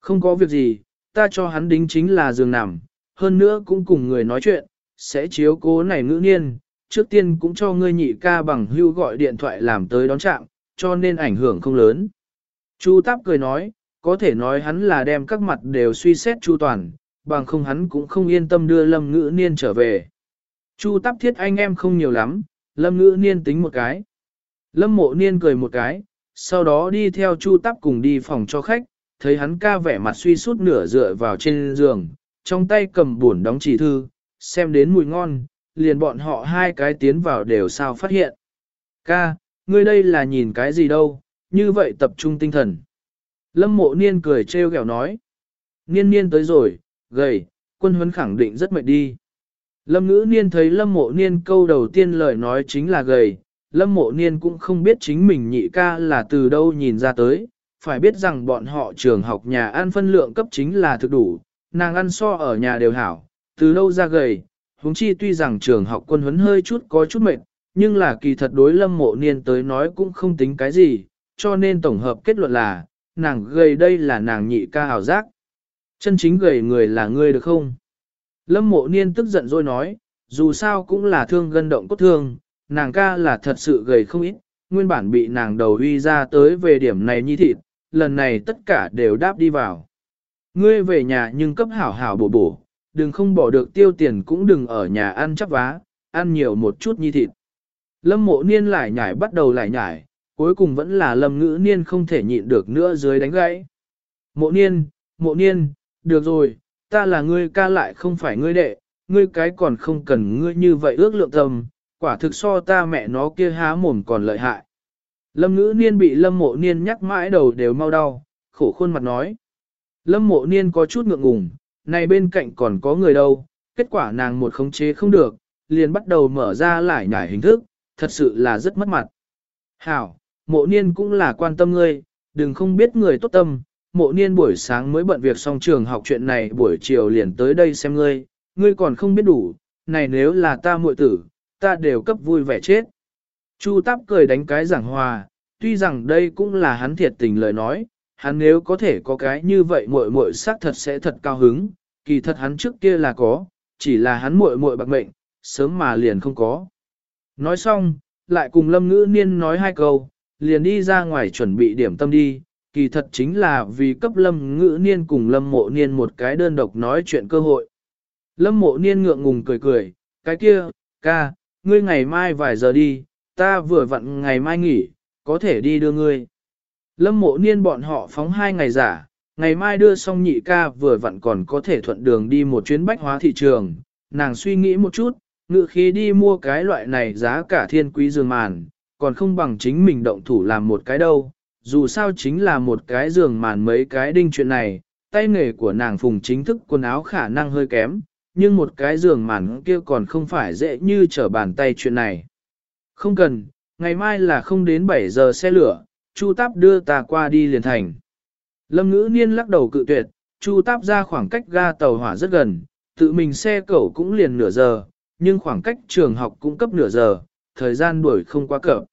Không có việc gì, ta cho hắn đính chính là giường nằm, hơn nữa cũng cùng người nói chuyện, sẽ chiếu cố này ngữ niên, trước tiên cũng cho ngươi nhị ca bằng hưu gọi điện thoại làm tới đón chạm, cho nên ảnh hưởng không lớn. Chu Táp cười nói, có thể nói hắn là đem các mặt đều suy xét chu toàn, bằng không hắn cũng không yên tâm đưa Lâm Ngữ Niên trở về. Chu Táp thiết anh em không nhiều lắm, Lâm Ngữ Niên tính một cái. Lâm Mộ Niên cười một cái, sau đó đi theo Chu Táp cùng đi phòng cho khách, thấy hắn ca vẻ mặt suy sút nửa dựa vào trên giường, trong tay cầm buồn đóng chỉ thư, xem đến mùi ngon, liền bọn họ hai cái tiến vào đều sao phát hiện. Ca, ngươi đây là nhìn cái gì đâu, như vậy tập trung tinh thần. Lâm mộ niên cười trêu ghẹo nói. Niên niên tới rồi, gầy, quân huấn khẳng định rất mệt đi. Lâm ngữ niên thấy lâm mộ niên câu đầu tiên lời nói chính là gầy, lâm mộ niên cũng không biết chính mình nhị ca là từ đâu nhìn ra tới, phải biết rằng bọn họ trường học nhà ăn phân lượng cấp chính là thực đủ, nàng ăn so ở nhà đều hảo, từ đâu ra gầy, huống chi tuy rằng trường học quân huấn hơi chút có chút mệt, nhưng là kỳ thật đối lâm mộ niên tới nói cũng không tính cái gì, cho nên tổng hợp kết luận là, nàng gầy đây là nàng nhị ca hào giác. Chân chính gầy người là ngươi được không? Lâm mộ niên tức giận rồi nói, dù sao cũng là thương gân động cốt thương, nàng ca là thật sự gầy không ít, nguyên bản bị nàng đầu uy ra tới về điểm này nhi thịt, lần này tất cả đều đáp đi vào. Ngươi về nhà nhưng cấp hảo hảo bổ bổ, đừng không bỏ được tiêu tiền cũng đừng ở nhà ăn chắp vá, ăn nhiều một chút nhi thịt. Lâm mộ niên lại nhảy bắt đầu lại nhảy, cuối cùng vẫn là lâm ngữ niên không thể nhịn được nữa dưới đánh gãy. Mộ niên, mộ niên, được rồi, ta là ngươi ca lại không phải ngươi đệ, ngươi cái còn không cần ngươi như vậy ước lượng tâm, quả thực so ta mẹ nó kia há mồm còn lợi hại. Lâm ngữ niên bị lâm mộ niên nhắc mãi đầu đều mau đau, khổ khuôn mặt nói. Lâm mộ niên có chút ngượng ngùng, này bên cạnh còn có người đâu, kết quả nàng một khống chế không được, liền bắt đầu mở ra lại nhải hình thức, thật sự là rất mất mặt. Hảo, mộ niên cũng là quan tâm ngươi, đừng không biết người tốt tâm, mộ niên buổi sáng mới bận việc xong trường học chuyện này buổi chiều liền tới đây xem ngươi, ngươi còn không biết đủ, này nếu là ta muội tử, ta đều cấp vui vẻ chết. Chu Táp cười đánh cái giảng hòa, tuy rằng đây cũng là hắn thiệt tình lời nói, hắn nếu có thể có cái như vậy muội muội xác thật sẽ thật cao hứng, kỳ thật hắn trước kia là có, chỉ là hắn muội muội bạc mệnh, sớm mà liền không có. Nói xong, lại cùng Lâm Ngữ Niên nói hai câu, liền đi ra ngoài chuẩn bị điểm tâm đi, kỳ thật chính là vì cấp Lâm Ngữ Niên cùng Lâm Mộ Niên một cái đơn độc nói chuyện cơ hội. Lâm Mộ Niên ngượng ngùng cười cười, cái kia, ca, ngươi ngày mai vài giờ đi, ta vừa vặn ngày mai nghỉ, có thể đi đưa ngươi. Lâm Mộ Niên bọn họ phóng hai ngày giả, ngày mai đưa xong nhị ca vừa vặn còn có thể thuận đường đi một chuyến bách hóa thị trường, nàng suy nghĩ một chút, ngự khí đi mua cái loại này giá cả thiên quý giường màn, còn không bằng chính mình động thủ làm một cái đâu, dù sao chính là một cái giường màn mấy cái đinh chuyện này, tay nghề của nàng phùng chính thức quần áo khả năng hơi kém, nhưng một cái giường màn kia còn không phải dễ như trở bàn tay chuyện này. Không cần, ngày mai là không đến 7 giờ xe lửa, Chu Táp đưa ta qua đi liền thành. Lâm ngữ niên lắc đầu cự tuyệt, Chu Táp ra khoảng cách ga tàu hỏa rất gần, tự mình xe cẩu cũng liền nửa giờ, nhưng khoảng cách trường học cũng cấp nửa giờ, thời gian đuổi không quá cỡ.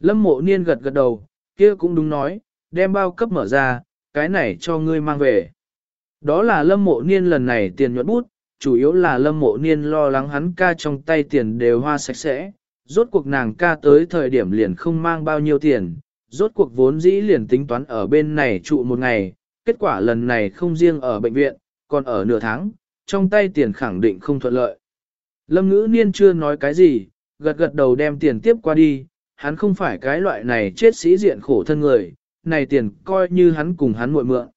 Lâm mộ niên gật gật đầu, kia cũng đúng nói, đem bao cấp mở ra, cái này cho ngươi mang về. Đó là lâm mộ niên lần này tiền nhuận bút, chủ yếu là lâm mộ niên lo lắng hắn ca trong tay tiền đều hoa sạch sẽ, rốt cuộc nàng ca tới thời điểm liền không mang bao nhiêu tiền, rốt cuộc vốn dĩ liền tính toán ở bên này trụ một ngày, kết quả lần này không riêng ở bệnh viện, còn ở nửa tháng, trong tay tiền khẳng định không thuận lợi. Lâm ngữ niên chưa nói cái gì, gật gật đầu đem tiền tiếp qua đi, hắn không phải cái loại này chết sĩ diện khổ thân người, này tiền coi như hắn cùng hắn muội mượn.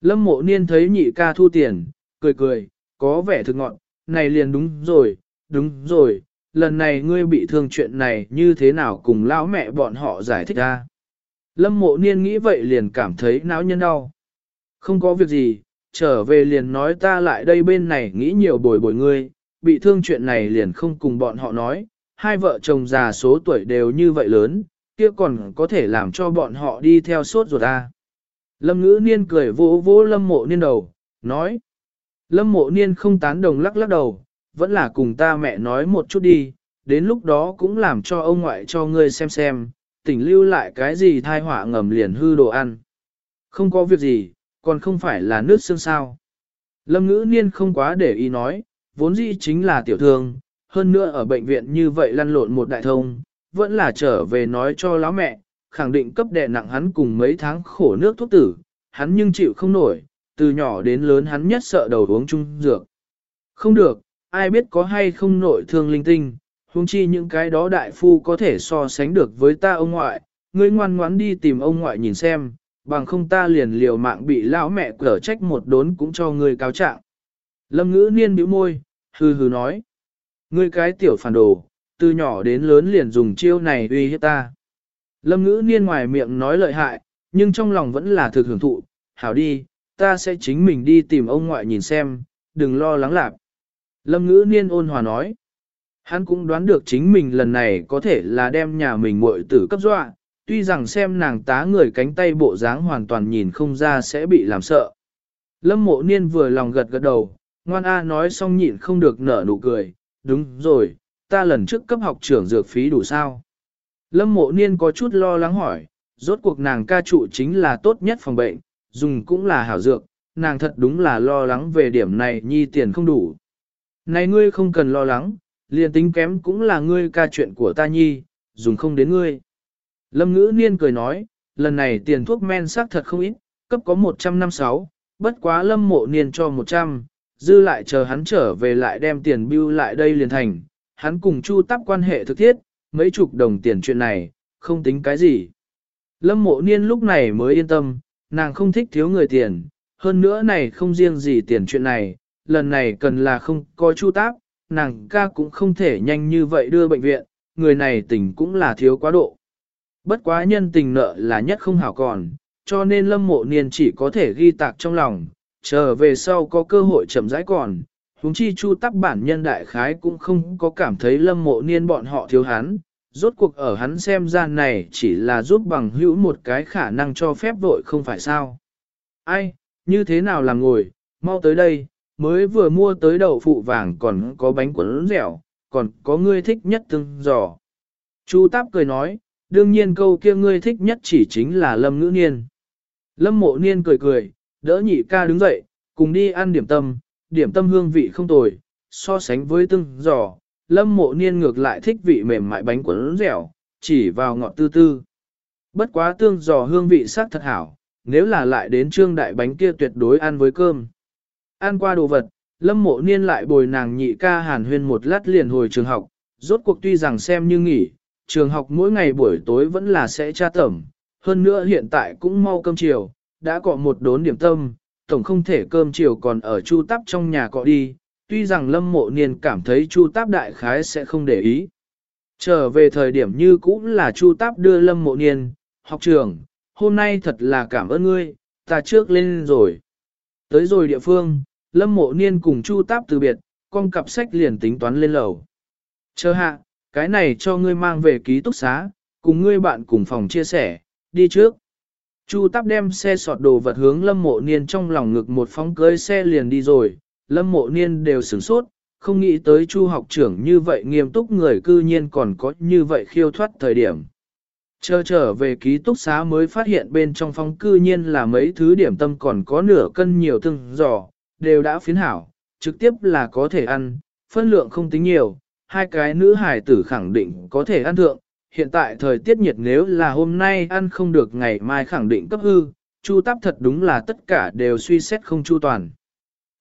Lâm mộ niên thấy nhị ca thu tiền, cười cười, có vẻ thực ngọn, này liền đúng rồi, đúng rồi, lần này ngươi bị thương chuyện này như thế nào cùng lão mẹ bọn họ giải thích ra. Lâm mộ niên nghĩ vậy liền cảm thấy não nhân đau. Không có việc gì, trở về liền nói ta lại đây bên này nghĩ nhiều bồi bồi ngươi, bị thương chuyện này liền không cùng bọn họ nói, hai vợ chồng già số tuổi đều như vậy lớn, kia còn có thể làm cho bọn họ đi theo sốt ruột ta. Lâm ngữ niên cười vỗ vỗ lâm mộ niên đầu, nói. Lâm mộ niên không tán đồng lắc lắc đầu, vẫn là cùng ta mẹ nói một chút đi, đến lúc đó cũng làm cho ông ngoại cho ngươi xem xem, tỉnh lưu lại cái gì thai họa ngầm liền hư đồ ăn. Không có việc gì, còn không phải là nước xương sao. Lâm ngữ niên không quá để ý nói, vốn dĩ chính là tiểu thương, hơn nữa ở bệnh viện như vậy lăn lộn một đại thông, vẫn là trở về nói cho lão mẹ, khẳng định cấp đè nặng hắn cùng mấy tháng khổ nước thuốc tử, hắn nhưng chịu không nổi, từ nhỏ đến lớn hắn nhất sợ đầu uống chung dược. Không được, ai biết có hay không nội thương linh tinh, huống chi những cái đó đại phu có thể so sánh được với ta ông ngoại, ngươi ngoan ngoãn đi tìm ông ngoại nhìn xem, bằng không ta liền liều mạng bị lão mẹ cở trách một đốn cũng cho ngươi cáo trạng. Lâm ngữ niên bĩu môi, hừ hừ nói. Ngươi cái tiểu phản đồ, từ nhỏ đến lớn liền dùng chiêu này uy hiếp ta. Lâm ngữ niên ngoài miệng nói lợi hại, nhưng trong lòng vẫn là thực hưởng thụ, hảo đi, ta sẽ chính mình đi tìm ông ngoại nhìn xem, đừng lo lắng lạc. Lâm ngữ niên ôn hòa nói, hắn cũng đoán được chính mình lần này có thể là đem nhà mình muội tử cấp dọa, tuy rằng xem nàng tá người cánh tay bộ dáng hoàn toàn nhìn không ra sẽ bị làm sợ. Lâm mộ niên vừa lòng gật gật đầu, ngoan A nói xong nhịn không được nở nụ cười, đúng rồi, ta lần trước cấp học trưởng dược phí đủ sao. Lâm mộ niên có chút lo lắng hỏi, rốt cuộc nàng ca trụ chính là tốt nhất phòng bệnh, dùng cũng là hảo dược, nàng thật đúng là lo lắng về điểm này nhi tiền không đủ. Này ngươi không cần lo lắng, liền tính kém cũng là ngươi ca chuyện của ta nhi, dùng không đến ngươi. Lâm ngữ niên cười nói, lần này tiền thuốc men xác thật không ít, cấp có 156, bất quá lâm mộ niên cho 100, dư lại chờ hắn trở về lại đem tiền bưu lại đây liền thành, hắn cùng chu tắp quan hệ thực thiết, mấy chục đồng tiền chuyện này, không tính cái gì. Lâm mộ niên lúc này mới yên tâm, nàng không thích thiếu người tiền, hơn nữa này không riêng gì tiền chuyện này, lần này cần là không có chu táp, nàng ca cũng không thể nhanh như vậy đưa bệnh viện, người này tình cũng là thiếu quá độ. Bất quá nhân tình nợ là nhất không hảo còn, cho nên lâm mộ niên chỉ có thể ghi tạc trong lòng, chờ về sau có cơ hội chậm rãi còn. Húng chi chu tắc bản nhân đại khái cũng không có cảm thấy lâm mộ niên bọn họ thiếu hắn, rốt cuộc ở hắn xem ra này chỉ là giúp bằng hữu một cái khả năng cho phép vội không phải sao. Ai, như thế nào làm ngồi, mau tới đây, mới vừa mua tới đậu phụ vàng còn có bánh cuốn dẻo, còn có ngươi thích nhất tương giò. Chu Táp cười nói, đương nhiên câu kia ngươi thích nhất chỉ chính là Lâm Ngữ Niên. Lâm Mộ Niên cười cười, đỡ nhị ca đứng dậy, cùng đi ăn điểm tâm, điểm tâm hương vị không tồi, so sánh với tương giò, Lâm Mộ Niên ngược lại thích vị mềm mại bánh cuốn dẻo, chỉ vào ngọt tư tư. Bất quá tương giò hương vị sắc thật hảo, nếu là lại đến trương đại bánh kia tuyệt đối ăn với cơm. Ăn qua đồ vật, lâm mộ niên lại bồi nàng nhị ca hàn huyên một lát liền hồi trường học, rốt cuộc tuy rằng xem như nghỉ, trường học mỗi ngày buổi tối vẫn là sẽ tra tẩm, hơn nữa hiện tại cũng mau cơm chiều, đã có một đốn điểm tâm, tổng không thể cơm chiều còn ở chu tắp trong nhà cọ đi, tuy rằng lâm mộ niên cảm thấy chu táp đại khái sẽ không để ý. Trở về thời điểm như cũng là chu táp đưa lâm mộ niên, học trường, hôm nay thật là cảm ơn ngươi, ta trước lên rồi. Tới rồi địa phương, lâm mộ niên cùng chu táp từ biệt, con cặp sách liền tính toán lên lầu. Chờ hạ, cái này cho ngươi mang về ký túc xá, cùng ngươi bạn cùng phòng chia sẻ, đi trước. Chu Táp đem xe sọt đồ vật hướng Lâm Mộ Niên trong lòng ngực một phóng cưới xe liền đi rồi, Lâm Mộ Niên đều sửng sốt, không nghĩ tới Chu học trưởng như vậy nghiêm túc người cư nhiên còn có như vậy khiêu thoát thời điểm. Chờ trở về ký túc xá mới phát hiện bên trong phòng cư nhiên là mấy thứ điểm tâm còn có nửa cân nhiều từng giò, đều đã phiến hảo, trực tiếp là có thể ăn, phân lượng không tính nhiều, hai cái nữ hải tử khẳng định có thể ăn thượng. Hiện tại thời tiết nhiệt nếu là hôm nay ăn không được ngày mai khẳng định cấp hư, chu tắp thật đúng là tất cả đều suy xét không chu toàn.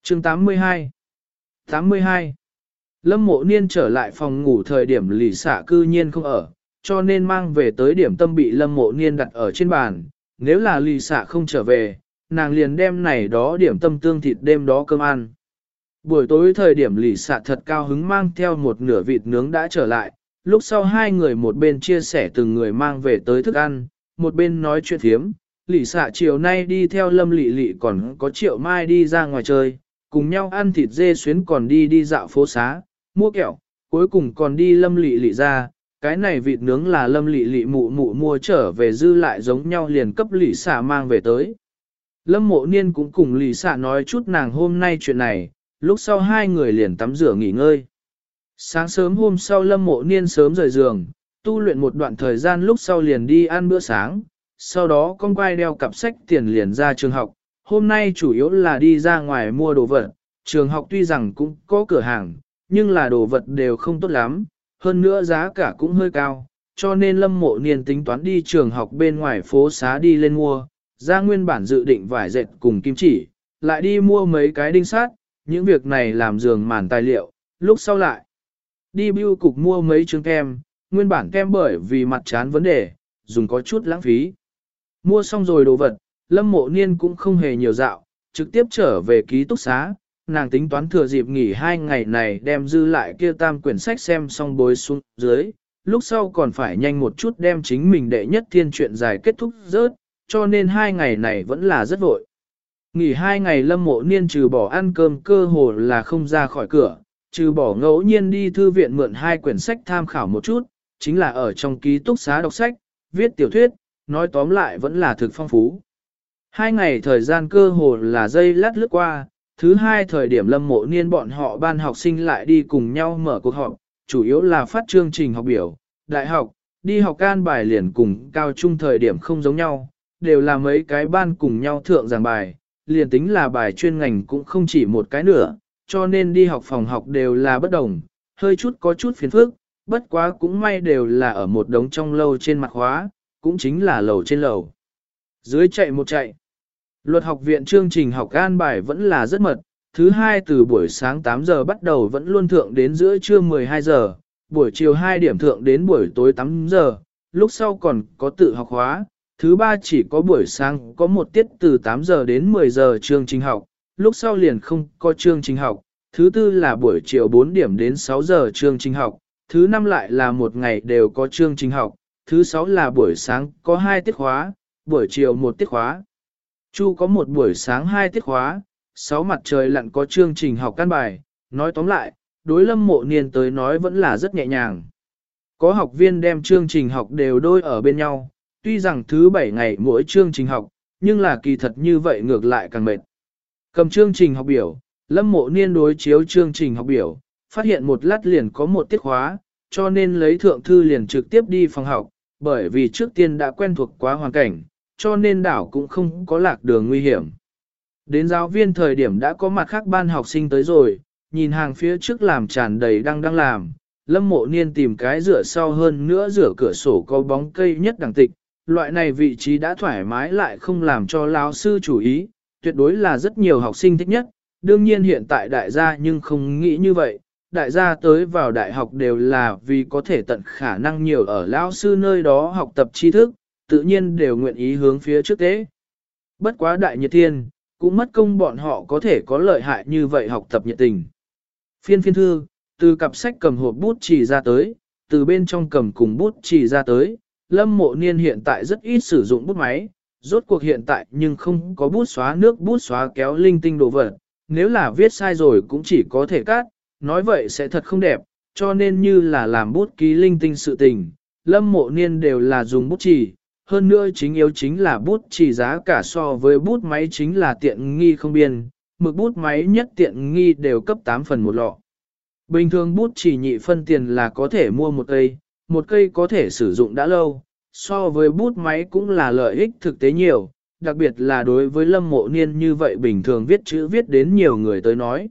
chương 82 82 Lâm mộ niên trở lại phòng ngủ thời điểm lì xả cư nhiên không ở, cho nên mang về tới điểm tâm bị lâm mộ niên đặt ở trên bàn. Nếu là lì xả không trở về, nàng liền đem này đó điểm tâm tương thịt đêm đó cơm ăn. Buổi tối thời điểm lì xạ thật cao hứng mang theo một nửa vịt nướng đã trở lại, lúc sau hai người một bên chia sẻ từng người mang về tới thức ăn, một bên nói chuyện thiếm. Lì xạ chiều nay đi theo lâm lị lị còn có triệu mai đi ra ngoài chơi, cùng nhau ăn thịt dê xuyến còn đi đi dạo phố xá, mua kẹo, cuối cùng còn đi lâm lị lị ra, cái này vịt nướng là lâm lị lị mụ mụ mua trở về dư lại giống nhau liền cấp lị xạ mang về tới. Lâm mộ niên cũng cùng lì xạ nói chút nàng hôm nay chuyện này, lúc sau hai người liền tắm rửa nghỉ ngơi. Sáng sớm hôm sau lâm mộ niên sớm rời giường, tu luyện một đoạn thời gian lúc sau liền đi ăn bữa sáng, sau đó con quay đeo cặp sách tiền liền ra trường học, hôm nay chủ yếu là đi ra ngoài mua đồ vật, trường học tuy rằng cũng có cửa hàng, nhưng là đồ vật đều không tốt lắm, hơn nữa giá cả cũng hơi cao, cho nên lâm mộ niên tính toán đi trường học bên ngoài phố xá đi lên mua, ra nguyên bản dự định vải dệt cùng kim chỉ, lại đi mua mấy cái đinh sát, những việc này làm giường màn tài liệu, lúc sau lại. Đi bưu cục mua mấy trứng kem, nguyên bản kem bởi vì mặt chán vấn đề, dùng có chút lãng phí. Mua xong rồi đồ vật, lâm mộ niên cũng không hề nhiều dạo, trực tiếp trở về ký túc xá, nàng tính toán thừa dịp nghỉ hai ngày này đem dư lại kia tam quyển sách xem xong bối xuống dưới, lúc sau còn phải nhanh một chút đem chính mình đệ nhất thiên truyện dài kết thúc rớt, cho nên hai ngày này vẫn là rất vội. Nghỉ hai ngày lâm mộ niên trừ bỏ ăn cơm cơ hồ là không ra khỏi cửa, trừ bỏ ngẫu nhiên đi thư viện mượn hai quyển sách tham khảo một chút, chính là ở trong ký túc xá đọc sách, viết tiểu thuyết, nói tóm lại vẫn là thực phong phú. Hai ngày thời gian cơ hồ là dây lát lướt qua, thứ hai thời điểm lâm mộ niên bọn họ ban học sinh lại đi cùng nhau mở cuộc họp, chủ yếu là phát chương trình học biểu, đại học, đi học can bài liền cùng cao trung thời điểm không giống nhau, đều là mấy cái ban cùng nhau thượng giảng bài, liền tính là bài chuyên ngành cũng không chỉ một cái nữa, cho nên đi học phòng học đều là bất đồng, hơi chút có chút phiền phức, bất quá cũng may đều là ở một đống trong lâu trên mặt khóa, cũng chính là lầu trên lầu. Dưới chạy một chạy. Luật học viện chương trình học an bài vẫn là rất mật, thứ hai từ buổi sáng 8 giờ bắt đầu vẫn luôn thượng đến giữa trưa 12 giờ, buổi chiều 2 điểm thượng đến buổi tối 8 giờ, lúc sau còn có tự học hóa, thứ ba chỉ có buổi sáng có một tiết từ 8 giờ đến 10 giờ chương trình học, lúc sau liền không có chương trình học, thứ tư là buổi chiều 4 điểm đến 6 giờ chương trình học, thứ năm lại là một ngày đều có chương trình học, thứ sáu là buổi sáng có 2 tiết khóa, buổi chiều một tiết khóa. Chu có một buổi sáng 2 tiết khóa, 6 mặt trời lặn có chương trình học căn bài, nói tóm lại, đối lâm mộ niên tới nói vẫn là rất nhẹ nhàng. Có học viên đem chương trình học đều đôi ở bên nhau, tuy rằng thứ bảy ngày mỗi chương trình học, nhưng là kỳ thật như vậy ngược lại càng mệt. Cầm chương trình học biểu, lâm mộ niên đối chiếu chương trình học biểu, phát hiện một lát liền có một tiết khóa, cho nên lấy thượng thư liền trực tiếp đi phòng học, bởi vì trước tiên đã quen thuộc quá hoàn cảnh, cho nên đảo cũng không có lạc đường nguy hiểm. Đến giáo viên thời điểm đã có mặt khác ban học sinh tới rồi, nhìn hàng phía trước làm tràn đầy đang đang làm, lâm mộ niên tìm cái rửa sau hơn nữa rửa cửa sổ có bóng cây nhất đẳng tịch, loại này vị trí đã thoải mái lại không làm cho lao sư chủ ý, tuyệt đối là rất nhiều học sinh thích nhất, đương nhiên hiện tại đại gia nhưng không nghĩ như vậy, đại gia tới vào đại học đều là vì có thể tận khả năng nhiều ở lao sư nơi đó học tập tri thức, tự nhiên đều nguyện ý hướng phía trước tế. Bất quá đại nhiệt thiên, cũng mất công bọn họ có thể có lợi hại như vậy học tập nhiệt tình. Phiên phiên thư, từ cặp sách cầm hộp bút chỉ ra tới, từ bên trong cầm cùng bút chỉ ra tới, lâm mộ niên hiện tại rất ít sử dụng bút máy, rốt cuộc hiện tại nhưng không có bút xóa nước bút xóa kéo linh tinh đồ vật, nếu là viết sai rồi cũng chỉ có thể cắt, nói vậy sẽ thật không đẹp, cho nên như là làm bút ký linh tinh sự tình, lâm mộ niên đều là dùng bút chỉ, hơn nữa chính yếu chính là bút chỉ giá cả so với bút máy chính là tiện nghi không biên, mực bút máy nhất tiện nghi đều cấp 8 phần một lọ. Bình thường bút chỉ nhị phân tiền là có thể mua một cây, một cây có thể sử dụng đã lâu, so với bút máy cũng là lợi ích thực tế nhiều, đặc biệt là đối với lâm mộ niên như vậy bình thường viết chữ viết đến nhiều người tới nói.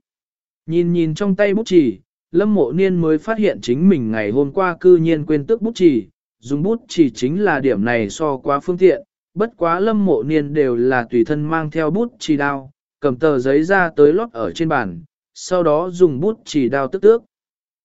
Nhìn nhìn trong tay bút chỉ, lâm mộ niên mới phát hiện chính mình ngày hôm qua cư nhiên quên tức bút chỉ, dùng bút chỉ chính là điểm này so quá phương tiện, bất quá lâm mộ niên đều là tùy thân mang theo bút chỉ đao, cầm tờ giấy ra tới lót ở trên bàn, sau đó dùng bút chỉ đao tức tước.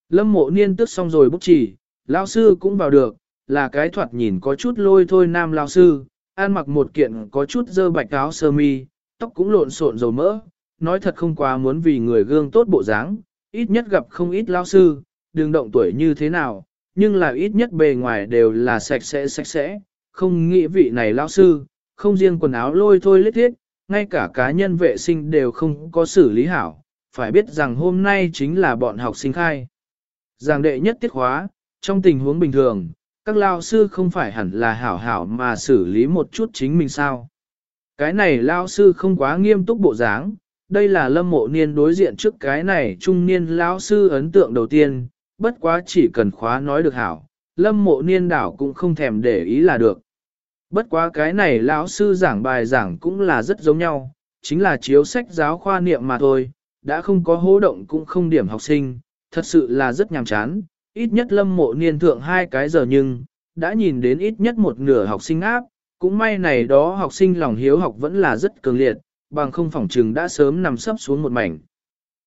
Lâm mộ niên tức xong rồi bút chỉ, lao sư cũng vào được, là cái thoạt nhìn có chút lôi thôi nam lao sư, ăn mặc một kiện có chút dơ bạch áo sơ mi, tóc cũng lộn xộn dầu mỡ, nói thật không quá muốn vì người gương tốt bộ dáng, ít nhất gặp không ít lao sư, đường động tuổi như thế nào, nhưng là ít nhất bề ngoài đều là sạch sẽ sạch sẽ, không nghĩ vị này lao sư, không riêng quần áo lôi thôi lết thiết, ngay cả cá nhân vệ sinh đều không có xử lý hảo, phải biết rằng hôm nay chính là bọn học sinh khai. Giảng đệ nhất tiết khóa, trong tình huống bình thường, các lao sư không phải hẳn là hảo hảo mà xử lý một chút chính mình sao. Cái này lao sư không quá nghiêm túc bộ dáng, đây là lâm mộ niên đối diện trước cái này trung niên lao sư ấn tượng đầu tiên, bất quá chỉ cần khóa nói được hảo, lâm mộ niên đảo cũng không thèm để ý là được. Bất quá cái này lão sư giảng bài giảng cũng là rất giống nhau, chính là chiếu sách giáo khoa niệm mà thôi, đã không có hố động cũng không điểm học sinh, thật sự là rất nhàm chán, ít nhất lâm mộ niên thượng hai cái giờ nhưng, đã nhìn đến ít nhất một nửa học sinh áp, cũng may này đó học sinh lòng hiếu học vẫn là rất cường liệt, bằng không phỏng trừng đã sớm nằm sấp xuống một mảnh.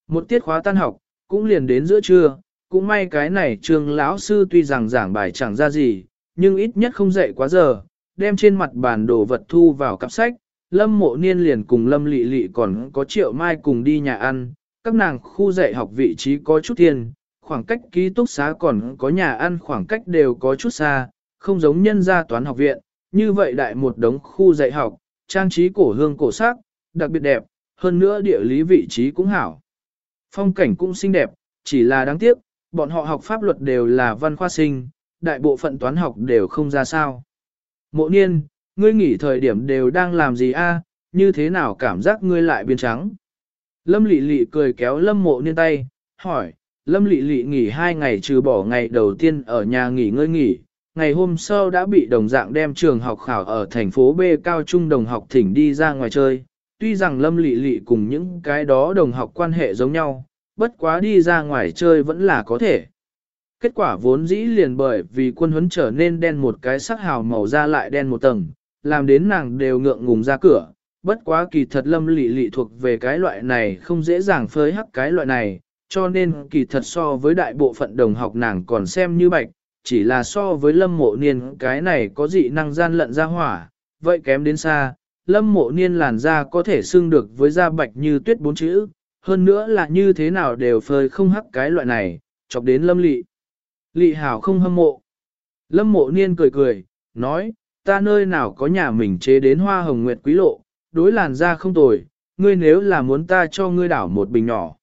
Một tiết khóa tan học, cũng liền đến giữa trưa, cũng may cái này trường lão sư tuy rằng giảng bài chẳng ra gì, nhưng ít nhất không dậy quá giờ, đem trên mặt bàn đồ vật thu vào cặp sách, lâm mộ niên liền cùng lâm lị lị còn có triệu mai cùng đi nhà ăn, các nàng khu dạy học vị trí có chút tiền, khoảng cách ký túc xá còn có nhà ăn khoảng cách đều có chút xa, không giống nhân gia toán học viện, như vậy đại một đống khu dạy học, trang trí cổ hương cổ sắc, đặc biệt đẹp, hơn nữa địa lý vị trí cũng hảo. Phong cảnh cũng xinh đẹp, chỉ là đáng tiếc, bọn họ học pháp luật đều là văn khoa sinh, đại bộ phận toán học đều không ra sao. Mộ niên, ngươi nghỉ thời điểm đều đang làm gì a? như thế nào cảm giác ngươi lại biến trắng? Lâm lị lị cười kéo lâm mộ niên tay, hỏi, lâm Lệ Lệ nghỉ hai ngày trừ bỏ ngày đầu tiên ở nhà nghỉ ngơi nghỉ, ngày hôm sau đã bị đồng dạng đem trường học khảo ở thành phố B cao trung đồng học thỉnh đi ra ngoài chơi. Tuy rằng lâm Lệ Lệ cùng những cái đó đồng học quan hệ giống nhau, bất quá đi ra ngoài chơi vẫn là có thể. Kết quả vốn dĩ liền bởi vì quân huấn trở nên đen một cái sắc hào màu da lại đen một tầng, làm đến nàng đều ngượng ngùng ra cửa. Bất quá kỳ thật lâm Lệ Lệ thuộc về cái loại này không dễ dàng phơi hắc cái loại này, cho nên kỳ thật so với đại bộ phận đồng học nàng còn xem như bạch, chỉ là so với lâm mộ niên cái này có dị năng gian lận ra hỏa, vậy kém đến xa, lâm mộ niên làn da có thể xưng được với da bạch như tuyết bốn chữ, hơn nữa là như thế nào đều phơi không hắc cái loại này, chọc đến lâm lị. Lị hảo không hâm mộ. Lâm mộ niên cười cười, nói, ta nơi nào có nhà mình chế đến hoa hồng nguyệt quý lộ, đối làn da không tồi, ngươi nếu là muốn ta cho ngươi đảo một bình nhỏ.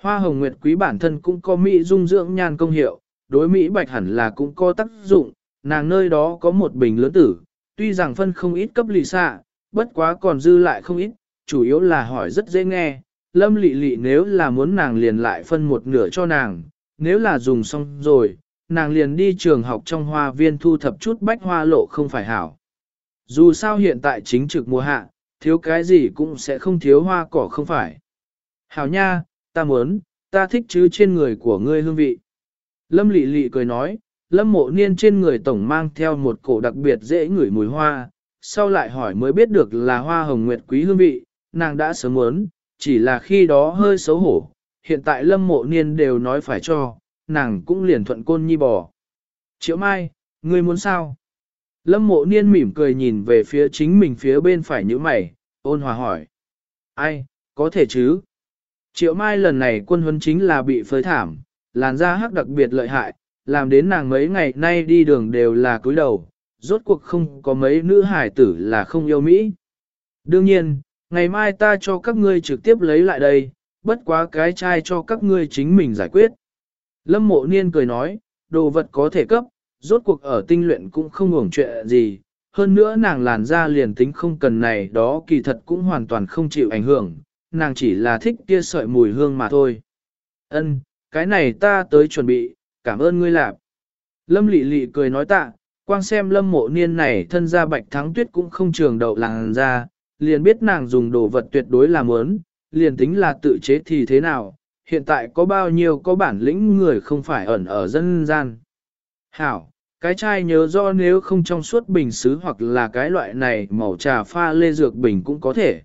Hoa hồng nguyệt quý bản thân cũng có mỹ dung dưỡng nhan công hiệu, đối mỹ bạch hẳn là cũng có tác dụng, nàng nơi đó có một bình lớn tử, tuy rằng phân không ít cấp lì xạ, bất quá còn dư lại không ít, chủ yếu là hỏi rất dễ nghe, lâm lị lị nếu là muốn nàng liền lại phân một nửa cho nàng, nếu là dùng xong rồi, nàng liền đi trường học trong hoa viên thu thập chút bách hoa lộ không phải hảo. Dù sao hiện tại chính trực mùa hạ, thiếu cái gì cũng sẽ không thiếu hoa cỏ không phải. Hảo nha, ta muốn, ta thích chứ trên người của ngươi hương vị. Lâm lị lị cười nói, lâm mộ niên trên người tổng mang theo một cổ đặc biệt dễ ngửi mùi hoa, sau lại hỏi mới biết được là hoa hồng nguyệt quý hương vị, nàng đã sớm muốn, chỉ là khi đó hơi xấu hổ, hiện tại lâm mộ niên đều nói phải cho, nàng cũng liền thuận côn nhi bò. Triệu Mai, ngươi muốn sao? Lâm mộ niên mỉm cười nhìn về phía chính mình phía bên phải như mày, ôn hòa hỏi. Ai, có thể chứ? Triệu Mai lần này quân huấn chính là bị phơi thảm, làn da hắc đặc biệt lợi hại, làm đến nàng mấy ngày nay đi đường đều là cúi đầu, rốt cuộc không có mấy nữ hải tử là không yêu Mỹ. Đương nhiên, ngày mai ta cho các ngươi trực tiếp lấy lại đây, bất quá cái chai cho các ngươi chính mình giải quyết. Lâm mộ niên cười nói, đồ vật có thể cấp, rốt cuộc ở tinh luyện cũng không ngủng chuyện gì, hơn nữa nàng làn da liền tính không cần này đó kỳ thật cũng hoàn toàn không chịu ảnh hưởng, nàng chỉ là thích kia sợi mùi hương mà thôi. Ân, cái này ta tới chuẩn bị, cảm ơn ngươi lạp. Lâm lị lị cười nói tạ, quang xem lâm mộ niên này thân ra bạch thắng tuyết cũng không trường đậu làng ra, liền biết nàng dùng đồ vật tuyệt đối làm ớn, liền tính là tự chế thì thế nào, hiện tại có bao nhiêu có bản lĩnh người không phải ẩn ở dân gian. Hảo, cái chai nhớ do nếu không trong suốt bình xứ hoặc là cái loại này màu trà pha lê dược bình cũng có thể.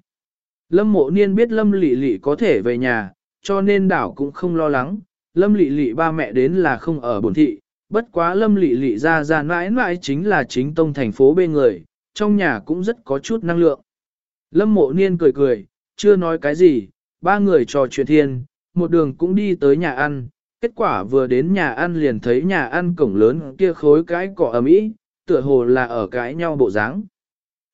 Lâm mộ niên biết lâm lị lị có thể về nhà, cho nên đảo cũng không lo lắng, lâm lị lị ba mẹ đến là không ở bổn thị, bất quá lâm lị lị ra ra mãi mãi chính là chính tông thành phố bên người, trong nhà cũng rất có chút năng lượng. Lâm mộ niên cười cười, chưa nói cái gì, ba người trò chuyện thiên, một đường cũng đi tới nhà ăn, kết quả vừa đến nhà ăn liền thấy nhà ăn cổng lớn kia khối cái cỏ ấm ý, tựa hồ là ở cái nhau bộ dáng.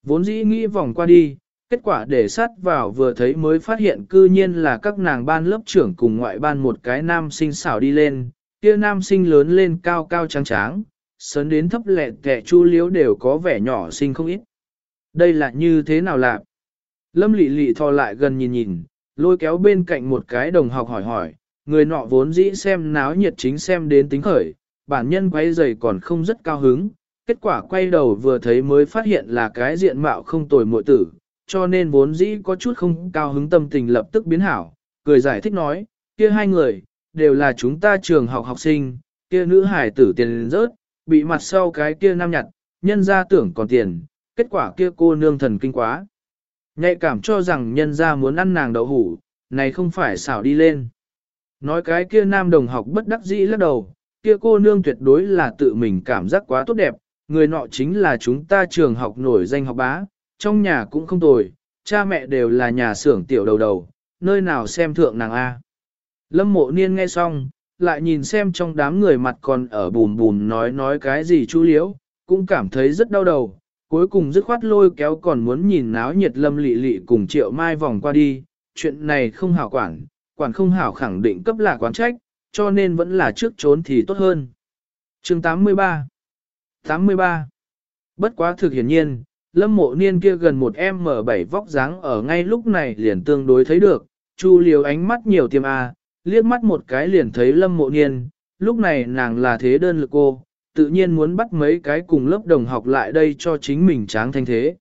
Vốn dĩ nghĩ vòng qua đi, kết quả để sát vào vừa thấy mới phát hiện cư nhiên là các nàng ban lớp trưởng cùng ngoại ban một cái nam sinh xảo đi lên, kia nam sinh lớn lên cao cao trắng tráng, sớn đến thấp lẹ kẻ chu liếu đều có vẻ nhỏ xinh không ít. Đây là như thế nào lạ? Lâm lị lị thò lại gần nhìn nhìn, lôi kéo bên cạnh một cái đồng học hỏi hỏi, người nọ vốn dĩ xem náo nhiệt chính xem đến tính khởi, bản nhân quay giày còn không rất cao hứng, kết quả quay đầu vừa thấy mới phát hiện là cái diện mạo không tồi muội tử, cho nên vốn dĩ có chút không cao hứng tâm tình lập tức biến hảo, cười giải thích nói, kia hai người, đều là chúng ta trường học học sinh, kia nữ hải tử tiền rớt, bị mặt sau cái kia nam nhặt, nhân ra tưởng còn tiền, kết quả kia cô nương thần kinh quá. Nhạy cảm cho rằng nhân ra muốn ăn nàng đậu hủ, này không phải xảo đi lên. Nói cái kia nam đồng học bất đắc dĩ lắc đầu, kia cô nương tuyệt đối là tự mình cảm giác quá tốt đẹp, người nọ chính là chúng ta trường học nổi danh học bá, trong nhà cũng không tồi, cha mẹ đều là nhà xưởng tiểu đầu đầu, nơi nào xem thượng nàng A. Lâm mộ niên nghe xong, lại nhìn xem trong đám người mặt còn ở bùn bùn nói nói cái gì chú liễu, cũng cảm thấy rất đau đầu, cuối cùng dứt khoát lôi kéo còn muốn nhìn náo nhiệt lâm lị lị cùng triệu mai vòng qua đi, chuyện này không hảo quản, quản không hảo khẳng định cấp là quán trách, cho nên vẫn là trước trốn thì tốt hơn. chương 83 83 Bất quá thực hiển nhiên, lâm mộ niên kia gần một M7 vóc dáng ở ngay lúc này liền tương đối thấy được, chu liều ánh mắt nhiều tiêm A, liếc mắt một cái liền thấy lâm mộ niên, lúc này nàng là thế đơn lực cô, tự nhiên muốn bắt mấy cái cùng lớp đồng học lại đây cho chính mình tráng thanh thế.